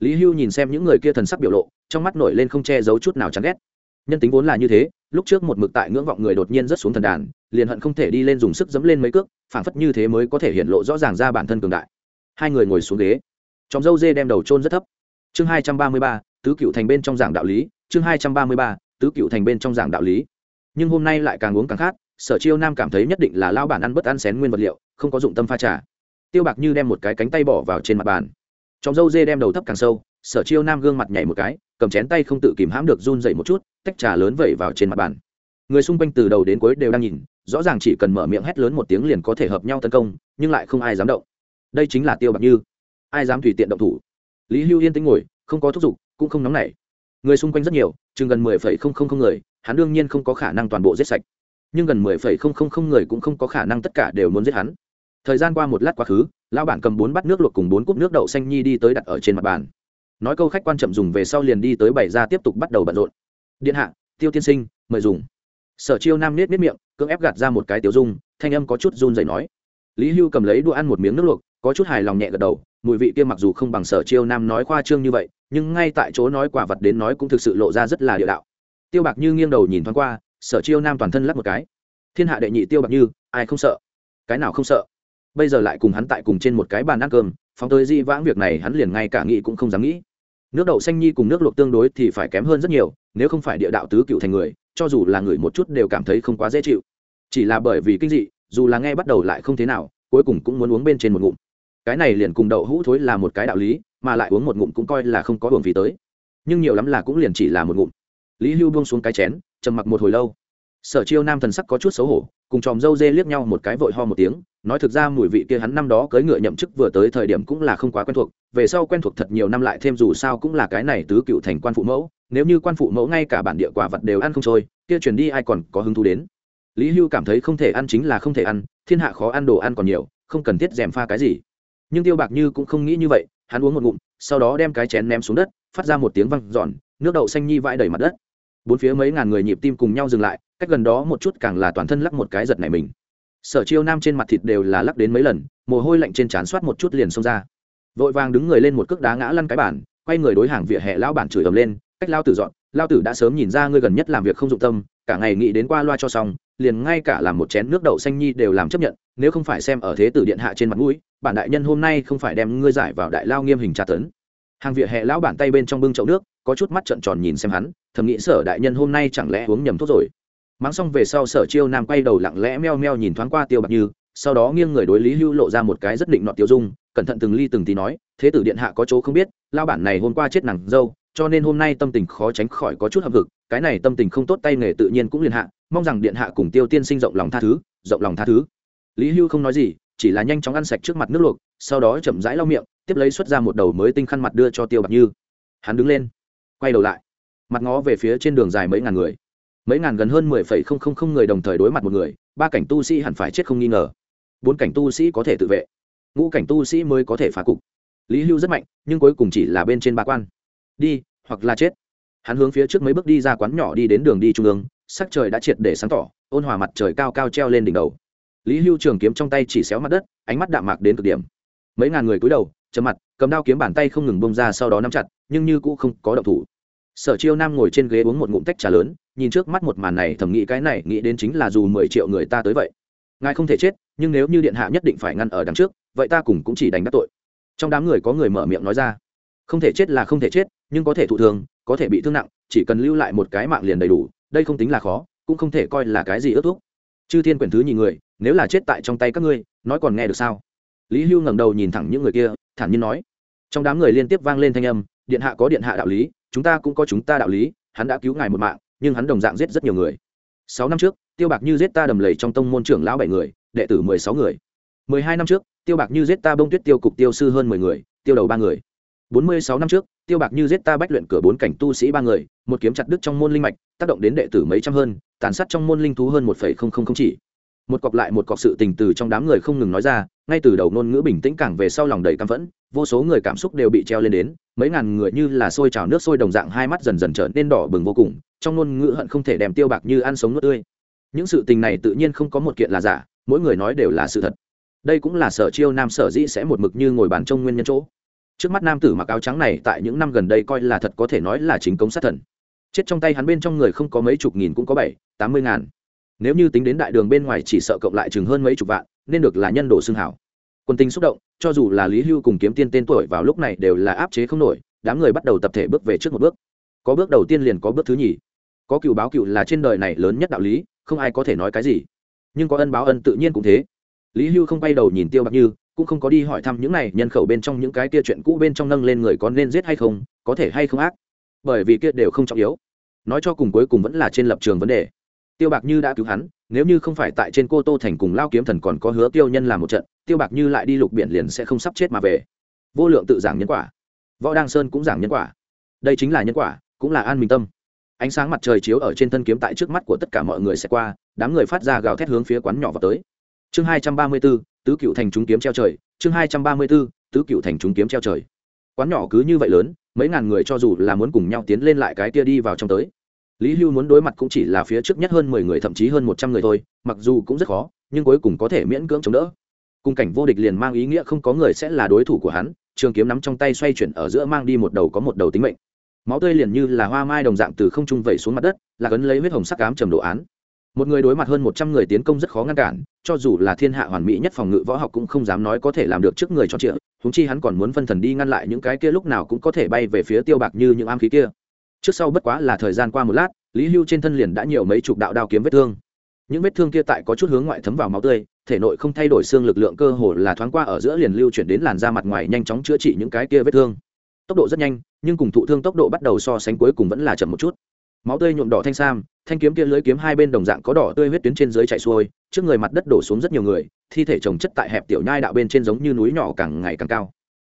Lý hưu nhìn xem những người kia thần sắc biểu lộ, trong mắt nổi lên không che giấu chút nào chán ghét nhân tính vốn là như thế, lúc trước một mực tại ngưỡng vọng người đột nhiên rất xuống thần đàn, liền hận không thể đi lên dùng sức dẫm lên mấy cước, phảng phất như thế mới có thể hiện lộ rõ ràng ra bản thân cường đại. Hai người ngồi xuống ghế. Trong dâu dê đem đầu trôn rất thấp. Chương hai trăm ba mươi ba, tứ cựu thành bên trong giảng đạo lý. Chương hai trăm ba mươi ba, tứ cựu thành bên trong giảng đạo lý. Nhưng hôm nay lại càng uống càng khát, sở chiêu nam cảm thấy nhất định là lao bản ăn bất ăn xén nguyên vật liệu, không có dụng tâm pha trà. Tiêu bạc như đem một cái cánh tay bỏ vào trên mặt bàn. Trong dâu dê đem đầu thấp càng sâu, sở chiêu nam gương mặt nhảy một cái, cầm chén tay không tự kìm hãm được run dậy một chút tách trà lớn vẩy vào trên mặt bàn. Người xung quanh từ đầu đến cuối đều đang nhìn, rõ ràng chỉ cần mở miệng hét lớn một tiếng liền có thể hợp nhau tấn công, nhưng lại không ai dám động. Đây chính là tiêu bạc như. Ai dám tùy tiện động thủ? Lý hưu yên tính ngồi, không có thúc giục, cũng không nóng nảy. Người xung quanh rất nhiều, chừng gần mười phẩy không không không người, hắn đương nhiên không có khả năng toàn bộ giết sạch. Nhưng gần mười phẩy không không không người cũng không có khả năng tất cả đều muốn giết hắn. Thời gian qua một lát quá khứ, lão bản cầm bốn bát nước luộc cùng bốn cúp nước đậu xanh nhi đi tới đặt ở trên mặt bàn. Nói câu khách quan chậm dùng về sau liền đi tới bày ra tiếp tục bắt đầu bận rộn điện hạ, tiêu tiên sinh, mời dùng. Sở chiêu nam nết nết miệng, cưỡng ép gạt ra một cái tiểu dung, thanh âm có chút run rẩy nói. Lý hưu cầm lấy đũa ăn một miếng nước luộc, có chút hài lòng nhẹ gật đầu, mùi vị kia mặc dù không bằng sở chiêu nam nói khoa trương như vậy, nhưng ngay tại chỗ nói quả vật đến nói cũng thực sự lộ ra rất là địa đạo. Tiêu bạc như nghiêng đầu nhìn thoáng qua, sở chiêu nam toàn thân lắc một cái. Thiên hạ đệ nhị tiêu bạc như, ai không sợ? Cái nào không sợ? Bây giờ lại cùng hắn tại cùng trên một cái bàn ăn cơm, phóng tới di vãng việc này hắn liền ngay cả nghĩ cũng không dám nghĩ. Nước đậu xanh nhi cùng nước luộc tương đối thì phải kém hơn rất nhiều nếu không phải địa đạo tứ cựu thành người, cho dù là người một chút đều cảm thấy không quá dễ chịu. Chỉ là bởi vì kinh dị, dù là nghe bắt đầu lại không thế nào, cuối cùng cũng muốn uống bên trên một ngụm. Cái này liền cùng đậu hũ thối là một cái đạo lý, mà lại uống một ngụm cũng coi là không có hưởng phí tới. Nhưng nhiều lắm là cũng liền chỉ là một ngụm. Lý hưu buông xuống cái chén, trầm mặc một hồi lâu. Sở chiêu nam thần sắc có chút xấu hổ, cùng chòm dâu dê liếc nhau một cái vội ho một tiếng, nói thực ra mùi vị kia hắn năm đó cưỡi ngựa nhậm chức vừa tới thời điểm cũng là không quá quen thuộc, về sau quen thuộc thật nhiều năm lại thêm dù sao cũng là cái này tứ cựu thành quan phụ mẫu nếu như quan phụ mẫu ngay cả bản địa quả vật đều ăn không trôi, kia chuyển đi ai còn có hứng thú đến? Lý hưu cảm thấy không thể ăn chính là không thể ăn, thiên hạ khó ăn đồ ăn còn nhiều, không cần thiết dèm pha cái gì. Nhưng tiêu bạc như cũng không nghĩ như vậy, hắn uống một ngụm, sau đó đem cái chén ném xuống đất, phát ra một tiếng văng giòn nước đậu xanh nhi vãi đầy mặt đất. Bốn phía mấy ngàn người nhịp tim cùng nhau dừng lại, cách gần đó một chút càng là toàn thân lắc một cái giật này mình. Sở chiêu nam trên mặt thịt đều là lắc đến mấy lần, mồ hôi lạnh trên trán soát một chút liền xông ra. Vội vàng đứng người lên một cước đá ngã lăn cái bản quay người đối hàng vỉa hè lão bản chửi ầm lên cách lao tử dọn, lao tử đã sớm nhìn ra ngươi gần nhất làm việc không dụng tâm, cả ngày nghĩ đến qua loa cho xong, liền ngay cả làm một chén nước đậu xanh nhi đều làm chấp nhận, nếu không phải xem ở thế tử điện hạ trên mặt mũi, bản đại nhân hôm nay không phải đem ngươi giải vào đại lao nghiêm hình tra tấn. Hàng vỉa hè lão bản tay bên trong bưng chậu nước, có chút mắt trợn tròn nhìn xem hắn, thầm nghĩ sở đại nhân hôm nay chẳng lẽ uống nhầm thuốc rồi. Mắng xong về sau sở chiêu nam quay đầu lặng lẽ meo meo nhìn thoáng qua tiêu bạc như, sau đó nghiêng người đối lý hưu lộ ra một cái rất định nọ tiêu dung, cẩn thận từng ly từng tí nói, thế tử điện hạ có chỗ không biết lao bản này hôm qua chết nàng dâu cho nên hôm nay tâm tình khó tránh khỏi có chút hậm hực, cái này tâm tình không tốt tay nghề tự nhiên cũng liền hạ, mong rằng điện hạ cùng tiêu tiên sinh rộng lòng tha thứ, rộng lòng tha thứ. Lý hưu không nói gì, chỉ là nhanh chóng ăn sạch trước mặt nước luộc, sau đó chậm rãi lau miệng, tiếp lấy xuất ra một đầu mới tinh khăn mặt đưa cho tiêu bạc như. Hắn đứng lên, quay đầu lại. Mặt ngó về phía trên đường dài mấy ngàn người. Mấy ngàn gần hơn mười phẩy không không không người đồng thời đối mặt một người, ba cảnh tu sĩ hẳn phải chết không nghi ngờ. Bốn cảnh tu sĩ có thể tự vệ. Ngũ cảnh tu sĩ mới có thể phá cục. Lý hưu rất mạnh, nhưng cuối cùng chỉ là bên trên ba quan đi, hoặc là chết. Hắn hướng phía trước mấy bước đi ra quán nhỏ đi đến đường đi trung ương, sắc trời đã triệt để sáng tỏ, ôn hòa mặt trời cao cao treo lên đỉnh đầu. Lý hưu trường kiếm trong tay chỉ xéo mặt đất, ánh mắt đạm mạc đến cực điểm. Mấy ngàn người cúi đầu chấm mặt, cầm đao kiếm bàn tay không ngừng bông ra sau đó nắm chặt, nhưng như cũng không có động thủ. Sở chiêu nam ngồi trên ghế uống một ngụm tách trà lớn, nhìn trước mắt một màn này thầm nghĩ cái này, nghĩ đến chính là dù mười triệu người ta tới vậy, ngài không thể chết, nhưng nếu như điện hạ nhất định phải ngăn ở đằng trước, vậy ta cùng cũng chỉ đánh đắc tội. Trong đám người có người mở miệng nói ra, không thể chết là không thể chết nhưng có thể thụ thương, có thể bị thương nặng, chỉ cần lưu lại một cái mạng liền đầy đủ, đây không tính là khó, cũng không thể coi là cái gì ước thúc. Chư thiên quyển thứ nhìn người, nếu là chết tại trong tay các ngươi, nói còn nghe được sao? Lý hưu ngẩng đầu nhìn thẳng những người kia, thản nhiên nói. Trong đám người liên tiếp vang lên thanh âm, điện hạ có điện hạ đạo lý, chúng ta cũng có chúng ta đạo lý, hắn đã cứu ngài một mạng, nhưng hắn đồng dạng giết rất nhiều người. Sáu năm trước, tiêu bạc như giết ta đầm lầy trong tông môn trưởng lão bảy người, đệ tử mười sáu người. Mười hai năm trước, tiêu bạc như giết ta bông tuyết tiêu cục tiêu sư hơn mười người, tiêu đầu ba người. Bốn mươi sáu năm trước tiêu bạc như giết ta bách luyện cửa bốn cảnh tu sĩ ba người, một kiếm chặt đứt trong môn linh mạch, tác động đến đệ tử mấy trăm hơn, tàn sát trong môn linh thú hơn một phẩy không không không chỉ. Một cọc lại một cọc sự tình từ trong đám người không ngừng nói ra, ngay từ đầu ngôn ngữ bình tĩnh càng về sau lòng đầy căm phẫn, vô số người cảm xúc đều bị treo lên đến, mấy ngàn người như là sôi trào nước sôi đồng dạng hai mắt dần dần trở nên đỏ bừng vô cùng, trong ngôn ngữ hận không thể đem tiêu bạc như ăn sống nước tươi. Những sự tình này tự nhiên không có một kiện là giả, mỗi người nói đều là sự thật. Đây cũng là sở chiêu nam sở dĩ sẽ một mực như ngồi bàn trông nguyên nhân chỗ trước mắt nam tử mặc áo trắng này tại những năm gần đây coi là thật có thể nói là chính cống sát thần. Chết trong tay hắn bên trong người không có mấy chục nghìn cũng có bảy, tám mươi ngàn. Nếu như tính đến đại đường bên ngoài chỉ sợ cộng lại chừng hơn mấy chục vạn, nên được là nhân đồ xương hảo. Quân tình xúc động, cho dù là lý hưu cùng kiếm tiên tên tuổi vào lúc này đều là áp chế không nổi, đám người bắt đầu tập thể bước về trước một bước. Có bước đầu tiên liền có bước thứ nhì. Có cựu báo cựu là trên đời này lớn nhất đạo lý, không ai có thể nói cái gì. Nhưng có ân báo ân tự nhiên cũng thế. Lý hưu không bay đầu nhìn tiêu bạc như cũng không có đi hỏi thăm những này nhân khẩu bên trong những cái kia chuyện cũ bên trong nâng lên người có nên giết hay không, có thể hay không ác. Bởi vì kia đều không trọng yếu. Nói cho cùng cuối cùng vẫn là trên lập trường vấn đề. Tiêu bạc như đã cứu hắn, nếu như không phải tại trên cô tô thành cùng lao kiếm thần còn có hứa tiêu nhân làm một trận, tiêu bạc như lại đi lục biển liền sẽ không sắp chết mà về. Vô lượng tự giảng nhân quả. Võ đăng sơn cũng giảng nhân quả. Đây chính là nhân quả, cũng là an bình tâm. Ánh sáng mặt trời chiếu ở trên thân kiếm tại trước mắt của tất cả mọi người sẽ qua, đám người phát ra gào thét hướng phía quán nhỏ vào tới. Chương hai trăm ba mươi bốn tứ cựu thành chúng kiếm treo trời, chương hai trăm ba mươi b ố tứ cựu thành chúng kiếm treo trời. Quán nhỏ cứ như vậy lớn, mấy ngàn người cho dù là muốn cùng nhau tiến lên lại cái kia đi vào trong tới. Lý hưu muốn đối mặt cũng chỉ là phía trước nhất hơn mười người, thậm chí hơn một trăm người thôi, mặc dù cũng rất khó, nhưng cuối cùng có thể miễn cưỡng chống đỡ. Cùng cảnh vô địch liền mang ý nghĩa không có người sẽ là đối thủ của hắn, trường kiếm nắm trong tay xoay chuyển ở giữa mang đi một đầu có một đầu tính mệnh. Máu tươi liền như là hoa mai đồng dạng từ không trung vẩy xuống mặt đất, là cấn lấy huyết hồng sắc cám trầm đồ án một người đối mặt hơn một trăm người tiến công rất khó ngăn cản, cho dù là thiên hạ hoàn mỹ nhất phòng ngự võ học cũng không dám nói có thể làm được trước người cho trịa húng chi hắn còn muốn phân thần đi ngăn lại những cái kia lúc nào cũng có thể bay về phía tiêu bạc như những am khí kia. Trước sau bất quá là thời gian qua một lát, lý hưu trên thân liền đã nhiều mấy chục đạo đao kiếm vết thương. Những vết thương kia tại có chút hướng ngoại thấm vào máu tươi, thể nội không thay đổi xương lực lượng cơ hồ là thoáng qua ở giữa liền lưu chuyển đến làn da mặt ngoài nhanh chóng chữa trị những cái kia vết thương. Tốc độ rất nhanh, nhưng cùng thụ thương tốc độ bắt đầu so sánh cuối cùng vẫn là chậm một chút máu tươi nhuộm đỏ thanh sam, thanh kiếm kia lưới kiếm hai bên đồng dạng có đỏ tươi huyết tuyến trên dưới chạy xuôi, trước người mặt đất đổ xuống rất nhiều người, thi thể trồng chất tại hẹp tiểu nhai đạo bên trên giống như núi nhỏ càng ngày càng cao.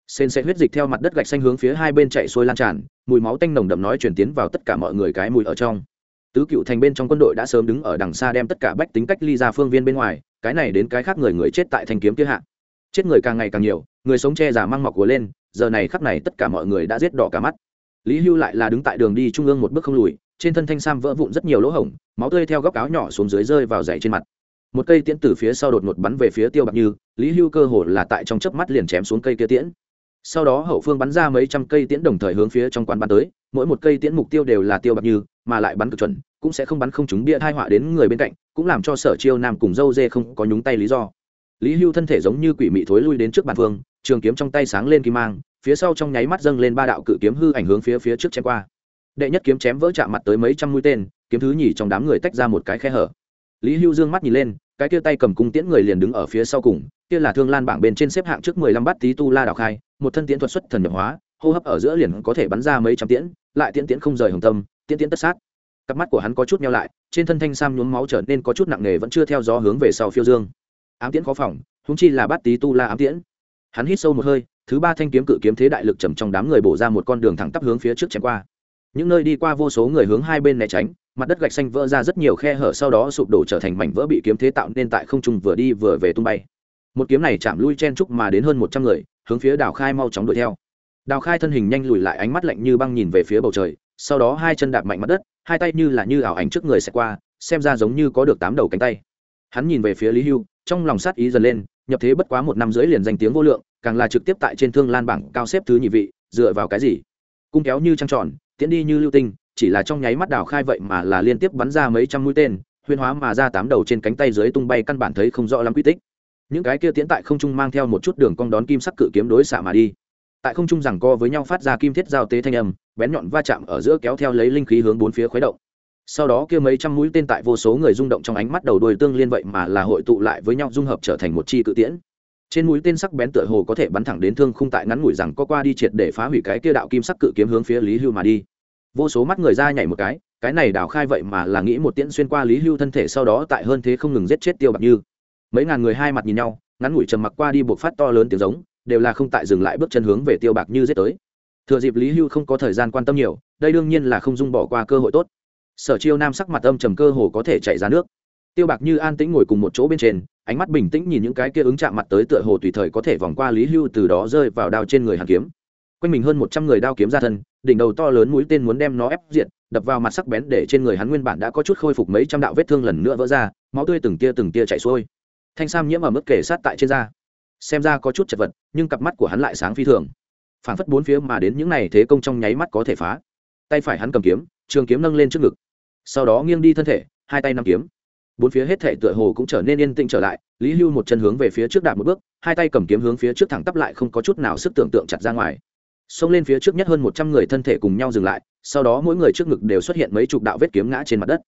Sên sẽ huyết dịch theo mặt đất gạch xanh hướng phía hai bên chạy xuôi lan tràn, mùi máu tanh nồng đậm nói chuyển tiến vào tất cả mọi người cái mùi ở trong. Tứ cựu thành bên trong quân đội đã sớm đứng ở đằng xa đem tất cả bách tính cách ly ra phương viên bên ngoài, cái này đến cái khác người người chết tại thanh kiếm kia hạ. Chết người càng ngày càng nhiều, người sống che giả mang mọc của lên, giờ này khắp này tất cả mọi người đã giết đỏ cả mắt. Lý hưu lại là đứng tại đường đi trung ương một bước không lùi trên thân thanh sam vỡ vụn rất nhiều lỗ hổng, máu tươi theo góc áo nhỏ xuống dưới rơi vào dày trên mặt. Một cây tiễn từ phía sau đột ngột bắn về phía tiêu bạc như, lý hưu cơ hồ là tại trong chớp mắt liền chém xuống cây kia tiễn. Sau đó hậu phương bắn ra mấy trăm cây tiễn đồng thời hướng phía trong quán bắn tới, mỗi một cây tiễn mục tiêu đều là tiêu bạc như, mà lại bắn cực chuẩn, cũng sẽ không bắn không trúng bia thai họa đến người bên cạnh, cũng làm cho sở chiêu nam cùng dâu dê không có nhúng tay lý do. Lý hưu thân thể giống như quỷ mị thối lui đến trước bàn phương trường kiếm trong tay sáng lên kim mang, phía sau trong nháy mắt dâng lên ba đạo cự kiếm hư ảnh hướng phía phía trước chém qua đệ nhất kiếm chém vỡ chạm mặt tới mấy trăm mũi tên, kiếm thứ nhì trong đám người tách ra một cái khe hở. Lý hưu dương mắt nhìn lên, cái kia tay cầm cung tiễn người liền đứng ở phía sau cùng, kia là thương lan bảng bên trên xếp hạng trước mười lăm bát tý tu la đào khai, một thân tiễn thuật xuất thần nhập hóa, hô hấp ở giữa liền có thể bắn ra mấy trăm tiễn, lại tiễn tiễn không rời hồng tâm, tiễn tiễn tất sát. Cặp mắt của hắn có chút nhau lại, trên thân thanh sam nhuốm máu trở nên có chút nặng nề vẫn chưa theo gió hướng về sau phiêu dương. Ám tiễn khó phòng húng chi là bát tý tu la ám tiễn. Hắn hít sâu một hơi, thứ ba thanh kiếm cự kiếm thế đại lực trầm trong đám người bổ ra một con đường thẳng tắp hướng phía trước chém qua những nơi đi qua vô số người hướng hai bên né tránh, mặt đất gạch xanh vỡ ra rất nhiều khe hở sau đó sụp đổ trở thành mảnh vỡ bị kiếm thế tạo nên tại không trung vừa đi vừa về tung bay. Một kiếm này chạm lui chen trúc mà đến hơn một trăm người, hướng phía đào khai mau chóng đuổi theo. Đào khai thân hình nhanh lùi lại ánh mắt lạnh như băng nhìn về phía bầu trời, sau đó hai chân đạp mạnh mặt đất, hai tay như là như ảo ảnh trước người sẽ qua, xem ra giống như có được tám đầu cánh tay. Hắn nhìn về phía lý hưu, trong lòng sát ý dần lên, nhập thế bất quá một năm rưỡi liền danh tiếng vô lượng, càng là trực tiếp tại trên thương lan bảng cao xếp thứ nhị vị, dựa vào cái gì? Cung kéo như trăng tròn tiễn đi như lưu tinh, chỉ là trong nháy mắt đào khai vậy mà là liên tiếp bắn ra mấy trăm mũi tên huyên hóa mà ra tám đầu trên cánh tay dưới tung bay căn bản thấy không rõ lắm quy tích. Những cái kia tiễn tại không trung mang theo một chút đường cong đón kim sắc cự kiếm đối xạ mà đi. Tại không trung rằng co với nhau phát ra kim thiết giao tế thanh âm, bén nhọn va chạm ở giữa kéo theo lấy linh khí hướng bốn phía khuấy động. Sau đó kia mấy trăm mũi tên tại vô số người rung động trong ánh mắt đầu đuôi tương liên vậy mà là hội tụ lại với nhau dung hợp trở thành một chi cự tiễn trên mũi tên sắc bén tựa hồ có thể bắn thẳng đến thương khung tại ngắn ngủi rằng có qua đi triệt để phá hủy cái kia đạo kim sắc cự kiếm hướng phía lý hưu mà đi. Vô số mắt người ra nhảy một cái cái này đào khai vậy mà là nghĩ một tiễn xuyên qua lý hưu thân thể sau đó tại hơn thế không ngừng giết chết tiêu bạc như. Mấy ngàn người hai mặt nhìn nhau, ngắn ngủi trầm mặc qua đi buộc phát to lớn tiếng giống, đều là không tại dừng lại bước chân hướng về tiêu bạc như giết tới. Thừa dịp lý hưu không có thời gian quan tâm nhiều, đây đương nhiên là không dung bỏ qua cơ hội tốt. Sở chiêu nam sắc mặt âm trầm cơ hồ có thể chạy ra nước tiêu bạc như an tĩnh ngồi cùng một chỗ bên trên, ánh mắt bình tĩnh nhìn những cái kia ứng chạm mặt tới tựa hồ tùy thời có thể vòng qua lý hưu từ đó rơi vào đao trên người hàn kiếm. Quanh mình hơn một trăm người đao kiếm ra thân, đỉnh đầu to lớn mũi tên muốn đem nó ép diện đập vào mặt sắc bén để trên người hắn nguyên bản đã có chút khôi phục mấy trăm đạo vết thương lần nữa vỡ ra, máu tươi từng tia từng tia chảy xuôi. Thanh sam nhiễm ở mức kể sát tại trên da. Xem ra có chút chật vật, nhưng cặp mắt của hắn lại sáng phi thường. Phảng phất bốn phía mà đến những này thế công trong nháy mắt có thể phá. Tay phải hắn cầm kiếm, trường kiếm nâng lên trước ngực. Sau đó nghiêng đi thân thể, hai tay nắm kiếm bốn phía hết thể tựa hồ cũng trở nên yên tĩnh trở lại, lý hưu một chân hướng về phía trước đạp một bước, hai tay cầm kiếm hướng phía trước thẳng tắp lại không có chút nào sức tưởng tượng chặt ra ngoài. Xông lên phía trước nhất hơn một trăm người thân thể cùng nhau dừng lại, sau đó mỗi người trước ngực đều xuất hiện mấy chục đạo vết kiếm ngã trên mặt đất.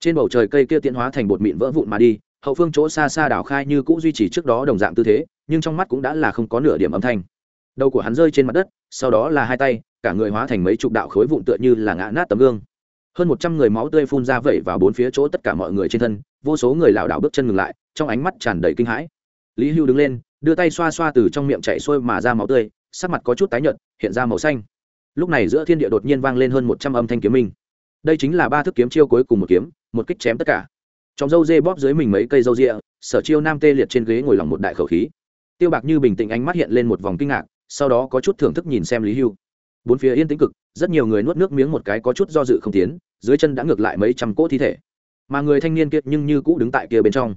Trên bầu trời cây kia tiến hóa thành bột mịn vỡ vụn mà đi, hậu phương chỗ xa xa đảo khai như cũ duy trì trước đó đồng dạng tư thế, nhưng trong mắt cũng đã là không có nửa điểm âm thanh. Đầu của hắn rơi trên mặt đất, sau đó là hai tay, cả người hóa thành mấy chục đạo khối vụn tựa như là ngã nát tấm gương hơn một trăm người máu tươi phun ra vẩy vào bốn phía chỗ tất cả mọi người trên thân, vô số người lảo đảo bước chân ngừng lại, trong ánh mắt tràn đầy kinh hãi. Lý hưu đứng lên, đưa tay xoa xoa từ trong miệng chạy xuôi mà ra máu tươi, sắc mặt có chút tái nhợt, hiện ra màu xanh. Lúc này giữa thiên địa đột nhiên vang lên hơn một trăm âm thanh kiếm minh. Đây chính là ba thức kiếm chiêu cuối cùng một kiếm, một kích chém tất cả. Trong dâu dê bóp dưới mình mấy cây dâu rịa, sở chiêu nam tê liệt trên ghế ngồi lòng một đại khẩu khí. Tiêu bạc như bình tĩnh ánh mắt hiện lên một vòng kinh ngạc, sau đó có chút thưởng thức nhìn xem lý hưu bốn phía yên tĩnh cực, rất nhiều người nuốt nước miếng một cái có chút do dự không tiến, dưới chân đã ngược lại mấy trăm cỗ thi thể. Mà người thanh niên kiệt nhưng như cũ đứng tại kia bên trong.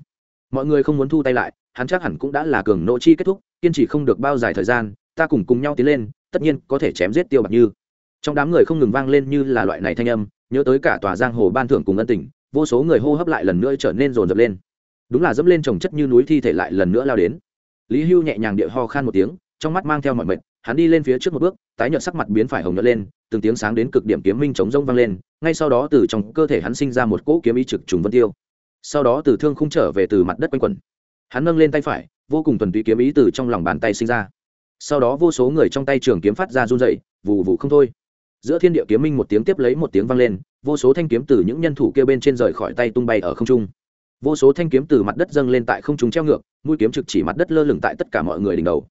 Mọi người không muốn thu tay lại, hắn chắc hẳn cũng đã là cường nộ chi kết thúc, kiên trì không được bao dài thời gian, ta cùng cùng nhau tiến lên, tất nhiên có thể chém giết tiêu bạc như. Trong đám người không ngừng vang lên như là loại này thanh âm, nhớ tới cả tòa giang hồ ban thưởng cùng ân tình, vô số người hô hấp lại lần nữa trở nên rồn rập lên. Đúng là dẫm lên trồng chất như núi thi thể lại lần nữa lao đến. Lý hưu nhẹ nhàng địa ho khan một tiếng, trong mắt mang theo mọi mệt, hắn đi lên phía trước một bước tái nhợt sắc mặt biến phải hồng nhợt lên, từng tiếng sáng đến cực điểm kiếm minh chống rông vang lên, ngay sau đó từ trong cơ thể hắn sinh ra một cỗ kiếm ý trực trùng vân tiêu. Sau đó từ thương khung trở về từ mặt đất quanh quẩn. Hắn nâng lên tay phải, vô cùng thuần túy kiếm ý từ trong lòng bàn tay sinh ra. Sau đó vô số người trong tay trường kiếm phát ra run dậy vù vù không thôi. Giữa thiên địa kiếm minh một tiếng tiếp lấy một tiếng vang lên, vô số thanh kiếm từ những nhân thủ kia bên trên rời khỏi tay tung bay ở không trung. Vô số thanh kiếm từ mặt đất dâng lên tại không trung treo ngược, mũi kiếm trực chỉ mặt đất lơ lửng tại tất cả mọi người đỉnh đầu.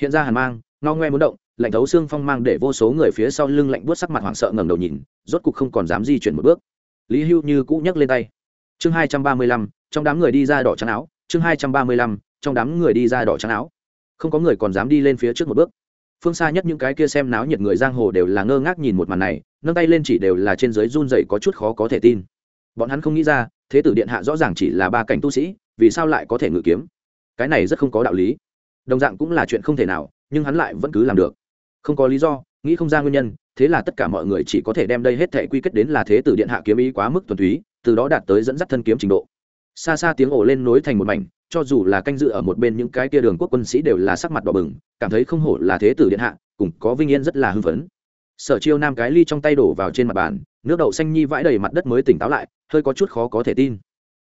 Hiện ra hàn mang, ngao ngoe muốn động lạnh thấu xương phong mang để vô số người phía sau lưng lạnh buốt sắc mặt hoảng sợ ngẩng đầu nhìn, rốt cục không còn dám di chuyển một bước. Lý hưu như cũ nhấc lên tay. Chương hai trăm ba mươi lăm, trong đám người đi ra đỏ trắng áo. Chương hai trăm ba mươi lăm, trong đám người đi ra đỏ trắng áo. Không có người còn dám đi lên phía trước một bước. Phương xa nhất những cái kia xem náo nhiệt người giang hồ đều là ngơ ngác nhìn một màn này, nâng tay lên chỉ đều là trên dưới run dậy có chút khó có thể tin. Bọn hắn không nghĩ ra, thế tử điện hạ rõ ràng chỉ là ba cảnh tu sĩ, vì sao lại có thể ngự kiếm? Cái này rất không có đạo lý. Đồng dạng cũng là chuyện không thể nào, nhưng hắn lại vẫn cứ làm được không có lý do, nghĩ không ra nguyên nhân, thế là tất cả mọi người chỉ có thể đem đây hết thể quy kết đến là thế tử điện hạ kiếm ý quá mức thuần túy, từ đó đạt tới dẫn dắt thân kiếm trình độ. Xa xa tiếng ổ lên nối thành một mảnh, cho dù là canh dự ở một bên những cái kia đường quốc quân sĩ đều là sắc mặt đỏ bừng, cảm thấy không hổ là thế tử điện hạ, cùng có vinh yên rất là hưng phấn. Sở chiêu nam cái ly trong tay đổ vào trên mặt bàn, nước đậu xanh nhi vãi đầy mặt đất mới tỉnh táo lại, hơi có chút khó có thể tin.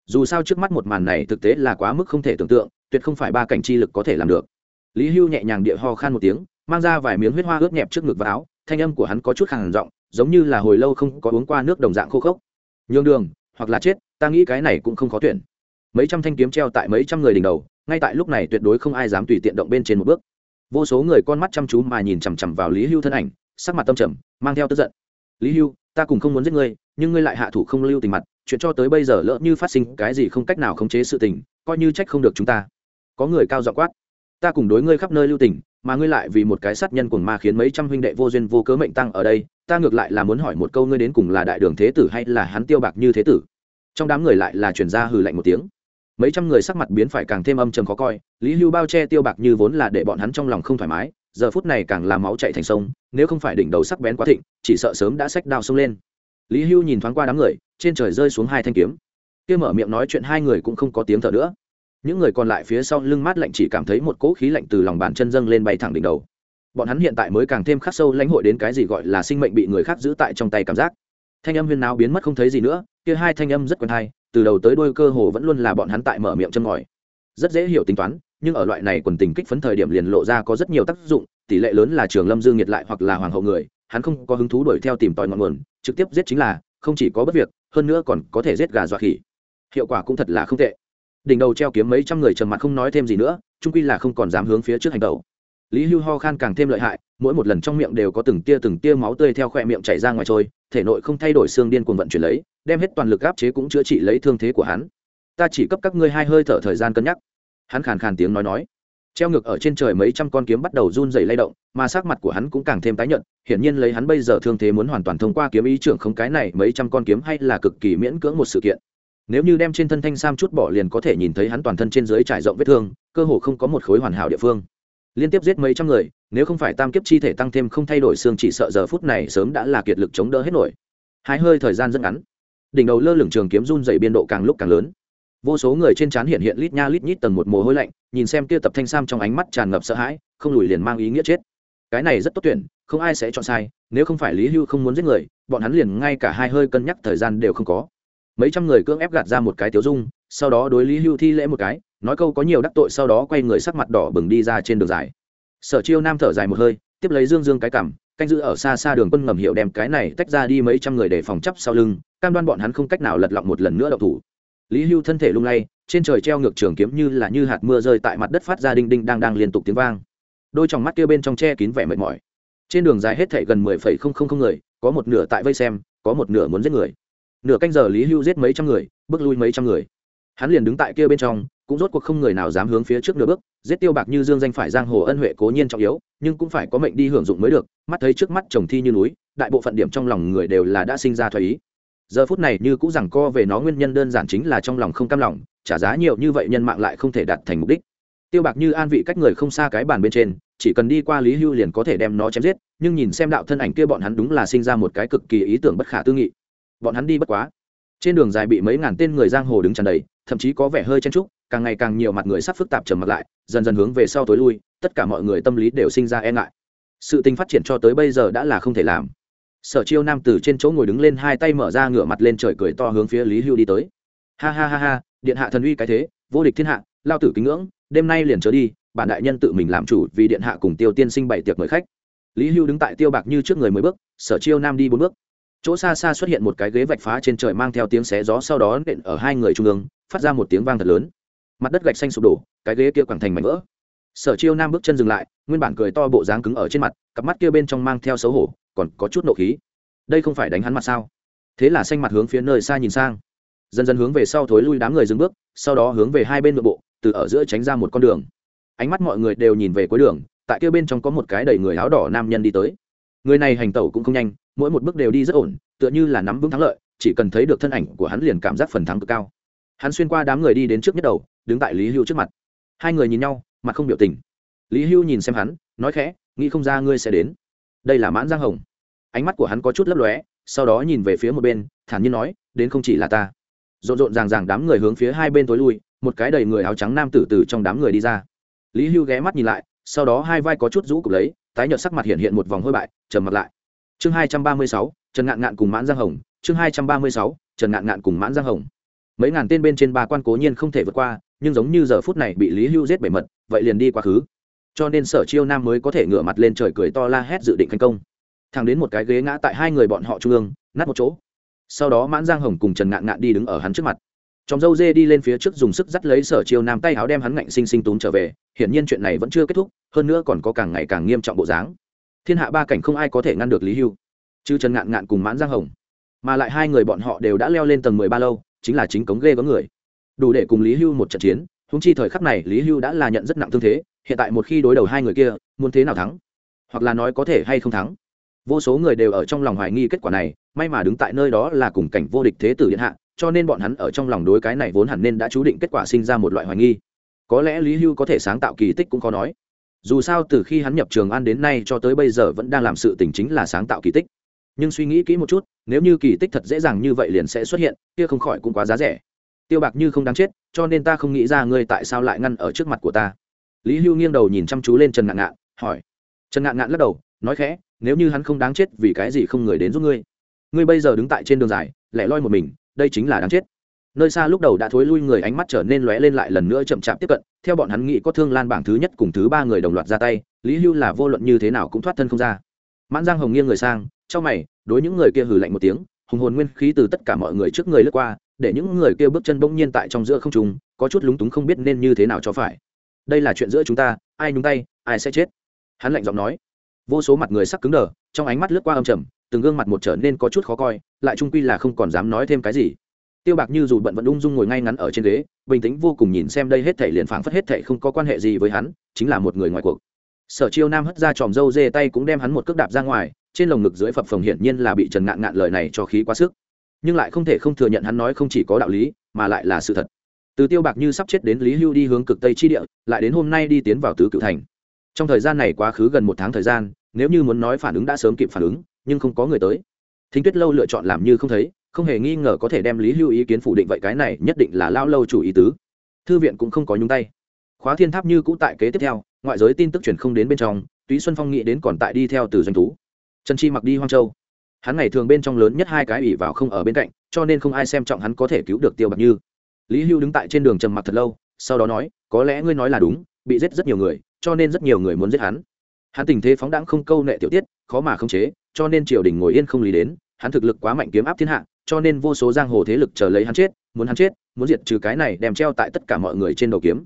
Dù sao trước mắt một màn này thực tế là quá mức không thể tưởng tượng, tuyệt không phải ba cảnh chi lực có thể làm được. Lý hưu nhẹ nhàng địa ho khan một tiếng mang ra vài miếng huyết hoa ướt nhẹp trước ngực và áo, thanh âm của hắn có chút khàn giọng, giống như là hồi lâu không có uống qua nước đồng dạng khô khốc. Nhường đường, hoặc là chết, ta nghĩ cái này cũng không khó tuyển. Mấy trăm thanh kiếm treo tại mấy trăm người đỉnh đầu, ngay tại lúc này tuyệt đối không ai dám tùy tiện động bên trên một bước. Vô số người con mắt chăm chú mà nhìn chằm chằm vào lý hưu thân ảnh, sắc mặt tâm trầm, mang theo tức giận. Lý hưu, ta cùng không muốn giết ngươi, nhưng ngươi lại hạ thủ không lưu tình mặt, chuyện cho tới bây giờ lỡ như phát sinh cái gì không cách nào khống chế sự tình, coi như trách không được chúng ta. Có người cao dọ quát. Ta cùng đối ngươi khắp nơi lưu tình mà ngươi lại vì một cái sát nhân cuồng ma khiến mấy trăm huynh đệ vô duyên vô cớ mệnh tăng ở đây, ta ngược lại là muốn hỏi một câu ngươi đến cùng là đại đường thế tử hay là hắn tiêu bạc như thế tử? Trong đám người lại là chuyển ra hừ lạnh một tiếng. Mấy trăm người sắc mặt biến phải càng thêm âm trầm khó coi, lý hưu bao che tiêu bạc như vốn là để bọn hắn trong lòng không thoải mái, giờ phút này càng làm máu chạy thành sông, nếu không phải đỉnh đầu sắc bén quá thịnh, chỉ sợ sớm đã xách đao xông lên. Lý hưu nhìn thoáng qua đám người, trên trời rơi xuống hai thanh kiếm. Kia mở miệng nói chuyện hai người cũng không có tiếng thở nữa những người còn lại phía sau lưng mát lạnh chỉ cảm thấy một cỗ khí lạnh từ lòng bàn chân dâng lên bay thẳng đỉnh đầu. Bọn hắn hiện tại mới càng thêm khắc sâu lãnh hội đến cái gì gọi là sinh mệnh bị người khác giữ tại trong tay cảm giác. Thanh âm huyên náo biến mất không thấy gì nữa, kia hai thanh âm rất quen hay, từ đầu tới đôi cơ hồ vẫn luôn là bọn hắn tại mở miệng châm ngòi. Rất dễ hiểu tính toán, nhưng ở loại này quần tình kích phấn thời điểm liền lộ ra có rất nhiều tác dụng, tỷ lệ lớn là trường lâm dương nhiệt lại hoặc là hoàng hậu người, hắn không có hứng thú đuổi theo tìm tòi ngọn nguồn, trực tiếp giết chính là, không chỉ có bất việc, hơn nữa còn có thể giết gà dọa khỉ. Hiệu quả cũng thật là không tệ đỉnh đầu treo kiếm mấy trăm người trầm mặt không nói thêm gì nữa trung quy là không còn dám hướng phía trước hành tẩu lý hưu ho khan càng thêm lợi hại, mỗi một lần trong miệng đều có từng tia từng tia máu tươi theo khoe miệng chảy ra ngoài trôi, thể nội không thay đổi xương điên cuồng vận chuyển lấy, đem hết toàn lực áp chế cũng chữa trị lấy thương thế của hắn. Ta chỉ cấp các ngươi hai hơi thở thời gian cân nhắc. Hắn khàn khàn tiếng nói nói. Treo ngược ở trên trời mấy trăm con kiếm bắt đầu run rẩy lay động, mà sắc mặt của hắn cũng càng thêm tái nhợt, hiển nhiên lấy hắn bây giờ thương thế muốn hoàn toàn thông qua kiếm ý trưởng không cái này mấy trăm con kiếm hay là cực kỳ miễn cưỡng một sự kiện nếu như đem trên thân thanh sam chút bỏ liền có thể nhìn thấy hắn toàn thân trên dưới trải rộng vết thương, cơ hồ không có một khối hoàn hảo địa phương. Liên tiếp giết mấy trăm người, nếu không phải tam kiếp chi thể tăng thêm không thay đổi xương chỉ sợ giờ phút này sớm đã là kiệt lực chống đỡ hết nổi. Hai hơi thời gian rất ngắn. Đỉnh đầu lơ lửng trường kiếm run dày biên độ càng lúc càng lớn. Vô số người trên trán hiện hiện lít nha lít nhít tầng một mồ hôi lạnh, nhìn xem kia tập thanh sam trong ánh mắt tràn ngập sợ hãi, không lùi liền mang ý nghĩa chết. Cái này rất tốt tuyển, không ai sẽ chọn sai, nếu không phải lý hưu không muốn giết người, bọn hắn liền ngay cả hai hơi cân nhắc thời gian đều không có mấy trăm người cưỡng ép gạt ra một cái tiếu dung, sau đó đối lý hưu thi lễ một cái, nói câu có nhiều đắc tội sau đó quay người sắc mặt đỏ bừng đi ra trên đường dài. Sở chiêu nam thở dài một hơi, tiếp lấy dương dương cái cằm, canh giữ ở xa xa đường quân ngầm hiệu đem cái này tách ra đi mấy trăm người để phòng chấp sau lưng, cam đoan bọn hắn không cách nào lật lọng một lần nữa đậu thủ. Lý hưu thân thể lung lay, trên trời treo ngược trường kiếm như là như hạt mưa rơi tại mặt đất phát ra đinh đinh đang đang liên tục tiếng vang. Đôi trong mắt kia bên trong che kín vẻ mệt mỏi. Trên đường dài hết thảy gần mười phẩy không không không người, có một nửa tại vây xem, có một nửa muốn giết người nửa canh giờ lý hưu giết mấy trăm người, bước lui mấy trăm người. Hắn liền đứng tại kia bên trong, cũng rốt cuộc không người nào dám hướng phía trước nửa bước, giết tiêu bạc như dương danh phải giang hồ ân huệ cố nhiên trọng yếu, nhưng cũng phải có mệnh đi hưởng dụng mới được, mắt thấy trước mắt chồng thi như núi, đại bộ phận điểm trong lòng người đều là đã sinh ra thoái ý. Giờ phút này như cũng rằng co về nó nguyên nhân đơn giản chính là trong lòng không cam lòng, trả giá nhiều như vậy nhân mạng lại không thể đạt thành mục đích. Tiêu bạc như an vị cách người không xa cái bàn bên trên, chỉ cần đi qua lý hưu liền có thể đem nó chém giết, nhưng nhìn xem đạo thân ảnh kia bọn hắn đúng là sinh ra một cái cực kỳ ý tưởng bất khả tư nghị bọn hắn đi bất quá. Trên đường dài bị mấy ngàn tên người giang hồ đứng tràn đầy, thậm chí có vẻ hơi chen trúc càng ngày càng nhiều mặt người sắp phức tạp trầm mặt lại, dần dần hướng về sau tối lui, tất cả mọi người tâm lý đều sinh ra e ngại. Sự tình phát triển cho tới bây giờ đã là không thể làm. Sở chiêu nam từ trên chỗ ngồi đứng lên hai tay mở ra ngửa mặt lên trời cười to hướng phía lý hưu đi tới. Ha ha ha ha, điện hạ thần uy cái thế, vô địch thiên hạ, lao tử kính ngưỡng, đêm nay liền trở đi, bản đại nhân tự mình làm chủ vì điện hạ cùng tiêu tiên sinh bảy tiệc mời khách. Lý hưu đứng tại tiêu bạc như trước người mới bước, sở chiêu nam đi bốn bước chỗ xa xa xuất hiện một cái ghế vạch phá trên trời mang theo tiếng xé gió sau đó nện ở hai người trung ương, phát ra một tiếng vang thật lớn. Mặt đất gạch xanh sụp đổ, cái ghế kia quẳng thành mảnh vỡ. Sở chiêu nam bước chân dừng lại, nguyên bản cười to bộ dáng cứng ở trên mặt, cặp mắt kia bên trong mang theo xấu hổ, còn có chút nộ khí. Đây không phải đánh hắn mặt sao? Thế là xanh mặt hướng phía nơi xa nhìn sang. Dần dần hướng về sau thối lui đám người dừng bước, sau đó hướng về hai bên nội bộ, từ ở giữa tránh ra một con đường. Ánh mắt mọi người đều nhìn về cuối đường, tại kia bên trong có một cái đầy người áo đỏ nam nhân đi tới. Người này hành tẩu cũng không nhanh mỗi một bước đều đi rất ổn, tựa như là nắm vững thắng lợi, chỉ cần thấy được thân ảnh của hắn liền cảm giác phần thắng cực cao. Hắn xuyên qua đám người đi đến trước nhất đầu, đứng tại lý hưu trước mặt. Hai người nhìn nhau, mặt không biểu tình. Lý hưu nhìn xem hắn, nói khẽ, nghĩ không ra ngươi sẽ đến. Đây là mãn giang hồng. Ánh mắt của hắn có chút lấp lóe, sau đó nhìn về phía một bên, thản nhiên nói, đến không chỉ là ta. Rộn rộn ràng ràng đám người hướng phía hai bên tối lui, một cái đầy người áo trắng nam tử từ trong đám người đi ra. Lý hưu ghé mắt nhìn lại, sau đó hai vai có chút rũ cục lấy, tái nhợt sắc mặt hiện hiện một vòng hôi bại, trầm mặt lại chương hai trăm ba mươi sáu, trần ngạn ngạn cùng mãn giang hồng. Chương hai trăm ba mươi sáu, trần ngạn ngạn cùng mãn giang hồng. Mấy ngàn tên bên trên ba quan cố nhiên không thể vượt qua, nhưng giống như giờ phút này bị lý hưu giết bể mật, vậy liền đi quá khứ. Cho nên sở chiêu nam mới có thể ngửa mặt lên trời cười to la hét dự định thành công. Thằng đến một cái ghế ngã tại hai người bọn họ trung ương, nát một chỗ. Sau đó mãn giang hồng cùng trần ngạn ngạn đi đứng ở hắn trước mặt. Trong dâu dê đi lên phía trước dùng sức dắt lấy sở chiêu nam tay áo đem hắn ngạnh sinh sinh túm trở về, hiển nhiên chuyện này vẫn chưa kết thúc, hơn nữa còn có càng ngày càng nghiêm trọng bộ dáng thiên hạ ba cảnh không ai có thể ngăn được lý hưu chứ trần ngạn ngạn cùng mãn giang hồng mà lại hai người bọn họ đều đã leo lên tầng mười ba lâu chính là chính cống ghê có người đủ để cùng lý hưu một trận chiến húng chi thời khắc này lý hưu đã là nhận rất nặng thương thế hiện tại một khi đối đầu hai người kia muốn thế nào thắng hoặc là nói có thể hay không thắng vô số người đều ở trong lòng hoài nghi kết quả này may mà đứng tại nơi đó là cùng cảnh vô địch thế tử điện hạ cho nên bọn hắn ở trong lòng đối cái này vốn hẳn nên đã chú định kết quả sinh ra một loại hoài nghi có lẽ lý hưu có thể sáng tạo kỳ tích cũng khó nói dù sao từ khi hắn nhập trường an đến nay cho tới bây giờ vẫn đang làm sự tình chính là sáng tạo kỳ tích. Nhưng suy nghĩ kỹ một chút, nếu như kỳ tích thật dễ dàng như vậy liền sẽ xuất hiện, kia không khỏi cũng quá giá rẻ. Tiêu bạc như không đáng chết, cho nên ta không nghĩ ra ngươi tại sao lại ngăn ở trước mặt của ta. Lý hưu nghiêng đầu nhìn chăm chú lên trần ngạn ngạn, hỏi. Trần ngạn ngạn lắc đầu, nói khẽ, nếu như hắn không đáng chết vì cái gì không người đến giúp ngươi? Ngươi bây giờ đứng tại trên đường dài, lẻ loi một mình, đây chính là đáng chết nơi xa lúc đầu đã thối lui người ánh mắt trở nên lóe lên lại lần nữa chậm chạp tiếp cận, theo bọn hắn nghĩ có thương lan bảng thứ nhất cùng thứ ba người đồng loạt ra tay, lý hưu là vô luận như thế nào cũng thoát thân không ra. Mãn giang hồng nghiêng người sang trong mày, đối những người kia hừ lạnh một tiếng, hùng hồn nguyên khí từ tất cả mọi người trước người lướt qua, để những người kia bước chân bỗng nhiên tại trong giữa không trung, có chút lúng túng không biết nên như thế nào cho phải. Đây là chuyện giữa chúng ta, ai nhúng tay, ai sẽ chết? Hắn lạnh giọng nói. Vô số mặt người sắc cứng đờ, trong ánh mắt lướt qua âm trầm, từng gương mặt một trở nên có chút khó coi, lại trung quy là không còn dám nói thêm cái gì tiêu bạc như dù bận vẫn ung dung ngồi ngay ngắn ở trên ghế, bình tĩnh vô cùng nhìn xem đây hết thảy liền phảng phất hết thảy không có quan hệ gì với hắn, chính là một người ngoài cuộc. Sở chiêu nam hất ra tròm râu dê tay cũng đem hắn một cước đạp ra ngoài, trên lồng ngực dưới phập phồng hiển nhiên là bị trần ngạn ngạn lời này cho khí quá sức. Nhưng lại không thể không thừa nhận hắn nói không chỉ có đạo lý, mà lại là sự thật. Từ tiêu bạc như sắp chết đến lý hưu đi hướng cực tây chi địa, lại đến hôm nay đi tiến vào tứ cựu thành. Trong thời gian này quá khứ gần một tháng thời gian, nếu như muốn nói phản ứng đã sớm kịp phản ứng, nhưng không có người tới. Thính tuyết lâu lựa chọn làm như không thấy không hề nghi ngờ có thể đem lý hưu ý kiến phủ định vậy cái này nhất định là lao lâu chủ ý tứ. Thư viện cũng không có nhúng tay. Khóa thiên tháp như cũ tại kế tiếp theo, ngoại giới tin tức truyền không đến bên trong, túy xuân phong nghĩ đến còn tại đi theo từ doanh thú. Trần chi mặc đi hoang châu. Hắn ngày thường bên trong lớn nhất hai cái ủy vào không ở bên cạnh, cho nên không ai xem trọng hắn có thể cứu được tiêu bạc như. Lý hưu đứng tại trên đường trầm mặc thật lâu, sau đó nói, có lẽ ngươi nói là đúng, bị giết rất nhiều người, cho nên rất nhiều người muốn giết hắn. Hắn tình thế phóng đãng không câu nệ tiểu tiết, khó mà khống chế, cho nên triều đình ngồi yên không lý đến, hắn thực lực quá mạnh kiếm áp thiên hạ cho nên vô số giang hồ thế lực chờ lấy hắn chết, muốn hắn chết, muốn diệt trừ cái này đem treo tại tất cả mọi người trên đầu kiếm.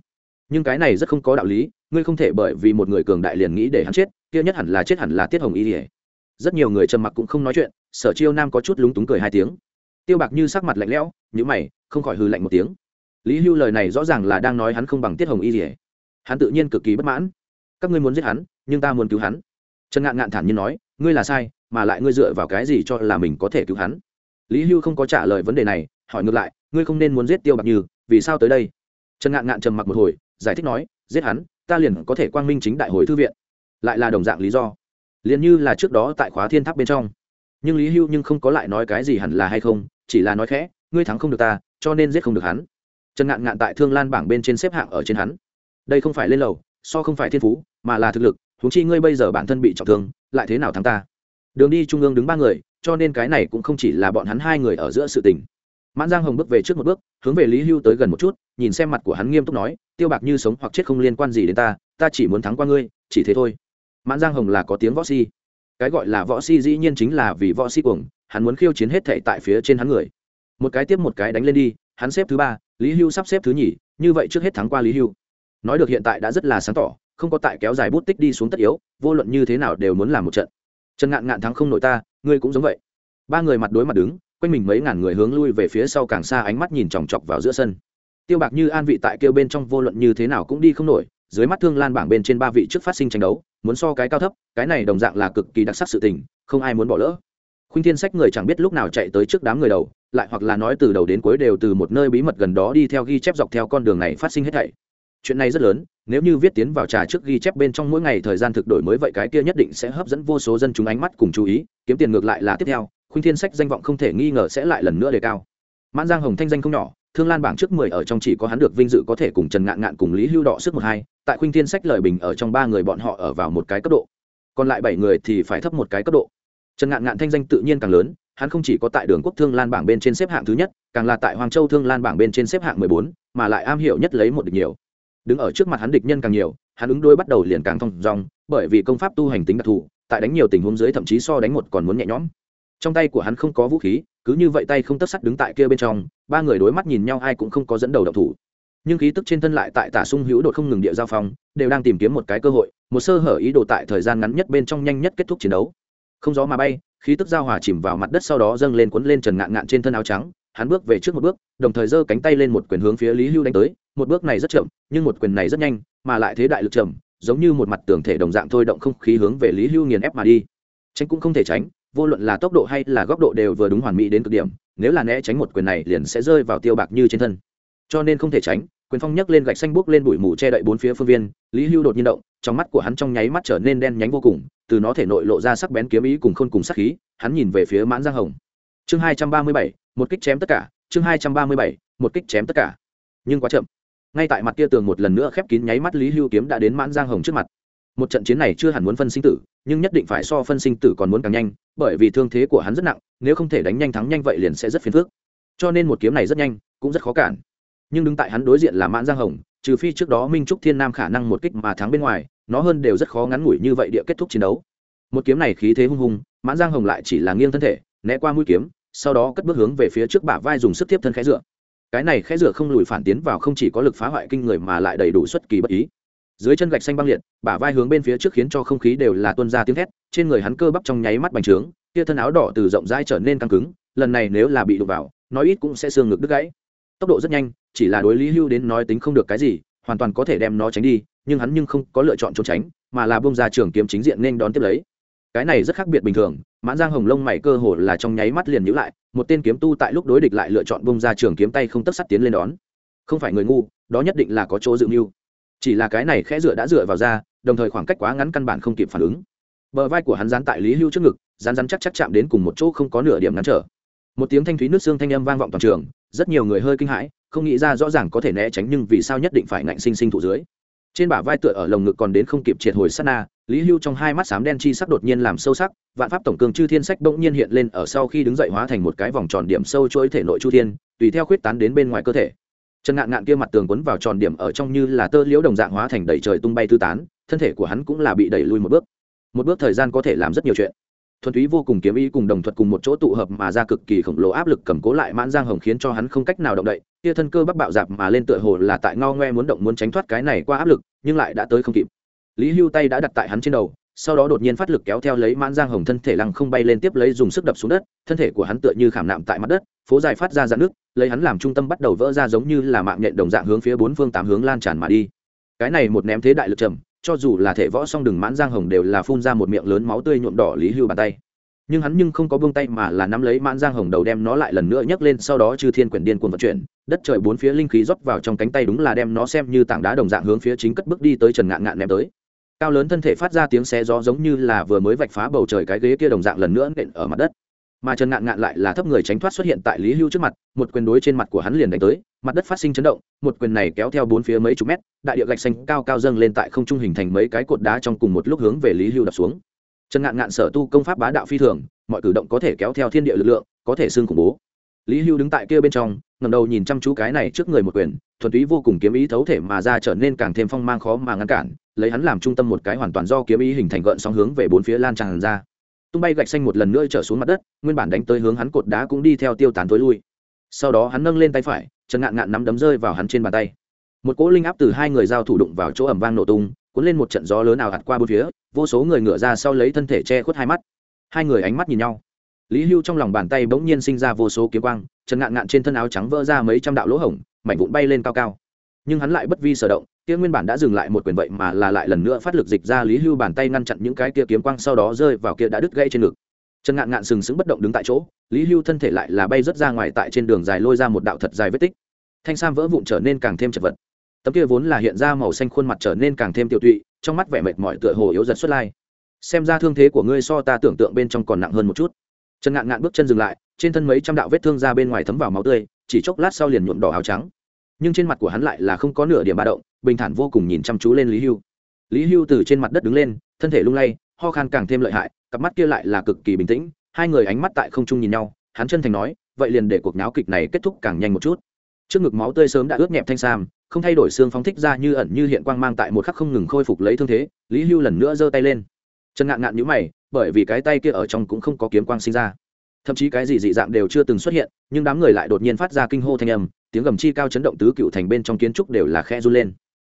Nhưng cái này rất không có đạo lý, ngươi không thể bởi vì một người cường đại liền nghĩ để hắn chết, kia nhất hẳn là chết hẳn là tiết hồng y ỉa rất nhiều người trầm mặc cũng không nói chuyện, sở chiêu nam có chút lúng túng cười hai tiếng. Tiêu bạc như sắc mặt lạnh lẽo nhữ mày, không khỏi hừ lạnh một tiếng. Lý hưu lời này rõ ràng là đang nói hắn không bằng tiết hồng y ỉa hắn tự nhiên cực kỳ bất mãn. Các ngươi muốn giết hắn, nhưng ta muốn cứu hắn. Trần ngạn ngạn thản nhiên nói, ngươi là sai, mà lại ngươi dựa vào cái gì cho là mình có thể cứu hắn? Lý hưu không có trả lời vấn đề này, hỏi ngược lại, ngươi không nên muốn giết tiêu bạc như, vì sao tới đây? Trần ngạn ngạn trầm mặc một hồi, giải thích nói, giết hắn, ta liền có thể quang minh chính đại hồi thư viện. Lại là đồng dạng lý do. Liền như là trước đó tại khóa thiên tháp bên trong. Nhưng lý hưu nhưng không có lại nói cái gì hẳn là hay không, chỉ là nói khẽ, ngươi thắng không được ta, cho nên giết không được hắn. Trần ngạn ngạn tại thương lan bảng bên trên xếp hạng ở trên hắn. Đây không phải lên lầu, so không phải thiên phú, mà là thực lực, huống chi ngươi bây giờ bản thân bị trọng thương, lại thế nào thắng ta? Đường đi trung ương đứng ba người cho nên cái này cũng không chỉ là bọn hắn hai người ở giữa sự tình. Mãn giang hồng bước về trước một bước, hướng về lý hưu tới gần một chút, nhìn xem mặt của hắn nghiêm túc nói, tiêu bạc như sống hoặc chết không liên quan gì đến ta ta chỉ muốn thắng qua ngươi, chỉ thế thôi. Mãn giang hồng là có tiếng võ si. Cái gọi là võ si dĩ nhiên chính là vì võ si cuồng, hắn muốn khiêu chiến hết thệ tại phía trên hắn người. Một cái tiếp một cái đánh lên đi, hắn xếp thứ ba, lý hưu sắp xếp thứ nhì, như vậy trước hết thắng qua lý hưu. Nói được hiện tại đã rất là sáng tỏ, không có tại kéo dài bút tích đi xuống tất yếu, vô luận như thế nào đều muốn làm một trận trần ngạn ngạn thắng không nổi ta, ngươi cũng giống vậy. Ba người mặt đối mặt đứng, quanh mình mấy ngàn người hướng lui về phía sau càng xa ánh mắt nhìn chòng chọc vào giữa sân. Tiêu bạc như an vị tại kêu bên trong vô luận như thế nào cũng đi không nổi, dưới mắt thương lan bảng bên trên ba vị trước phát sinh tranh đấu, muốn so cái cao thấp, cái này đồng dạng là cực kỳ đặc sắc sự tình, không ai muốn bỏ lỡ. Khuynh thiên sách người chẳng biết lúc nào chạy tới trước đám người đầu, lại hoặc là nói từ đầu đến cuối đều từ một nơi bí mật gần đó đi theo ghi chép dọc theo con đường này phát sinh hết thảy chuyện này rất lớn, nếu như viết tiến vào trà trước ghi chép bên trong mỗi ngày thời gian thực đổi mới vậy cái kia nhất định sẽ hấp dẫn vô số dân chúng ánh mắt cùng chú ý, kiếm tiền ngược lại là tiếp theo, khuynh thiên sách danh vọng không thể nghi ngờ sẽ lại lần nữa đề cao. Mãn giang hồng thanh danh không nhỏ, thương lan bảng trước mười ở trong chỉ có hắn được vinh dự có thể cùng trần ngạn ngạn cùng lý hưu đọ sức một hai, tại khuynh thiên sách lời bình ở trong ba người bọn họ ở vào một cái cấp độ. Còn lại bảy người thì phải thấp một cái cấp độ. Trần ngạn ngạn thanh danh tự nhiên càng lớn, hắn không chỉ có tại đường quốc thương lan bảng bên trên xếp hạng thứ nhất, càng là tại hoàng châu thương lan bảng bên trên xếp hạng mười bốn, mà lại am hiểu nhất lấy một được nhiều đứng ở trước mặt hắn địch nhân càng nhiều, hắn ứng đôi bắt đầu liền càng thong dong, bởi vì công pháp tu hành tính đặc thù, tại đánh nhiều tình huống dưới thậm chí so đánh một còn muốn nhẹ nhõm. Trong tay của hắn không có vũ khí, cứ như vậy tay không tất sắt đứng tại kia bên trong, ba người đối mắt nhìn nhau ai cũng không có dẫn đầu độc thủ. Nhưng khí tức trên thân lại tại tả sung hữu đột không ngừng địa giao phong, đều đang tìm kiếm một cái cơ hội, một sơ hở ý đồ tại thời gian ngắn nhất bên trong nhanh nhất kết thúc chiến đấu. Không gió mà bay, khí tức giao hòa chìm vào mặt đất sau đó dâng lên cuốn lên trần ngạn ngạn trên thân áo trắng hắn bước về trước một bước, đồng thời giơ cánh tay lên một quyền hướng phía lý hưu đánh tới. Một bước này rất chậm, nhưng một quyền này rất nhanh, mà lại thế đại lực chậm, giống như một mặt tường thể đồng dạng thôi động không khí hướng về lý hưu nghiền ép mà đi. Tránh cũng không thể tránh, vô luận là tốc độ hay là góc độ đều vừa đúng hoàn mỹ đến cực điểm, nếu là né tránh một quyền này liền sẽ rơi vào tiêu bạc như trên thân. Cho nên không thể tránh, quyền phong nhấc lên gạch xanh buốc lên bụi mù che đậy bốn phía phương viên, lý hưu đột nhiên động, trong mắt của hắn trong nháy mắt trở nên đen nhánh vô cùng, từ nó thể nội lộ ra sắc bén kiếm ý cùng khôn cùng sắc khí, hắn nhìn về phía mãn giang hồng. Chương hai trăm ba mươi bảy một kích chém tất cả, chương hai trăm ba mươi bảy, một kích chém tất cả. Nhưng quá chậm. Ngay tại mặt kia tường một lần nữa khép kín nháy mắt lý hưu kiếm đã đến mãn giang hồng trước mặt. Một trận chiến này chưa hẳn muốn phân sinh tử, nhưng nhất định phải so phân sinh tử còn muốn càng nhanh, bởi vì thương thế của hắn rất nặng, nếu không thể đánh nhanh thắng nhanh vậy liền sẽ rất phiền phức. Cho nên một kiếm này rất nhanh, cũng rất khó cản. Nhưng đứng tại hắn đối diện là mãn giang hồng, trừ phi trước đó minh trúc thiên nam khả năng một kích mà thắng bên ngoài, nó hơn đều rất khó ngắn ngủi như vậy địa kết thúc chiến đấu. Một kiếm này khí thế hung hùng, mãn giang hồng lại chỉ là nghiêng thân thể, né qua mũi kiếm sau đó cất bước hướng về phía trước bả vai dùng sức tiếp thân khẽ dựa. Cái này khẽ dựa không lùi phản tiến vào không chỉ có lực phá hoại kinh người mà lại đầy đủ xuất kỳ bất ý. Dưới chân gạch xanh băng liệt, bả vai hướng bên phía trước khiến cho không khí đều là tuân ra tiếng thét, trên người hắn cơ bắp trong nháy mắt bành trướng kia thân áo đỏ từ rộng rãi trở nên căng cứng, lần này nếu là bị đụng vào nói ít cũng sẽ xương ngực đứt gãy. Tốc độ rất nhanh, chỉ là đối lý hưu đến nói tính không được cái gì, hoàn toàn có thể đem nó tránh đi, nhưng hắn nhưng không có lựa chọn trốn tránh, mà là bông ra trường kiếm chính diện nên đón tiếp lấy. Cái này rất khác biệt bình thường mãn giang hồng lông mày cơ hồ là trong nháy mắt liền nhữ lại, một tên kiếm tu tại lúc đối địch lại lựa chọn bông ra trường kiếm tay không tất sắt tiến lên đón. Không phải người ngu, đó nhất định là có chỗ dự mưu. Chỉ là cái này khẽ dựa đã dựa vào ra, đồng thời khoảng cách quá ngắn căn bản không kịp phản ứng. Bờ vai của hắn dán tại lý hưu trước ngực rán rán chắc chắc chạm đến cùng một chỗ không có nửa điểm ngắn trở. Một tiếng thanh thúy nước xương thanh âm vang vọng toàn trường, rất nhiều người hơi kinh hãi, không nghĩ ra rõ ràng có thể né tránh nhưng vì sao nhất định phải ngạnh sinh sinh thụ dưới. Trên bả vai tựa ở lồng ngực còn đến không kịp triệt hồi sát na lý hưu trong hai mắt xám đen chi sắc đột nhiên làm sâu sắc, vạn pháp tổng cường chư thiên sách bỗng nhiên hiện lên ở sau khi đứng dậy hóa thành một cái vòng tròn điểm sâu chuỗi thể nội chu thiên, tùy theo khuyết tán đến bên ngoài cơ thể. Trần ngạn ngạn kia mặt tường quấn vào tròn điểm ở trong như là tơ liễu đồng dạng hóa thành đầy trời tung bay tư tán, thân thể của hắn cũng là bị đẩy lui một bước. Một bước thời gian có thể làm rất nhiều chuyện. Thuần túy vô cùng kiếm ý cùng đồng thuật cùng một chỗ tụ hợp mà ra cực kỳ khổng lồ áp lực cầm cố lại mãn giang hồng khiến cho hắn không cách nào động đậy. Kia thân cơ bắc bạo dạp mà lên tựa hồ là tại ngao ngoe muốn động muốn tránh thoát cái này qua áp lực, nhưng lại đã tới không kịp lý hưu tay đã đặt tại hắn trên đầu, sau đó đột nhiên phát lực kéo theo lấy mãn giang hồng thân thể lăng không bay lên tiếp lấy dùng sức đập xuống đất, thân thể của hắn tựa như khảm nạm tại mặt đất, phố dài phát ra dạn nước lấy hắn làm trung tâm bắt đầu vỡ ra giống như là mạng nhện đồng dạng hướng phía bốn phương tám hướng lan tràn mà đi. Cái này một ném thế đại lực trầm, cho dù là thể võ song đừng mãn giang hồng đều là phun ra một miệng lớn máu tươi nhuộm đỏ lý hưu bàn tay. Nhưng hắn nhưng không có buông tay mà là nắm lấy mãn giang hồng đầu đem nó lại lần nữa nhấc lên, sau đó chư thiên quyển điên cuồng vận chuyển, đất trời bốn phía linh khí rót vào trong cánh tay đúng là đem nó xem như tảng đá đồng dạng hướng phía chính cất bước đi tới trần ngạn ngạn ném tới cao lớn thân thể phát ra tiếng xé gió giống như là vừa mới vạch phá bầu trời cái ghế kia đồng dạng lần nữa nện ở mặt đất. Mà trần ngạn ngạn lại là thấp người tránh thoát xuất hiện tại lý hưu trước mặt, một quyền đối trên mặt của hắn liền đánh tới, mặt đất phát sinh chấn động, một quyền này kéo theo bốn phía mấy chục mét, đại địa gạch xanh cao cao dâng lên tại không trung hình thành mấy cái cột đá trong cùng một lúc hướng về lý hưu đập xuống. Trần ngạn ngạn sở tu công pháp bá đạo phi thường, mọi cử động có thể kéo theo thiên địa lực lượng, có thể xương khủng bố. Lý hưu đứng tại kia bên trong ngầm đầu nhìn chăm chú cái này trước người một quyền, thuần túy vô cùng kiếm ý thấu thể mà ra trở nên càng thêm phong mang khó mà ngăn cản lấy hắn làm trung tâm một cái hoàn toàn do kiếm ý hình thành gợn sóng hướng về bốn phía lan tràn ra. Tung bay gạch xanh một lần nữa trở xuống mặt đất, nguyên bản đánh tới hướng hắn cột đá cũng đi theo tiêu tán tối lui. Sau đó hắn nâng lên tay phải, chân ngạn ngạn nắm đấm rơi vào hắn trên bàn tay. Một cỗ linh áp từ hai người giao thủ đụng vào chỗ ẩm vang nổ tung, cuốn lên một trận gió lớn ảo hạt qua bốn phía, vô số người ngửa ra sau lấy thân thể che khuất hai mắt. Hai người ánh mắt nhìn nhau. Lý hưu trong lòng bàn tay bỗng nhiên sinh ra vô số kiếm quang trần ngạn ngạn trên thân áo trắng vỡ ra mấy trăm đạo lỗ hổng, mảnh vụn bay lên cao cao. Nhưng hắn lại bất vi sở động kia nguyên bản đã dừng lại một quyền vậy mà là lại lần nữa phát lực dịch ra lý hưu bàn tay ngăn chặn những cái kia kiếm quang sau đó rơi vào kia đã đứt gãy trên ngực. Trần ngạn ngạn sừng sững bất động đứng tại chỗ, lý hưu thân thể lại là bay rớt ra ngoài tại trên đường dài lôi ra một đạo thật dài vết tích. Thanh sam vỡ vụn trở nên càng thêm chật vật. Tấm kia vốn là hiện ra màu xanh khuôn mặt trở nên càng thêm tiêu tụy, trong mắt vẻ mệt mỏi tựa hồ yếu dần xuất lai. Xem ra thương thế của ngươi so ta tưởng tượng bên trong còn nặng hơn một chút. Trần ngạn ngạn bước chân dừng lại, trên thân mấy trăm đạo vết thương ra bên ngoài thấm vào máu tươi, chỉ chốc lát sau liền nhuộm đỏ áo trắng nhưng trên mặt của hắn lại là không có nửa điểm ba động, bình thản vô cùng nhìn chăm chú lên lý hưu. Lý hưu từ trên mặt đất đứng lên, thân thể lung lay, ho khan càng thêm lợi hại, cặp mắt kia lại là cực kỳ bình tĩnh, hai người ánh mắt tại không trung nhìn nhau, hắn chân thành nói, vậy liền để cuộc náo kịch này kết thúc càng nhanh một chút. Trước ngực máu tươi sớm đã ướt nhẹp thanh sam, không thay đổi xương phóng thích ra như ẩn như hiện quang mang tại một khắc không ngừng khôi phục lấy thương thế, lý hưu lần nữa giơ tay lên. Trần ngạn ngạn nhữ mày, bởi vì cái tay kia ở trong cũng không có kiếm quang sinh ra. Thậm chí cái gì dị dạng đều chưa từng xuất hiện, nhưng đám người lại đột nhiên phát ra kinh hô thanh âm tiếng gầm chi cao chấn động tứ cựu thành bên trong kiến trúc đều là khe run lên.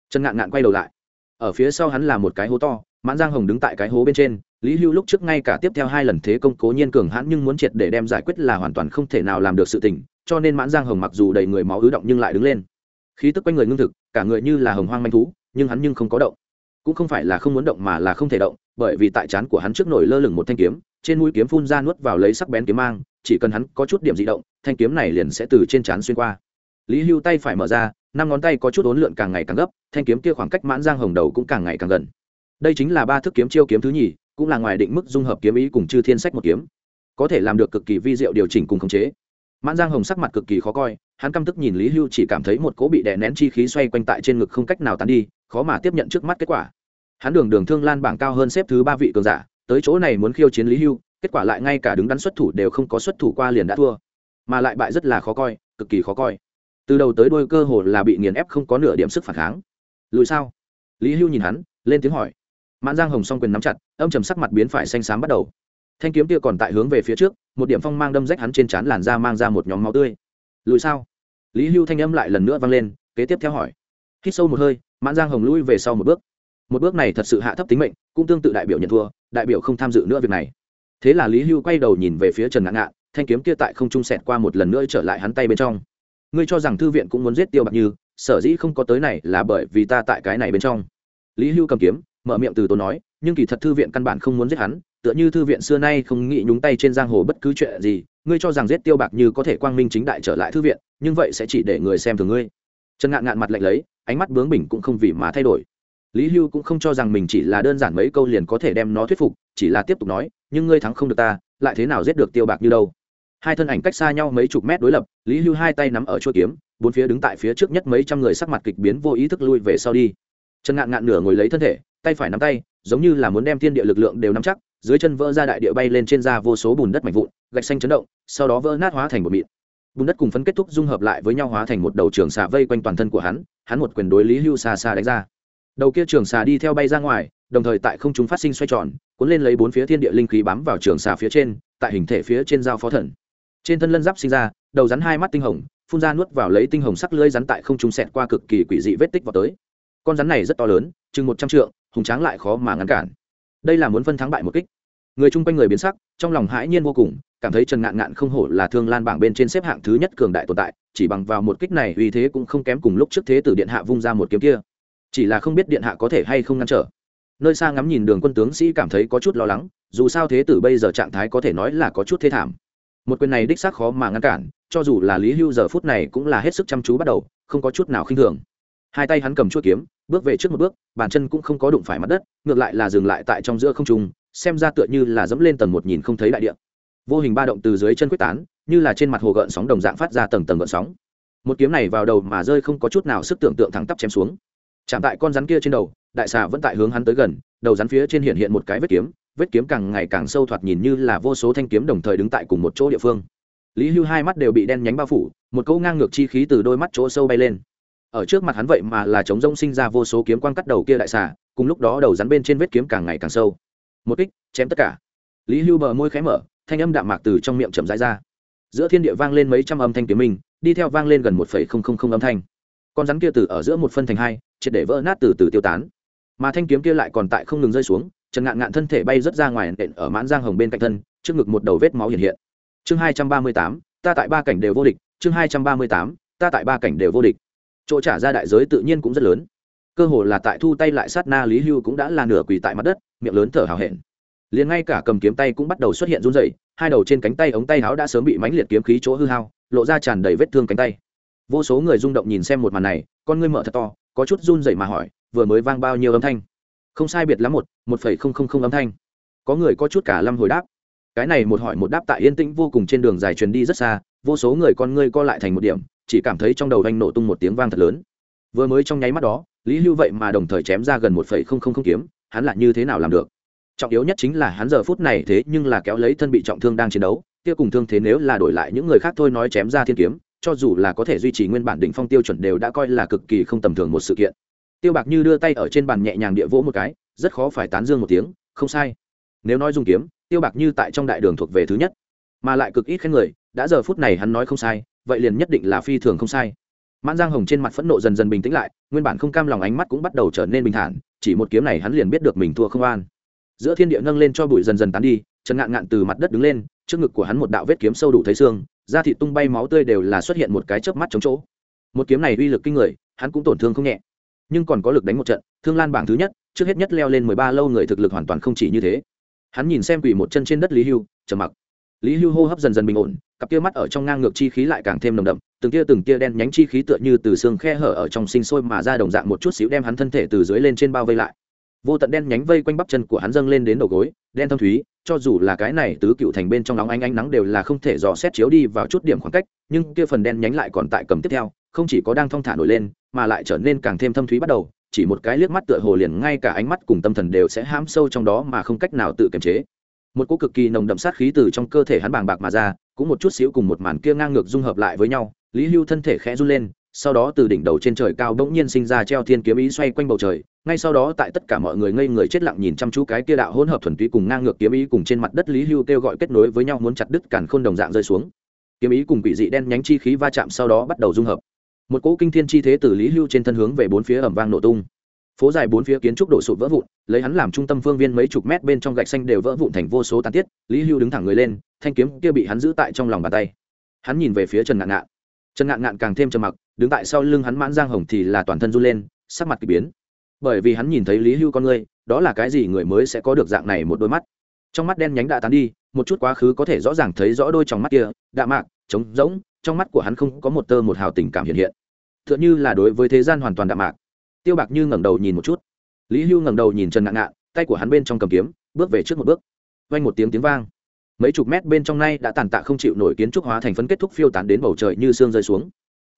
Trần ngạn ngạn quay đầu lại. Ở phía sau hắn là một cái hố to, mãn giang hồng đứng tại cái hố bên trên, lý hưu lúc trước ngay cả tiếp theo hai lần thế công cố nhiên cường hãn nhưng muốn triệt để đem giải quyết là hoàn toàn không thể nào làm được sự tình, cho nên mãn giang hồng mặc dù đầy người máu ứ động nhưng lại đứng lên. Khí tức quanh người ngưng thực, cả người như là hồng hoang manh thú, nhưng hắn nhưng không có động. Cũng không phải là không muốn động mà là không thể động, bởi vì tại trán của hắn trước nổi lơ lửng một thanh kiếm, trên mũi kiếm phun ra nuốt vào lấy sắc bén kiếm mang, chỉ cần hắn có chút điểm di động, thanh kiếm này liền sẽ từ trên trán xuyên qua lý hưu tay phải mở ra, năm ngón tay có chút ốn lượn càng ngày càng gấp, thanh kiếm kia khoảng cách mãn giang hồng đầu cũng càng ngày càng gần. Đây chính là ba thức kiếm chiêu kiếm thứ nhì, cũng là ngoài định mức dung hợp kiếm ý cùng chư thiên sách một kiếm. Có thể làm được cực kỳ vi diệu điều chỉnh cùng khống chế. Mãn giang hồng sắc mặt cực kỳ khó coi, hắn căm tức nhìn lý hưu chỉ cảm thấy một cỗ bị đè nén chi khí xoay quanh tại trên ngực không cách nào tán đi, khó mà tiếp nhận trước mắt kết quả. Hắn đường đường thương lan bảng cao hơn xếp thứ ba vị cường giả, tới chỗ này muốn khiêu chiến lý hưu, kết quả lại ngay cả đứng đắn xuất thủ đều không có xuất thủ qua liền đã thua. Mà lại bại rất là khó coi, cực kỳ khó coi từ đầu tới đôi cơ hồ là bị nghiền ép không có nửa điểm sức phản kháng. Lùi sao? Lý hưu nhìn hắn, lên tiếng hỏi. Mãn giang hồng s o n g quyền nắm chặt, âm trầm sắc mặt biến phải xanh xám bắt đầu. Thanh kiếm kia còn tại hướng về phía trước, một điểm phong mang đâm rách hắn trên trán làn da mang ra một nhóm máu tươi. Lùi sao? Lý hưu thanh âm lại lần nữa vang lên, kế tiếp theo hỏi. Hít sâu một hơi, mãn giang hồng lui về sau một bước. Một bước này thật sự hạ thấp tính mệnh, cũng tương tự đại biểu nhận thua, đại biểu không tham dự nữa việc này. Thế là lý hưu quay đầu nhìn về phía trần ngạn ngạn, thanh kiếm kia tại không trung sẹt qua một lần nữa trở lại hắn tay bên trong ngươi cho rằng thư viện cũng muốn giết tiêu bạc như, sở dĩ không có tới này là bởi vì ta tại cái này bên trong. Lý hưu cầm kiếm, mở miệng từ tốn nói, nhưng kỳ thật thư viện căn bản không muốn giết hắn, tựa như thư viện xưa nay không nghĩ nhúng tay trên giang hồ bất cứ chuyện gì, ngươi cho rằng giết tiêu bạc như có thể quang minh chính đại trở lại thư viện, nhưng vậy sẽ chỉ để người xem thường ngươi. Trần ngạn ngạn mặt lạnh lấy, ánh mắt bướng bỉnh cũng không vì mà thay đổi. Lý hưu cũng không cho rằng mình chỉ là đơn giản mấy câu liền có thể đem nó thuyết phục, chỉ là tiếp tục nói, nhưng ngươi thắng không được ta, lại thế nào giết được tiêu bạc như đâu? Hai thân ảnh cách xa nhau mấy chục mét đối lập, lý hưu hai tay nắm ở chuôi kiếm, bốn phía đứng tại phía trước nhất mấy trăm người sắc mặt kịch biến vô ý thức lui về sau đi. Trần ngạn ngạn nửa ngồi lấy thân thể, tay phải nắm tay, giống như là muốn đem thiên địa lực lượng đều nắm chắc, dưới chân vỡ ra đại địa bay lên trên da vô số bùn đất mạnh vụn, gạch xanh chấn động, sau đó vỡ nát hóa thành một mịn. Bùn đất cùng phấn kết thúc dung hợp lại với nhau hóa thành một đầu trường xà vây quanh toàn thân của hắn hắn một quyền đối lý hưu xa xa đánh ra. Đầu kia trường xà đi theo bay ra ngoài, đồng thời tại không chúng phát sinh xoay tròn, cuốn lên lấy bốn phía thiên địa linh khí bám vào trường xà phía trên, tại hình thể phía trên dao phó thần trên thân lân giáp sinh ra, đầu rắn hai mắt tinh hồng, phun ra nuốt vào lấy tinh hồng sắc lưỡi rắn tại không trung sẹt qua cực kỳ quỷ dị vết tích vào tới. Con rắn này rất to lớn, chừng một trăm trượng, hùng tráng lại khó mà ngăn cản. Đây là muốn phân thắng bại một kích. Người chung quanh người biến sắc, trong lòng hãi nhiên vô cùng, cảm thấy trần ngạn ngạn không hổ là thương lan bảng bên trên xếp hạng thứ nhất cường đại tồn tại, chỉ bằng vào một kích này uy thế cũng không kém cùng lúc trước thế tử điện hạ vung ra một kiếm kia. Chỉ là không biết điện hạ có thể hay không ngăn trở. Nơi xa ngắm nhìn đường quân tướng sĩ cảm thấy có chút lo lắng, dù sao thế tử bây giờ trạng thái có thể nói là có chút thế thảm một quyền này đích xác khó mà ngăn cản, cho dù là lý hưu giờ phút này cũng là hết sức chăm chú bắt đầu, không có chút nào khinh thường. Hai tay hắn cầm chuỗi kiếm, bước về trước một bước, bàn chân cũng không có đụng phải mặt đất, ngược lại là dừng lại tại trong giữa không trung, xem ra tựa như là dẫm lên tầng một nhìn không thấy đại địa. Vô hình ba động từ dưới chân quyết tán, như là trên mặt hồ gợn sóng đồng dạng phát ra tầng tầng gợn sóng. Một kiếm này vào đầu mà rơi không có chút nào sức tưởng tượng thẳng tắp chém xuống. Chạm tại con rắn kia trên đầu, đại xà vẫn tại hướng hắn tới gần, đầu rắn phía trên hiện hiện một cái vết kiếm vết kiếm càng ngày càng sâu thoạt nhìn như là vô số thanh kiếm đồng thời đứng tại cùng một chỗ địa phương. Lý hưu hai mắt đều bị đen nhánh bao phủ, một câu ngang ngược chi khí từ đôi mắt chỗ sâu bay lên. Ở trước mặt hắn vậy mà là chống rông sinh ra vô số kiếm quang cắt đầu kia đại xà, cùng lúc đó đầu rắn bên trên vết kiếm càng ngày càng sâu. Một kích, chém tất cả. Lý hưu bờ môi khé mở, thanh âm đạm mạc từ trong miệng chậm rãi ra. Giữa thiên địa vang lên mấy trăm âm thanh kiếm minh, đi theo vang lên gần một phẩy không không không âm thanh. Con rắn kia từ ở giữa một phân thành hai, triệt để vỡ nát từ từ tiêu tán. Mà thanh kiếm kia lại còn tại không ngừng rơi xuống trần ngạn ngạn thân thể bay rớt ra ngoài nện ở mãn giang hồng bên cạnh thân, trước ngực một đầu vết máu hiện hiện. Chương hai trăm ba mươi tám, ta tại ba cảnh đều vô địch. Chương hai trăm ba mươi tám, ta tại ba cảnh đều vô địch. Chỗ trả ra đại giới tự nhiên cũng rất lớn. Cơ hồ là tại thu tay lại sát na lý hưu cũng đã là nửa quỳ tại mặt đất, miệng lớn thở hào hẹn. Liền ngay cả cầm kiếm tay cũng bắt đầu xuất hiện run rẩy, hai đầu trên cánh tay ống tay áo đã sớm bị mánh liệt kiếm khí chỗ hư hao, lộ ra tràn đầy vết thương cánh tay. Vô số người rung động nhìn xem một màn này, con ngươi mở thật to, có chút run rẩy mà hỏi, vừa mới vang bao nhiêu âm thanh? Không sai biệt lắm một một phẩy không không không âm thanh. Có người có chút cả lâm hồi đáp. Cái này một hỏi một đáp tại yên tĩnh vô cùng trên đường dài truyền đi rất xa, vô số người con ngươi co lại thành một điểm, chỉ cảm thấy trong đầu anh nổ tung một tiếng vang thật lớn. Vừa mới trong nháy mắt đó, lý hưu vậy mà đồng thời chém ra gần một phẩy không không không kiếm, hắn là như thế nào làm được? Trọng yếu nhất chính là hắn giờ phút này thế nhưng là kéo lấy thân bị trọng thương đang chiến đấu, kia cùng thương thế nếu là đổi lại những người khác thôi nói chém ra thiên kiếm, cho dù là có thể duy trì nguyên bản đỉnh phong tiêu chuẩn đều đã coi là cực kỳ không tầm thường một sự kiện tiêu bạc như đưa tay ở trên bàn nhẹ nhàng địa vỗ một cái, rất khó phải tán dương một tiếng, không sai. Nếu nói dùng kiếm, tiêu bạc như tại trong đại đường thuộc về thứ nhất, mà lại cực ít khen người, đã giờ phút này hắn nói không sai, vậy liền nhất định là phi thường không sai. Mãn giang hồng trên mặt phẫn nộ dần dần bình tĩnh lại, nguyên bản không cam lòng ánh mắt cũng bắt đầu trở nên bình thản, chỉ một kiếm này hắn liền biết được mình thua không an giữa thiên địa nâng lên cho bụi dần dần tán đi, trần ngạn ngạn từ mặt đất đứng lên, trước ngực của hắn một đạo vết kiếm sâu đủ thấy xương, da thịt tung bay máu tươi đều là xuất hiện một cái chớp mắt chống chỗ. Một kiếm này uy lực kinh người, hắn cũng tổn thương không nhẹ nhưng còn có lực đánh một trận, thương lan bảng thứ nhất, trước hết nhất leo lên mười ba lâu người thực lực hoàn toàn không chỉ như thế. Hắn nhìn xem quỷ một chân trên đất lý hưu, trầm mặc. Lý hưu hô hấp dần dần bình ổn, cặp kia mắt ở trong ngang ngược chi khí lại càng thêm nồng đậm, từng tia từng tia đen nhánh chi khí tựa như từ xương khe hở ở trong sinh sôi mà ra đồng dạng một chút xíu đem hắn thân thể từ dưới lên trên bao vây lại. Vô tận đen nhánh vây quanh bắp chân của hắn dâng lên đến đầu gối, đen thâm thúy, cho dù là cái này tứ cựu thành bên trong nóng ánh ánh nắng đều là không thể dò xét chiếu đi vào chút điểm khoảng cách, nhưng kia phần đen nhánh lại còn tại cầm tiếp theo không chỉ có đang thong thả nổi lên, mà lại trở nên càng thêm thâm thúy bắt đầu, chỉ một cái liếc mắt tựa hồ liền ngay cả ánh mắt cùng tâm thần đều sẽ hãm sâu trong đó mà không cách nào tự kiềm chế. Một cỗ cực kỳ nồng đậm sát khí từ trong cơ thể hắn bàng bạc mà ra, cũng một chút xíu cùng một màn kia ngang ngược dung hợp lại với nhau, lý hưu thân thể khẽ run lên, sau đó từ đỉnh đầu trên trời cao bỗng nhiên sinh ra treo thiên kiếm ý xoay quanh bầu trời, ngay sau đó tại tất cả mọi người ngây người chết lặng nhìn chăm chú cái kia đạo hỗn hợp thuần túy cùng ngang ngược kiếm ý cùng trên mặt đất lý hưu kêu gọi kết nối với nhau muốn chặt đứt cản khôn đồng dạng rơi xuống. Kiếm ý cùng quỷ dị đen nhánh chi khí va chạm sau đó bắt đầu dung hợp một cỗ kinh thiên chi thế từ lý hưu trên thân hướng về bốn phía ẩm vang nổ tung. Phố dài bốn phía kiến trúc đổ sụp vỡ vụn, lấy hắn làm trung tâm phương viên mấy chục mét bên trong gạch xanh đều vỡ vụn thành vô số tàn tiết, lý hưu đứng thẳng người lên, thanh kiếm kia bị hắn giữ tại trong lòng bàn tay. Hắn nhìn về phía trần ngạn ngạn. Trần ngạn ngạn càng thêm trầm mặc, đứng tại sau lưng hắn mãn giang hồng thì là toàn thân run lên, sắc mặt k ỳ biến. Bởi vì hắn nhìn thấy lý hưu con ngươi đó là cái gì người mới sẽ có được dạng này một đôi mắt. Trong mắt đen nhánh đã tán đi, một chút quá khứ có thể rõ ràng thấy rõ đôi trong mắt kia đạ mạc, trống rỗng trong mắt của hắn không có một tơ một hào tình cảm hiện hiện. T h ư ợ n như là đối với thế gian hoàn toàn đạm mạc. Tiêu bạc như ngẩng đầu nhìn một chút. Lý hưu ngẩng đầu nhìn trần ngạn ngạn, tay của hắn bên trong cầm kiếm, bước về trước một bước. Vanh một tiếng tiếng vang. Mấy chục mét bên trong nay đã tàn tạ không chịu nổi kiến trúc hóa thành phấn kết thúc phiêu tán đến bầu trời như sương rơi xuống.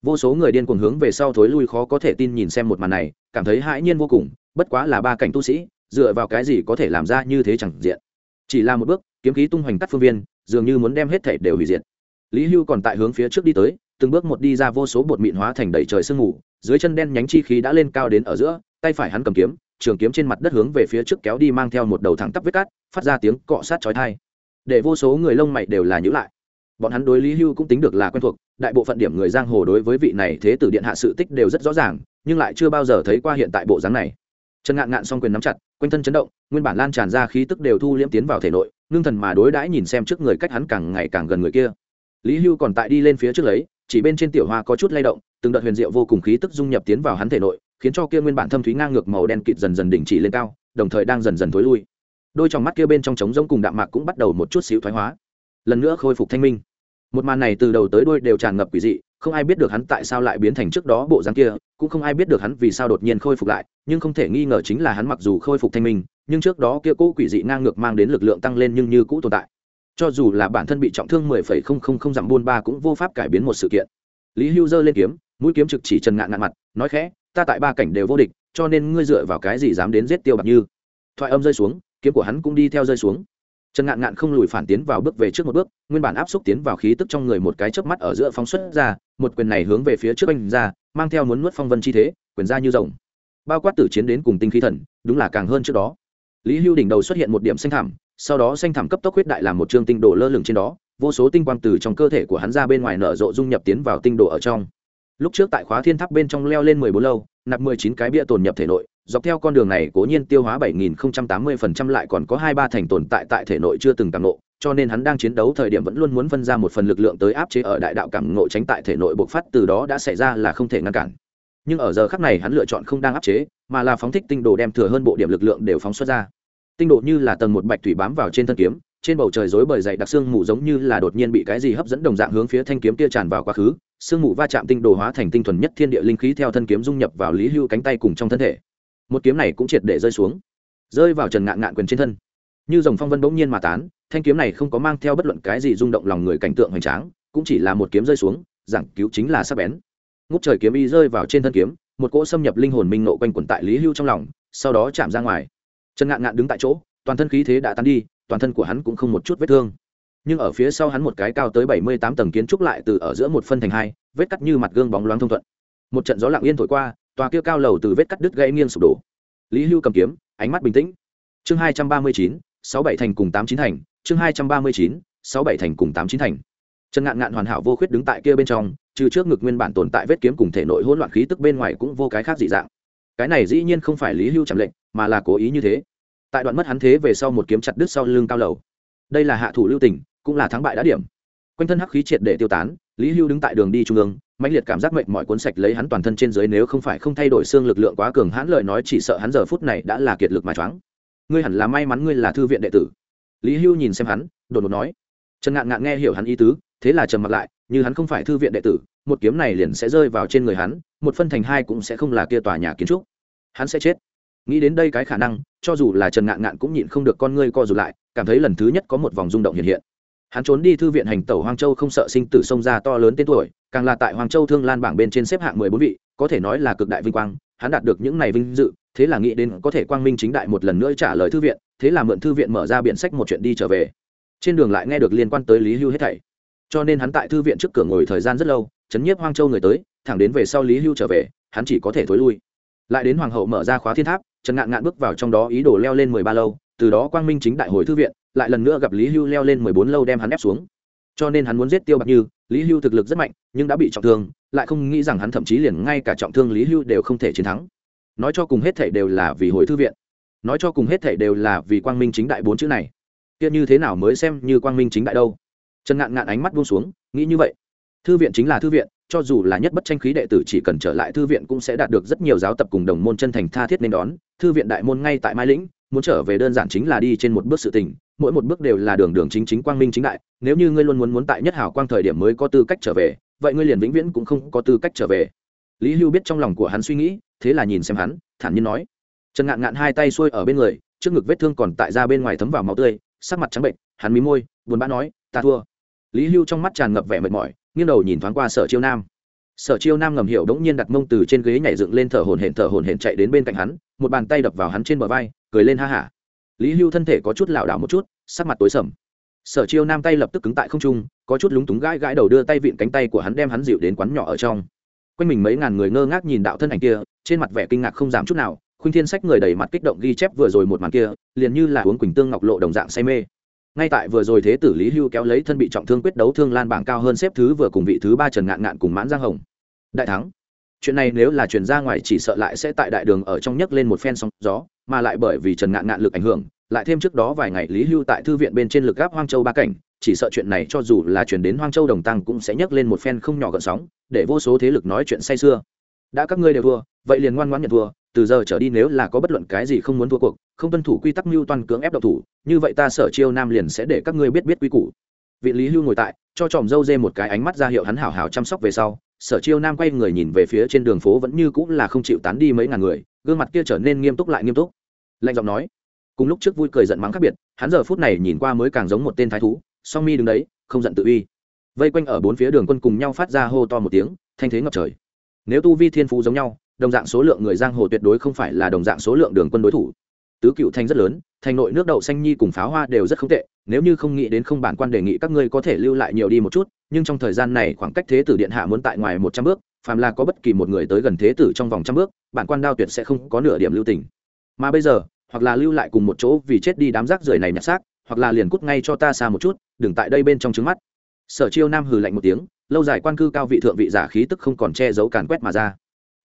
Vô số người điên cuồng hướng về sau thối lui khó có thể tin nhìn xem một màn này, cảm thấy hãi nhiên vô cùng, bất quá là ba cảnh tu sĩ, dựa vào cái gì có thể làm ra như thế chẳng diện. Chỉ là một bước, kiếm khí tung hoành cắt phương viên, dường như muốn đem hết thể đều hủy diệt lý hưu còn tại hướng phía trước đi tới, từng bước một đi ra vô số bột mịn hóa thành đầy trời sương mù, dưới chân đen nhánh chi khí đã lên cao đến ở giữa, tay phải hắn cầm kiếm, trường kiếm trên mặt đất hướng về phía trước kéo đi mang theo một đầu thẳng tắp vết cát, phát ra tiếng cọ sát chói tai. Để vô số người lông mày đều là nhữ lại. Bọn hắn đối lý hưu cũng tính được là quen thuộc, đại bộ phận điểm người giang hồ đối với vị này thế tử điện hạ sự tích đều rất rõ ràng, nhưng lại chưa bao giờ thấy qua hiện tại bộ dáng này. Trần ngạn ngạn song quyền nắm chặt, quanh thân chấn động, nguyên bản lan tràn ra khí tức đều thu liễm tiến vào thể nội, ngưng thần mà đối đãi nhìn xem trước người cách hắn càng ngày càng gần người kia lý hưu còn tại đi lên phía trước lấy, chỉ bên trên tiểu hoa có chút lay động, từng đợt huyền diệu vô cùng khí tức dung nhập tiến vào hắn thể nội, khiến cho kia nguyên bản thâm thúy ngang ngược màu đen kịt dần dần đỉnh chỉ lên cao, đồng thời đang dần dần thối lui. Đôi trong mắt kia bên trong trống rỗng cùng đạm mạc cũng bắt đầu một chút xíu thoái hóa. Lần nữa khôi phục thanh minh. Một màn này từ đầu tới đuôi đều tràn ngập quỷ dị, không ai biết được hắn tại sao lại biến thành trước đó bộ dáng kia, cũng không ai biết được hắn vì sao đột nhiên khôi phục lại, nhưng không thể nghi ngờ chính là hắn mặc dù khôi phục thanh minh, nhưng trước đó kia cũ quỷ dị ngang ngược mang đến lực lượng tăng lên nhưng như cũ tồn tại cho dù là bản thân bị trọng thương mười phẩy không không không dặm buôn ba cũng vô pháp cải biến một sự kiện. Lý hưu giơ lên kiếm, mũi kiếm trực chỉ trần ngạn ngạn mặt, nói khẽ, ta tại ba cảnh đều vô địch, cho nên ngươi dựa vào cái gì dám đến giết tiêu bạc như? Thoại âm rơi xuống, kiếm của hắn cũng đi theo rơi xuống. Trần ngạn ngạn không lùi phản tiến vào bước về trước một bước, nguyên bản áp xúc tiến vào khí tức trong người một cái chớp mắt ở giữa phóng xuất ra, một quyền này hướng về phía trước anh ra, mang theo muốn nuốt phong vân chi thế, quyền ra như rồng. Bao quát tử chiến đến cùng tinh khí thần, đúng là càng hơn trước đó. Lý hưu đỉnh đầu xuất hiện một điểm xanh thảm sau đó xanh thảm cấp tốc huyết đại làm một chương tinh đồ lơ lửng trên đó, vô số tinh quang từ trong cơ thể của hắn ra bên ngoài nở rộ dung nhập tiến vào tinh đồ ở trong. Lúc trước tại khóa thiên tháp bên trong leo lên mười bốn lâu, nạp mười chín cái bia tồn nhập thể nội, dọc theo con đường này cố nhiên tiêu hóa bảy nghìn không trăm tám mươi phần trăm lại còn có hai ba thành tồn tại tại thể nội chưa từng cảm nộ cho nên hắn đang chiến đấu thời điểm vẫn luôn muốn phân ra một phần lực lượng tới áp chế ở đại đạo cảm ngộ tránh tại thể nội bộc phát, từ đó đã xảy ra là không thể ngăn cản. Nhưng ở giờ khắc này hắn lựa chọn không đang áp chế, mà là phóng thích tinh đồ đem thừa hơn bộ điểm lực lượng đều phóng xuất ra tinh độ như là tầng một bạch thủy bám vào trên thân kiếm, trên bầu trời rối bời dày đặc xương mù giống như là đột nhiên bị cái gì hấp dẫn đồng dạng hướng phía thanh kiếm tia tràn vào quá khứ sương mù va chạm tinh đồ hóa thành tinh thuần nhất thiên địa linh khí theo thân kiếm dung nhập vào lý hưu cánh tay cùng trong thân thể. Một kiếm này cũng triệt để rơi xuống, rơi vào trần ngạn ngạn quyền trên thân. Như dòng phong vân bỗng nhiên mà tán, thanh kiếm này không có mang theo bất luận cái gì rung động lòng người cảnh tượng hoành tráng, cũng chỉ là một kiếm rơi xuống, giảng cứu chính là sắc bén. Ngút trời kiếm y rơi vào trên thân kiếm, một cỗ xâm nhập linh hồn minh nộ quanh quẩn tại lý hưu trong lòng, sau đó chạm ra ngoài trần ngạn ngạn đứng tại chỗ, toàn thân khí thế đã tan đi, toàn thân của hắn cũng không một chút vết thương. Nhưng ở phía sau hắn một cái cao tới bảy mươi tám tầng kiến trúc lại từ ở giữa một phân thành hai, vết cắt như mặt gương bóng loáng thông thuận. Một trận gió lặng yên thổi qua, tòa kia cao lầu từ vết cắt đứt gãy nghiêng sụp đổ. Lý hưu cầm kiếm, ánh mắt bình tĩnh. Chương hai trăm ba mươi chín, sáu bảy thành cùng tám chín thành, chương hai trăm ba mươi chín, sáu bảy thành cùng tám chín thành. Trần ngạn ngạn hoàn hảo vô khuyết đứng tại kia bên trong, trừ trước ngực nguyên bản tồn tại vết kiếm cùng thể nội hỗn loạn khí tức bên ngoài cũng vô cái khác dị dạng cái này dĩ nhiên không phải lý hưu chạm lệnh, mà là cố ý như thế. Tại đoạn mất hắn thế về sau một kiếm chặt đứt sau lưng cao lầu. Đây là hạ thủ lưu tình, cũng là thắng bại đã điểm. Quanh thân hắc khí triệt để tiêu tán, lý hưu đứng tại đường đi trung ương, mãnh liệt cảm giác mệnh mọi cuốn sạch lấy hắn toàn thân trên dưới nếu không phải không thay đổi xương lực lượng quá cường hãn lợi nói chỉ sợ hắn giờ phút này đã là kiệt lực mà choáng. Ngươi hẳn là may mắn ngươi là thư viện đệ tử. Lý hưu nhìn xem hắn, đột ngột nói. Trần ngạn ngạn nghe hiểu hắn ý tứ, thế là trầm mặt lại như hắn không phải thư viện đệ tử, một kiếm này liền sẽ rơi vào trên người hắn, một phân thành hai cũng sẽ không là kia tòa nhà kiến trúc. Hắn sẽ chết. Nghĩ đến đây cái khả năng, cho dù là trần ngạn ngạn cũng nhịn không được con ngươi co rụt lại, cảm thấy lần thứ nhất có một vòng rung động hiện hiện. Hắn trốn đi thư viện hành tẩu hoang châu không sợ sinh tử sông ra to lớn tên tuổi, càng là tại hoàng châu thương lan bảng bên trên xếp hạng mười bốn vị, có thể nói là cực đại vinh quang, hắn đạt được những này vinh dự, thế là nghĩ đến có thể quang minh chính đại một lần nữa trả lời thư viện, thế là mượn thư viện mở ra biện sách một chuyện đi trở về. Trên đường lại nghe được liên quan tới lý hưu hết thảy cho nên hắn tại thư viện trước cửa ngồi thời gian rất lâu, chấn nhiếp hoang châu người tới, thẳng đến về sau lý hưu trở về, hắn chỉ có thể thối lui. Lại đến hoàng hậu mở ra khóa thiên tháp, trần ngạn ngạn bước vào trong đó ý đồ leo lên mười ba lâu, từ đó quang minh chính đại hồi thư viện, lại lần nữa gặp lý hưu leo lên mười bốn lâu đem hắn ép xuống. Cho nên hắn muốn giết tiêu bạc như, lý hưu thực lực rất mạnh, nhưng đã bị trọng thương, lại không nghĩ rằng hắn thậm chí liền ngay cả trọng thương lý hưu đều không thể chiến thắng. Nói cho cùng hết thể đều là vì hồi thư viện. Nói cho cùng hết thể đều là vì quang minh chính đại bốn chữ này. Kia như thế nào mới xem như quang minh chính đại đâu? Trần ngạn ngạn ánh mắt buông xuống, nghĩ như vậy. Thư viện chính là thư viện, cho dù là nhất bất tranh khí đệ tử chỉ cần trở lại thư viện cũng sẽ đạt được rất nhiều giáo tập cùng đồng môn chân thành tha thiết nên đón. Thư viện đại môn ngay tại mai lĩnh, muốn trở về đơn giản chính là đi trên một bước sự tình, mỗi một bước đều là đường đường chính chính quang minh chính đại, nếu như ngươi luôn muốn muốn tại nhất hảo quang thời điểm mới có tư cách trở về, vậy ngươi liền vĩnh viễn cũng không có tư cách trở về. Lý hưu biết trong lòng của hắn suy nghĩ, thế là nhìn xem hắn, thản nhiên nói. Trần ngạn ngạn hai tay xuôi ở bên người, trước ngực vết thương còn tại ra bên ngoài thấm vào máu tươi, sắc mặt trắng bệnh, hắn mí môi, buồn bã nói, ta thua lý hưu trong mắt tràn ngập vẻ mệt mỏi, nghiêng đầu nhìn thoáng qua sở chiêu nam. Sở chiêu nam ngầm hiểu đống nhiên đặt mông từ trên ghế nhảy dựng lên thở hồn hển, thở hồn hển chạy đến bên cạnh hắn, một bàn tay đập vào hắn trên bờ vai, cười lên ha hả. Lý hưu thân thể có chút lảo đảo một chút, sắc mặt tối sầm. Sở chiêu nam tay lập tức cứng tại không trung, có chút lúng túng gãi gãi đầu đưa tay vịn cánh tay của hắn đem hắn dịu đến quán nhỏ ở trong. Quanh mình mấy ngàn người ngơ ngác nhìn đạo thân ảnh kia, trên mặt vẻ kinh ngạc không giảm chút nào, khuynh thiên sách người đầy mặt kích động ghi chép vừa rồi một màn kia, liền như là uống quỳnh tương ngọc lộ đồng dạng say mê ngay tại vừa rồi thế tử lý hưu kéo lấy thân bị trọng thương quyết đấu thương lan bảng cao hơn xếp thứ vừa cùng vị thứ ba trần ngạn ngạn cùng mãn giang hồng. Đại thắng. Chuyện này nếu là chuyển ra ngoài chỉ sợ lại sẽ tại đại đường ở trong nhấc lên một phen sóng gió, mà lại bởi vì trần ngạn ngạn lực ảnh hưởng, lại thêm trước đó vài ngày lý hưu tại thư viện bên trên lực gáp hoang châu ba cảnh, chỉ sợ chuyện này cho dù là chuyển đến hoang châu đồng tăng cũng sẽ nhấc lên một phen không nhỏ gợn sóng, để vô số thế lực nói chuyện say sưa đã các ngươi đều thua, vậy liền ngoan ngoãn nhận thua, từ giờ trở đi nếu là có bất luận cái gì không muốn thua cuộc, không tuân thủ quy tắc mưu toàn cưỡng ép độc thủ, như vậy ta sở chiêu nam liền sẽ để các ngươi biết biết quy củ. Vị lý hưu ngồi tại, cho tròm dâu dê một cái ánh mắt ra hiệu hắn hảo hảo chăm sóc về sau, sở chiêu nam quay người nhìn về phía trên đường phố vẫn như cũng là không chịu tán đi mấy ngàn người, gương mặt kia trở nên nghiêm túc lại nghiêm túc. Lạnh giọng nói, cùng lúc trước vui cười giận mắng khác biệt, hắn giờ phút này nhìn qua mới càng giống một tên thái thú, song mi đứng đấy, không giận tự uy. Vây quanh ở bốn phía đường quân cùng nhau phát ra hô to một tiếng, thanh thế ngập trời nếu tu vi thiên phú giống nhau, đồng dạng số lượng người giang hồ tuyệt đối không phải là đồng dạng số lượng đường quân đối thủ. Tứ cựu thanh rất lớn, thành nội nước đậu xanh nhi cùng pháo hoa đều rất không tệ, nếu như không nghĩ đến không bản quan đề nghị các ngươi có thể lưu lại nhiều đi một chút, nhưng trong thời gian này khoảng cách thế tử điện hạ muốn tại ngoài một trăm bước, phàm là có bất kỳ một người tới gần thế tử trong vòng trăm bước, bản quan đao tuyệt sẽ không có nửa điểm lưu tình. Mà bây giờ, hoặc là lưu lại cùng một chỗ vì chết đi đám rác rưởi này nhặt xác, hoặc là liền cút ngay cho ta xa một chút, đừng tại đây bên trong trứng mắt sở chiêu nam hừ lạnh một tiếng, lâu dài quan cư cao vị thượng vị giả khí tức không còn che giấu càn quét mà ra.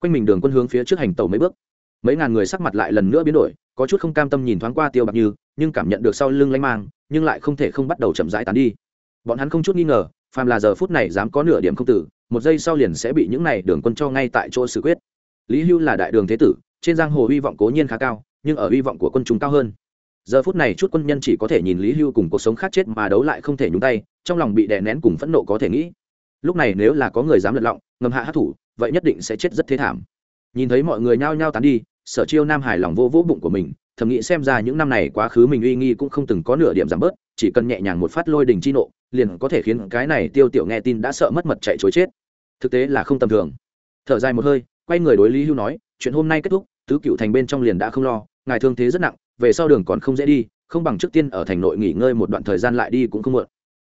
Quanh mình đường quân hướng phía trước hành tàu mấy bước. Mấy ngàn người sắc mặt lại lần nữa biến đổi, có chút không cam tâm nhìn thoáng qua tiêu bạc như, nhưng cảm nhận được sau lưng lanh mang, nhưng lại không thể không bắt đầu chậm rãi tán đi. Bọn hắn không chút nghi ngờ, phàm là giờ phút này dám có nửa điểm không tử, một giây sau liền sẽ bị những này đường quân cho ngay tại chỗ xử quyết. Lý hưu là đại đường thế tử, trên giang hồ hy vọng cố nhiên khá cao, nhưng ở hy vọng của quân chúng cao hơn giờ phút này chút quân nhân chỉ có thể nhìn lý hưu cùng cuộc sống khác chết mà đấu lại không thể nhúng tay, trong lòng bị đè nén cùng phẫn nộ có thể nghĩ. Lúc này nếu là có người dám lật lọng, ngầm hạ hát thủ, vậy nhất định sẽ chết rất thế thảm. Nhìn thấy mọi người nhao nhao tán đi, sở chiêu nam hài lòng vô vỗ bụng của mình, thầm nghĩ xem ra những năm này quá khứ mình uy nghi cũng không từng có nửa điểm giảm bớt, chỉ cần nhẹ nhàng một phát lôi đình chi nộ, liền có thể khiến cái này tiêu tiểu nghe tin đã sợ mất mật chạy chối chết. Thực tế là không tầm thường. Thở dài một hơi, quay người đối lý hưu nói, chuyện hôm nay kết thúc, tứ cựu thành bên trong liền đã không lo, ngài thương thế rất nặng về sau đường còn không dễ đi, không bằng trước tiên ở thành nội nghỉ ngơi một đoạn thời gian lại đi cũng không muộn.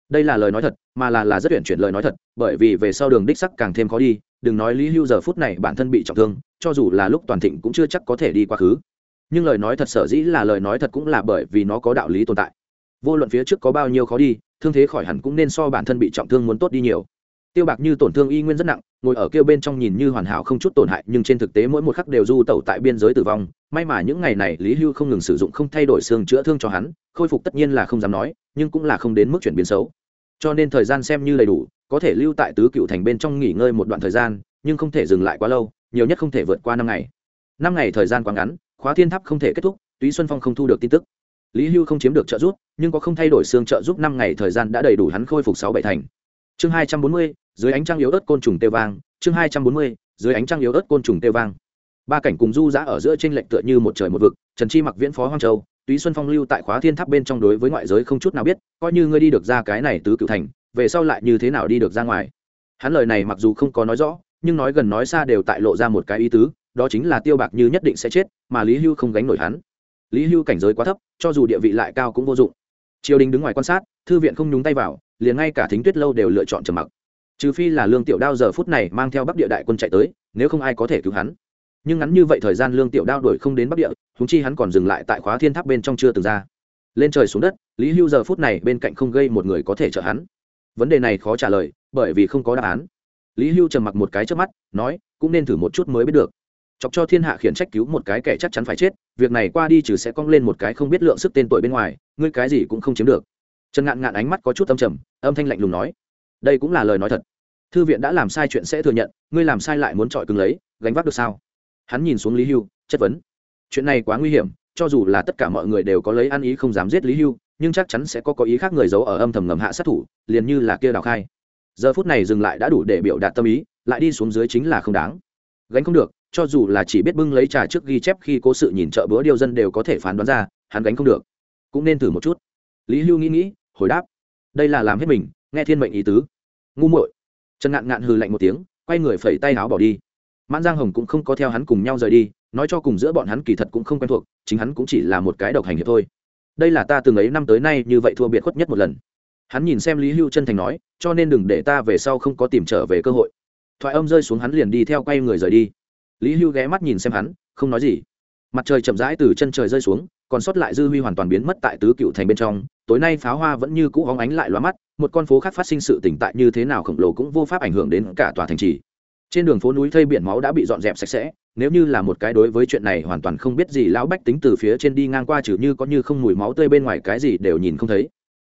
Đây là lời nói thật, mà là là rất tuyển chuyển lời nói thật, bởi vì về sau đường đích sắc càng thêm khó đi, đừng nói lý hưu giờ phút này bản thân bị trọng thương, cho dù là lúc toàn thịnh cũng chưa chắc có thể đi quá khứ. Nhưng lời nói thật sở dĩ là lời nói thật cũng là bởi vì nó có đạo lý tồn tại. Vô luận phía trước có bao nhiêu khó đi, thương thế khỏi hẳn cũng nên so bản thân bị trọng thương muốn tốt đi nhiều. Tiêu bạc như tổn thương y nguyên rất nặng ngồi ở kia bên trong nhìn như hoàn hảo không chút tổn hại, nhưng trên thực tế mỗi một khắc đều du tẩu tại biên giới tử vong. May mà những ngày này lý hưu không ngừng sử dụng không thay đổi xương chữa thương cho hắn, khôi phục tất nhiên là không dám nói, nhưng cũng là không đến mức chuyển biến xấu. Cho nên thời gian xem như đầy đủ, có thể lưu tại tứ cựu thành bên trong nghỉ ngơi một đoạn thời gian, nhưng không thể dừng lại quá lâu, nhiều nhất không thể vượt qua năm ngày. Năm ngày thời gian quá ngắn, khóa thiên tháp không thể kết thúc, túy xuân phong không thu được tin tức. Lý hưu không chiếm được trợ giúp, nhưng có không thay đổi xương trợ giúp năm ngày thời gian đã đầy đủ hắn khôi phục sáu bảy thành. Chương hai trăm bốn mươi dưới ánh trăng yếu ớt côn trùng tê vang, chương hai trăm bốn mươi, dưới ánh trăng yếu ớt côn trùng tê vang. Ba cảnh cùng du giã ở giữa tranh lệch tựa như một trời một vực, trần chi mặc viễn phó hoang châu, túy xuân phong lưu tại khóa thiên tháp bên trong đối với ngoại giới không chút nào biết, coi như ngươi đi được ra cái này tứ cựu thành, về sau lại như thế nào đi được ra ngoài. Hắn lời này mặc dù không có nói rõ, nhưng nói gần nói xa đều tại lộ ra một cái ý tứ, đó chính là tiêu bạc như nhất định sẽ chết, mà lý hưu không gánh nổi hắn. Lý hưu cảnh giới quá thấp, cho dù địa vị lại cao cũng vô dụng. Triều đình đứng ngoài quan sát, thư viện không nhúng tay vào, liền ngay cả thính tuyết lâu đều lựa chọn trầm mặc trừ phi là lương tiểu đao giờ phút này mang theo bắc địa đại quân chạy tới, nếu không ai có thể cứu hắn. Nhưng ngắn như vậy thời gian lương tiểu đao đuổi không đến bắc địa húng chi hắn còn dừng lại tại khóa thiên tháp bên trong chưa từng ra. Lên trời xuống đất, lý hưu giờ phút này bên cạnh không gây một người có thể trợ hắn. Vấn đề này khó trả lời, bởi vì không có đáp án. Lý hưu trầm mặc một cái trước mắt, nói, cũng nên thử một chút mới biết được. Chọc cho thiên hạ khiển trách cứu một cái kẻ chắc chắn phải chết, việc này qua đi trừ sẽ cong lên một cái không biết lượng sức tên tuổi bên ngoài, ngươi cái gì cũng không chiếm được. Trần ngạn ngạn ánh mắt có chút âm trầm, âm thanh lạnh lùng nói đây cũng là lời nói thật. Thư viện đã làm sai chuyện sẽ thừa nhận, ngươi làm sai lại muốn trọi cứng lấy, gánh vác được sao? Hắn nhìn xuống lý hưu, chất vấn. Chuyện này quá nguy hiểm, cho dù là tất cả mọi người đều có lấy ăn ý không dám giết lý hưu, nhưng chắc chắn sẽ có có ý khác người giấu ở âm thầm ngầm hạ sát thủ, liền như là kia đào khai. Giờ phút này dừng lại đã đủ để biểu đạt tâm ý, lại đi xuống dưới chính là không đáng. Gánh không được, cho dù là chỉ biết bưng lấy trà trước ghi chép khi cố sự nhìn chợ bữa điêu dân đều có thể phán đoán ra, hắn gánh không được. Cũng nên thử một chút. Lý hưu nghĩ nghĩ, hồi đáp. Đây là làm hết mình, nghe thiên mệnh ý tứ ngu muội. Trần ngạn ngạn hừ lạnh một tiếng, quay người phẩy tay áo bỏ đi. Mãn giang hồng cũng không có theo hắn cùng nhau rời đi, nói cho cùng giữa bọn hắn kỳ thật cũng không quen thuộc, chính hắn cũng chỉ là một cái độc hành hiệp thôi. Đây là ta từng ấy năm tới nay như vậy thua biệt khuất nhất một lần. Hắn nhìn xem lý hưu chân thành nói, cho nên đừng để ta về sau không có tìm trở về cơ hội. Thoại âm rơi xuống hắn liền đi theo quay người rời đi. Lý hưu ghé mắt nhìn xem hắn, không nói gì. Mặt trời chậm rãi từ chân trời rơi xuống, còn sót lại dư huy hoàn toàn biến mất tại tứ cựu thành bên trong, tối nay pháo hoa vẫn như cũ hóng ánh lại loa mắt một con phố khác phát sinh sự tỉnh tại như thế nào khổng lồ cũng vô pháp ảnh hưởng đến cả tòa thành trì. Trên đường phố núi thây biển máu đã bị dọn dẹp sạch sẽ, nếu như là một cái đối với chuyện này hoàn toàn không biết gì, lão bách tính từ phía trên đi ngang qua trừ như có như không mùi máu tươi bên ngoài cái gì đều nhìn không thấy.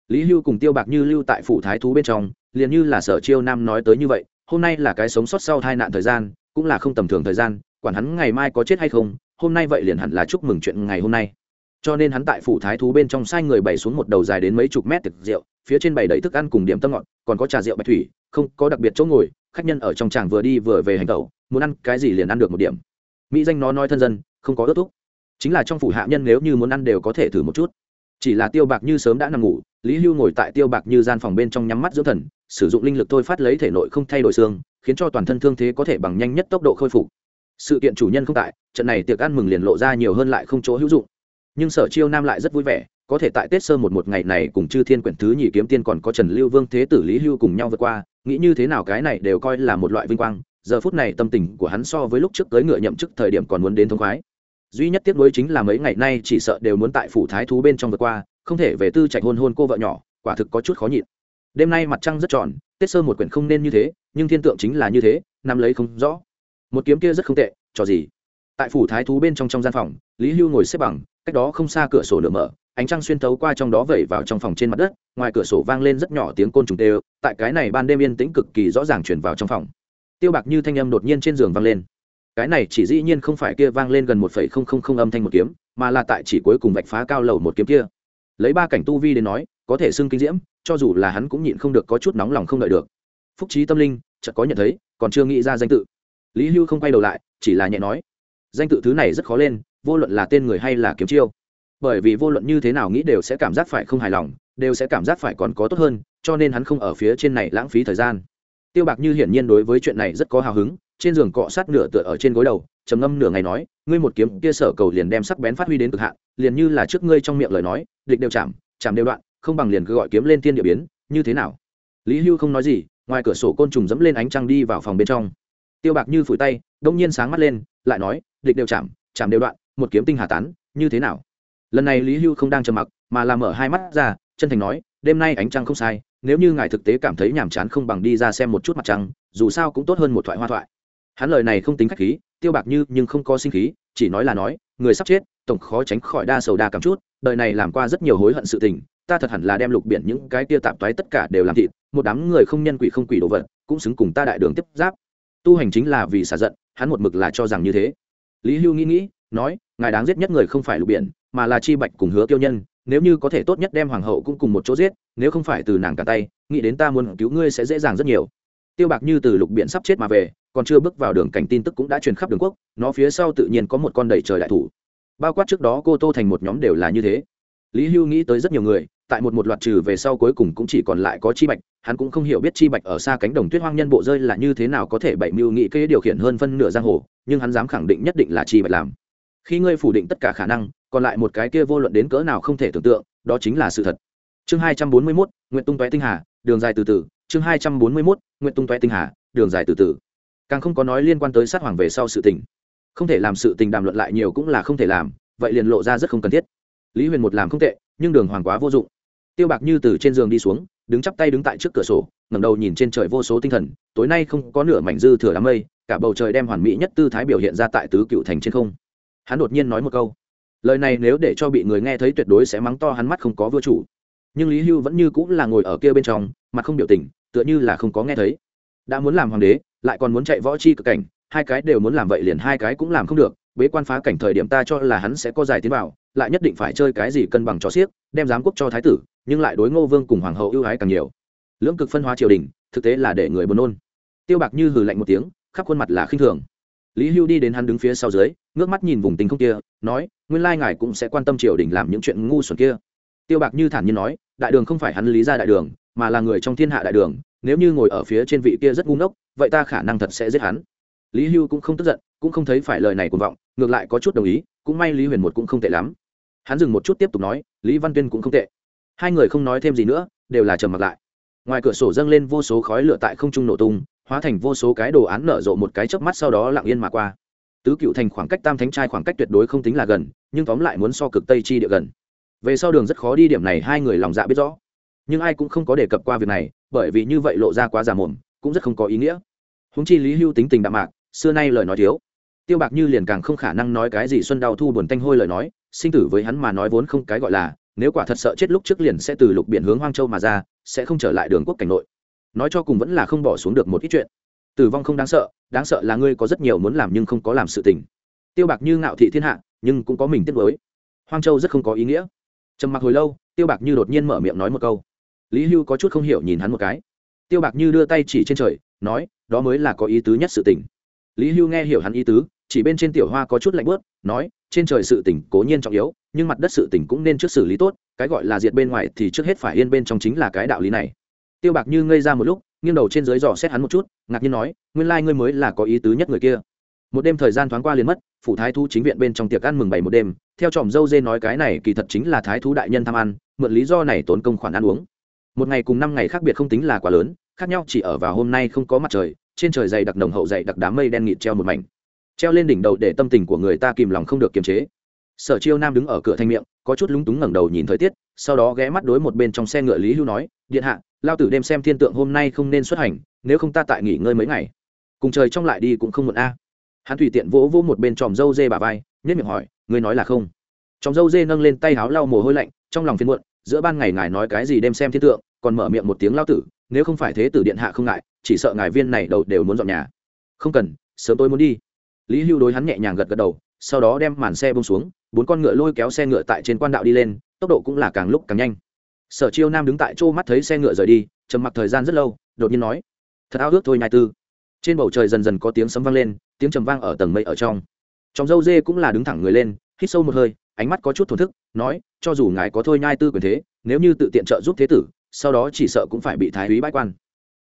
Lý hưu cùng tiêu bạc như lưu tại phủ thái thú bên trong, liền như là sở chiêu nam nói tới như vậy, hôm nay là cái sống sót sau tai nạn thời gian, cũng là không tầm thường thời gian, quản hắn ngày mai có chết hay không, hôm nay vậy liền hẳn là chúc mừng chuyện ngày hôm nay. Cho nên hắn tại phủ thái thú bên trong sai người bày xuống một đầu dài đến mấy chục mét tiệc rượu phía trên bày đầy thức ăn cùng điểm tâm ngọt, còn có trà rượu bạch thủy, không có đặc biệt chỗ ngồi, khách nhân ở trong tràng vừa đi vừa về hành tẩu, muốn ăn cái gì liền ăn được một điểm. Mỹ danh nó nói thân dân, không có ước thúc. Chính là trong phủ hạ nhân nếu như muốn ăn đều có thể thử một chút. Chỉ là tiêu bạc như sớm đã nằm ngủ, lý hưu ngồi tại tiêu bạc như gian phòng bên trong nhắm mắt dưỡng thần, sử dụng linh lực thôi phát lấy thể nội không thay đổi xương, khiến cho toàn thân thương thế có thể bằng nhanh nhất tốc độ khôi phục. Sự kiện chủ nhân không tại, trận này tiệc ăn mừng liền lộ ra nhiều hơn lại không chỗ hữu dụng. Nhưng sở chiêu nam lại rất vui vẻ có thể tại tết sơ một một ngày này cùng chư thiên quyển thứ nhị kiếm tiên còn có trần lưu vương thế tử lý hưu cùng nhau vượt qua, nghĩ như thế nào cái này đều coi là một loại vinh quang, giờ phút này tâm tình của hắn so với lúc trước tới ngựa nhậm chức thời điểm còn muốn đến thông khoái. Duy nhất tiếc nuối chính là mấy ngày nay chỉ sợ đều muốn tại phủ thái thú bên trong vượt qua, không thể về tư trạch hôn hôn cô vợ nhỏ, quả thực có chút khó nhịn. Đêm nay mặt trăng rất tròn, tết sơ một quyển không nên như thế, nhưng thiên tượng chính là như thế nằm lấy không rõ. Một kiếm kia rất không tệ trò gì? Tại phủ thái thú bên trong trong gian phòng, lý hưu ngồi xếp bằng, cách đó không xa cửa sổ nửa mở ánh trăng xuyên thấu qua trong đó vẩy vào trong phòng trên mặt đất, ngoài cửa sổ vang lên rất nhỏ tiếng côn trùng tê tại cái này ban đêm yên tĩnh cực kỳ rõ ràng chuyển vào trong phòng. Tiêu bạc như thanh âm đột nhiên trên giường vang lên. Cái này chỉ dĩ nhiên không phải kia vang lên gần một phẩy không không không âm thanh một kiếm, mà là tại chỉ cuối cùng vạch phá cao lầu một kiếm kia. Lấy ba cảnh tu vi đến nói, có thể xưng kinh diễm, cho dù là hắn cũng nhịn không được có chút nóng lòng không đợi được. Phúc trí tâm linh, chợt có nhận thấy, còn chưa nghĩ ra danh tự. Lý hưu không quay đầu lại, chỉ là nhẹ nói. Danh tự thứ này rất khó lên, vô luận là tên người hay là kiếm chiêu bởi vì vô luận như thế nào nghĩ đều sẽ cảm giác phải không hài lòng, đều sẽ cảm giác phải còn có tốt hơn, cho nên hắn không ở phía trên này lãng phí thời gian. Tiêu bạc như hiển nhiên đối với chuyện này rất có hào hứng, trên giường cọ sát nửa tựa ở trên gối đầu, trầm ngâm nửa ngày nói, ngươi một kiếm kia sở cầu liền đem sắc bén phát huy đến cực hạn, liền như là trước ngươi trong miệng lời nói, địch đều chạm chạm đều đoạn, không bằng liền cứ gọi kiếm lên thiên địa biến, như thế nào? Lý hưu không nói gì, ngoài cửa sổ côn trùng dẫm lên ánh trăng đi vào phòng bên trong. Tiêu bạc như phủi tay, đông nhiên sáng mắt lên, lại nói, địch đều chạm chạm đều đoạn, một kiếm tinh hà tán, như thế nào? Lần này lý hưu không đang trầm mặc, mà làm mở hai mắt ra, chân thành nói, đêm nay ánh trăng không sai, nếu như ngài thực tế cảm thấy nhàm chán không bằng đi ra xem một chút mặt trăng, dù sao cũng tốt hơn một thoại hoa thoại. Hắn lời này không tính khách khí, tiêu bạc như nhưng không có sinh khí, chỉ nói là nói, người sắp chết, tổng khó tránh khỏi đa sầu đa cảm chút, đời này làm qua rất nhiều hối hận sự tình, ta thật hẳn là đem lục biển những cái tia tạp toái tất cả đều làm thịt, một đám người không nhân quỷ không quỷ đồ vật, cũng xứng cùng ta đại đường tiếp giáp. Tu hành chính là vì xả giận, hắn một mực là cho rằng như thế. Lý hưu nghĩ nghĩ, nói, ngài đáng giết nhất người không phải lục biển mà là chi bạch cùng hứa tiêu nhân, nếu như có thể tốt nhất đem hoàng hậu cũng cùng một chỗ giết, nếu không phải từ nàng cả tay, nghĩ đến ta muốn cứu ngươi sẽ dễ dàng rất nhiều. Tiêu bạc như từ lục biển sắp chết mà về, còn chưa bước vào đường cảnh tin tức cũng đã truyền khắp đường quốc, nó phía sau tự nhiên có một con đầy trời đại thủ. Bao quát trước đó cô tô thành một nhóm đều là như thế. Lý hưu nghĩ tới rất nhiều người, tại một một loạt trừ về sau cuối cùng cũng chỉ còn lại có chi bạch, hắn cũng không hiểu biết chi bạch ở xa cánh đồng tuyết hoang nhân bộ rơi là như thế nào có thể bảy mưu nghị kế điều khiển hơn phân nửa giang hồ, nhưng hắn dám khẳng định nhất định là chi bạch làm. Khi ngươi phủ định tất cả khả năng còn lại một cái kia vô luận đến cỡ nào không thể tưởng tượng, đó chính là sự thật. Chương hai trăm bốn mươi mốt nguyện tung tóe tinh hà, đường dài từ từ. Chương hai trăm bốn mươi mốt nguyện tung tóe tinh hà, đường dài từ từ. Càng không có nói liên quan tới sát hoàng về sau sự tình. Không thể làm sự tình đàm luận lại nhiều cũng là không thể làm, vậy liền lộ ra rất không cần thiết. Lý huyền một làm không tệ, nhưng đường hoàng quá vô dụng. Tiêu bạc như từ trên giường đi xuống, đứng chắp tay đứng tại trước cửa sổ, ngẩng đầu nhìn trên trời vô số tinh thần, tối nay không có nửa mảnh dư thừa đám mây, cả bầu trời đem hoàn mỹ nhất tư thái biểu hiện ra tại tứ cựu thành trên không. Hắn đột nhiên nói một câu lời này nếu để cho bị người nghe thấy tuyệt đối sẽ mắng to hắn mắt không có vua chủ. Nhưng lý hưu vẫn như cũng là ngồi ở kia bên trong, mặt không biểu tình, tựa như là không có nghe thấy. Đã muốn làm hoàng đế, lại còn muốn chạy võ chi cực cảnh, hai cái đều muốn làm vậy liền hai cái cũng làm không được, bế quan phá cảnh thời điểm ta cho là hắn sẽ có dài tiến vào, lại nhất định phải chơi cái gì cân bằng cho xiếc đem giám quốc cho thái tử, nhưng lại đối ngô vương cùng hoàng hậu ưu ái càng nhiều. Lưỡng cực phân hóa triều đình, thực tế là để người buồn nôn. Tiêu bạc như hừ lạnh một tiếng, khắp khuôn mặt là khinh thường lý hưu đi đến hắn đứng phía sau dưới, ngước mắt nhìn vùng tình không kia, nói, nguyên lai ngài cũng sẽ quan tâm triều đình làm những chuyện ngu xuẩn kia. Tiêu bạc như thản nhiên nói, đại đường không phải hắn lý ra đại đường, mà là người trong thiên hạ đại đường, nếu như ngồi ở phía trên vị kia rất ngu ngốc, vậy ta khả năng thật sẽ giết hắn. Lý hưu cũng không tức giận, cũng không thấy phải lời này cuồng vọng, ngược lại có chút đồng ý, cũng may lý huyền một cũng không tệ lắm. Hắn dừng một chút tiếp tục nói, lý văn tuyên cũng không tệ. Hai người không nói thêm gì nữa, đều là trầm mặc lại. Ngoài cửa sổ dâng lên vô số khói lửa tại không trung nổ tung hóa thành vô số cái đồ án nở rộ một cái chớp mắt sau đó lặng yên mà qua. Tứ cựu thành khoảng cách tam thánh trai khoảng cách tuyệt đối không tính là gần, nhưng tóm lại muốn so cực tây chi địa gần. Về sau đường rất khó đi, điểm này hai người lòng dạ biết rõ. Nhưng ai cũng không có đề cập qua việc này, bởi vì như vậy lộ ra quá già mồm, cũng rất không có ý nghĩa. Húng chi lý hưu tính tình đạm mạc, xưa nay lời nói thiếu. Tiêu bạc như liền càng không khả năng nói cái gì xuân đau thu buồn tanh hôi lời nói, sinh tử với hắn mà nói vốn không cái gọi là, nếu quả thật sợ chết lúc trước liền sẽ từ lục biển hướng hoang châu mà ra, sẽ không trở lại đường quốc cảnh nội nói cho cùng vẫn là không bỏ xuống được một ít chuyện. Tử vong không đáng sợ đáng sợ là ngươi có rất nhiều muốn làm nhưng không có làm sự tình. Tiêu bạc như ngạo thị thiên hạ, nhưng cũng có mình tiếc với hoang châu rất không có ý nghĩa. Trầm mặc hồi lâu, tiêu bạc như đột nhiên mở miệng nói một câu. Lý hưu có chút không hiểu nhìn hắn một cái. Tiêu bạc như đưa tay chỉ trên trời, nói, đó mới là có ý tứ nhất sự tình. Lý hưu nghe hiểu hắn ý tứ, chỉ bên trên tiểu hoa có chút lạnh bớt, nói, trên trời sự tỉnh cố nhiên trọng yếu, nhưng mặt đất sự tỉnh cũng nên trước xử lý tốt, cái gọi là diệt bên ngoài thì trước hết phải yên bên trong chính là cái đạo lý này tiêu bạc như ngây ra một lúc, nghiêng đầu trên dưới dò xét hắn một chút, ngạc nhiên nói, nguyên lai、like、ngươi mới là có ý tứ nhất người kia. Một đêm thời gian thoáng qua liền mất, phủ thái thú chính viện bên trong tiệc ăn mừng bảy một đêm, theo tròm dâu dê nói cái này kỳ thật chính là thái thú đại nhân tham ăn, mượn lý do này tốn công khoản ăn uống. Một ngày cùng năm ngày khác biệt không tính là quá lớn, khác nhau chỉ ở vào hôm nay không có mặt trời, trên trời dày đặc nồng hậu dày đặc đám mây đen nghịt treo một mảnh. Treo lên đỉnh đầu để tâm tình của người ta kìm lòng không được kiềm chế. Sở chiêu nam đứng ở cửa thanh miệng có chút lúng túng ngẩng đầu nhìn thời tiết, sau đó ghé mắt đối một bên trong xe ngựa lý hưu nói, điện hạ, lao tử đêm xem thiên tượng hôm nay không nên xuất hành, nếu không ta tại nghỉ ngơi mấy ngày. Cùng trời trong lại đi cũng không muộn a. Hắn tùy tiện vỗ vỗ một bên tròm dâu dê bà vai nhất miệng hỏi, ngươi nói là không? Tròm dâu dê nâng lên tay háo lau mồ hôi lạnh, trong lòng phiền muộn, giữa ban ngày ngài nói cái gì đêm xem thiên tượng, còn mở miệng một tiếng lao tử, nếu không phải thế tử điện hạ không ngại, chỉ sợ ngài viên này đầu đều muốn dọn nhà. Không cần, sớm tôi muốn đi. Lý hưu đối hắn nhẹ nhàng gật gật đầu sau đó đem màn xe bông xuống, bốn con ngựa lôi kéo xe ngựa tại trên quan đạo đi lên, tốc độ cũng là càng lúc càng nhanh. Sở chiêu nam đứng tại chỗ mắt thấy xe ngựa rời đi, trầm mặc thời gian rất lâu, đột nhiên nói, thật ao ước thôi, nhai tư. Trên bầu trời dần dần có tiếng sấm vang lên, tiếng trầm vang ở tầng mây ở trong. Trong dâu dê cũng là đứng thẳng người lên, hít sâu một hơi, ánh mắt có chút thổn thức, nói, cho dù ngài có thôi, nhai tư quyền thế, nếu như tự tiện trợ giúp thế tử, sau đó chỉ sợ cũng phải bị thái úy bãi quan.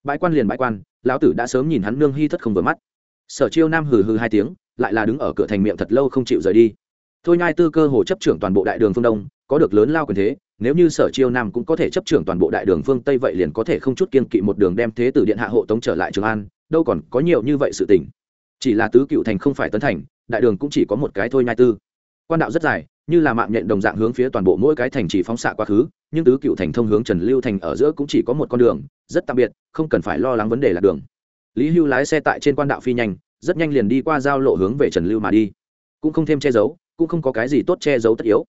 Bãi quan liền bãi quan, lão tử đã sớm nhìn hắn nương hy thất không vừa mắt. Sở chiêu nam hừ hừ hai tiếng lại là đứng ở cửa thành miệng thật lâu không chịu rời đi. Thôi nhai tư cơ hồ chấp trưởng toàn bộ đại đường phương đông, có được lớn lao quyền thế, nếu như sở chiêu nam cũng có thể chấp trưởng toàn bộ đại đường phương tây vậy liền có thể không chút kiên kỵ một đường đem thế tử điện hạ hộ tống trở lại trường an, đâu còn có nhiều như vậy sự tình. Chỉ là tứ cựu thành không phải tấn thành, đại đường cũng chỉ có một cái thôi nhai tư. Quan đạo rất dài, như là mạng nhện đồng dạng hướng phía toàn bộ mỗi cái thành chỉ phóng xạ quá khứ, nhưng tứ cựu thành thông hướng trần lưu thành ở giữa cũng chỉ có một con đường, rất đặc biệt, không cần phải lo lắng vấn đề là đường. Lý hưu lái xe tại trên quan đạo phi nhanh rất nhanh liền đi qua giao lộ hướng về trần lưu mà đi. Cũng không thêm che giấu, cũng không có cái gì tốt che giấu tất yếu.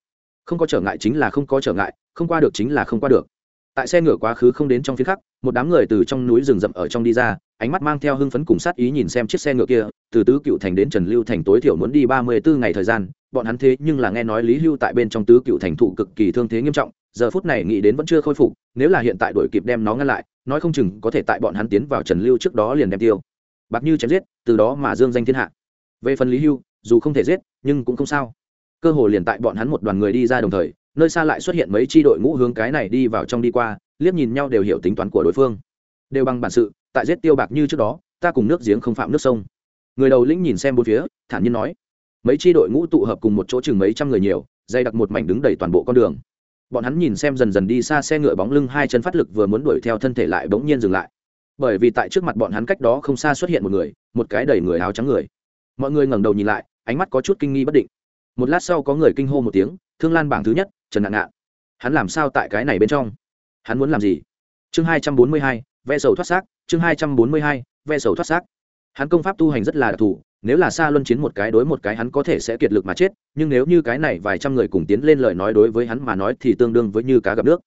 Không có trở ngại chính là không có trở ngại, không qua được chính là không qua được. Tại xe ngựa quá khứ không đến trong phía khắc một đám người từ trong núi rừng rậm ở trong đi ra, ánh mắt mang theo hưng phấn cùng sát ý nhìn xem chiếc xe ngựa kia, từ tứ cựu thành đến trần lưu thành tối thiểu muốn đi ba mươi bốn ngày thời gian, bọn hắn thế nhưng là nghe nói lý hưu tại bên trong tứ cựu thành thụ cực kỳ thương thế nghiêm trọng, giờ phút này nghĩ đến vẫn chưa khôi phục, nếu là hiện tại đổi kịp đem nó ngăn lại, nói không chừng có thể tại bọn hắn tiến vào trần lưu trước đó liền đem tiêu bạc như chém giết, từ đó mà dương danh thiên hạ. Về phần lý hưu, dù không thể giết, nhưng cũng không sao. Cơ hồ liền tại bọn hắn một đoàn người đi ra đồng thời, nơi xa lại xuất hiện mấy tri đội ngũ hướng cái này đi vào trong đi qua, liếc nhìn nhau đều hiểu tính toán của đối phương. Đều bằng bản sự, tại giết tiêu bạc như trước đó, ta cùng nước giếng không phạm nước sông. Người đầu lĩnh nhìn xem bốn phía, thản nhiên nói, mấy tri đội ngũ tụ hợp cùng một chỗ chừng mấy trăm người nhiều, dày đặc một mảnh đứng đầy toàn bộ con đường. Bọn hắn nhìn xem dần dần đi xa xe ngựa bóng lưng hai chân phát lực vừa muốn đuổi theo thân thể lại bỗng nhiên dừng lại bởi vì tại trước mặt bọn hắn cách đó không xa xuất hiện một người, một cái đầy người áo trắng người. Mọi người ngẩng đầu nhìn lại, ánh mắt có chút kinh nghi bất định. Một lát sau có người kinh hô một tiếng, thương lan bảng thứ nhất, trần ngạn ngạn. Hắn làm sao tại cái này bên trong? Hắn muốn làm gì? Chương hai trăm bốn mươi hai, ve sầu thoát xác, chương hai trăm bốn mươi hai, ve sầu thoát xác. Hắn công pháp tu hành rất là đặc thù, nếu là xa luân chiến một cái đối một cái hắn có thể sẽ kiệt lực mà chết, nhưng nếu như cái này vài trăm người cùng tiến lên lời nói đối với hắn mà nói thì tương đương với như cá gặp nước.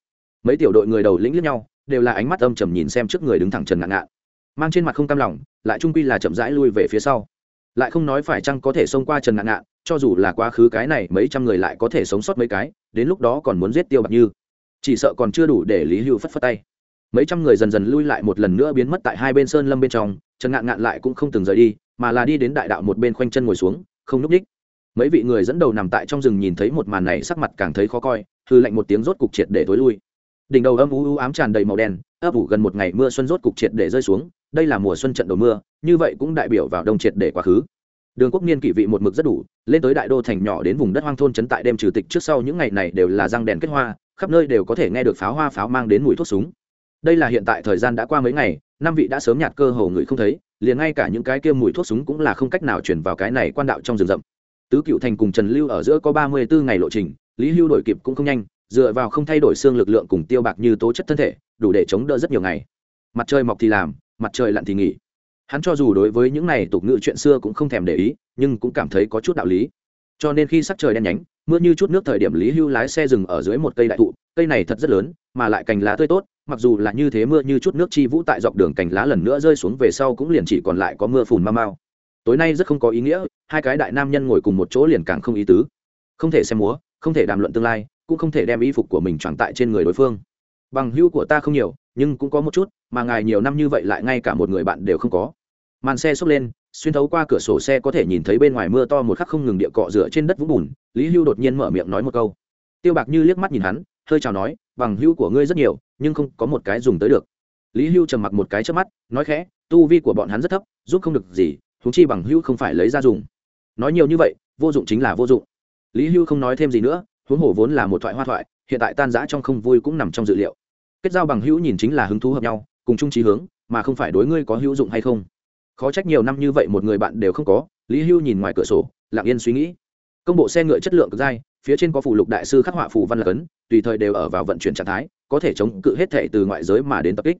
Mấy tiểu đội người đầu lĩnh lẫn nhau đều là ánh mắt âm trầm nhìn xem trước người đứng thẳng trần ngạn ngạn. Mang trên mặt không cam lòng, lại trung quy là chậm rãi lui về phía sau. Lại không nói phải chăng có thể xông qua trần ngạn ngạn, cho dù là quá khứ cái này mấy trăm người lại có thể sống sót mấy cái, đến lúc đó còn muốn giết tiêu bạc như. Chỉ sợ còn chưa đủ để lý hưu phất phất tay. Mấy trăm người dần dần lui lại một lần nữa biến mất tại hai bên sơn lâm bên trong, trần ngạn ngạn lại cũng không từng rời đi, mà là đi đến đại đạo một bên khoanh chân ngồi xuống, không núp đích. Mấy vị người dẫn đầu nằm tại trong rừng nhìn thấy một màn này sắc mặt càng thấy khó coi, hư lạnh một tiếng rốt cục triệt để tối lui đỉnh đầu âm u u ám tràn đầy màu đen, ấp ủ gần một ngày mưa xuân rốt cục triệt để rơi xuống, đây là mùa xuân trận đầu mưa, như vậy cũng đại biểu vào đông triệt để quá khứ. Đường quốc niên kỷ vị một mực rất đủ, lên tới đại đô thành nhỏ đến vùng đất hoang thôn trấn tại đêm trừ tịch trước sau những ngày này đều là răng đèn kết hoa, khắp nơi đều có thể nghe được pháo hoa pháo mang đến mùi thuốc súng. Đây là hiện tại thời gian đã qua mấy ngày, năm vị đã sớm nhạt cơ hồ người không thấy, liền ngay cả những cái kia mùi thuốc súng cũng là không cách nào chuyển vào cái này quan đạo trong rừng rậm. Tứ cựu thành cùng trần lưu ở giữa có ba mươi bốn ngày lộ trình, lý hưu đổi kịp cũng không nhanh dựa vào không thay đổi xương lực lượng cùng tiêu bạc như tố chất thân thể, đủ để chống đỡ rất nhiều ngày. Mặt trời mọc thì làm, mặt trời lặn thì nghỉ. Hắn cho dù đối với những này tục ngữ chuyện xưa cũng không thèm để ý, nhưng cũng cảm thấy có chút đạo lý. Cho nên khi sắc trời đen nhánh, mưa như chút nước thời điểm lý hưu lái xe dừng ở dưới một cây đại thụ, cây này thật rất lớn, mà lại cành lá tươi tốt, mặc dù là như thế mưa như chút nước chi vũ tại dọc đường cành lá lần nữa rơi xuống về sau cũng liền chỉ còn lại có mưa phùn ma mau tối nay rất không có ý nghĩa, hai cái đại nam nhân ngồi cùng một chỗ liền càng không ý tứ. Không thể xem múa, không thể đàm luận tương lai cũng không thể đem y phục của mình tròn tại trên người đối phương. Bằng hữu của ta không nhiều, nhưng cũng có một chút, mà ngài nhiều năm như vậy lại ngay cả một người bạn đều không có. Màn xe xốc lên, xuyên thấu qua cửa sổ xe có thể nhìn thấy bên ngoài mưa to một khắc không ngừng địa cọ rửa trên đất vũng bùn, lý hưu đột nhiên mở miệng nói một câu. Tiêu bạc như liếc mắt nhìn hắn, hơi chào nói, bằng hữu của ngươi rất nhiều, nhưng không có một cái dùng tới được. Lý hưu trầm mặc một cái trước mắt, nói khẽ, tu vi của bọn hắn rất thấp, giúp không được gì thú chi bằng hữu không phải lấy ra dùng. Nói nhiều như vậy, vô dụng chính là vô dụng. Lý hưu không nói thêm gì nữa huống hồ vốn là một thoại hoa thoại, hiện tại tan giã trong không vui cũng nằm trong dự liệu. Kết giao bằng hữu nhìn chính là hứng thú hợp nhau, cùng chung trí hướng, mà không phải đối ngươi có hữu dụng hay không. Khó trách nhiều năm như vậy một người bạn đều không có, lý hưu nhìn ngoài cửa sổ, lặng yên suy nghĩ. Công bộ xe ngựa chất lượng cực dai, phía trên có phụ lục đại sư khắc họa phù văn lạc ấn tùy thời đều ở vào vận chuyển trạng thái, có thể chống cự hết thể từ ngoại giới mà đến tập kích.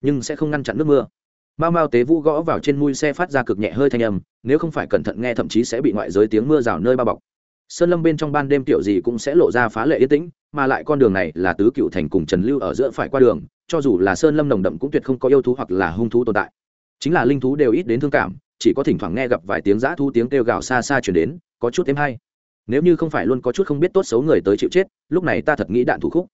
Nhưng sẽ không ngăn chặn nước mưa. Mao mao tế vũ gõ vào trên mui xe phát ra cực nhẹ hơi thanh âm, nếu không phải cẩn thận nghe thậm chí sẽ bị ngoại giới tiếng mưa rào nơi bao bọc sơn lâm bên trong ban đêm tiểu gì cũng sẽ lộ ra phá lệ yên tĩnh, mà lại con đường này là tứ cựu thành cùng trần lưu ở giữa phải qua đường, cho dù là sơn lâm nồng đậm cũng tuyệt không có yêu thú hoặc là hung thú tồn tại. Chính là linh thú đều ít đến thương cảm, chỉ có thỉnh thoảng nghe gặp vài tiếng giã thu tiếng kêu gào xa xa chuyển đến, có chút thêm hay. Nếu như không phải luôn có chút không biết tốt xấu người tới chịu chết, lúc này ta thật nghĩ đạn thủ khúc.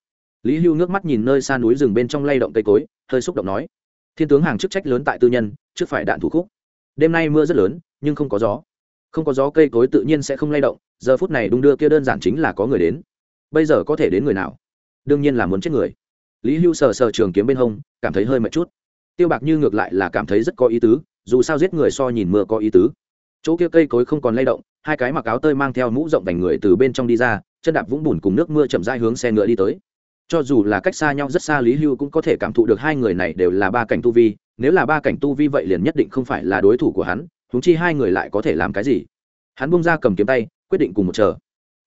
Lý hưu nước mắt nhìn nơi xa núi rừng bên trong lay động cây cối, hơi xúc động nói, thiên tướng hàng chức trách lớn tại tư nhân, trước phải đạn thủ khúc. Đêm nay mưa rất lớn, nhưng không có gió không có gió cây cối tự nhiên sẽ không lay động, giờ phút này đung đưa kia đơn giản chính là có người đến. Bây giờ có thể đến người nào? Đương nhiên là muốn chết người. Lý hưu sờ sờ trường kiếm bên hông, cảm thấy hơi mệt chút. Tiêu bạc như ngược lại là cảm thấy rất có ý tứ, dù sao giết người so nhìn mưa có ý tứ. Chỗ kia cây cối không còn lay động, hai cái mặc áo tơi mang theo mũ rộng vành người từ bên trong đi ra, chân đạp vũng bùn cùng nước mưa chậm rãi hướng xe ngựa đi tới. Cho dù là cách xa nhau rất xa lý hưu cũng có thể cảm thụ được hai người này đều là ba cảnh tu vi, nếu là ba cảnh tu vi vậy liền nhất định không phải là đối thủ của hắn huống chi hai người lại có thể làm cái gì? Hắn bung ra cầm kiếm tay, quyết định cùng một chờ.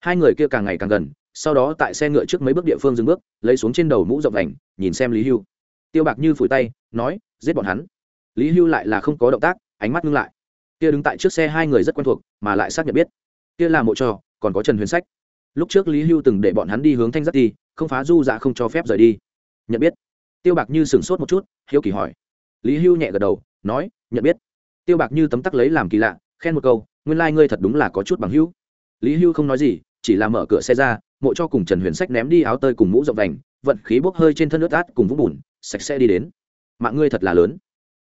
Hai người kia càng ngày càng gần, sau đó tại xe ngựa trước mấy bước địa phương dừng bước, lấy xuống trên đầu mũ rộng vành, nhìn xem lý hưu. Tiêu bạc như phủi tay, nói, giết bọn hắn. Lý hưu lại là không có động tác, ánh mắt ngưng lại. Kia đứng tại trước xe hai người rất quen thuộc, mà lại xác nhận biết. Kia là mộ trò, còn có trần huyền sách. Lúc trước lý hưu từng để bọn hắn đi hướng thanh giác ti, không phá du dạ không cho phép rời đi. Nhận biết. Tiêu bạc như sửng sốt một chút, hiếu kỳ hỏi. Lý hưu nhẹ gật đầu, nói, nhận biết tiêu bạc như tấm tắc lấy làm kỳ lạ, khen một câu, nguyên lai、like、ngươi thật đúng là có chút bằng hữu. Lý hưu không nói gì, chỉ là mở cửa xe ra, mộ cho cùng trần huyền sách ném đi áo tơi cùng mũ rộng vành, vận khí bốc hơi trên thân nước át cùng vũng bùn, sạch sẽ đi đến. Mạng ngươi thật là lớn.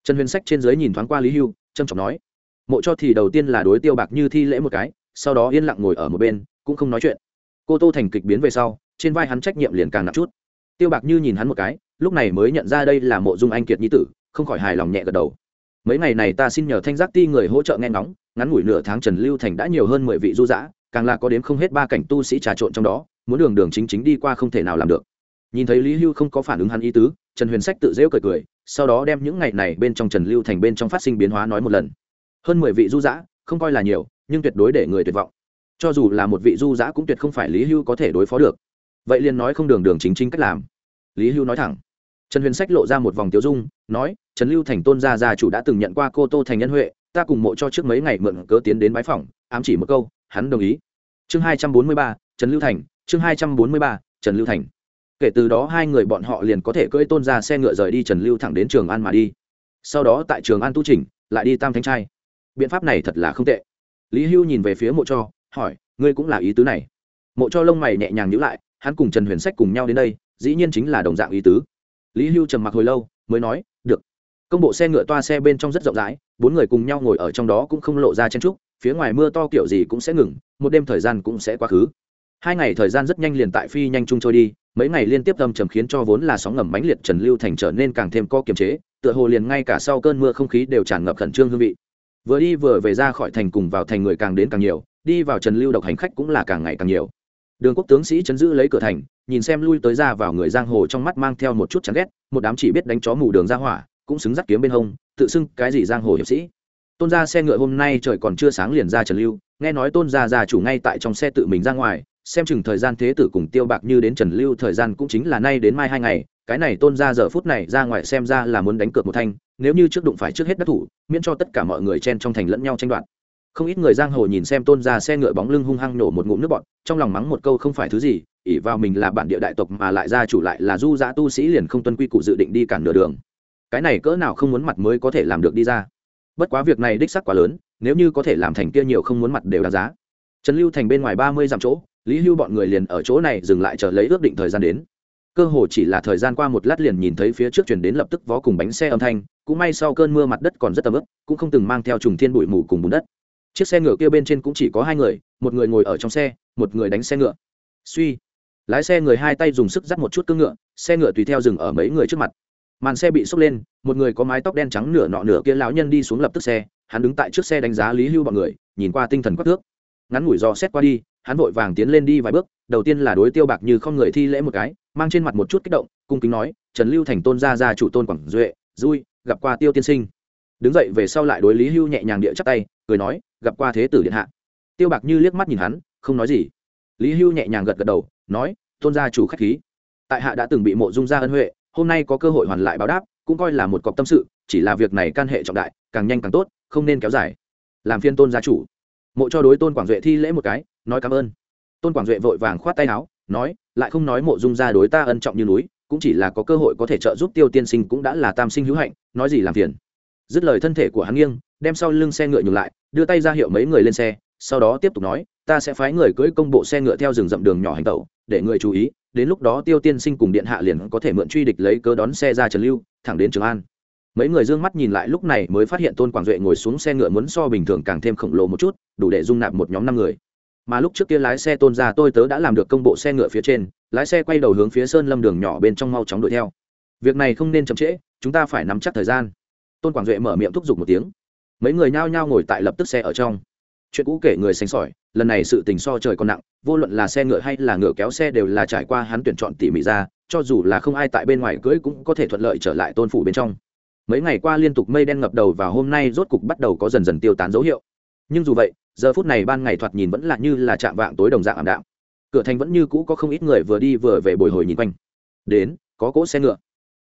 Trần huyền sách trên dưới nhìn thoáng qua lý hưu trâm trọng nói, mộ cho thì đầu tiên là đối tiêu bạc như thi lễ một cái, sau đó yên lặng ngồi ở một bên, cũng không nói chuyện. Cô tô thành kịch biến về sau, trên vai hắn trách nhiệm liền càng nặng chút. Tiêu bạc như nhìn hắn một cái, lúc này mới nhận ra đây là mộ dung anh kiệt nhi tử, không khỏi hài lòng nhẹ gật đầu mấy ngày này ta xin nhờ thanh giác ti người hỗ trợ nghe ngóng, ngắn ngủi nửa tháng trần lưu thành đã nhiều hơn mười vị du giã, càng là có đến không hết ba cảnh tu sĩ trà trộn trong đó, muốn đường đường chính chính đi qua không thể nào làm được. Nhìn thấy lý hưu không có phản ứng hắn ý tứ, trần huyền sách tự rêu cười cười, sau đó đem những ngày này bên trong trần lưu thành bên trong phát sinh biến hóa nói một lần. Hơn mười vị du giã, không coi là nhiều, nhưng tuyệt đối để người tuyệt vọng. Cho dù là một vị du giã cũng tuyệt không phải lý hưu có thể đối phó được. Vậy liền nói không đường đường chính chính cách làm. Lý hưu nói thẳng trần huyền sách lộ ra một vòng tiêu dung, nói, trần lưu thành tôn gia gia chủ đã từng nhận qua cô tô thành nhân huệ, ta cùng mộ cho trước mấy ngày mượn cớ tiến đến bái phòng ám chỉ một câu, hắn đồng ý. Chương hai trăm bốn mươi ba, trần lưu thành, chương hai trăm bốn mươi ba, trần lưu thành. Kể từ đó hai người bọn họ liền có thể cưỡi tôn ra xe ngựa rời đi trần lưu thẳng đến trường an mà đi. Sau đó tại trường an tu trình lại đi tam thanh trai. Biện pháp này thật là không tệ. Lý hưu nhìn về phía mộ cho, hỏi, ngươi cũng là ý tứ này? Mộ cho lông mày nhẹ nhàng nhữ lại, hắn cùng trần huyền sách cùng nhau đến đây, dĩ nhiên chính là đồng dạng ý tứ lý hưu trầm mặc hồi lâu, mới nói, được. Công bộ xe ngựa toa xe bên trong rất rộng rãi, bốn người cùng nhau ngồi ở trong đó cũng không lộ ra chen trúc, phía ngoài mưa to kiểu gì cũng sẽ ngừng, một đêm thời gian cũng sẽ quá khứ. Hai ngày thời gian rất nhanh liền tại phi nhanh chung trôi đi, mấy ngày liên tiếp tâm trầm khiến cho vốn là sóng ngầm mãnh liệt trần lưu thành trở nên càng thêm co kiềm chế, tựa hồ liền ngay cả sau cơn mưa không khí đều tràn ngập khẩn trương hương vị. Vừa đi vừa về ra khỏi thành cùng vào thành người càng đến càng nhiều, đi vào trần lưu độc hành khách cũng là càng ngày càng nhiều đường quốc tướng sĩ chấn giữ lấy cửa thành, nhìn xem lui tới ra vào người giang hồ trong mắt mang theo một chút chán ghét, một đám chỉ biết đánh chó mù đường ra hỏa, cũng xứng dắt kiếm bên hông, tự xưng cái gì giang hồ hiệp sĩ. Tôn gia xe ngựa hôm nay trời còn chưa sáng liền ra trần lưu, nghe nói tôn gia già chủ ngay tại trong xe tự mình ra ngoài, xem chừng thời gian thế tử cùng tiêu bạc như đến trần lưu thời gian cũng chính là nay đến mai hai ngày, cái này tôn gia giờ phút này ra ngoài xem ra là muốn đánh cược một thanh, nếu như trước đụng phải trước hết đắc thủ, miễn cho tất cả mọi người chen trong thành lẫn nhau tranh đoạt không ít người giang hồ nhìn xem tôn gia xe ngựa bóng lưng hung hăng nổ một ngụm nước bọt, trong lòng mắng một câu không phải thứ gì ỉ vào mình là bản địa đại tộc mà lại gia chủ lại là du giã tu sĩ liền không tuân quy củ dự định đi cản nửa đường. Cái này cỡ nào không muốn mặt mới có thể làm được đi ra. Bất quá việc này đích sắc quá lớn, nếu như có thể làm thành kia nhiều không muốn mặt đều đáng giá. Trần lưu thành bên ngoài ba mươi dặm chỗ, lý hưu bọn người liền ở chỗ này dừng lại chờ lấy ước định thời gian đến. Cơ hồ chỉ là thời gian qua một lát liền nhìn thấy phía trước chuyển đến lập tức vó cùng bánh xe âm thanh, cũng may sau cơn mưa mặt đất còn rất tầm ướp cũng không từng mang theo trùng thiên bụi mù cùng bùn đất chiếc xe ngựa kia bên trên cũng chỉ có hai người, một người ngồi ở trong xe, một người đánh xe ngựa. Suy. Lái xe người hai tay dùng sức dắt một chút cưỡng ngựa, xe ngựa tùy theo dừng ở mấy người trước mặt. Màn xe bị sốc lên, một người có mái tóc đen trắng nửa nọ nửa kia lão nhân đi xuống lập tức xe, hắn đứng tại trước xe đánh giá lý hưu bọn người, nhìn qua tinh thần quắc thước. Ngắn ngủi do xét qua đi, hắn vội vàng tiến lên đi vài bước, đầu tiên là đối tiêu bạc như không người thi lễ một cái, mang trên mặt một chút kích động, cung kính nói, trần lưu thành tôn gia gia chủ tôn quảng duệ, vui, gặp qua tiêu tiên sinh. Đứng dậy về sau lại đối lý hưu nhẹ nhàng địa chắc tay, cười nói gặp qua thế tử điện hạ. Tiêu bạc như liếc mắt nhìn hắn, không nói gì. Lý hưu nhẹ nhàng gật gật đầu, nói, tôn gia chủ khách khí. Tại hạ đã từng bị mộ dung gia ân huệ, hôm nay có cơ hội hoàn lại báo đáp, cũng coi là một cọc tâm sự, chỉ là việc này can hệ trọng đại, càng nhanh càng tốt, không nên kéo dài. Làm phiên tôn gia chủ. Mộ cho đối tôn quảng duệ thi lễ một cái, nói cảm ơn. Tôn quảng duệ vội vàng khoát tay áo, nói, lại không nói mộ dung gia đối ta ân trọng như núi, cũng chỉ là có cơ hội có thể trợ giúp tiêu tiên sinh cũng đã là tam sinh hữu hạnh, nói gì làm phiền. Dứt lời thân thể của hắn nghiêng, đem sau lưng xe ngựa nhường lại đưa tay ra hiệu mấy người lên xe, sau đó tiếp tục nói, ta sẽ phái người cưỡi công bộ xe ngựa theo rừng rậm đường nhỏ hành tẩu, để người chú ý, đến lúc đó tiêu tiên sinh cùng điện hạ liền có thể mượn truy địch lấy cớ đón xe ra trần lưu, thẳng đến trường an. Mấy người d ư ơ n g mắt nhìn lại lúc này mới phát hiện tôn quảng duệ ngồi xuống xe ngựa muốn so bình thường càng thêm khổng lồ một chút, đủ để dung nạp một nhóm năm người. Mà lúc trước kia lái xe tôn ra tôi tớ đã làm được công bộ xe ngựa phía trên, lái xe quay đầu hướng phía sơn lâm đường nhỏ bên trong mau chóng đuổi theo. Việc này không nên chậm trễ, chúng ta phải nắm chắc thời gian. Tôn quảng duệ mở miệng thúc giục một tiếng mấy người nhao nhao ngồi tại lập tức xe ở trong. Chuyện cũ kể người xanh sỏi, lần này sự tình so trời còn nặng, vô luận là xe ngựa hay là ngựa kéo xe đều là trải qua hắn tuyển chọn tỉ mỉ ra, cho dù là không ai tại bên ngoài cưỡi cũng có thể thuận lợi trở lại tôn phủ bên trong. Mấy ngày qua liên tục mây đen ngập đầu và hôm nay rốt cục bắt đầu có dần dần tiêu tán dấu hiệu. Nhưng dù vậy, giờ phút này ban ngày thoạt nhìn vẫn là như là chạm vạng tối đồng dạng ảm đạm. Cửa thành vẫn như cũ có không ít người vừa đi vừa về bồi hồi nhìn quanh. Đến, có cỗ xe ngựa.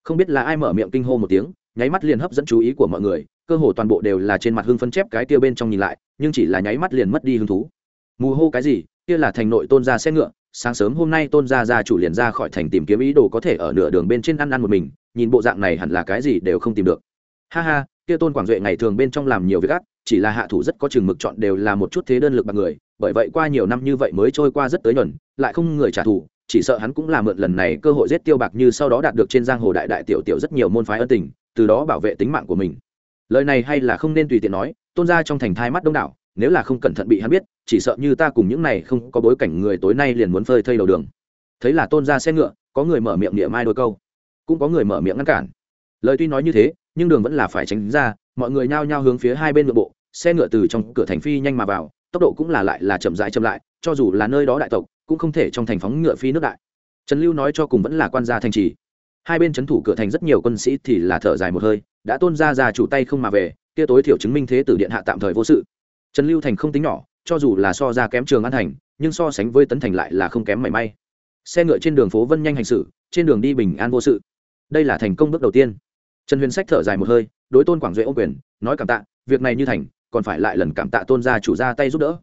Không biết là ai mở miệng kinh hô một tiếng, nháy mắt liền hấp dẫn chú ý của mọi người cơ hồ toàn bộ đều là trên mặt hưng phân chép cái kia bên trong nhìn lại, nhưng chỉ là nháy mắt liền mất đi hứng thú. Mù hô cái gì? Kia là thành nội tôn gia xe ngựa, sáng sớm hôm nay tôn gia gia chủ liền ra khỏi thành tìm kiếm ý đồ có thể ở nửa đường bên trên ăn ăn một mình, nhìn bộ dạng này hẳn là cái gì đều không tìm được. Ha ha, kia tôn quảng duệ ngày thường bên trong làm nhiều việc ác, chỉ là hạ thủ rất có chừng mực chọn đều là một chút thế đơn lực bạc người, bởi vậy qua nhiều năm như vậy mới trôi qua rất tới nhuần, lại không người trả thù, chỉ sợ hắn cũng là mượn lần này cơ hội giết tiêu bạc như sau đó đạt được trên giang hồ đại đại tiểu tiểu rất nhiều môn phái ân tình, từ đó bảo vệ tính mạng của mình lời này hay là không nên tùy tiện nói, tôn ra trong thành thai mắt đông đảo, nếu là không cẩn thận bị hắn biết, chỉ sợ như ta cùng những này không có bối cảnh người tối nay liền muốn phơi thây đầu đường. Thấy là tôn ra xe ngựa, có người mở miệng niệm mai đôi câu. Cũng có người mở miệng ngăn cản. Lời tuy nói như thế, nhưng đường vẫn là phải tránh ra, mọi người nhao nhao hướng phía hai bên nội bộ, xe ngựa từ trong cửa thành phi nhanh mà vào, tốc độ cũng là lại là chậm rãi chậm lại, cho dù là nơi đó đại tộc, cũng không thể trong thành phóng ngựa phi nước đại. Trần lưu nói cho cùng vẫn là quan gia thành trì. Hai bên c h ấ n thủ cửa thành rất nhiều quân sĩ thì là thở dài một hơi đã tôn ra ra chủ tay không mà về, kia tối thiểu chứng minh thế tử điện hạ tạm thời vô sự. Trần lưu thành không tính nhỏ, cho dù là so ra kém trường an thành, nhưng so sánh với tấn thành lại là không kém mảy may. Xe ngựa trên đường phố vân nhanh hành xử, trên đường đi bình an vô sự. Đây là thành công bước đầu tiên. Trần huyền sách thở dài một hơi, đối tôn quảng duệ ô quyền, nói cảm tạ, việc này như thành, còn phải lại lần cảm tạ tôn gia chủ ra tay giúp đỡ.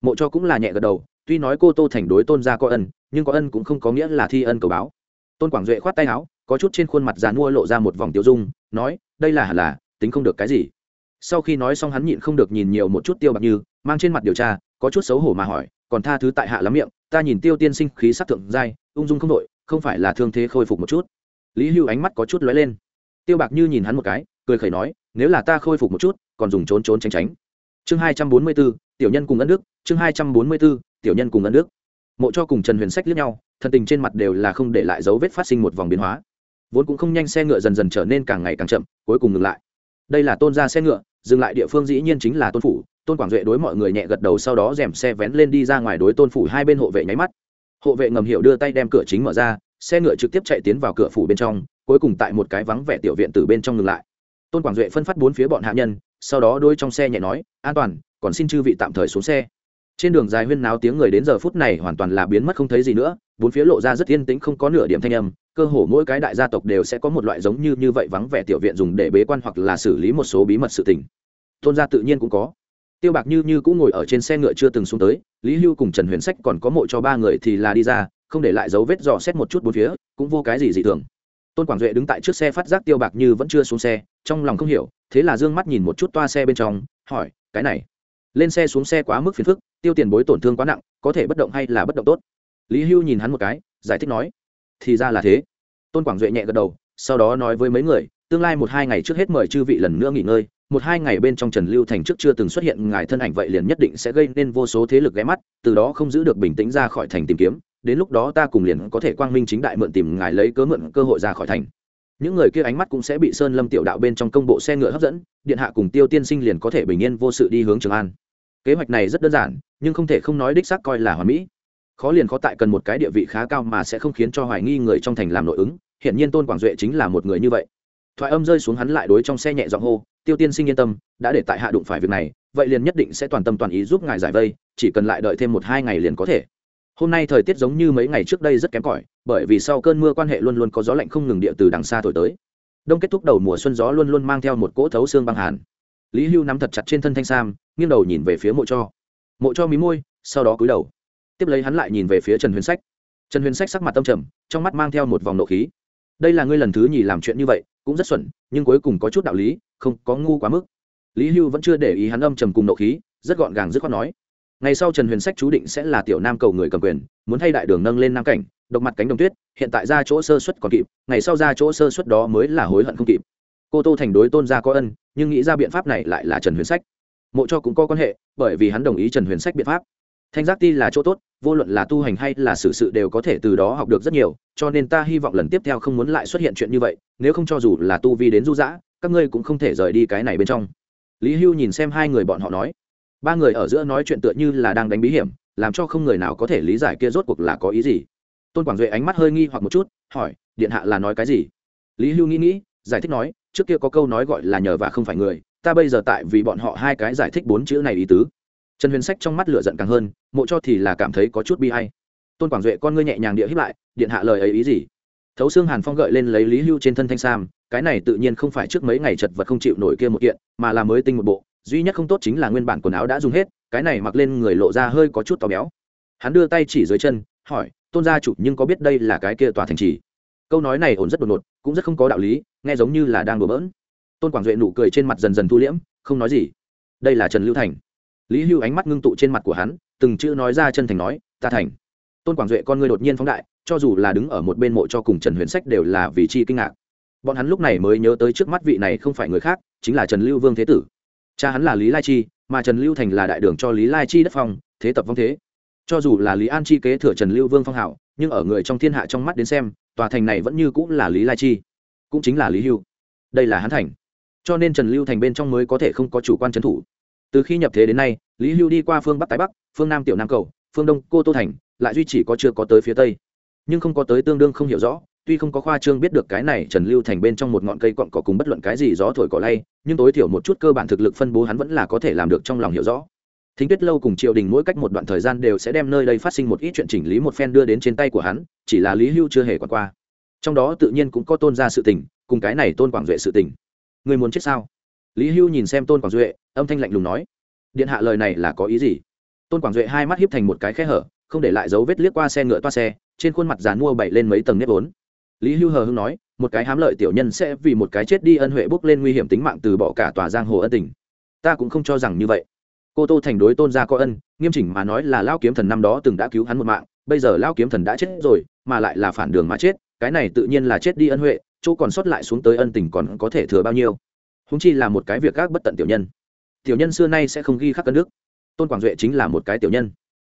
Mộ cho cũng là nhẹ gật đầu, tuy nói cô tô thành đối tôn gia có ân, nhưng có ân cũng không có nghĩa là thi ân cầu báo. Tôn quảng duệ khoát tay áo có chút trên khuôn mặt dàn mua lộ ra một vòng tiêu dung, nói, đây là hẳn là, tính không được cái gì. Sau khi nói xong hắn nhịn không được nhìn nhiều một chút tiêu bạc như, mang trên mặt điều tra, có chút xấu hổ mà hỏi, còn tha thứ tại hạ lắm miệng, ta nhìn tiêu tiên sinh khí sắc thượng dai ung dung không đội, không phải là thương thế khôi phục một chút? Lý hưu ánh mắt có chút lóe lên. Tiêu bạc như nhìn hắn một cái, cười khẩy nói, nếu là ta khôi phục một chút, còn dùng trốn trốn tránh tránh. Chương hai trăm bốn mươi b ố tiểu nhân cùng ân đức, chương hai trăm bốn mươi b ố tiểu nhân cùng ân đức. Mộ cho cùng trần huyền sách lướt nhau, thần tình trên mặt đều là không để lại dấu vết phát sinh một vòng biến hóa vốn cũng không nhanh xe ngựa dần dần trở nên càng ngày càng chậm, cuối cùng ngừng lại. Đây là tôn ra xe ngựa, dừng lại địa phương dĩ nhiên chính là tôn phủ. Tôn quảng duệ đối mọi người nhẹ gật đầu sau đó dèm xe vén lên đi ra ngoài đối tôn phủ hai bên hộ vệ nháy mắt. Hộ vệ ngầm hiệu đưa tay đem cửa chính mở ra, xe ngựa trực tiếp chạy tiến vào cửa phủ bên trong, cuối cùng tại một cái vắng vẻ tiểu viện từ bên trong ngừng lại. Tôn quảng duệ phân phát bốn phía bọn hạ nhân, sau đó đôi trong xe nhẹ nói, an toàn, còn xin chư vị tạm thời xuống xe. Trên đường dài huyên náo tiếng người đến giờ phút này hoàn toàn là biến mất không thấy gì nữa, bốn phía lộ ra rất yên tĩnh không có nửa điểm thanh âm cơ hồ mỗi cái đại gia tộc đều sẽ có một loại giống như như vậy vắng vẻ tiểu viện dùng để bế quan hoặc là xử lý một số bí mật sự tình. Tôn gia tự nhiên cũng có. Tiêu bạc như như cũng ngồi ở trên xe ngựa chưa từng xuống tới, lý hưu cùng trần huyền sách còn có mộ cho ba người thì là đi ra, không để lại dấu vết dò xét một chút bốn phía, cũng vô cái gì dị thường. Tôn quảng duệ đứng tại trước xe phát giác tiêu bạc như vẫn chưa xuống xe, trong lòng không hiểu, thế là d ư ơ n g mắt nhìn một chút toa xe bên trong, hỏi, cái này? Lên xe xuống xe quá mức phiền phức, tiêu tiền bối tổn thương quá nặng, có thể bất động hay là bất động tốt? Lý hưu nhìn hắn một cái, giải thích nói thì ra là thế. Tôn quảng duệ nhẹ gật đầu, sau đó nói với mấy người, tương lai một hai ngày trước hết mời chư vị lần nữa nghỉ ngơi, một hai ngày bên trong trần lưu thành trước chưa từng xuất hiện ngài thân ảnh vậy liền nhất định sẽ gây nên vô số thế lực ghé mắt, từ đó không giữ được bình tĩnh ra khỏi thành tìm kiếm, đến lúc đó ta cùng liền có thể quang minh chính đại mượn tìm ngài lấy cớ mượn cơ hội ra khỏi thành. Những người kia ánh mắt cũng sẽ bị sơn lâm tiểu đạo bên trong công bộ xe ngựa hấp dẫn, điện hạ cùng tiêu tiên sinh liền có thể bình yên vô sự đi hướng trường an. Kế hoạch này rất đơn giản, nhưng không thể không nói đích xác coi là hoàn mỹ khó liền khó tại cần một cái địa vị khá cao mà sẽ không khiến cho hoài nghi người trong thành làm nội ứng hiện nhiên tôn quảng duệ chính là một người như vậy. Thoại âm rơi xuống hắn lại đối trong xe nhẹ giọng hô, tiêu tiên sinh yên tâm, đã để tại hạ đụng phải việc này, vậy liền nhất định sẽ toàn tâm toàn ý giúp ngài giải vây, chỉ cần lại đợi thêm một hai ngày liền có thể. Hôm nay thời tiết giống như mấy ngày trước đây rất kém cỏi, bởi vì sau cơn mưa quan hệ luôn luôn có gió lạnh không ngừng địa từ đằng xa thổi tới. Đông kết thúc đầu mùa xuân gió luôn luôn mang theo một cỗ thấu xương băng hàn. Lý hưu nắm thật chặt trên thân thanh sam, nghiêng đầu nhìn về phía mộ cho. Mộ cho mí môi, sau đó cúi đầu tiếp lấy hắn lại nhìn về phía trần huyền sách. Trần huyền sách sắc mặt tâm trầm, trong mắt mang theo một vòng nộ khí. Đây là ngươi lần thứ nhì làm chuyện như vậy, cũng rất xuẩn, nhưng cuối cùng có chút đạo lý, không có ngu quá mức. Lý hưu vẫn chưa để ý hắn âm trầm cùng nộ khí, rất gọn gàng dứt khoát nói. Ngày sau trần huyền sách chú định sẽ là tiểu nam cầu người cầm quyền, muốn thay đại đường nâng lên nam cảnh, độc mặt cánh đồng tuyết, hiện tại ra chỗ sơ xuất còn kịp, ngày sau ra chỗ sơ xuất đó mới là hối hận không kịp. Cô tô thành đối tôn gia có ân, nhưng nghĩ ra biện pháp này lại là trần huyền sách. Mộ cho cũng có quan hệ, bởi vì hắn đồng ý trần huyền sách biện pháp thanh giác ti là chỗ tốt, vô luận là tu hành hay là xử sự đều có thể từ đó học được rất nhiều, cho nên ta hy vọng lần tiếp theo không muốn lại xuất hiện chuyện như vậy, nếu không cho dù là tu vi đến du dã các ngươi cũng không thể rời đi cái này bên trong. Lý hưu nhìn xem hai người bọn họ nói. Ba người ở giữa nói chuyện tựa như là đang đánh bí hiểm, làm cho không người nào có thể lý giải kia rốt cuộc là có ý gì. Tôn quảng duệ ánh mắt hơi nghi hoặc một chút, hỏi, điện hạ là nói cái gì? Lý hưu nghĩ nghĩ, giải thích nói, trước kia có câu nói gọi là nhờ và không phải người, ta bây giờ tại vì bọn họ hai cái giải thích bốn chữ này ý tứ trần huyền sách trong mắt lửa giận càng hơn, mộ cho thì là cảm thấy có chút bi hay tôn quảng duệ con ngươi nhẹ nhàng địa hiếp lại, điện hạ lời ấy ý gì? Thấu xương hàn phong gợi lên lấy lý hưu trên thân thanh sam, cái này tự nhiên không phải trước mấy ngày chật vật không chịu nổi kia một kiện, mà là mới tinh một bộ, duy nhất không tốt chính là nguyên bản quần áo đã dùng hết, cái này mặc lên người lộ ra hơi có chút to béo. Hắn đưa tay chỉ dưới chân, hỏi, tôn gia chủ, nhưng có biết đây là cái kia tòa thành trì? Câu nói này ổn rất đột ngột, cũng rất không có đạo lý, nghe giống như là đang đùa bỡn. Tôn quảng duệ nụ cười trên mặt dần dần thu liễm, không nói gì. Đây là trần lưu thành lý hưu ánh mắt ngưng tụ trên mặt của hắn, từng chữ nói ra chân thành nói, ta thành. Tôn quảng duệ con người đột nhiên phóng đại, cho dù là đứng ở một bên mộ cho cùng trần huyền sách đều là vì chi kinh ngạc. Bọn hắn lúc này mới nhớ tới trước mắt vị này không phải người khác, chính là trần lưu vương thế tử. Cha hắn là lý lai chi, mà trần lưu thành là đại đường cho lý lai chi đất phong, thế tập vong thế. Cho dù là lý an chi kế thừa trần lưu vương phong hảo, nhưng ở người trong thiên hạ trong mắt đến xem, tòa thành này vẫn như cũng là lý lai chi, cũng chính là lý hưu. Đây là hắn thành. Cho nên trần lưu thành bên trong mới có thể không có chủ quan trấn thủ từ khi nhập thế đến nay, lý hưu đi qua phương bắc tái bắc, phương nam tiểu nam cầu, phương đông cô tô thành, lại duy chỉ có chưa có tới phía tây. Nhưng không có tới tương đương không hiểu rõ, tuy không có khoa trương biết được cái này trần lưu thành bên trong một ngọn cây cọn cỏ cùng bất luận cái gì gió thổi cỏ lay, nhưng tối thiểu một chút cơ bản thực lực phân bố hắn vẫn là có thể làm được trong lòng hiểu rõ. Thính tuyết lâu cùng triều đình mỗi cách một đoạn thời gian đều sẽ đem nơi đây phát sinh một ít chuyện chỉnh lý một phen đưa đến trên tay của hắn, chỉ là lý hưu chưa hề quản qua. Trong đó tự nhiên cũng có tôn ra sự tình, cùng cái này tôn quảng duệ sự tình. Người muốn chết sao? Lý hưu nhìn xem tôn quảng duệ, âm thanh lạnh lùng nói, điện hạ lời này là có ý gì? Tôn quảng duệ hai mắt hiếp thành một cái khe hở, không để lại dấu vết liếc qua xe ngựa toa xe, trên khuôn mặt dàn mua bảy lên mấy tầng nếp vốn. Lý hưu hờ hưng nói, một cái hám lợi tiểu nhân sẽ vì một cái chết đi ân huệ bước lên nguy hiểm tính mạng từ bỏ cả tòa giang hồ ân tình. Ta cũng không cho rằng như vậy. Cô tô thành đối tôn gia có ân, nghiêm chỉnh mà nói là lao kiếm thần năm đó từng đã cứu hắn một mạng, bây giờ lao kiếm thần đã chết rồi, mà lại là phản đường mà chết, cái này tự nhiên là chết đi ân huệ, chỗ còn sót lại xuống tới ân tình còn có thể thừa bao nhiêu? Húng chi là một cái việc gác bất tận tiểu nhân. Tiểu nhân xưa nay sẽ không ghi khắc cân đức. Tôn quảng duệ chính là một cái tiểu nhân.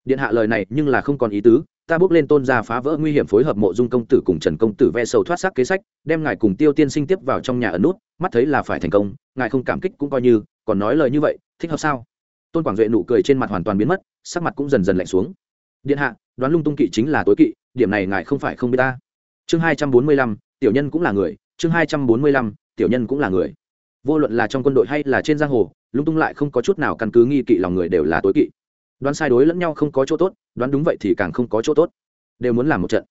Điện hạ lời này nhưng là không còn ý tứ, ta bước lên tôn gia phá vỡ nguy hiểm phối hợp mộ dung công tử cùng trần công tử ve sầu thoát xác kế sách, đem ngài cùng tiêu tiên sinh tiếp vào trong nhà ẩn nút, mắt thấy là phải thành công, ngài không cảm kích cũng coi như, còn nói lời như vậy, thích hợp sao? Tôn quảng duệ nụ cười trên mặt hoàn toàn biến mất, sắc mặt cũng dần dần lạnh xuống. Điện hạ, đoán lung tung kỵ chính là tối kỵ, điểm này ngài không phải không biết ta. Chương hai trăm bốn mươi lăm, tiểu nhân cũng là người, chương hai trăm bốn mươi lăm, tiểu nhân cũng là người vô luận là trong quân đội hay là trên giang hồ, lung tung lại không có chút nào căn cứ nghi kỵ lòng người đều là tối kỵ. Đoán sai đối lẫn nhau không có chỗ tốt, đoán đúng vậy thì càng không có chỗ tốt. Đều muốn làm một trận.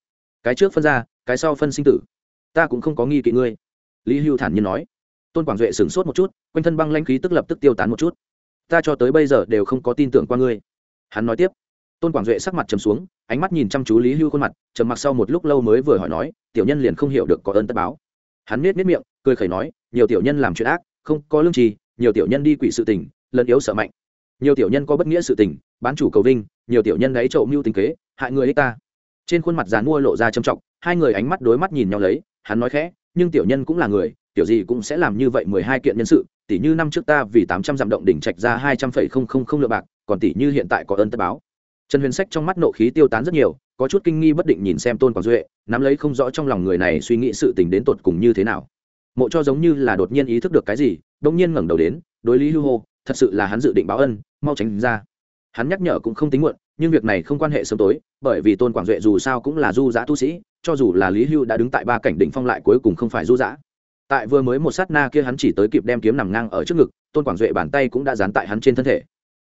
Cái trước phân ra, cái sau phân sinh tử. Ta cũng không có nghi kỵ ngươi. Lý hưu thản nhiên nói. Tôn quảng duệ sửng sốt một chút, quanh thân băng lanh khí tức lập tức tiêu tán một chút. Ta cho tới bây giờ đều không có tin tưởng qua ngươi. Hắn nói tiếp. Tôn quảng duệ sắc mặt trầm xuống, ánh mắt nhìn chăm chú lý hưu khuôn mặt, trầm mặc sau một lúc lâu mới vừa hỏi nói, tiểu nhân liền không hiểu được có ơn tất báo. Hắn nết nết miệng, cười khẩy nói nhiều tiểu nhân làm chuyện ác, không có lương trì nhiều tiểu nhân đi quỷ sự tình, lẫn yếu sợ mạnh. Nhiều tiểu nhân có bất nghĩa sự tình, bán chủ cầu vinh, nhiều tiểu nhân đấy trộm mưu tình kế, hại người ích ta. Trên khuôn mặt dàn mua lộ ra trầm trọng, hai người ánh mắt đối mắt nhìn nhau lấy, hắn nói khẽ, nhưng tiểu nhân cũng là người, tiểu gì cũng sẽ làm như vậy mười hai kiện nhân sự tỷ như năm trước ta vì tám trăm dặm động đỉnh trạch ra hai trăm phẩy không không không lượng bạc, còn tỷ như hiện tại có ơn tất báo. Trần huyền sách trong mắt nộ khí tiêu tán rất nhiều, có chút kinh nghi bất định nhìn xem tôn quảng duệ, nắm lấy không rõ trong lòng người này suy nghĩ sự tình đến tột cùng như thế nào mộ cho giống như là đột nhiên ý thức được cái gì, đông nhiên ngẩng đầu đến, đối lý hưu hô, thật sự là hắn dự định báo ân, mau tránh ra. Hắn nhắc nhở cũng không tính muộn, nhưng việc này không quan hệ sớm tối, bởi vì tôn quảng duệ dù sao cũng là du giã tu sĩ, cho dù là lý hưu đã đứng tại ba cảnh đỉnh phong lại cuối cùng không phải du giã. Tại vừa mới một sát na kia hắn chỉ tới kịp đem kiếm nằm ngang ở trước ngực, tôn quảng duệ bàn tay cũng đã dán tại hắn trên thân thể.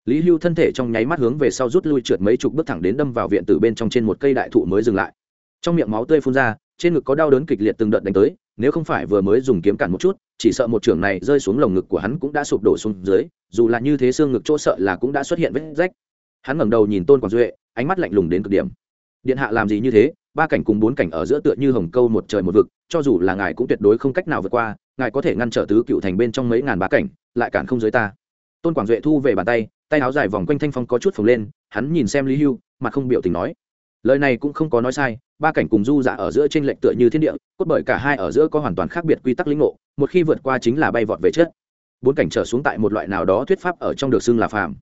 Lý hưu thân thể trong nháy mắt hướng về sau rút lui trượt mấy chục bước thẳng đến đâm vào viện từ bên trong trên một cây đại thụ mới dừng lại. Trong miệng máu tươi phun ra, trên ngực có đau đớn kịch liệt từng đợt đánh tới nếu không phải vừa mới dùng kiếm cản một chút, chỉ sợ một trưởng này rơi xuống lồng ngực của hắn cũng đã sụp đổ xuống dưới, dù là như thế xương ngực chỗ sợ là cũng đã xuất hiện vết rách. Hắn ngẩng đầu nhìn tôn quảng duệ, ánh mắt lạnh lùng đến cực điểm. Điện hạ làm gì như thế? Ba cảnh cùng bốn cảnh ở giữa tựa như hồng câu một trời một vực, cho dù là ngài cũng tuyệt đối không cách nào vượt qua, ngài có thể ngăn trở tứ cựu thành bên trong mấy ngàn ba cảnh, lại cản không dưới ta. Tôn quảng duệ thu về bàn tay tay áo dài vòng quanh thanh phong có chút phồng lên, hắn nhìn xem lý hưu, mặt không biểu tình nói, lời này cũng không có nói sai ba cảnh cùng du dạ ở giữa trên lệnh tựa như thiên địa, cốt bởi cả hai ở giữa có hoàn toàn khác biệt quy tắc lĩnh ngộ, một khi vượt qua chính là bay vọt về chết bốn cảnh trở xuống tại một loại nào đó thuyết pháp ở trong được xưng là phàm.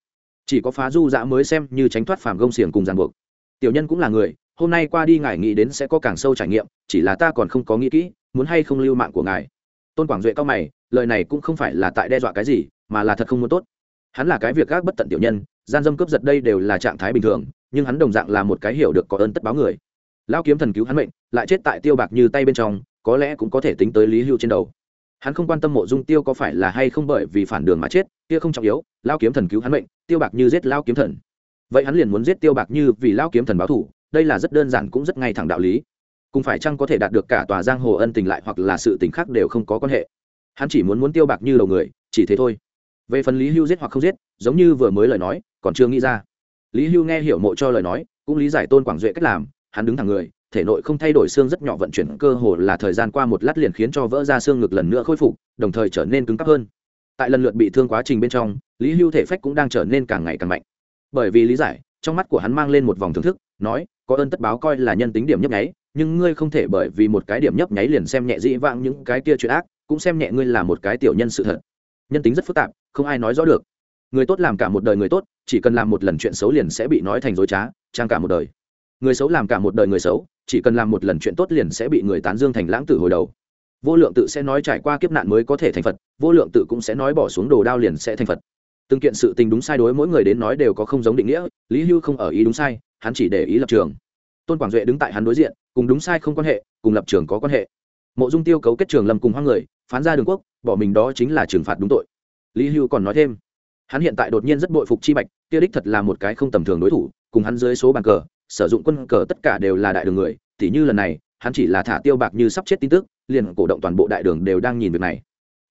Chỉ có phá du dạ mới xem như tránh thoát phàm gông xiềng cùng ràng buộc. Tiểu nhân cũng là người, hôm nay qua đi ngài nghĩ đến sẽ có càng sâu trải nghiệm, chỉ là ta còn không có nghĩ kỹ, muốn hay không lưu mạng của ngài. Tôn quảng duệ cao mày, lời này cũng không phải là tại đe dọa cái gì, mà là thật không muốn tốt. Hắn là cái việc gác bất tận tiểu nhân, gian dâm cướp giật đây đều là trạng thái bình thường, nhưng hắn đồng dạng là một cái hiểu được có ơn tất báo người lao kiếm thần cứu hắn mệnh, lại chết tại tiêu bạc như tay bên trong, có lẽ cũng có thể tính tới lý hưu trên đầu. Hắn không quan tâm mộ dung tiêu có phải là hay không bởi vì phản đường mà chết, kia không trọng yếu lao kiếm thần cứu hắn mệnh, tiêu bạc như giết lao kiếm thần. Vậy hắn liền muốn giết tiêu bạc như vì lao kiếm thần báo thủ đây là rất đơn giản cũng rất ngay thẳng đạo lý. Cùng phải chăng có thể đạt được cả tòa giang hồ ân tình lại hoặc là sự tình khác đều không có quan hệ. Hắn chỉ muốn muốn tiêu bạc như đầu người, chỉ thế thôi. Về phần lý hưu giết hoặc không giết, giống như vừa mới lời nói, còn chưa nghĩ ra. Lý hưu nghe hiểu mộ cho lời nói, cũng lý giải tôn quảng duệ cách làm hắn đứng thẳng người, thể nội không thay đổi xương rất nhỏ vận chuyển cơ hồ là thời gian qua một lát liền khiến cho vỡ ra xương ngực lần nữa khôi phục, đồng thời trở nên cứng cắp hơn. Tại lần lượt bị thương quá trình bên trong, lý hưu thể phách cũng đang trở nên càng ngày càng mạnh. Bởi vì lý giải, trong mắt của hắn mang lên một vòng thưởng thức, nói, có ơn tất báo coi là nhân tính điểm nhấp nháy, nhưng ngươi không thể bởi vì một cái điểm nhấp nháy liền xem nhẹ dĩ vãng những cái kia chuyện ác, cũng xem nhẹ ngươi là một cái tiểu nhân sự thật. Nhân tính rất phức tạp, không ai nói rõ được. Người tốt làm cả một đời người tốt, chỉ cần làm một lần chuyện xấu liền sẽ bị nói thành dối trá, trang cả một đời người xấu làm cả một đời người xấu, chỉ cần làm một lần chuyện tốt liền sẽ bị người tán dương thành lãng tử hồi đầu. Vô lượng tự sẽ nói trải qua kiếp nạn mới có thể thành phật, vô lượng tự cũng sẽ nói bỏ xuống đồ đao liền sẽ thành phật. Từng kiện sự tình đúng sai đối mỗi người đến nói đều có không giống định nghĩa, lý hưu không ở ý đúng sai, hắn chỉ để ý lập trường. Tôn quảng duệ đứng tại hắn đối diện, cùng đúng sai không quan hệ, cùng lập trường có quan hệ. Mộ dung tiêu cấu kết trường lầm cùng hoang người, phán ra đường quốc, bỏ mình đó chính là trừng phạt đúng tội. Lý hưu còn nói thêm, hắn hiện tại đột nhiên rất bội phục chi bạch, kia đích thật là một cái không tầm thường đối thủ, cùng hắn dưới số bàn cờ sử dụng quân cờ tất cả đều là đại đường người, tỉ như lần này, hắn chỉ là thả tiêu bạc như sắp chết tin tức, liền cổ động toàn bộ đại đường đều đang nhìn việc này.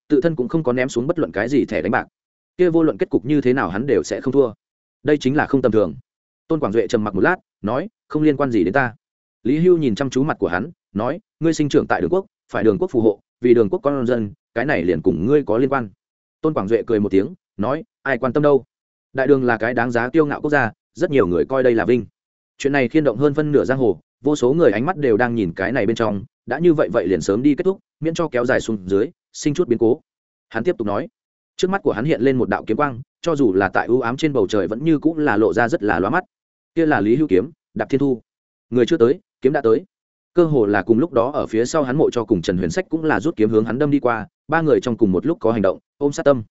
Tự thân cũng không có ném xuống bất luận cái gì thẻ đánh bạc. Kia vô luận kết cục như thế nào hắn đều sẽ không thua. Đây chính là không tầm thường. Tôn quảng duệ trầm mặc một lát, nói, không liên quan gì đến ta. Lý hưu nhìn chăm chú mặt của hắn, nói, ngươi sinh trưởng tại đường quốc, phải đường quốc phù hộ, vì đường quốc con dân, cái này liền cùng ngươi có liên quan. Tôn quảng duệ cười một tiếng, nói, ai quan tâm đâu? Đại đường là cái đáng giá kiêu ngạo quốc gia, rất nhiều người coi đây là vinh chuyện này khiên động hơn phân nửa giang hồ, vô số người ánh mắt đều đang nhìn cái này bên trong, đã như vậy vậy liền sớm đi kết thúc, miễn cho kéo dài xuống dưới, sinh chút biến cố. Hắn tiếp tục nói, trước mắt của hắn hiện lên một đạo kiếm quang, cho dù là tại ưu ám trên bầu trời vẫn như cũng là lộ ra rất là loa mắt. Kia là lý hữu kiếm, đạp thiên thu. Người chưa tới, kiếm đã tới. Cơ hồ là cùng lúc đó ở phía sau hắn mộ cho cùng trần huyền sách cũng là rút kiếm hướng hắn đâm đi qua, ba người trong cùng một lúc có hành động, ôm sát tâm.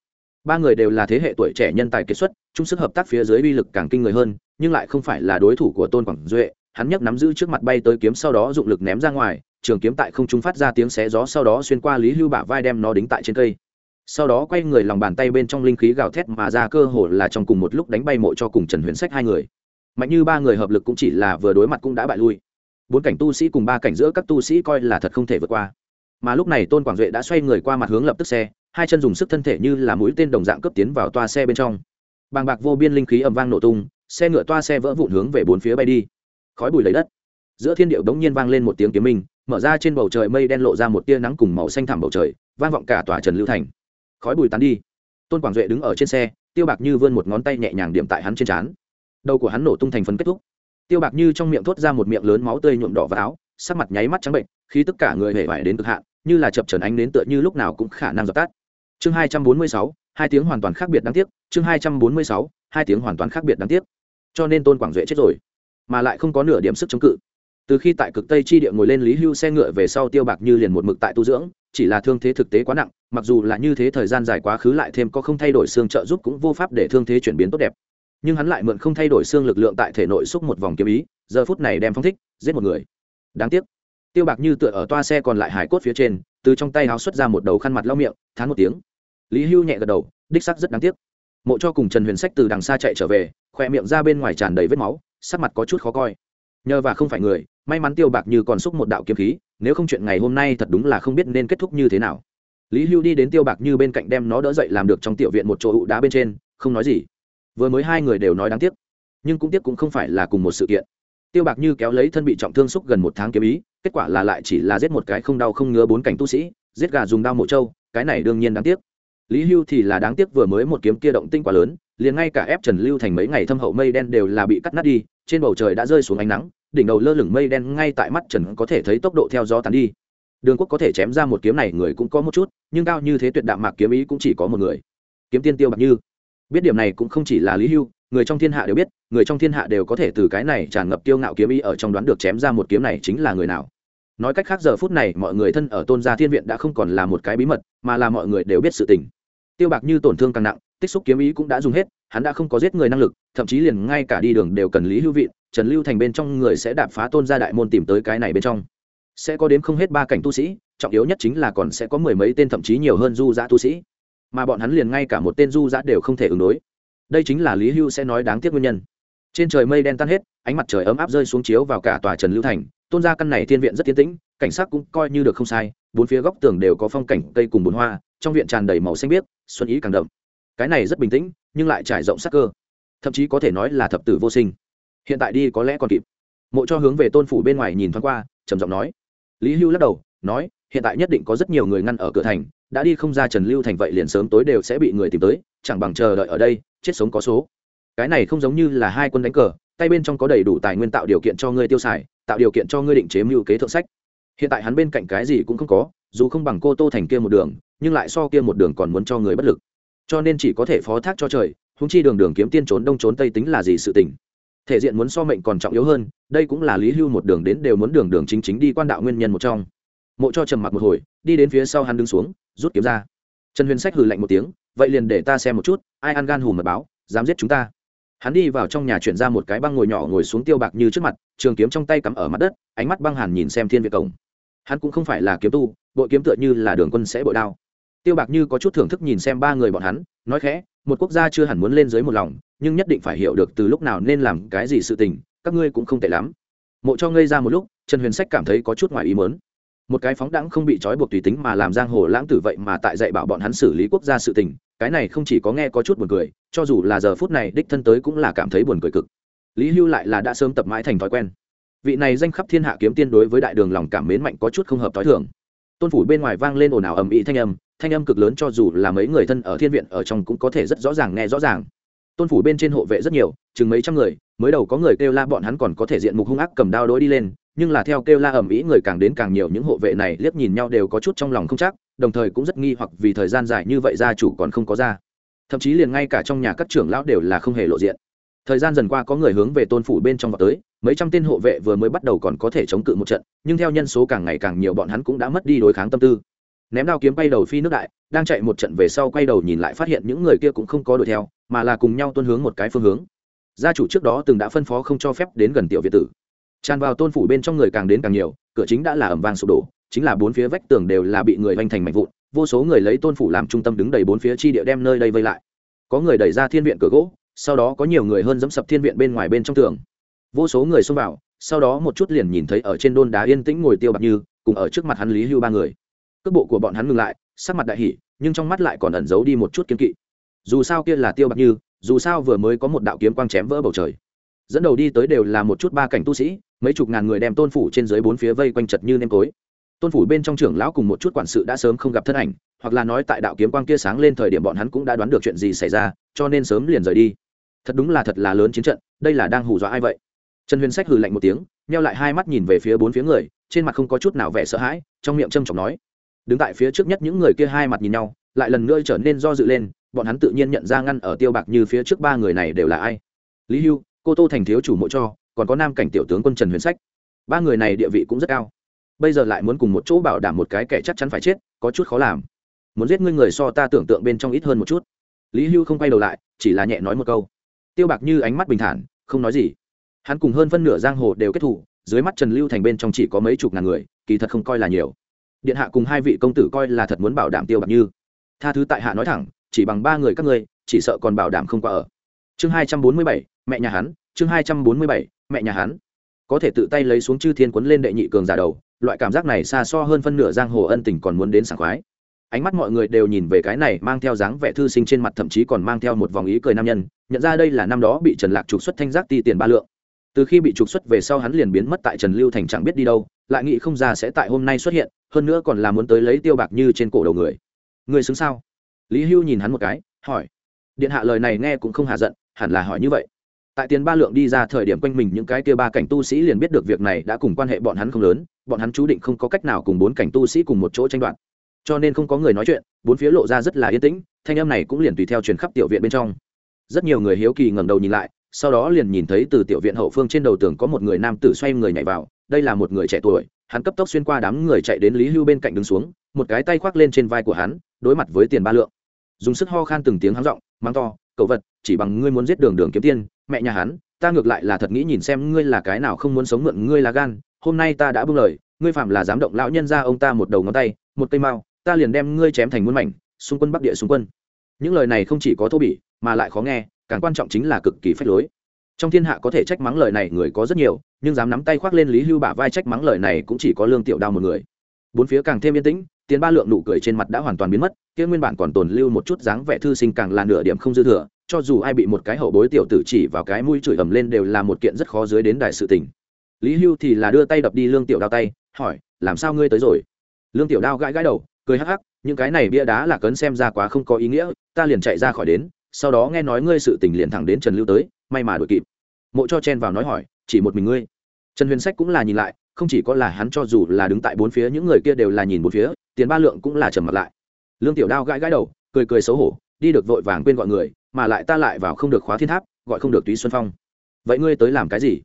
Ba người đều là thế hệ tuổi trẻ nhân tài kiệt xuất, chung sức hợp tác phía dưới uy lực càng kinh người hơn nhưng lại không phải là đối thủ của tôn quảng duệ. Hắn nhấc nắm giữ trước mặt bay tới kiếm sau đó dụng lực ném ra ngoài, trường kiếm tại không trung phát ra tiếng xé gió sau đó xuyên qua lý hưu bả vai đem nó đính tại trên cây. Sau đó quay người lòng bàn tay bên trong linh khí gào thét mà ra cơ hồ là trong cùng một lúc đánh bay mộ cho cùng trần huyền sách hai người. Mạnh như ba người hợp lực cũng chỉ là vừa đối mặt cũng đã bại lui. Bốn cảnh tu sĩ cùng ba cảnh giữa các tu sĩ coi là thật không thể vượt qua. Mà lúc này tôn quảng duệ đã xoay người qua mặt hướng lập tức xe, hai chân dùng sức thân thể như là mũi tên đồng dạng cấp tiến vào toa xe bên trong. Bàng bạc vô biên linh khí ầm vang nổ tung xe ngựa toa xe vỡ vụn hướng về bốn phía bay đi. Khói bụi lấy đất. Giữa thiên điệu đống nhiên vang lên một tiếng kiếm minh, mở ra trên bầu trời mây đen lộ ra một tia nắng cùng màu xanh thẳm bầu trời, vang vọng cả tòa trần lưu thành. Khói bụi tán đi. Tôn quảng duệ đứng ở trên xe, tiêu bạc như vươn một ngón tay nhẹ nhàng điểm tại hắn trên trán. Đầu của hắn nổ tung thành phấn kết thúc. Tiêu bạc như trong miệng thốt ra một miệng lớn máu tươi nhuộm đỏ vào áo, sắc mặt nháy mắt trắng bệnh khi tất cả người hề vải đến cực hạn, như là chập trần ánh đến tựa như lúc nào cũng khả năng dập tắt chương hai trăm bốn mươi sáu, hai tiếng hoàn toàn khác biệt đáng tiếc. Chương hai trăm bốn mươi sáu, hai tiếng hoàn toàn khác biệt đáng tiếc. Cho nên tôn quảng duệ chết rồi, mà lại không có nửa điểm sức chống cự. Từ khi tại cực tây chi địa ngồi lên lý hưu xe ngựa về sau tiêu bạc như liền một mực tại tu dưỡng, chỉ là thương thế thực tế quá nặng, mặc dù là như thế thời gian dài quá khứ lại thêm có không thay đổi xương trợ giúp cũng vô pháp để thương thế chuyển biến tốt đẹp. Nhưng hắn lại mượn không thay đổi xương lực lượng tại thể nội xúc một vòng kiếm ý, giờ phút này đem phong thích, giết một người. Đáng tiếc, tiêu bạc như tựa ở toa xe còn lại hải cốt phía trên từ trong tay áo xuất ra một đầu khăn mặt lau miệng, thán một tiếng. Lý hưu nhẹ gật đầu, đích sắc rất đáng tiếc. Mộ cho cùng trần huyền sách từ đằng xa chạy trở về khỏe miệng ra bên ngoài tràn đầy vết máu, sắc mặt có chút khó coi. Nhờ và không phải người, may mắn tiêu bạc như còn xúc một đạo kiếm khí, nếu không chuyện ngày hôm nay thật đúng là không biết nên kết thúc như thế nào. Lý hưu đi đến tiêu bạc như bên cạnh đem nó đỡ dậy làm được trong tiểu viện một chỗ ụ đá bên trên, không nói gì. Vừa mới hai người đều nói đáng tiếc, nhưng cũng tiếc cũng không phải là cùng một sự kiện. Tiêu bạc như kéo lấy thân bị trọng thương xúc gần một tháng kiếm ý kết quả là lại chỉ là giết một cái không đau không ngứa bốn cảnh tu sĩ, giết gà dùng đao mổ trâu, cái này đương nhiên đáng tiếc. Lý hưu thì là đáng tiếc vừa mới một kiếm kia động tinh quá lớn, liền ngay cả ép trần lưu thành mấy ngày thâm hậu mây đen đều là bị cắt nát đi, trên bầu trời đã rơi xuống ánh nắng, đỉnh đầu lơ lửng mây đen ngay tại mắt trần có thể thấy tốc độ theo gió tàn đi. Đường quốc có thể chém ra một kiếm này người cũng có một chút, nhưng cao như thế tuyệt đạm mạc kiếm ý cũng chỉ có một người. Kiếm tiên tiêu bạc như. Biết điểm này cũng không chỉ là lý hưu, người trong thiên hạ đều biết, người trong thiên hạ đều có thể từ cái này tràn ngập tiêu ngạo kiếm ý ở trong đoán được chém ra một kiếm này chính là người nào nói cách khác giờ phút này mọi người thân ở tôn gia thiên viện đã không còn là một cái bí mật, mà là mọi người đều biết sự tình. Tiêu bạc như tổn thương càng nặng, tích xúc kiếm ý cũng đã dùng hết, hắn đã không có giết người năng lực, thậm chí liền ngay cả đi đường đều cần lý hưu vị trần lưu thành bên trong người sẽ đạp phá tôn gia đại môn tìm tới cái này bên trong. Sẽ có đến không hết ba cảnh tu sĩ, trọng yếu nhất chính là còn sẽ có mười mấy tên thậm chí nhiều hơn du giã tu sĩ. Mà bọn hắn liền ngay cả một tên du giã đều không thể ứng đối. Đây chính là lý hưu sẽ nói đáng tiếc nguyên nhân. Trên trời mây đen tan hết, ánh mặt trời ấm áp rơi xuống chiếu vào cả tòa trần lưu thành tôn gia căn này thiên viện rất tiến tĩnh, cảnh sắc cũng coi như được không sai, bốn phía góc tường đều có phong cảnh cây cùng bồn hoa, trong viện tràn đầy màu xanh biếc, xuân ý càng đậm. Cái này rất bình tĩnh, nhưng lại trải rộng sắc cơ. Thậm chí có thể nói là thập tử vô sinh. Hiện tại đi có lẽ còn kịp. Mộ cho hướng về tôn phủ bên ngoài nhìn thoáng qua, trầm giọng nói. Lý hưu lắc đầu, nói, hiện tại nhất định có rất nhiều người ngăn ở cửa thành, đã đi không ra trần lưu thành vậy liền sớm tối đều sẽ bị người tìm tới, chẳng bằng chờ đợi ở đây, chết sống có số. Cái này không giống như là hai quân đánh cờ tay bên trong có đầy đủ tài nguyên tạo điều kiện cho ngươi tiêu xài, tạo điều kiện cho ngươi định chế mưu kế thượng sách. Hiện tại hắn bên cạnh cái gì cũng không có, dù không bằng cô tô thành kia một đường, nhưng lại so kia một đường còn muốn cho người bất lực. Cho nên chỉ có thể phó thác cho trời húng chi đường đường kiếm tiên trốn đông trốn tây tính là gì sự tình. Thể diện muốn so mệnh còn trọng yếu hơn, đây cũng là lý hưu một đường đến đều muốn đường đường chính chính đi quan đạo nguyên nhân một trong. Mộ cho trầm mặc một hồi, đi đến phía sau hắn đứng xuống, rút kiếm ra. Trần huyền sách hừ lạnh một tiếng, vậy liền để ta xem một chút, ai ăn gan hùm mật báo, dám giết chúng ta? Hắn đi vào trong nhà chuyển ra một cái băng ngồi nhỏ ngồi xuống tiêu bạc như trước mặt, trường kiếm trong tay cắm ở mặt đất, ánh mắt băng hàn nhìn xem thiên việt cổng. Hắn cũng không phải là kiếm tu bội kiếm tựa như là đường quân sẽ bội đao. Tiêu bạc như có chút thưởng thức nhìn xem ba người bọn hắn, nói khẽ, một quốc gia chưa hẳn muốn lên dưới một lòng, nhưng nhất định phải hiểu được từ lúc nào nên làm cái gì sự tình, các ngươi cũng không tệ lắm. Mộ cho ngây ra một lúc, trần huyền sách cảm thấy có chút ngoài ý mớn một cái phóng đẳng không bị trói buộc tùy tính mà làm giang hồ lãng tử vậy mà tại dạy bảo bọn hắn xử lý quốc gia sự tình cái này không chỉ có nghe có chút buồn cười, cho dù là giờ phút này đích thân tới cũng là cảm thấy buồn cười cực. Lý hưu lại là đã sớm tập mãi thành thói quen. Vị này danh khắp thiên hạ kiếm tiên đối với đại đường lòng cảm mến mạnh có chút không hợp t h i thường. Tôn phủ bên ngoài vang lên ồn ào ầm ĩ thanh âm thanh âm cực lớn cho dù là mấy người thân ở thiên viện ở trong cũng có thể rất rõ ràng nghe rõ ràng. Tôn phủ bên trên hộ vệ rất nhiều, chừng mấy trăm người, mới đầu có người kêu la bọn hắn còn có thể diện mục hung ác cầm đao đối đi lên, nhưng là theo kêu la ầm ĩ người càng đến càng nhiều, những hộ vệ này liếc nhìn nhau đều có chút trong lòng không chắc đồng thời cũng rất nghi hoặc vì thời gian dài như vậy gia chủ còn không có ra. Thậm chí liền ngay cả trong nhà các trưởng lão đều là không hề lộ diện. Thời gian dần qua có người hướng về tôn phủ bên trong vào tới, mấy trăm tên hộ vệ vừa mới bắt đầu còn có thể chống cự một trận, nhưng theo nhân số càng ngày càng nhiều bọn hắn cũng đã mất đi đối kháng tâm tư. Ném đao kiếm bay đầu phi nước đại, đang chạy một trận về sau quay đầu nhìn lại phát hiện những người kia cũng không có đuổi theo, mà là cùng nhau tuân hướng một cái phương hướng. Gia chủ trước đó từng đã phân phó không cho phép đến gần tiểu việt tử. Tràn vào tôn phủ bên trong người càng đến càng nhiều, cửa chính đã là ẩm vang sụp đổ chính là bốn phía vách tường đều là bị người vanh thành mạnh vụn, vô số người lấy tôn phủ làm trung tâm đứng đầy bốn phía chi địa đem nơi đây vây lại. Có người đẩy ra thiên viện cửa gỗ, sau đó có nhiều người hơn dẫm sập thiên viện bên ngoài bên trong tường. Vô số người xông vào, sau đó một chút liền nhìn thấy ở trên đôn đá yên tĩnh ngồi tiêu bạc như, cùng ở trước mặt hắn lý hưu ba người. Cước bộ của bọn hắn ngừng lại, sắc mặt đại hỉ, nhưng trong mắt lại còn ẩn giấu đi một chút kiên kỵ. Dù sao kia là tiêu bạc như, dù sao vừa mới có một đạo kiếm quang chém vỡ bầu trời. Dẫn đầu đi tới đều là một chút ba cảnh tu sĩ, mấy chục ngàn người đem tôn phủ trên dưới bốn phía vây quanh chật như nêm tối tôn phủ bên trong trưởng lão cùng một chút quản sự đã sớm không gặp thân ảnh, hoặc là nói tại đạo kiếm quang kia sáng lên thời điểm bọn hắn cũng đã đoán được chuyện gì xảy ra, cho nên sớm liền rời đi. Thật đúng là thật là lớn chiến trận, đây là đang hù dọa ai vậy? Trần huyền sách hừ lạnh một tiếng neo lại hai mắt nhìn về phía bốn phía người, trên mặt không có chút nào vẻ sợ hãi, trong miệng trâm trọng nói. Đứng tại phía trước nhất những người kia hai mặt nhìn nhau, lại lần nữa trở nên do dự lên, bọn hắn tự nhiên nhận ra ngăn ở tiêu bạc như phía trước ba người này đều là ai. Lý hưu, cô tô thành thiếu chủ mộ cho, còn có nam cảnh tiểu tướng quân trần huyền sách. Ba người này địa vị cũng rất cao bây giờ lại muốn cùng một chỗ bảo đảm một cái kẻ chắc chắn phải chết, có chút khó làm. Muốn giết ngươi người so ta tưởng tượng bên trong ít hơn một chút. Lý hưu không quay đầu lại, chỉ là nhẹ nói một câu. Tiêu bạc như ánh mắt bình thản, không nói gì. Hắn cùng hơn phân nửa giang hồ đều kết thủ dưới mắt trần lưu thành bên trong chỉ có mấy chục ngàn người, kỳ thật không coi là nhiều. Điện hạ cùng hai vị công tử coi là thật muốn bảo đảm tiêu bạc như. Tha thứ tại hạ nói thẳng, chỉ bằng ba người các ngươi, chỉ sợ còn bảo đảm không qua ở. Chương hai trăm bốn mươi bảy, mẹ nhà hắn, chương hai trăm bốn mươi bảy, mẹ nhà hắn. Có thể tự tay lấy xuống chư thiên quấn lên đệ nhị cường giả đầu loại cảm giác này xa so hơn phân nửa giang hồ ân tình còn muốn đến sảng khoái. Ánh mắt mọi người đều nhìn về cái này mang theo dáng vẻ thư sinh trên mặt thậm chí còn mang theo một vòng ý cười nam nhân, nhận ra đây là năm đó bị trần lạc trục xuất thanh giác ti tiền ba lượng. Từ khi bị trục xuất về sau hắn liền biến mất tại trần lưu thành chẳng biết đi đâu, lại nghĩ không ra sẽ tại hôm nay xuất hiện, hơn nữa còn là muốn tới lấy tiêu bạc như trên cổ đầu người. Người xứng sao? Lý hưu nhìn hắn một cái, hỏi. Điện hạ lời này nghe cũng không hạ giận, hẳn là hỏi như vậy tại tiền ba lượng đi ra thời điểm quanh mình những cái kia ba cảnh tu sĩ liền biết được việc này đã cùng quan hệ bọn hắn không lớn, bọn hắn chú định không có cách nào cùng bốn cảnh tu sĩ cùng một chỗ tranh đoạt. Cho nên không có người nói chuyện, bốn phía lộ ra rất là yên tĩnh, thanh âm này cũng liền tùy theo truyền khắp tiểu viện bên trong. Rất nhiều người hiếu kỳ ngẩng đầu nhìn lại, sau đó liền nhìn thấy từ tiểu viện hậu phương trên đầu tường có một người nam tử xoay người nhảy vào, đây là một người trẻ tuổi, hắn cấp tốc xuyên qua đám người chạy đến lý hưu bên cạnh đứng xuống, một cái tay khoác lên trên vai của hắn, đối mặt với tiền ba lượng. Dùng sức ho khan từng tiếng hắn giọng mang to, cậu vật, chỉ bằng ngươi muốn giết đường đường kiếm tiên mẹ nhà hắn, ta ngược lại là thật nghĩ nhìn xem ngươi là cái nào không muốn sống mượn ngươi là gan, hôm nay ta đã buông lời, ngươi phạm là dám động lão nhân ra ông ta một đầu ngón tay, một cây mao, ta liền đem ngươi chém thành muôn mảnh, xung quân bắc địa xung quân. Những lời này không chỉ có thô bỉ, mà lại khó nghe, càng quan trọng chính là cực kỳ phách lối. Trong thiên hạ có thể trách mắng lời này người có rất nhiều, nhưng dám nắm tay khoác lên lý hưu bả vai trách mắng lời này cũng chỉ có lương tiểu đao một người. Bốn phía càng thêm yên tĩnh tiến ba lượng nụ cười trên mặt đã hoàn toàn biến mất, kia nguyên bản còn tồn lưu một chút dáng vẻ thư sinh càng là nửa điểm không dư thừa cho dù ai bị một cái hậu bối tiểu tử chỉ vào cái mũi chửi ầm lên đều là một kiện rất khó dưới đến đại sự tình. Lý hưu thì là đưa tay đập đi lương tiểu đao tay, hỏi, làm sao ngươi tới rồi? Lương tiểu đao gãi gãi đầu, cười hắc hắc, những cái này bia đá là cấn xem ra quá không có ý nghĩa, ta liền chạy ra khỏi đến, sau đó nghe nói ngươi sự tình liền thẳng đến trần lưu tới, may mà đuổi kịp. Mộ cho chen vào nói hỏi, chỉ một mình ngươi? Trần huyền sách cũng là nhìn lại, không chỉ có là hắn cho dù là đứng tại bốn phía, những người kia đều là nhìn bốn phía, tiền ba lượng cũng là trầm mặt lại. Lương tiểu đao gãi gãi đầu, cười cười xấu hổ, đi được vội vàng quên gọi người mà lại ta lại vào không được khóa thiên tháp, gọi không được túy xuân phong. Vậy ngươi tới làm cái gì?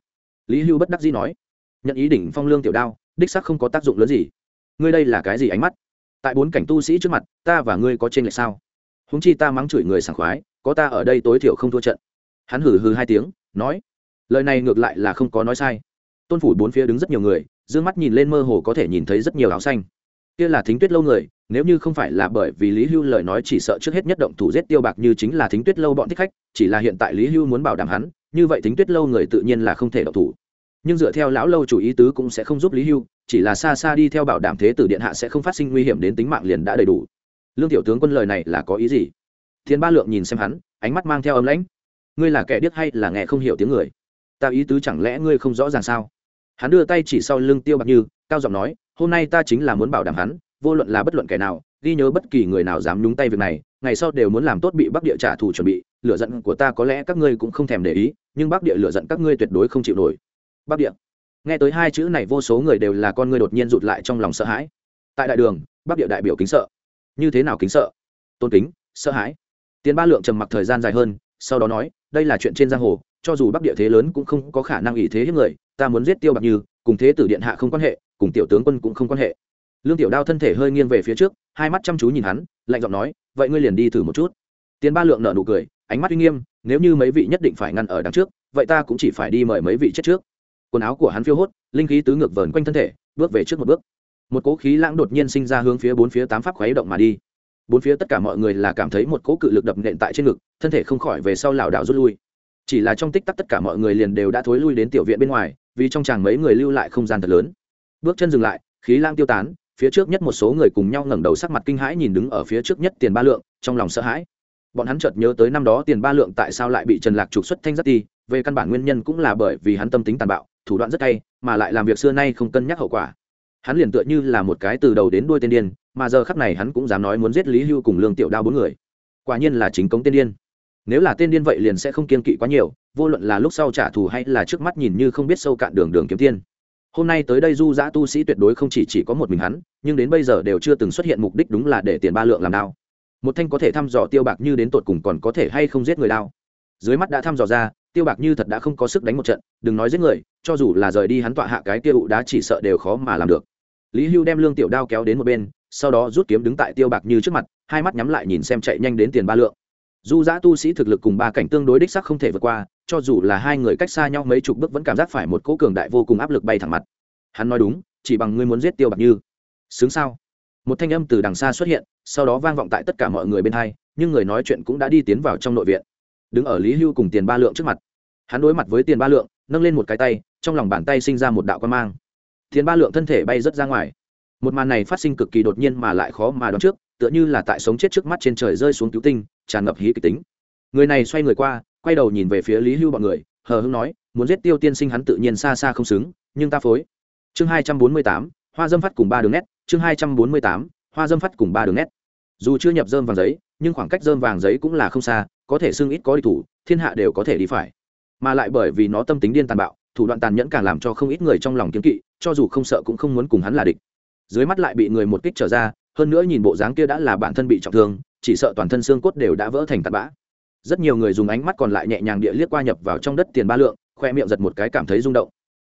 Lý hưu bất đắc dĩ nói. Nhận ý đỉnh phong lương tiểu đao, đích sắc không có tác dụng lớn gì. Ngươi đây là cái gì ánh mắt? Tại bốn cảnh tu sĩ trước mặt, ta và ngươi có trên lệch sao? Húng chi ta mắng chửi người sảng khoái, có ta ở đây tối thiểu không thua trận. Hắn hử hừ hai tiếng, nói. Lời này ngược lại là không có nói sai. Tôn phủ bốn phía đứng rất nhiều người d ư ơ n g mắt nhìn lên mơ hồ có thể nhìn thấy rất nhiều áo xanh. Kia là thính tuyết lâu người nếu như không phải là bởi vì lý hưu lời nói chỉ sợ trước hết nhất động thủ giết tiêu bạc như chính là thính tuyết lâu bọn thích khách, chỉ là hiện tại lý hưu muốn bảo đảm hắn, như vậy thính tuyết lâu người tự nhiên là không thể động thủ. Nhưng dựa theo lão lâu chủ ý tứ cũng sẽ không giúp lý hưu, chỉ là xa xa đi theo bảo đảm thế tử điện hạ sẽ không phát sinh nguy hiểm đến tính mạng liền đã đầy đủ. Lương tiểu tướng quân lời này là có ý gì? Thiên ba lượng nhìn xem hắn, ánh mắt mang theo ấm lãnh. Ngươi là kẻ điếc hay là nghe không hiểu tiếng người? Ta ý tứ chẳng lẽ ngươi không rõ ràng sao? Hắn đưa tay chỉ sau lưng tiêu bạc như, cao giọng nói, hôm nay ta chính là muốn bảo đảm hắn vô luận là bất luận kẻ nào, ghi nhớ bất kỳ người nào dám nhúng tay việc này, ngày sau đều muốn làm tốt bị bắc địa trả thù chuẩn bị. Lựa giận của ta có lẽ các ngươi cũng không thèm để ý, nhưng bắc địa lựa giận các ngươi tuyệt đối không chịu nổi. Bắc địa. Nghe tới hai chữ này, vô số người đều là con ngươi đột nhiên rụt lại trong lòng sợ hãi. Tại đại đường, bắc địa đại biểu kính sợ. Như thế nào kính sợ? Tôn kính, sợ hãi. Tiến ba lượng trầm mặc thời gian dài hơn, sau đó nói, đây là chuyện trên giang hồ, cho dù bắc địa thế lớn cũng không có khả năng ý thế hiếp người, ta muốn giết tiêu bạc như, cùng thế tử điện hạ không quan hệ, cùng tiểu tướng quân cũng không quan hệ lương tiểu đao thân thể hơi nghiêng về phía trước, hai mắt chăm chú nhìn hắn, lạnh giọng nói, vậy ngươi liền đi thử một chút. Tiến ba lượng nợ nụ cười, ánh mắt uy nghiêm, nếu như mấy vị nhất định phải ngăn ở đằng trước, vậy ta cũng chỉ phải đi mời mấy vị chết trước. Quần áo của hắn phiêu hốt, linh khí tứ ngược vờn quanh thân thể, bước về trước một bước. Một cỗ khí lãng đột nhiên sinh ra hướng phía bốn phía tám pháp khuấy động mà đi. Bốn phía tất cả mọi người là cảm thấy một cỗ cự lực đập nện tại trên ngực, thân thể không khỏi về sau lảo đảo rút lui. Chỉ là trong tích tắc tất cả mọi người liền đều đã thối lui đến tiểu viện bên ngoài, vì trong chàng mấy người lưu lại không gian thật lớn. Bước chân dừng lại, khí lang tiêu tán phía trước nhất một số người cùng nhau ngẩng đầu sắc mặt kinh hãi nhìn đứng ở phía trước nhất tiền ba lượng, trong lòng sợ hãi. Bọn hắn chợt nhớ tới năm đó tiền ba lượng tại sao lại bị trần lạc trục xuất thanh rất ti về căn bản nguyên nhân cũng là bởi vì hắn tâm tính tàn bạo, thủ đoạn rất hay mà lại làm việc xưa nay không cân nhắc hậu quả. Hắn liền tựa như là một cái từ đầu đến đuôi tên điên, mà giờ khắp này hắn cũng dám nói muốn giết lý hưu cùng lương tiểu đao bốn người. Quả nhiên là chính cống tên điên. Nếu là tên điên vậy liền sẽ không kiên kỵ quá nhiều, vô luận là lúc sau trả thù hay là trước mắt nhìn như không biết sâu cạn đường đường kiếm tiên hôm nay tới đây du giã tu sĩ tuyệt đối không chỉ, chỉ có một mình hắn nhưng đến bây giờ đều chưa từng xuất hiện mục đích đúng là để tiền ba lượng làm đao. Một thanh có thể thăm dò tiêu bạc như đến tột cùng còn có thể hay không giết người đao. Dưới mắt đã thăm dò ra tiêu bạc như thật đã không có sức đánh một trận đừng nói giết người cho dù là rời đi hắn tọa hạ cái tiêu ụ đá chỉ sợ đều khó mà làm được. Lý hưu đem lương tiểu đao kéo đến một bên sau đó rút kiếm đứng tại tiêu bạc như trước mặt hai mắt nhắm lại nhìn xem chạy nhanh đến tiền ba lượng du giã tu sĩ thực lực cùng ba cảnh tương đối đích sắc không thể vượt qua, cho dù là hai người cách xa nhau mấy chục bước vẫn cảm giác phải một cỗ cường đại vô cùng áp lực bay thẳng mặt. Hắn nói đúng, chỉ bằng ngươi muốn giết tiêu bạc như. Xứng sao? Một thanh âm từ đằng xa xuất hiện, sau đó vang vọng tại tất cả mọi người bên hai, nhưng người nói chuyện cũng đã đi tiến vào trong nội viện. Đứng ở lý hưu cùng tiền ba lượng trước mặt. Hắn đối mặt với tiền ba lượng, nâng lên một cái tay, trong lòng bàn tay sinh ra một đạo quan mang. Tiền ba lượng thân thể bay rớt ra ngoài. Một màn này phát sinh cực kỳ đột nhiên mà lại khó mà đoán trước tựa như là tại sống chết trước mắt trên trời rơi xuống cứu tinh, tràn ngập hí kịch tính. Người này xoay người qua, quay đầu nhìn về phía lý hưu bọn người, hờ hưng nói, muốn giết tiêu tiên sinh hắn tự nhiên xa xa không xứng, nhưng ta phối. Chương hai trăm bốn mươi tám, hoa dâm phát cùng ba đường nét. Chương hai trăm bốn mươi tám, hoa dâm phát cùng ba đường nét. Dù chưa nhập dơm vàng giấy, nhưng khoảng cách dơm vàng giấy cũng là không xa, có thể xưng ít có đi thủ, thiên hạ đều có thể đi phải. Mà lại bởi vì nó tâm tính điên tàn bạo, thủ đoạn tàn nhẫn càng làm cho không ít người trong lòng kiếm kỵ, cho dù không sợ cũng không muốn cùng hắn là địch. Dưới mắt lại bị người một kích trở ra hơn nữa nhìn bộ dáng kia đã là bản thân bị trọng thương, chỉ sợ toàn thân xương cốt đều đã vỡ thành tạt bã. Rất nhiều người dùng ánh mắt còn lại nhẹ nhàng địa liếc qua nhập vào trong đất tiền ba lượng, khoe miệng giật một cái cảm thấy rung động.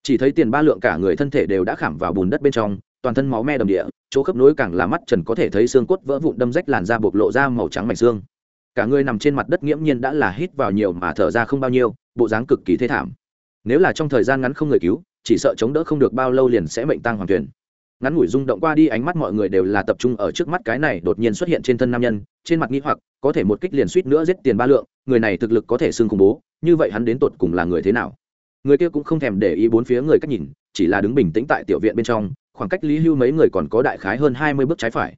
Chỉ thấy tiền ba lượng cả người thân thể đều đã khảm vào bùn đất bên trong, toàn thân máu me đầm địa, chỗ khớp nối càng là mắt trần có thể thấy xương cốt vỡ vụn đâm rách làn da bộc lộ ra màu trắng mảnh xương. Cả người nằm trên mặt đất nghiễm nhiên đã là hít vào nhiều mà thở ra không bao nhiêu, bộ dáng cực kỳ thê thảm. Nếu là trong thời gian ngắn không người cứu, chỉ sợ chống đỡ không được bao lâu liền sẽ mệnh tăng hoàng tuyển ngắn ngủi rung động qua đi, ánh mắt mọi người đều là tập trung ở trước mắt cái này đột nhiên xuất hiện trên thân nam nhân, trên mặt nghĩ hoặc, có thể một kích liền suýt nữa giết tiền ba lượng, người này thực lực có thể xưng khủng bố, như vậy hắn đến tột cùng là người thế nào? Người kia cũng không thèm để ý bốn phía người cách nhìn, chỉ là đứng bình tĩnh tại tiểu viện bên trong, khoảng cách lý hưu mấy người còn có đại khái hơn hai mươi bước trái phải.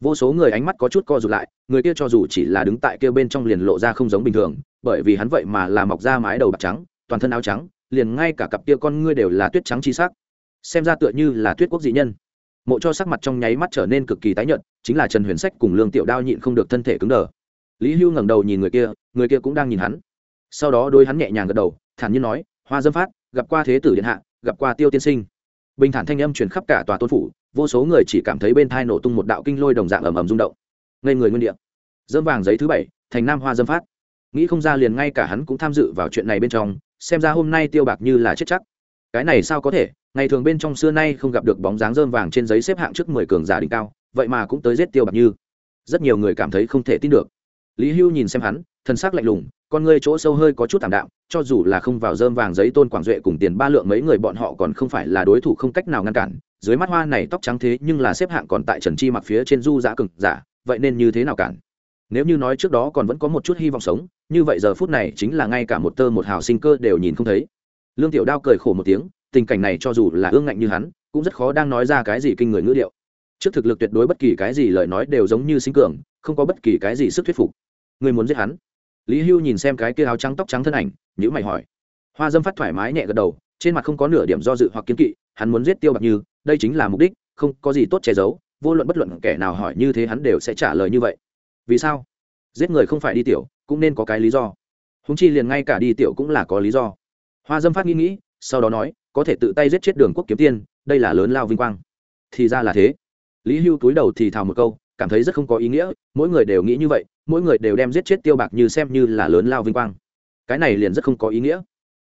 Vô số người ánh mắt có chút co rụt lại, người kia cho dù chỉ là đứng tại kia bên trong liền lộ ra không giống bình thường, bởi vì hắn vậy mà là mọc ra mái đầu bạc trắng, toàn thân áo trắng, liền ngay cả cặp kia con ngươi đều là tuyết trắng chi sắc. Xem ra tựa như là tuyết quốc dị nhân mộ cho sắc mặt trong nháy mắt trở nên cực kỳ tái nhợt, chính là trần huyền sách cùng lương tiểu đao nhịn không được thân thể cứng đờ. Lý hưu ngẩng đầu nhìn người kia người kia cũng đang nhìn hắn. Sau đó đôi hắn nhẹ nhàng gật đầu, thản nhiên nói, hoa dâm phát, gặp qua thế tử điện hạ, gặp qua tiêu tiên sinh. Bình thản thanh âm truyền khắp cả tòa tôn phủ, vô số người chỉ cảm thấy bên thai nổ tung một đạo kinh lôi đồng dạng ầm ầm rung động. Ngây người nguyên địa. Dâm vàng giấy thứ bảy, thành nam hoa dâm phát. Nghĩ không ra liền ngay cả hắn cũng tham dự vào chuyện này bên trong, xem ra hôm nay tiêu bạc như là chết chắc. Cái này sao có thể? Ngày thường bên trong xưa nay không gặp được bóng dáng rơm vàng trên giấy xếp hạng trước mười cường giả đỉnh cao, vậy mà cũng tới giết tiêu bạc như. Rất nhiều người cảm thấy không thể tin được. Lý hưu nhìn xem hắn thân xác lạnh lùng, con ngươi chỗ sâu hơi có chút thảm đạm, cho dù là không vào dơm vàng giấy tôn quảng duệ cùng tiền ba lượng mấy người bọn họ còn không phải là đối thủ không cách nào ngăn cản, dưới mắt hoa này tóc trắng thế nhưng là xếp hạng còn tại trần chi mặc phía trên du giã cực giả, vậy nên như thế nào cản? Nếu như nói trước đó còn vẫn có một chút hy vọng sống, như vậy giờ phút này chính là ngay cả một tơ một hào sinh cơ đều nhìn không thấy. Lương tiểu đao cười khổ một tiếng tình cảnh này cho dù là ương ngạnh như hắn, cũng rất khó đang nói ra cái gì kinh người ngữ điệu. Trước thực lực tuyệt đối bất kỳ cái gì lời nói đều giống như sinh cường, không có bất kỳ cái gì sức thuyết phục. Người muốn giết hắn? Lý hưu nhìn xem cái kia áo trắng tóc trắng thân ảnh nhữ mày hỏi. Hoa dâm phát thoải mái nhẹ gật đầu, trên mặt không có nửa điểm do dự hoặc kiến kỵ, hắn muốn giết tiêu bạc như, đây chính là mục đích, không có gì tốt che giấu, vô luận bất luận kẻ nào hỏi như thế hắn đều sẽ trả lời như vậy. Vì sao? Giết người không phải đi tiểu, cũng nên có cái lý do. Húng chi liền ngay cả đi tiểu cũng là có lý do. Hoa dâm phát nghĩ nghĩ, sau đó nói có thể tự tay giết chết đường quốc kiếm tiên, đây là lớn lao vinh quang. Thì ra là thế. Lý hưu túi đầu thì thào một câu, cảm thấy rất không có ý nghĩa, mỗi người đều nghĩ như vậy, mỗi người đều đem giết chết tiêu bạc như xem như là lớn lao vinh quang. Cái này liền rất không có ý nghĩa.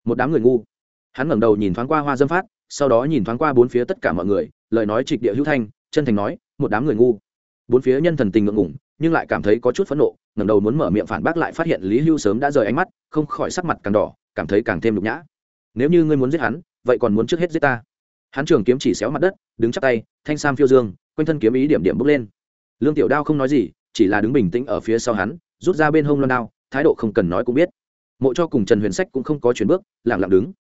Một đám người ngu. Hắn ngẩng đầu nhìn thoáng qua hoa dâm phát, sau đó nhìn thoáng qua bốn phía tất cả mọi người, lời nói trịch địa hữu thanh, chân thành nói, một đám người ngu. Bốn phía nhân thần tình ngượng ngủng nhưng lại cảm thấy có chút phẫn nộ, ngẩng đầu muốn mở miệng phản bác lại phát hiện lý hưu sớm đã rời ánh mắt, không khỏi sắc mặt càng đỏ, cảm thấy càng thêm nhục nhã. Nếu như ngươi muốn giết hắn vậy còn muốn trước hết giết ta? Hắn trường kiếm chỉ xéo mặt đất, đứng chắc tay, thanh sam phiêu dương, quanh thân kiếm ý điểm điểm bước lên. Lương tiểu đao không nói gì, chỉ là đứng bình tĩnh ở phía sau hắn, rút ra bên hông loan đao, thái độ không cần nói cũng biết. Mộ cho cùng trần huyền sách cũng không có chuyển bước lẳng lặng đứng.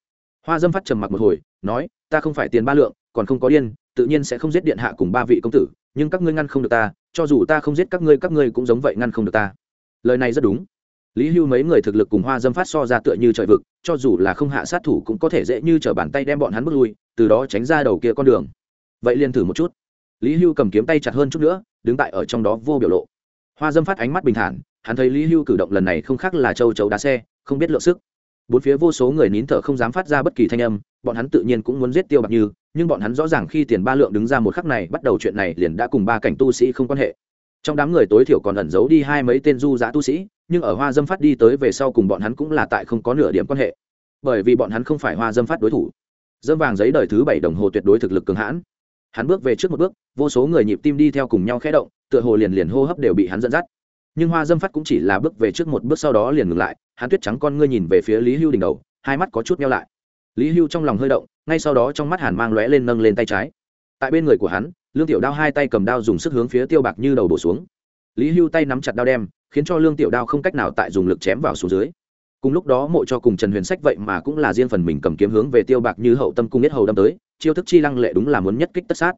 Hoa dâm phát trầm mặc một hồi, nói, ta không phải tiền ba lượng, còn không có điên, tự nhiên sẽ không giết điện hạ cùng ba vị công tử, nhưng các ngươi ngăn không được ta, cho dù ta không giết các ngươi các ngươi cũng giống vậy ngăn không được ta. Lời này rất đúng lý hưu mấy người thực lực cùng hoa dâm phát so ra tựa như trời vực, cho dù là không hạ sát thủ cũng có thể dễ như t r ở bàn tay đem bọn hắn bước lui, từ đó tránh ra đầu kia con đường. Vậy liền thử một chút. Lý hưu cầm kiếm tay chặt hơn chút nữa, đứng tại ở trong đó vô biểu lộ. Hoa dâm phát ánh mắt bình thản, hắn thấy lý hưu cử động lần này không khác là châu chấu đá xe, không biết lượng sức. Bốn phía vô số người nín thở không dám phát ra bất kỳ thanh âm, bọn hắn tự nhiên cũng muốn giết tiêu bạc như, nhưng bọn hắn rõ ràng khi tiền ba lượng đứng ra một khắc này, bắt đầu chuyện này liền đã cùng ba cảnh tu sĩ không quan hệ. Trong đám người tối thiểu còn ẩn giấu đi hai mấy tên du giã tu sĩ nhưng ở hoa dâm phát đi tới về sau cùng bọn hắn cũng là tại không có nửa điểm quan hệ. Bởi vì bọn hắn không phải hoa dâm phát đối thủ. Dâm vàng giấy đời thứ bảy đồng hồ tuyệt đối thực lực cường hãn. Hắn bước về trước một bước, vô số người nhịp tim đi theo cùng nhau khẽ động, tựa hồ liền liền hô hấp đều bị hắn dẫn dắt. Nhưng hoa dâm phát cũng chỉ là bước về trước một bước sau đó liền ngừng lại, hắn tuyết trắng con ngươi nhìn về phía lý hưu đỉnh đầu, hai mắt có chút nhau lại. Lý hưu trong lòng hơi động, ngay sau đó trong mắt hàn mang lóe lên nâng lên tay trái. Tại bên người của hắn, lương tiểu đao hai tay cầm đao dùng sức hướng phía tiêu bạc như đầu bổ xuống. Lý hưu tay nắm chặt đao đem khiến cho lương tiểu đao không cách nào tại dùng lực chém vào xuống dưới. Cùng lúc đó mộ cho cùng trần huyền sách vậy mà cũng là riêng phần mình cầm kiếm hướng về tiêu bạc như hậu tâm cung nhất hầu đâm tới, chiêu thức chi lăng lệ đúng là muốn nhất kích tất sát.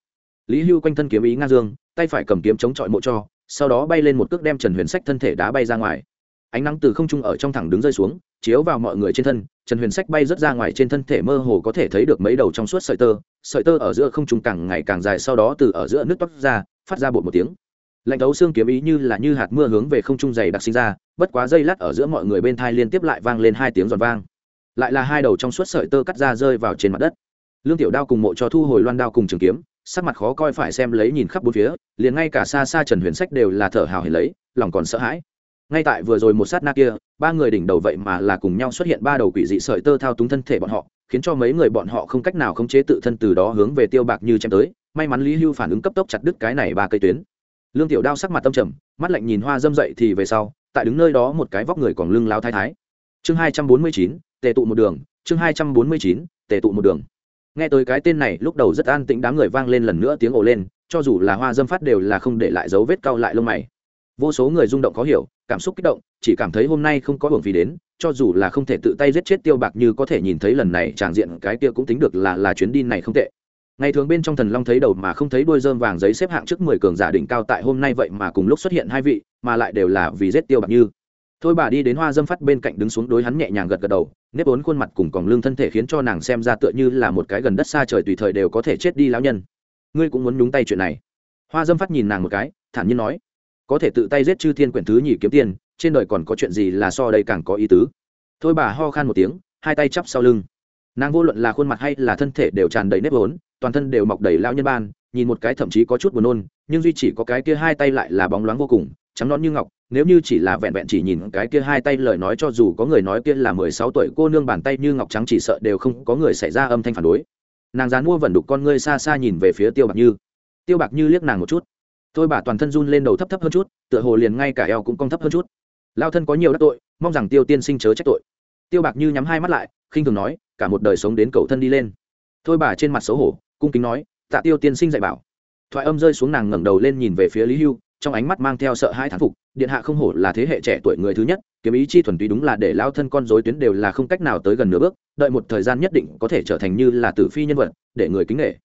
Lý hưu quanh thân kiếm ý ngang dương, tay phải cầm kiếm chống chọi mộ cho, sau đó bay lên một cước đem trần huyền sách thân thể đá bay ra ngoài. Ánh nắng từ không trung ở trong thẳng đứng rơi xuống, chiếu vào mọi người trên thân, trần huyền sách bay rớt ra ngoài trên thân thể mơ hồ có thể thấy được mấy đầu trong suốt sợi tơ sợi tơ ở giữa không trung càng ngày càng dài, sau đó từ ở giữa nước toát ra, phát ra bột một tiếng lạnh đấu xương kiếm ý như là như hạt mưa hướng về không trung dày đặc sinh ra, bất quá dây lát ở giữa mọi người bên thai liên tiếp lại vang lên hai tiếng giòn vang. Lại là hai đầu trong suốt sợi tơ cắt ra rơi vào trên mặt đất. Lương tiểu đao cùng mộ cho thu hồi loan đao cùng trường kiếm, sắc mặt khó coi phải xem lấy nhìn khắp bốn phía, liền ngay cả xa xa trần huyền sách đều là thở hào hề lấy, lòng còn sợ hãi. Ngay tại vừa rồi một sát na kia, ba người đỉnh đầu vậy mà là cùng nhau xuất hiện ba đầu quỷ dị sợi tơ thao túng thân thể bọn họ, khiến cho mấy người bọn họ không cách nào khống chế tự thân từ đó hướng về tiêu bạc như chém tới. May mắn lý hưu phản ứng cấp tốc chặt đứt cái này ba cây tuyến lương tiểu đao sắc mặt tâm trầm, mắt lạnh nhìn hoa dâm dậy thì về sau, tại đứng nơi đó một cái vóc người còn lưng lao thái thái. Chương hai trăm bốn mươi chín, tề tụ một đường, chương hai trăm bốn mươi chín, tề tụ một đường. Nghe tới cái tên này, lúc đầu rất an tĩnh đám người vang lên lần nữa tiếng ồ lên, cho dù là hoa dâm phát đều là không để lại dấu vết cau lại lông mày. Vô số người rung động khó hiểu, cảm xúc kích động, chỉ cảm thấy hôm nay không có hưởng phí đến, cho dù là không thể tự tay giết chết tiêu bạc như có thể nhìn thấy lần này, tràng diện cái kia cũng tính được là là chuyến đi này không tệ ngày thường bên trong thần long thấy đầu mà không thấy đuôi dơm vàng giấy xếp hạng trước mười cường giả đỉnh cao tại hôm nay vậy mà cùng lúc xuất hiện hai vị, mà lại đều là vì giết tiêu bạc như. Thôi bà đi đến hoa dâm phát bên cạnh đứng xuống đối hắn nhẹ nhàng gật gật đầu, nếp ốn khuôn mặt cùng còng lưng thân thể khiến cho nàng xem ra tựa như là một cái gần đất xa trời tùy thời đều có thể chết đi lão nhân. Ngươi cũng muốn nhúng tay chuyện này. Hoa dâm phát nhìn nàng một cái, thản nhiên nói. Có thể tự tay giết chư thiên quyển thứ nhì kiếm tiền, trên đời còn có chuyện gì là so đây càng có ý tứ? Thôi bà ho khan một tiếng, hai tay chắp sau lưng. Nàng vô luận là khuôn mặt hay là thân thể đều tràn đầy nếp vốn toàn thân đều mọc đầy lao nhân ban, nhìn một cái thậm chí có chút buồn nôn, nhưng duy chỉ có cái kia hai tay lại là bóng loáng vô cùng, trắng nón như ngọc, nếu như chỉ là vẹn vẹn chỉ nhìn cái kia hai tay lời nói cho dù có người nói kia là mười sáu tuổi cô nương bàn tay như ngọc trắng chỉ sợ đều không có người xảy ra âm thanh phản đối. Nàng dán mua vẩn đục con ngươi xa xa nhìn về phía tiêu bạc như. Tiêu bạc như liếc nàng một chút. Tôi bà toàn thân run lên đầu thấp thấp hơn chút, tựa hồ liền ngay cả eo cũng cong thấp hơn chút. Lao thân có nhiều đắc tội, mong rằng tiêu tiên sinh chớ trách tội. Tiêu bạc như nhắm hai mắt lại, khinh thường nói, cả một đời sống đến cầu thân đi lên. Thôi bà trên mặt xấu hổ cung kính nói, tạ tiêu tiên sinh dạy bảo. Thoại âm rơi xuống nàng ngẩng đầu lên nhìn về phía lý hưu, trong ánh mắt mang theo sợ hai thán phục, điện hạ không hổ là thế hệ trẻ tuổi người thứ nhất, kiếm ý chi thuần túy đúng là để lao thân con dối tuyến đều là không cách nào tới gần nửa bước, đợi một thời gian nhất định có thể trở thành như là tử phi nhân vật, để người kính nghệ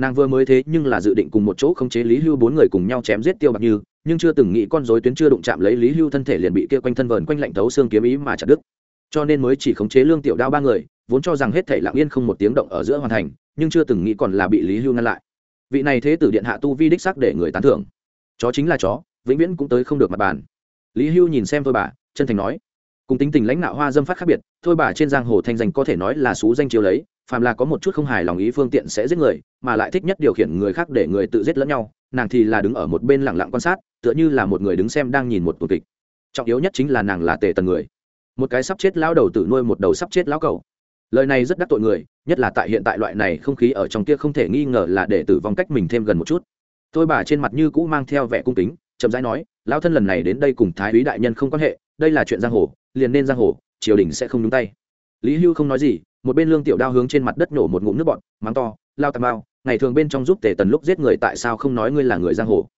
nàng vừa mới thế nhưng là dự định cùng một chỗ khống chế lý hưu bốn người cùng nhau chém giết tiêu bạc như, nhưng chưa từng nghĩ con dối tuyến chưa đụng chạm lấy lý hưu thân thể liền bị kia quanh thân vờn quanh lạnh thấu xương kiếm ý mà chặt đứt. Cho nên mới chỉ khống chế lương tiểu đao ba người vốn cho rằng hết thể lặng yên không một tiếng động ở giữa hoàn thành, nhưng chưa từng nghĩ còn là bị lý hưu ngăn lại. Vị này thế tử điện hạ tu vi đích sắc để người tán thưởng. Chó chính là chó, vĩnh viễn cũng tới không được mặt bàn. Lý hưu nhìn xem thôi bà, chân thành nói, cùng tính tình lãnh nạo hoa dâm phát khác biệt, thôi bà trên giang hồ thanh danh có thể nói là xú danh chiếu lấy, phàm là có một chút không hài lòng ý phương tiện sẽ giết người, mà lại thích nhất điều khiển người khác để người tự giết lẫn nhau, nàng thì là đứng ở một bên lặng lặng quan sát, tựa như là một người đứng xem đang nhìn một tuần kịch. Trọng yếu nhất chính là nàng là tề tần người. Một cái sắp chết lão đầu tự nuôi một đầu sắp chết lão cầu lời này rất đắc tội người, nhất là tại hiện tại loại này không khí ở trong kia không thể nghi ngờ là để tử vong cách mình thêm gần một chút. Tôi bà trên mặt như cũ mang theo vẻ cung kính, chậm rãi nói, lão thân lần này đến đây cùng thái úy đại nhân không quan hệ, đây là chuyện giang hồ, liền nên giang hồ, triều đình sẽ không nhúng tay. Lý hưu không nói gì, một bên lương tiểu đao hướng trên mặt đất nổ một ngụm nước bọt, mắng to lao tàm bao, ngày thường bên trong giúp tề tần lúc giết người tại sao không nói ngươi là người giang hồ?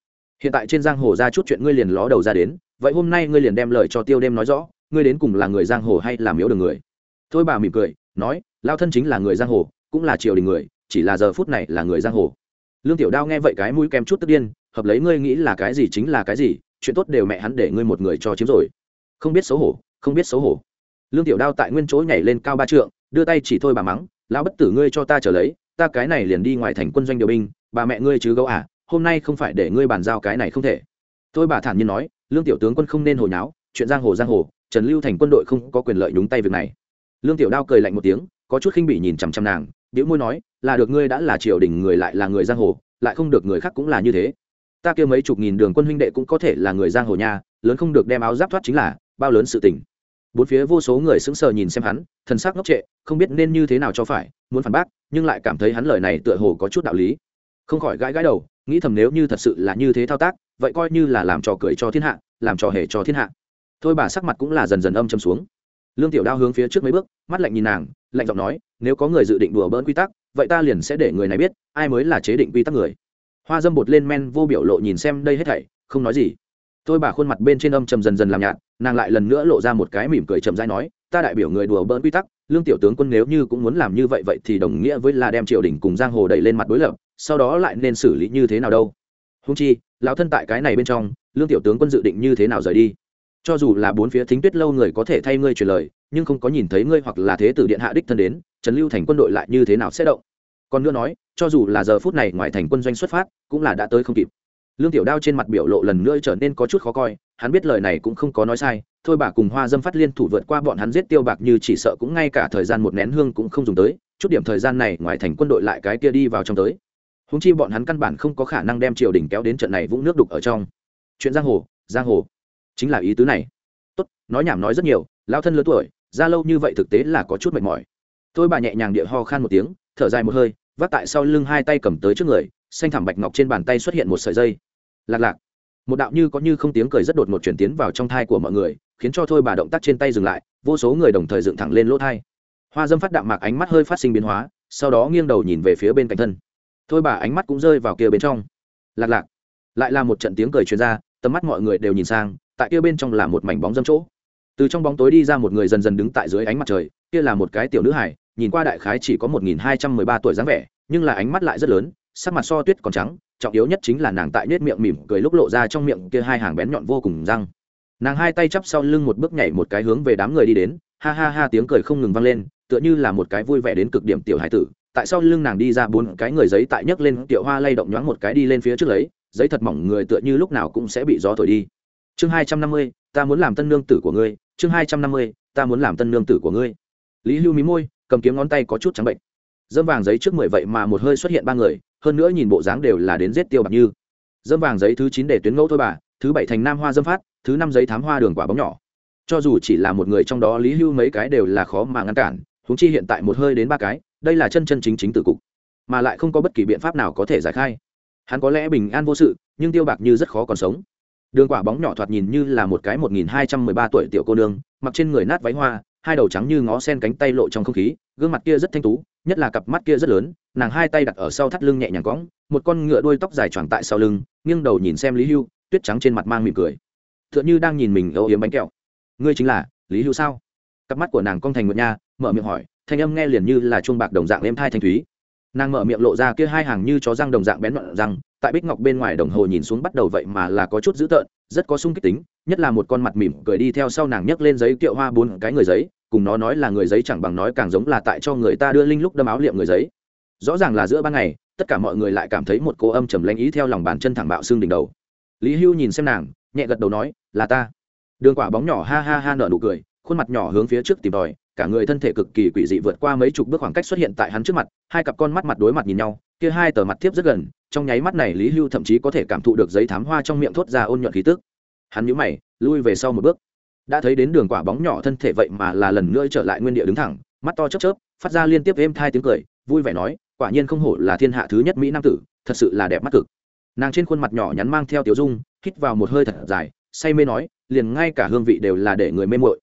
Hiện tại trên giang hồ ra chút chuyện ngươi liền ló đầu ra đến, vậy hôm nay ngươi liền đem lời cho tiêu đêm nói rõ, ngươi đến cùng là người giang hồ hay là miếu đường người? Thôi bà mỉm cười nói, lao thân chính là người giang hồ, cũng là triều đình người, chỉ là giờ phút này là người giang hồ. Lương tiểu đao nghe vậy cái mũi kem chút tức điên, hợp lấy ngươi nghĩ là cái gì chính là cái gì, chuyện tốt đều mẹ hắn để ngươi một người cho chiếm rồi. Không biết xấu hổ, không biết xấu hổ. Lương tiểu đao tại nguyên chỗ nhảy lên cao ba trượng, đưa tay chỉ thôi bà mắng, lão bất tử ngươi cho ta trở lấy, ta cái này liền đi ngoài thành quân doanh điều binh, bà mẹ ngươi chứ gấu à hôm nay không phải để ngươi bàn giao cái này không thể. Tôi bà thản nhiên nói, lương tiểu tướng quân không nên hồi nháo, chuyện giang hồ giang hồ, trần lưu thành quân đội không có quyền lợi nhúng tay việc này lương tiểu đao cười lạnh một tiếng, có chút khinh bỉ nhìn chằm chằm nàng biểu môi nói, là được ngươi đã là triều đình người lại là người giang hồ, lại không được người khác cũng là như thế. Ta kêu mấy chục nghìn đường quân huynh đệ cũng có thể là người giang hồ nha, lớn không được đem áo giáp thoát chính là bao lớn sự tình. Bốn phía vô số người sững sờ nhìn xem hắn, thần sắc ngốc trệ, không biết nên như thế nào cho phải, muốn phản bác, nhưng lại cảm thấy hắn lời này tựa hồ có chút đạo lý. Không khỏi gãi gãi đầu, nghĩ thầm nếu như thật sự là như thế thao tác, vậy coi như là làm trò cười cho thiên hạ, làm trò hề cho thiên hạ. Thôi bà sắc mặt cũng là dần dần âm châm xuống lương tiểu đao hướng phía trước mấy bước, mắt lạnh nhìn nàng, lạnh giọng nói, nếu có người dự định đùa bỡn quy tắc, vậy ta liền sẽ để người này biết, ai mới là chế định quy tắc người. Hoa dâm bột lên men, vô biểu lộ nhìn xem đây hết thảy, không nói gì. Tôi bà khuôn mặt bên trên âm trầm dần dần làm nhạt, nàng lại lần nữa lộ ra một cái mỉm cười chậm rãi nói, ta đại biểu người đùa bỡn quy tắc, lương tiểu tướng quân nếu như cũng muốn làm như vậy vậy thì đồng nghĩa với là đem triều đình cùng giang hồ đẩy lên mặt đối lập, sau đó lại nên xử lý như thế nào đâu? Húng chi, lão thân tại cái này bên trong, lương tiểu tướng quân dự định như thế nào rời đi? Cho dù là bốn phía thính tuyết lâu người có thể thay ngươi truyền lời, nhưng không có nhìn thấy ngươi hoặc là thế tử điện hạ đích thân đến, trần lưu thành quân đội lại như thế nào sẽ động? Còn nữa nói, cho dù là giờ phút này ngoài thành quân doanh xuất phát, cũng là đã tới không kịp. Lương tiểu đao trên mặt biểu lộ lần nữa trở nên có chút khó coi, hắn biết lời này cũng không có nói sai, thôi bà cùng hoa dâm phát liên thủ vượt qua bọn hắn giết tiêu bạc như chỉ sợ cũng ngay cả thời gian một nén hương cũng không dùng tới, chút điểm thời gian này ngoài thành quân đội lại cái kia đi vào trong tới. Húng chi bọn hắn căn bản không có khả năng đem triều đình kéo đến trận này vũng nước đục ở trong. Chuyện giang hồ giang hồ chính là ý tứ này. Tốt, nói nhảm nói rất nhiều lao thân lớn tuổi, ra lâu như vậy thực tế là có chút mệt mỏi. Tôi bà nhẹ nhàng địa ho khan một tiếng, thở dài một hơi, vác tại sau lưng hai tay cầm tới trước người, xanh thảm bạch ngọc trên bàn tay xuất hiện một sợi dây. Lạc lạc. Một đạo như có như không tiếng cười rất đột ngột chuyển tiến vào trong thai của mọi người, khiến cho thôi bà động tác trên tay dừng lại, vô số người đồng thời dựng thẳng lên lỗ thai. Hoa dâm phát đạm mạc ánh mắt hơi phát sinh biến hóa, sau đó nghiêng đầu nhìn về phía bên cạnh thân. Thôi bà ánh mắt cũng rơi vào kia bên trong. Lạc lạc. Lại là một trận tiếng cười truyền ra, tầm mắt mọi người đều nhìn sang tại kia bên trong là một mảnh bóng dâm chỗ. Từ trong bóng tối đi ra một người dần dần đứng tại dưới ánh mặt trời, kia là một cái tiểu nữ hải nhìn qua đại khái chỉ có một nghìn hai trăm mười ba tuổi dáng vẻ, nhưng là ánh mắt lại rất lớn, sắc mặt so tuyết còn trắng, trọng yếu nhất chính là nàng tại nết miệng mỉm cười lúc lộ ra trong miệng kia hai hàng bén nhọn vô cùng răng. Nàng hai tay chắp sau lưng một bước nhảy một cái hướng về đám người đi đến, ha ha ha tiếng cười không ngừng vang lên, tựa như là một cái vui vẻ đến cực điểm tiểu hải tử. Tại sau lưng nàng đi ra bốn cái người giấy tại nhấc lên, tiểu hoa lay động nhoáng một cái đi lên phía trước lấy, giấy thật mỏng người tựa như lúc nào cũng sẽ bị gió thổi đi chương hai trăm năm mươi, ta muốn làm tân nương tử của ngươi. Chương hai trăm năm mươi, ta muốn làm tân nương tử của ngươi. Lý hưu mí môi, cầm kiếm ngón tay có chút trắng bệnh. Dâm vàng giấy trước mười vậy mà một hơi xuất hiện ba người, hơn nữa nhìn bộ dáng đều là đến giết tiêu bạc như. Dâm vàng giấy thứ chín để tuyến ngẫu thôi bà, thứ bảy thành nam hoa dâm phát, thứ năm giấy thám hoa đường quả bóng nhỏ. Cho dù chỉ là một người trong đó, lý hưu mấy cái đều là khó mà ngăn cản, huống chi hiện tại một hơi đến ba cái, đây là chân chân chính chính tử cục. Mà lại không có bất kỳ biện pháp nào có thể giải khai. Hắn có lẽ bình an vô sự, nhưng tiêu bạc như rất khó còn sống đường quả bóng nhỏ thoạt nhìn như là một cái một nghìn hai trăm mười ba tuổi tiểu cô nương, mặc trên người nát váy hoa, hai đầu trắng như ngó sen cánh tay lộ trong không khí, gương mặt kia rất thanh tú, nhất là cặp mắt kia rất lớn, nàng hai tay đặt ở sau thắt lưng nhẹ nhàng cõng một con ngựa đuôi tóc dài choàng tại sau lưng, nghiêng đầu nhìn xem lý hưu, tuyết trắng trên mặt mang mỉm cười. T h ư ợ n h ư đang nhìn mình âu yếm bánh kẹo. Ngươi chính là lý hưu sao? Cặp mắt của nàng cong thành ngựa nha, mở miệng hỏi, thanh âm nghe liền như là chuông bạc đồng dạng êm thai thanh thúy nàng mở miệng lộ ra kia hai hàng như chó răng đồng dạng bén mận răng, tại bích ngọc bên ngoài đồng hồ nhìn xuống bắt đầu vậy mà là có chút dữ tợn, rất có sung kích tính, nhất là một con mặt mỉm cười đi theo sau nàng nhấc lên giấy kiệu hoa bốn cái người giấy, cùng nó nói là người giấy chẳng bằng nói càng giống là tại cho người ta đưa linh lúc đâm áo liệm người giấy rõ ràng là giữa ban ngày, tất cả mọi người lại cảm thấy một cô âm trầm lanh ý theo lòng bàn chân thẳng bạo xương đỉnh đầu lý hưu nhìn xem nàng, nhẹ gật đầu nói, là ta đường quả bóng nhỏ ha ha ha nở nụ cười, khuôn mặt nhỏ hướng phía trước tìm đòi cả người thân thể cực kỳ quỷ dị vượt qua mấy chục bước khoảng cách xuất hiện tại hắn trước mặt, hai cặp con mắt mặt đối mặt nhìn nhau, kia hai tờ mặt tiếp rất gần, trong nháy mắt này lý hưu thậm chí có thể cảm thụ được giấy thám hoa trong miệng thốt ra ôn nhuận khí tức. Hắn nhíu mày, lui về sau một bước. Đã thấy đến đường quả bóng nhỏ thân thể vậy mà là lần nữa trở lại nguyên địa đứng thẳng, mắt to chớp chớp, phát ra liên tiếp êm thai tiếng cười, vui vẻ nói, quả nhiên không hổ là thiên hạ thứ nhất mỹ nam tử, thật sự là đẹp mắt cực. Nàng trên khuôn mặt nhỏ nhắn mang theo tiểu dung, hít vào một hơi thật dài, say mê nói, liền ngay cả hương vị đều là để người mê mội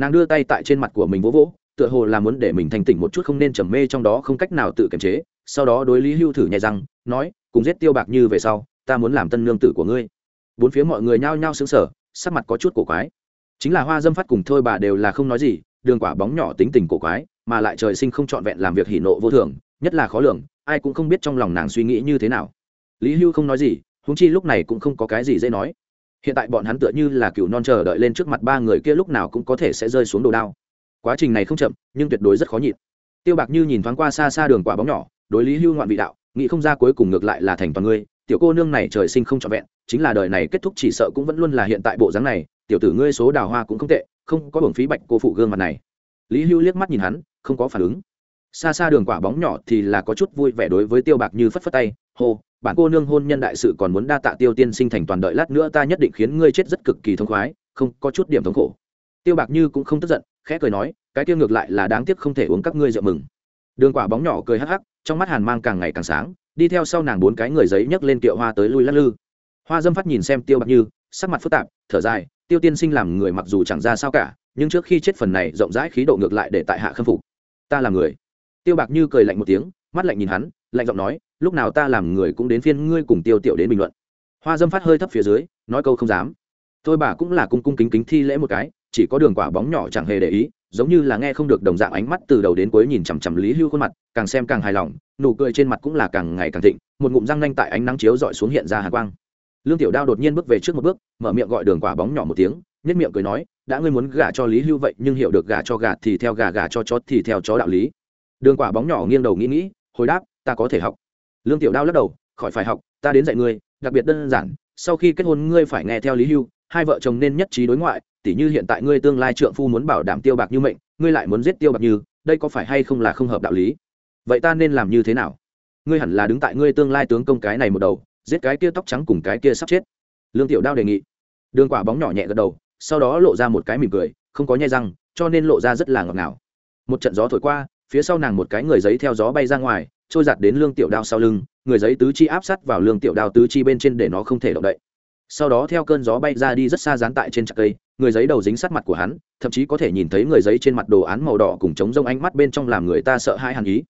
nàng đưa tay tại trên mặt của mình vỗ vỗ, tựa hồ là muốn để mình thành tỉnh một chút không nên trầm mê trong đó không cách nào tự kiềm chế. Sau đó đối lý hưu thử nhẹ răng, nói, cùng giết tiêu bạc như về sau, ta muốn làm tân nương tử của ngươi. Bốn phía mọi người nhao nhao xứng sở sắc mặt có chút cổ quái. Chính là hoa dâm phát cùng thôi bà đều là không nói gì, đường quả bóng nhỏ tính tình cổ quái, mà lại trời sinh không trọn vẹn làm việc hỉ nộ vô thường, nhất là khó lường, ai cũng không biết trong lòng nàng suy nghĩ như thế nào. Lý hưu không nói gì húng chi lúc này cũng không có cái gì dễ nói hiện tại bọn hắn tựa như là cựu non chờ đợi lên trước mặt ba người kia lúc nào cũng có thể sẽ rơi xuống đồ đao. Quá trình này không chậm, nhưng tuyệt đối rất khó nhịn. Tiêu bạc như nhìn thoáng qua xa xa đường quả bóng nhỏ, đối lý hưu ngoạn vị đạo, nghĩ không ra cuối cùng ngược lại là thành toàn ngươi, tiểu cô nương này trời sinh không trọn vẹn, chính là đời này kết thúc chỉ sợ cũng vẫn luôn là hiện tại bộ dáng này, tiểu tử ngươi số đào hoa cũng không tệ, không có hưởng phí bạch cô phụ gương mặt này. Lý hưu liếc mắt nhìn hắn, không có phản ứng. Xa xa đường quả bóng nhỏ thì là có chút vui vẻ đối với tiêu bạc như phất phất tay, hô bản cô nương hôn nhân đại sự còn muốn đa tạ tiêu tiên sinh thành toàn đợi lát nữa ta nhất định khiến ngươi chết rất cực kỳ thông khoái, không có chút điểm thống khổ. Tiêu bạc như cũng không tức giận, khẽ cười nói, cái tiêu ngược lại là đáng tiếc không thể uống các ngươi rượu mừng. Đường quả bóng nhỏ cười hắc hắc, trong mắt hàn mang càng ngày càng sáng, đi theo sau nàng bốn cái người giấy nhấc lên kiệu hoa tới lui lắc lư. Hoa dâm phát nhìn xem tiêu bạc như, sắc mặt phức tạp, thở dài, tiêu tiên sinh làm người mặc dù chẳng ra sao cả, nhưng trước khi chết phần này rộng rãi khí độ ngược lại để tại hạ khâm phục. Ta là người. Tiêu bạc như cười lạnh một tiếng mắt lạnh nhìn hắn, lạnh giọng nói, lúc nào ta làm người cũng đến phiên ngươi cùng tiêu tiểu đến bình luận. Hoa dâm phát hơi thấp phía dưới, nói câu không dám. Tôi bà cũng là cung cung kính kính thi lễ một cái, chỉ có đường quả bóng nhỏ chẳng hề để ý, giống như là nghe không được đồng dạng ánh mắt từ đầu đến cuối nhìn chằm chằm lý hưu khuôn mặt, càng xem càng hài lòng, nụ cười trên mặt cũng là càng ngày càng thịnh, một ngụm răng nanh tại ánh nắng chiếu dọi xuống hiện ra hàng quang. Lương tiểu đao đột nhiên bước về trước một bước, mở miệng gọi đường quả bóng nhỏ một tiếng nhất miệng cười nói, đã ngươi muốn gả cho lý hưu vậy, nhưng hiểu được gả cho gà thì theo gà gà cho chó thì theo chó đạo lý. Đường quả bóng nhỏ nghiêng đầu nghĩ nghĩ hồi đáp, ta có thể học. Lương tiểu đao lắc đầu, khỏi phải học, ta đến dạy ngươi, đặc biệt đơn giản, sau khi kết hôn ngươi phải nghe theo lý hưu, hai vợ chồng nên nhất trí đối ngoại, tỉ như hiện tại ngươi tương lai trượng phu muốn bảo đảm tiêu bạc như mệnh, ngươi lại muốn giết tiêu bạc như, đây có phải hay không là không hợp đạo lý? Vậy ta nên làm như thế nào? Ngươi hẳn là đứng tại ngươi tương lai tướng công cái này một đầu, giết cái kia tóc trắng cùng cái kia sắp chết. Lương tiểu đao đề nghị. Đường quả bóng nhỏ nhẹ gật đầu, sau đó lộ ra một cái mỉm cười, không có nhai răng, cho nên lộ ra rất là ngọt ngào. Một trận gió thổi qua phía sau nàng một cái người giấy theo gió bay ra ngoài, trôi giặt đến lương tiểu đao sau lưng, người giấy tứ chi áp sát vào lương tiểu đao tứ chi bên trên để nó không thể động đậy. Sau đó theo cơn gió bay ra đi rất xa dán tại trên trạc cây, người giấy đầu dính sát mặt của hắn, thậm chí có thể nhìn thấy người giấy trên mặt đồ án màu đỏ cùng chống rông ánh mắt bên trong làm người ta sợ hãi hàn ý.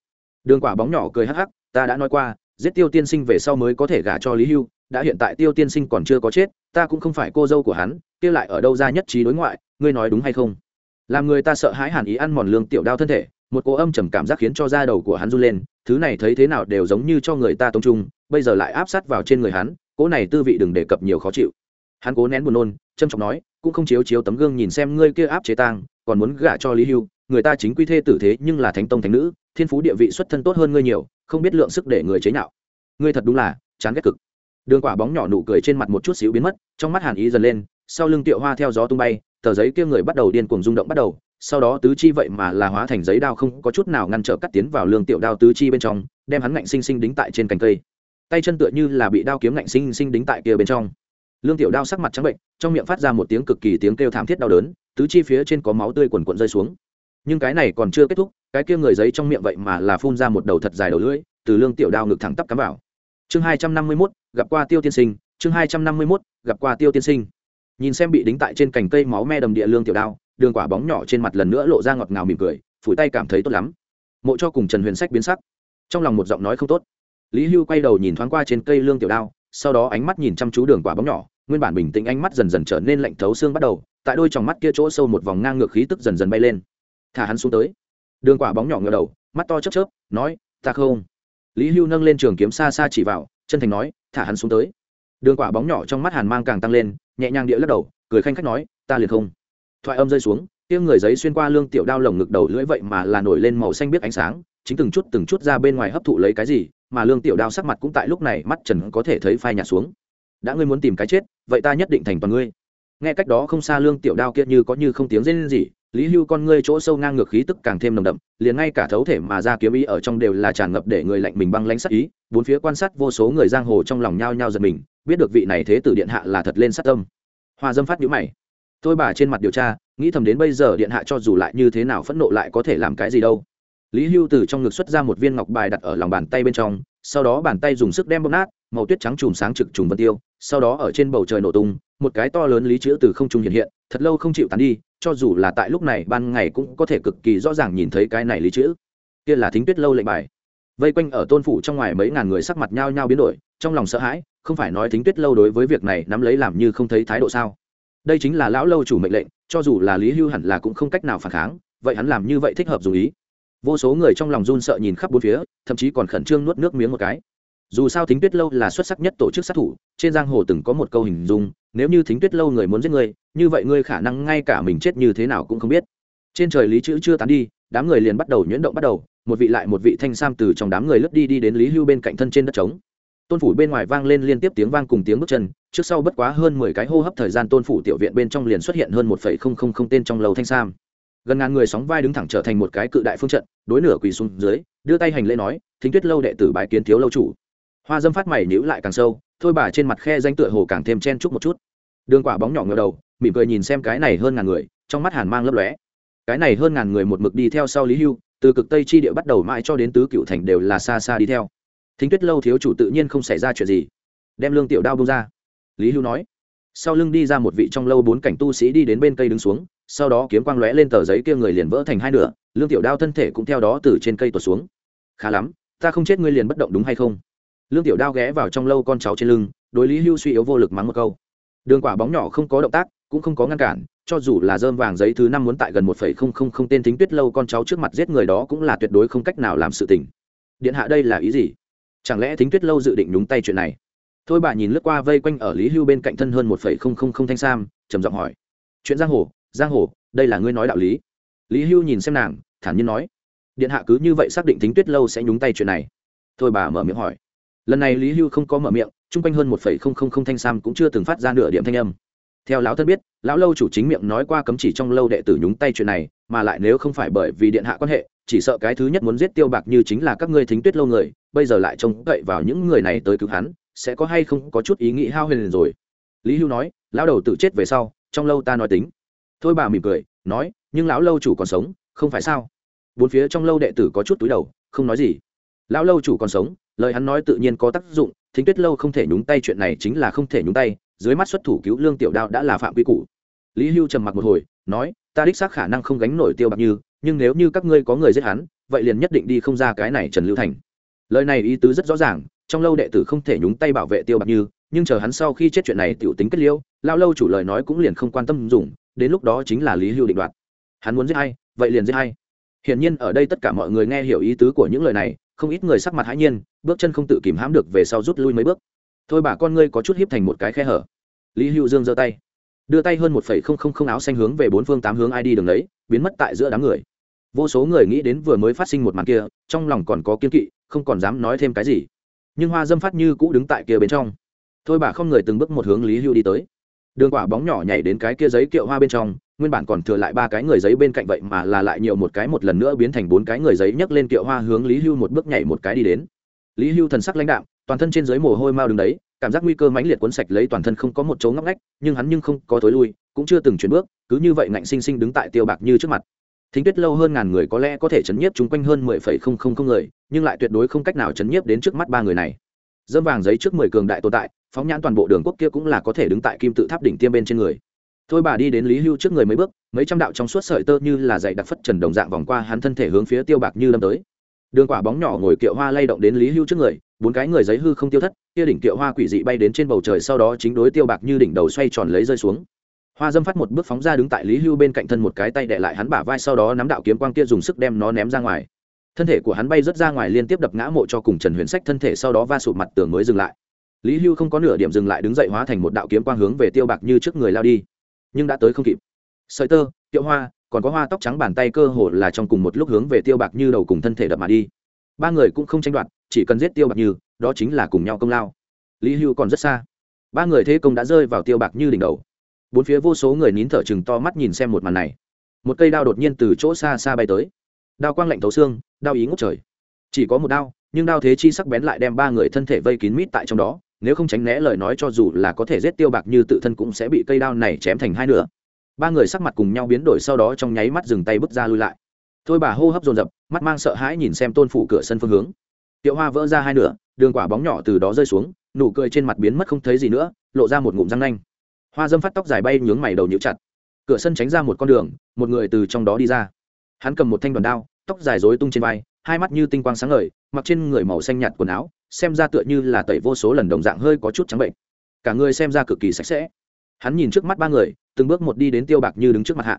Đường quả bóng nhỏ cười hắc hắc, ta đã nói qua, giết tiêu tiên sinh về sau mới có thể gả cho lý hưu, đã hiện tại tiêu tiên sinh còn chưa có chết, ta cũng không phải cô dâu của hắn, kia lại ở đâu ra nhất trí đối ngoại, ngươi nói đúng hay không? Làm người ta sợ hãi hàn ý ăn mòn lương tiểu đao thân thể một cô âm trầm cảm giác khiến cho da đầu của hắn run lên, thứ này thấy thế nào đều giống như cho người ta tông trung, bây giờ lại áp sát vào trên người hắn, cỗ này tư vị đừng đề cập nhiều khó chịu. Hắn cố nén buồn nôn trâm trọng nói, cũng không chiếu chiếu tấm gương nhìn xem ngươi kia áp chế tang, còn muốn gả cho lý hưu, người ta chính quy thê tử thế nhưng là thánh tông thánh nữ, thiên phú địa vị xuất thân tốt hơn ngươi nhiều, không biết lượng sức để người chế nhạo. Ngươi thật đúng là chán ghét cực. Đường quả bóng nhỏ nụ cười trên mặt một chút xíu biến mất, trong mắt hàn ý dần lên, sau lưng tiệu hoa theo gió tung bay, tờ giấy kia người bắt đầu điên cuồng rung động bắt đầu sau đó tứ chi vậy mà là hóa thành giấy đao không có chút nào ngăn trở cắt tiến vào lương tiểu đao tứ chi bên trong, đem hắn ngạnh sinh sinh đính tại trên cành cây. Tay chân tựa như là bị đao kiếm ngạnh sinh sinh đính tại kia bên trong. Lương tiểu đao sắc mặt trắng bệnh, trong miệng phát ra một tiếng cực kỳ tiếng kêu thảm thiết đau đớn, tứ chi phía trên có máu tươi quần quận rơi xuống. Nhưng cái này còn chưa kết thúc, cái kia người giấy trong miệng vậy mà là phun ra một đầu thật dài đầu lưỡi, từ lương tiểu đao ngực thẳng tắp cắm vào. Chương hai trăm năm mươi mốt, gặp qua tiêu tiên sinh, chương hai trăm năm mươi mốt, gặp qua tiêu tiên sinh. Nhìn xem bị đính tại trên cành cây máu me đầm địa lương tiểu đao đường quả bóng nhỏ trên mặt lần nữa lộ ra ngọt ngào mỉm cười, phủi tay cảm thấy tốt lắm. Mộ cho cùng trần huyền sách biến sắc. Trong lòng một giọng nói không tốt. Lý hưu quay đầu nhìn thoáng qua trên cây lương tiểu đao, sau đó ánh mắt nhìn chăm chú đường quả bóng nhỏ, nguyên bản bình tĩnh ánh mắt dần dần trở nên lạnh thấu xương bắt đầu, tại đôi tròng mắt kia chỗ sâu một vòng ngang ngược khí tức dần dần bay lên. Thả hắn xuống tới. Đường quả bóng nhỏ ngờ đầu, mắt to chớp chớp, nói, ta không. Lý hưu nâng lên trường kiếm xa xa chỉ vào, chân thành nói, thả hắn xuống tới. Đường quả bóng nhỏ trong mắt hàn mang càng tăng lên, nhẹ nhàng địa lắc đầu, cười khanh khách nói, ta liền không thoại âm rơi xuống tiêm người giấy xuyên qua lương tiểu đao lồng ngực đầu lưỡi vậy mà là nổi lên màu xanh biết ánh sáng, chính từng chút từng chút ra bên ngoài hấp thụ lấy cái gì, mà lương tiểu đao sắc mặt cũng tại lúc này mắt trần có thể thấy phai nhạt xuống. Đã ngươi muốn tìm cái chết, vậy ta nhất định thành toàn ngươi. Nghe cách đó không xa lương tiểu đao kia như có như không tiếng rên gì lý hưu con ngươi chỗ sâu ngang ngược khí tức càng thêm nồng đậm, liền ngay cả thấu thể mà ra kiếm ý ở trong đều là tràn ngập để người lạnh mình băng lãnh sắc ý, bốn phía quan sát vô số người giang hồ trong lòng nhao nhao giật mình, biết được vị này thế tử điện hạ là thật lên sát tâm. Hoa dâm phát nhũ mày tôi bà trên mặt điều tra, nghĩ thầm đến bây giờ điện hạ cho dù lại như thế nào phẫn nộ lại có thể làm cái gì đâu. Lý hưu từ trong ngực xuất ra một viên ngọc bài đặt ở lòng bàn tay bên trong, sau đó bàn tay dùng sức đem bóp nát, màu tuyết trắng chùm sáng trực trùng vân tiêu, sau đó ở trên bầu trời nổ tung, một cái to lớn lý chữ từ không trung hiện hiện, thật lâu không chịu tán đi, cho dù là tại lúc này ban ngày cũng có thể cực kỳ rõ ràng nhìn thấy cái này lý chữ. Kia là thính tuyết lâu lệnh bài. Vây quanh ở tôn phủ trong ngoài mấy ngàn người sắc mặt nhao nhao biến đổi, trong lòng sợ hãi, không phải nói thính tuyết lâu đối với việc này nắm lấy làm như không thấy thái độ sao? Đây chính là lão lâu chủ mệnh lệnh, cho dù là lý hưu hẳn là cũng không cách nào phản kháng, vậy hắn làm như vậy thích hợp dù ý. Vô số người trong lòng run sợ nhìn khắp bốn phía, thậm chí còn khẩn trương nuốt nước miếng một cái. Dù sao thính tuyết lâu là xuất sắc nhất tổ chức sát thủ, trên giang hồ từng có một câu hình dung, nếu như thính tuyết lâu người muốn giết ngươi như vậy ngươi khả năng ngay cả mình chết như thế nào cũng không biết. Trên trời lý chữ chưa tán đi, đám người liền bắt đầu nhuyễn động bắt đầu, một vị lại một vị thanh sam từ trong đám người lướt đi đi đến lý hưu bên cạnh thân trên đất trống tôn phủ bên ngoài vang lên liên tiếp tiếng vang cùng tiếng bước chân, trước sau bất quá hơn mười cái hô hấp thời gian tôn phủ tiểu viện bên trong liền xuất hiện hơn một phẩy không không không tên trong lầu thanh sam. Gần ngàn người sóng vai đứng thẳng trở thành một cái cự đại phương trận, đối nửa quỳ xuống dưới, đưa tay hành lễ nói, thính tuyết lâu đệ tử bái kiến thiếu lâu chủ. Hoa dâm phát mày nhữ lại càng sâu, thôi bà trên mặt khe danh tựa hồ càng thêm chen chúc một chút. Đường quả bóng nhỏ ngờ đầu, mỉm cười nhìn xem cái này hơn ngàn người, trong mắt hàn mang lấp lóe. Cái này hơn ngàn người một mực đi theo sau lý hưu, từ cực tây chi địa bắt đầu mãi cho đến tứ cựu thành đều là xa xa đi theo thính tuyết lâu thiếu chủ tự nhiên không xảy ra chuyện gì. Đem lương tiểu đao bông ra. Lý hưu nói. Sau lưng đi ra một vị trong lâu bốn cảnh tu sĩ đi đến bên cây đứng xuống, sau đó kiếm quang lóe lên tờ giấy kia người liền vỡ thành hai nửa, lương tiểu đao thân thể cũng theo đó từ trên cây tuột xuống. Khá lắm, ta không chết ngươi liền bất động đúng hay không? Lương tiểu đao ghé vào trong lâu con cháu trên lưng, đối lý hưu suy yếu vô lực mắng một câu. Đường quả bóng nhỏ không có động tác, cũng không có ngăn cản, cho dù là dơm vàng giấy thứ năm muốn tại gần một phẩy không không không tên thính tuyết lâu con cháu trước mặt giết người đó cũng là tuyệt đối không cách nào làm sự tình. Điện hạ đây là ý gì? Chẳng lẽ thính tuyết lâu dự định nhúng tay chuyện này? Thôi bà nhìn lướt qua vây quanh ở lý hưu bên cạnh thân hơn một phẩy không không không thanh sam, trầm giọng hỏi. Chuyện giang hồ giang hồ, đây là ngươi nói đạo lý. Lý hưu nhìn xem nàng, thản nhiên nói. Điện hạ cứ như vậy xác định thính tuyết lâu sẽ nhúng tay chuyện này. Thôi bà mở miệng hỏi. Lần này lý hưu không có mở miệng, chung quanh hơn một phẩy không không không thanh sam cũng chưa từng phát ra nửa điểm thanh âm. Theo lão thân biết, lão lâu chủ chính miệng nói qua cấm chỉ trong lâu đệ tử nhúng tay chuyện này, mà lại nếu không phải bởi vì điện hạ quan hệ chỉ sợ cái thứ nhất muốn giết tiêu bạc như chính là các ngươi thính tuyết lâu người, bây giờ lại trông cậy vào những người này tới cứu hắn, sẽ có hay không có chút ý nghĩ hao huyền rồi. Lý hưu nói, lão đầu tự chết về sau, trong lâu ta nói tính. Thôi bà mỉm cười, nói, nhưng lão lâu chủ còn sống, không phải sao? Bốn phía trong lâu đệ tử có chút túi đầu, không nói gì. Lão lâu chủ còn sống, lời hắn nói tự nhiên có tác dụng, thính tuyết lâu không thể nhúng tay chuyện này chính là không thể nhúng tay, dưới mắt xuất thủ cứu lương tiểu đao đã là phạm quy củ. Lý hưu trầm mặc một hồi, nói, ta đích xác khả năng không gánh nổi tiêu bạc như nhưng nếu như các ngươi có người giết hắn, vậy liền nhất định đi không ra cái này trần lưu thành. Lời này ý tứ rất rõ ràng, trong lâu đệ tử không thể nhúng tay bảo vệ tiêu bạc như, nhưng chờ hắn sau khi chết chuyện này tiểu tính kết liêu lao lâu chủ lời nói cũng liền không quan tâm dùng, đến lúc đó chính là lý hưu định đoạt. Hắn muốn giết hay vậy liền giết hay hiển nhiên ở đây tất cả mọi người nghe hiểu ý tứ của những lời này, không ít người sắc mặt hãi nhiên, bước chân không tự kìm hãm được về sau rút lui mấy bước. Thôi bà con ngươi có chút hiếp thành một cái khe hở. Lý Hưu dương giơ tay đưa tay hơn một phẩy không không không áo xanh hướng về bốn phương tám hướng ai đi đường đấy, biến mất tại giữa đám người. Vô số người nghĩ đến vừa mới phát sinh một màn kia, trong lòng còn có kiên kỵ, không còn dám nói thêm cái gì. Nhưng hoa dâm phát như cũ đứng tại kia bên trong. Thôi bà không người từng bước một hướng lý hưu đi tới. Đường quả bóng nhỏ nhảy đến cái kia giấy kiệu hoa bên trong, nguyên bản còn thừa lại ba cái người giấy bên cạnh vậy mà là lại nhiều một cái một lần nữa biến thành bốn cái người giấy nhấc lên kiệu hoa hướng lý hưu một bước nhảy một cái đi đến. Lý hưu thần sắc lãnh đạm, toàn thân trên dưới mồ hôi mau đứng đấy cảm giác nguy cơ mãnh liệt cuốn sạch lấy toàn thân không có một chỗ ngóc ngách, nhưng hắn nhưng không có thối lui, cũng chưa từng chuyển bước, cứ như vậy ngạnh sinh sinh đứng tại tiêu bạc như trước mặt. Thính tuyết lâu hơn ngàn người có lẽ có thể chấn nhiếp chúng quanh hơn mười phẩy không không không người, nhưng lại tuyệt đối không cách nào chấn nhiếp đến trước mắt ba người này. Dâm vàng giấy trước mười cường đại tồn tại, phóng nhãn toàn bộ đường quốc kia cũng là có thể đứng tại kim tự tháp đỉnh tiêm bên trên người. Thôi bà đi đến lý hưu trước người mấy bước, mấy trăm đạo trong suốt sợi tơ như là dày đặc phất trần đồng dạng vòng qua hắn thân thể hướng phía tiêu bạc như lâm tới đường quả bóng nhỏ ngồi kiệu hoa lay động đến lý hưu trước người, bốn cái người giấy hư không tiêu thất, kia đỉnh kiệu hoa quỷ dị bay đến trên bầu trời sau đó chính đối tiêu bạc như đỉnh đầu xoay tròn lấy rơi xuống. Hoa dâm phát một bước phóng ra đứng tại lý hưu bên cạnh thân một cái tay đệ lại hắn bả vai sau đó nắm đạo kiếm quang kia dùng sức đem nó ném ra ngoài. Thân thể của hắn bay rớt ra ngoài liên tiếp đập ngã mộ cho cùng trần huyền sách thân thể sau đó va sụp mặt tường mới dừng lại. Lý hưu không có nửa điểm dừng lại đứng dậy hóa thành một đạo kiếm quang hướng về tiêu bạc như trước người lao đi, nhưng đã tới không kịp. Sợi tơ, kiệu hoa còn có hoa tóc trắng bàn tay cơ hồ là trong cùng một lúc hướng về tiêu bạc như đầu cùng thân thể đập mà đi. Ba người cũng không tranh đoạt, chỉ cần giết tiêu bạc như, đó chính là cùng nhau công lao. Lý hưu còn rất xa. Ba người thế công đã rơi vào tiêu bạc như đỉnh đầu. Bốn phía vô số người nín thở chừng to mắt nhìn xem một màn này. Một cây đao đột nhiên từ chỗ xa xa bay tới. Đao quang lạnh thấu xương, đao ý ngốc trời. Chỉ có một đao, nhưng đao thế chi sắc bén lại đem ba người thân thể vây kín mít tại trong đó. Nếu không tránh né lời nói cho dù là có thể giết tiêu bạc như tự thân cũng sẽ bị cây đao này chém thành hai nửa ba người sắc mặt cùng nhau biến đổi sau đó trong nháy mắt dừng tay bước ra lui lại. Thôi bà hô hấp dồn dập, mắt mang sợ hãi nhìn xem tôn phủ cửa sân phương hướng. Tiệu hoa vỡ ra hai nửa, đường quả bóng nhỏ từ đó rơi xuống, nụ cười trên mặt biến mất không thấy gì nữa, lộ ra một ngụm răng nanh. Hoa dâm phát tóc dài bay nhướng mày đầu nhũ chặt. Cửa sân tránh ra một con đường, một người từ trong đó đi ra. Hắn cầm một thanh đoàn đao, tóc dài rối tung trên vai, hai mắt như tinh quang sáng ngời, mặc trên người màu xanh nhạt quần áo, xem ra tựa như là tẩy vô số lần đồng dạng hơi có chút trắng bệnh. Cả người xem ra cực kỳ sạch sẽ hắn nhìn trước mắt ba người, từng bước một đi đến tiêu bạc như đứng trước mặt hạ.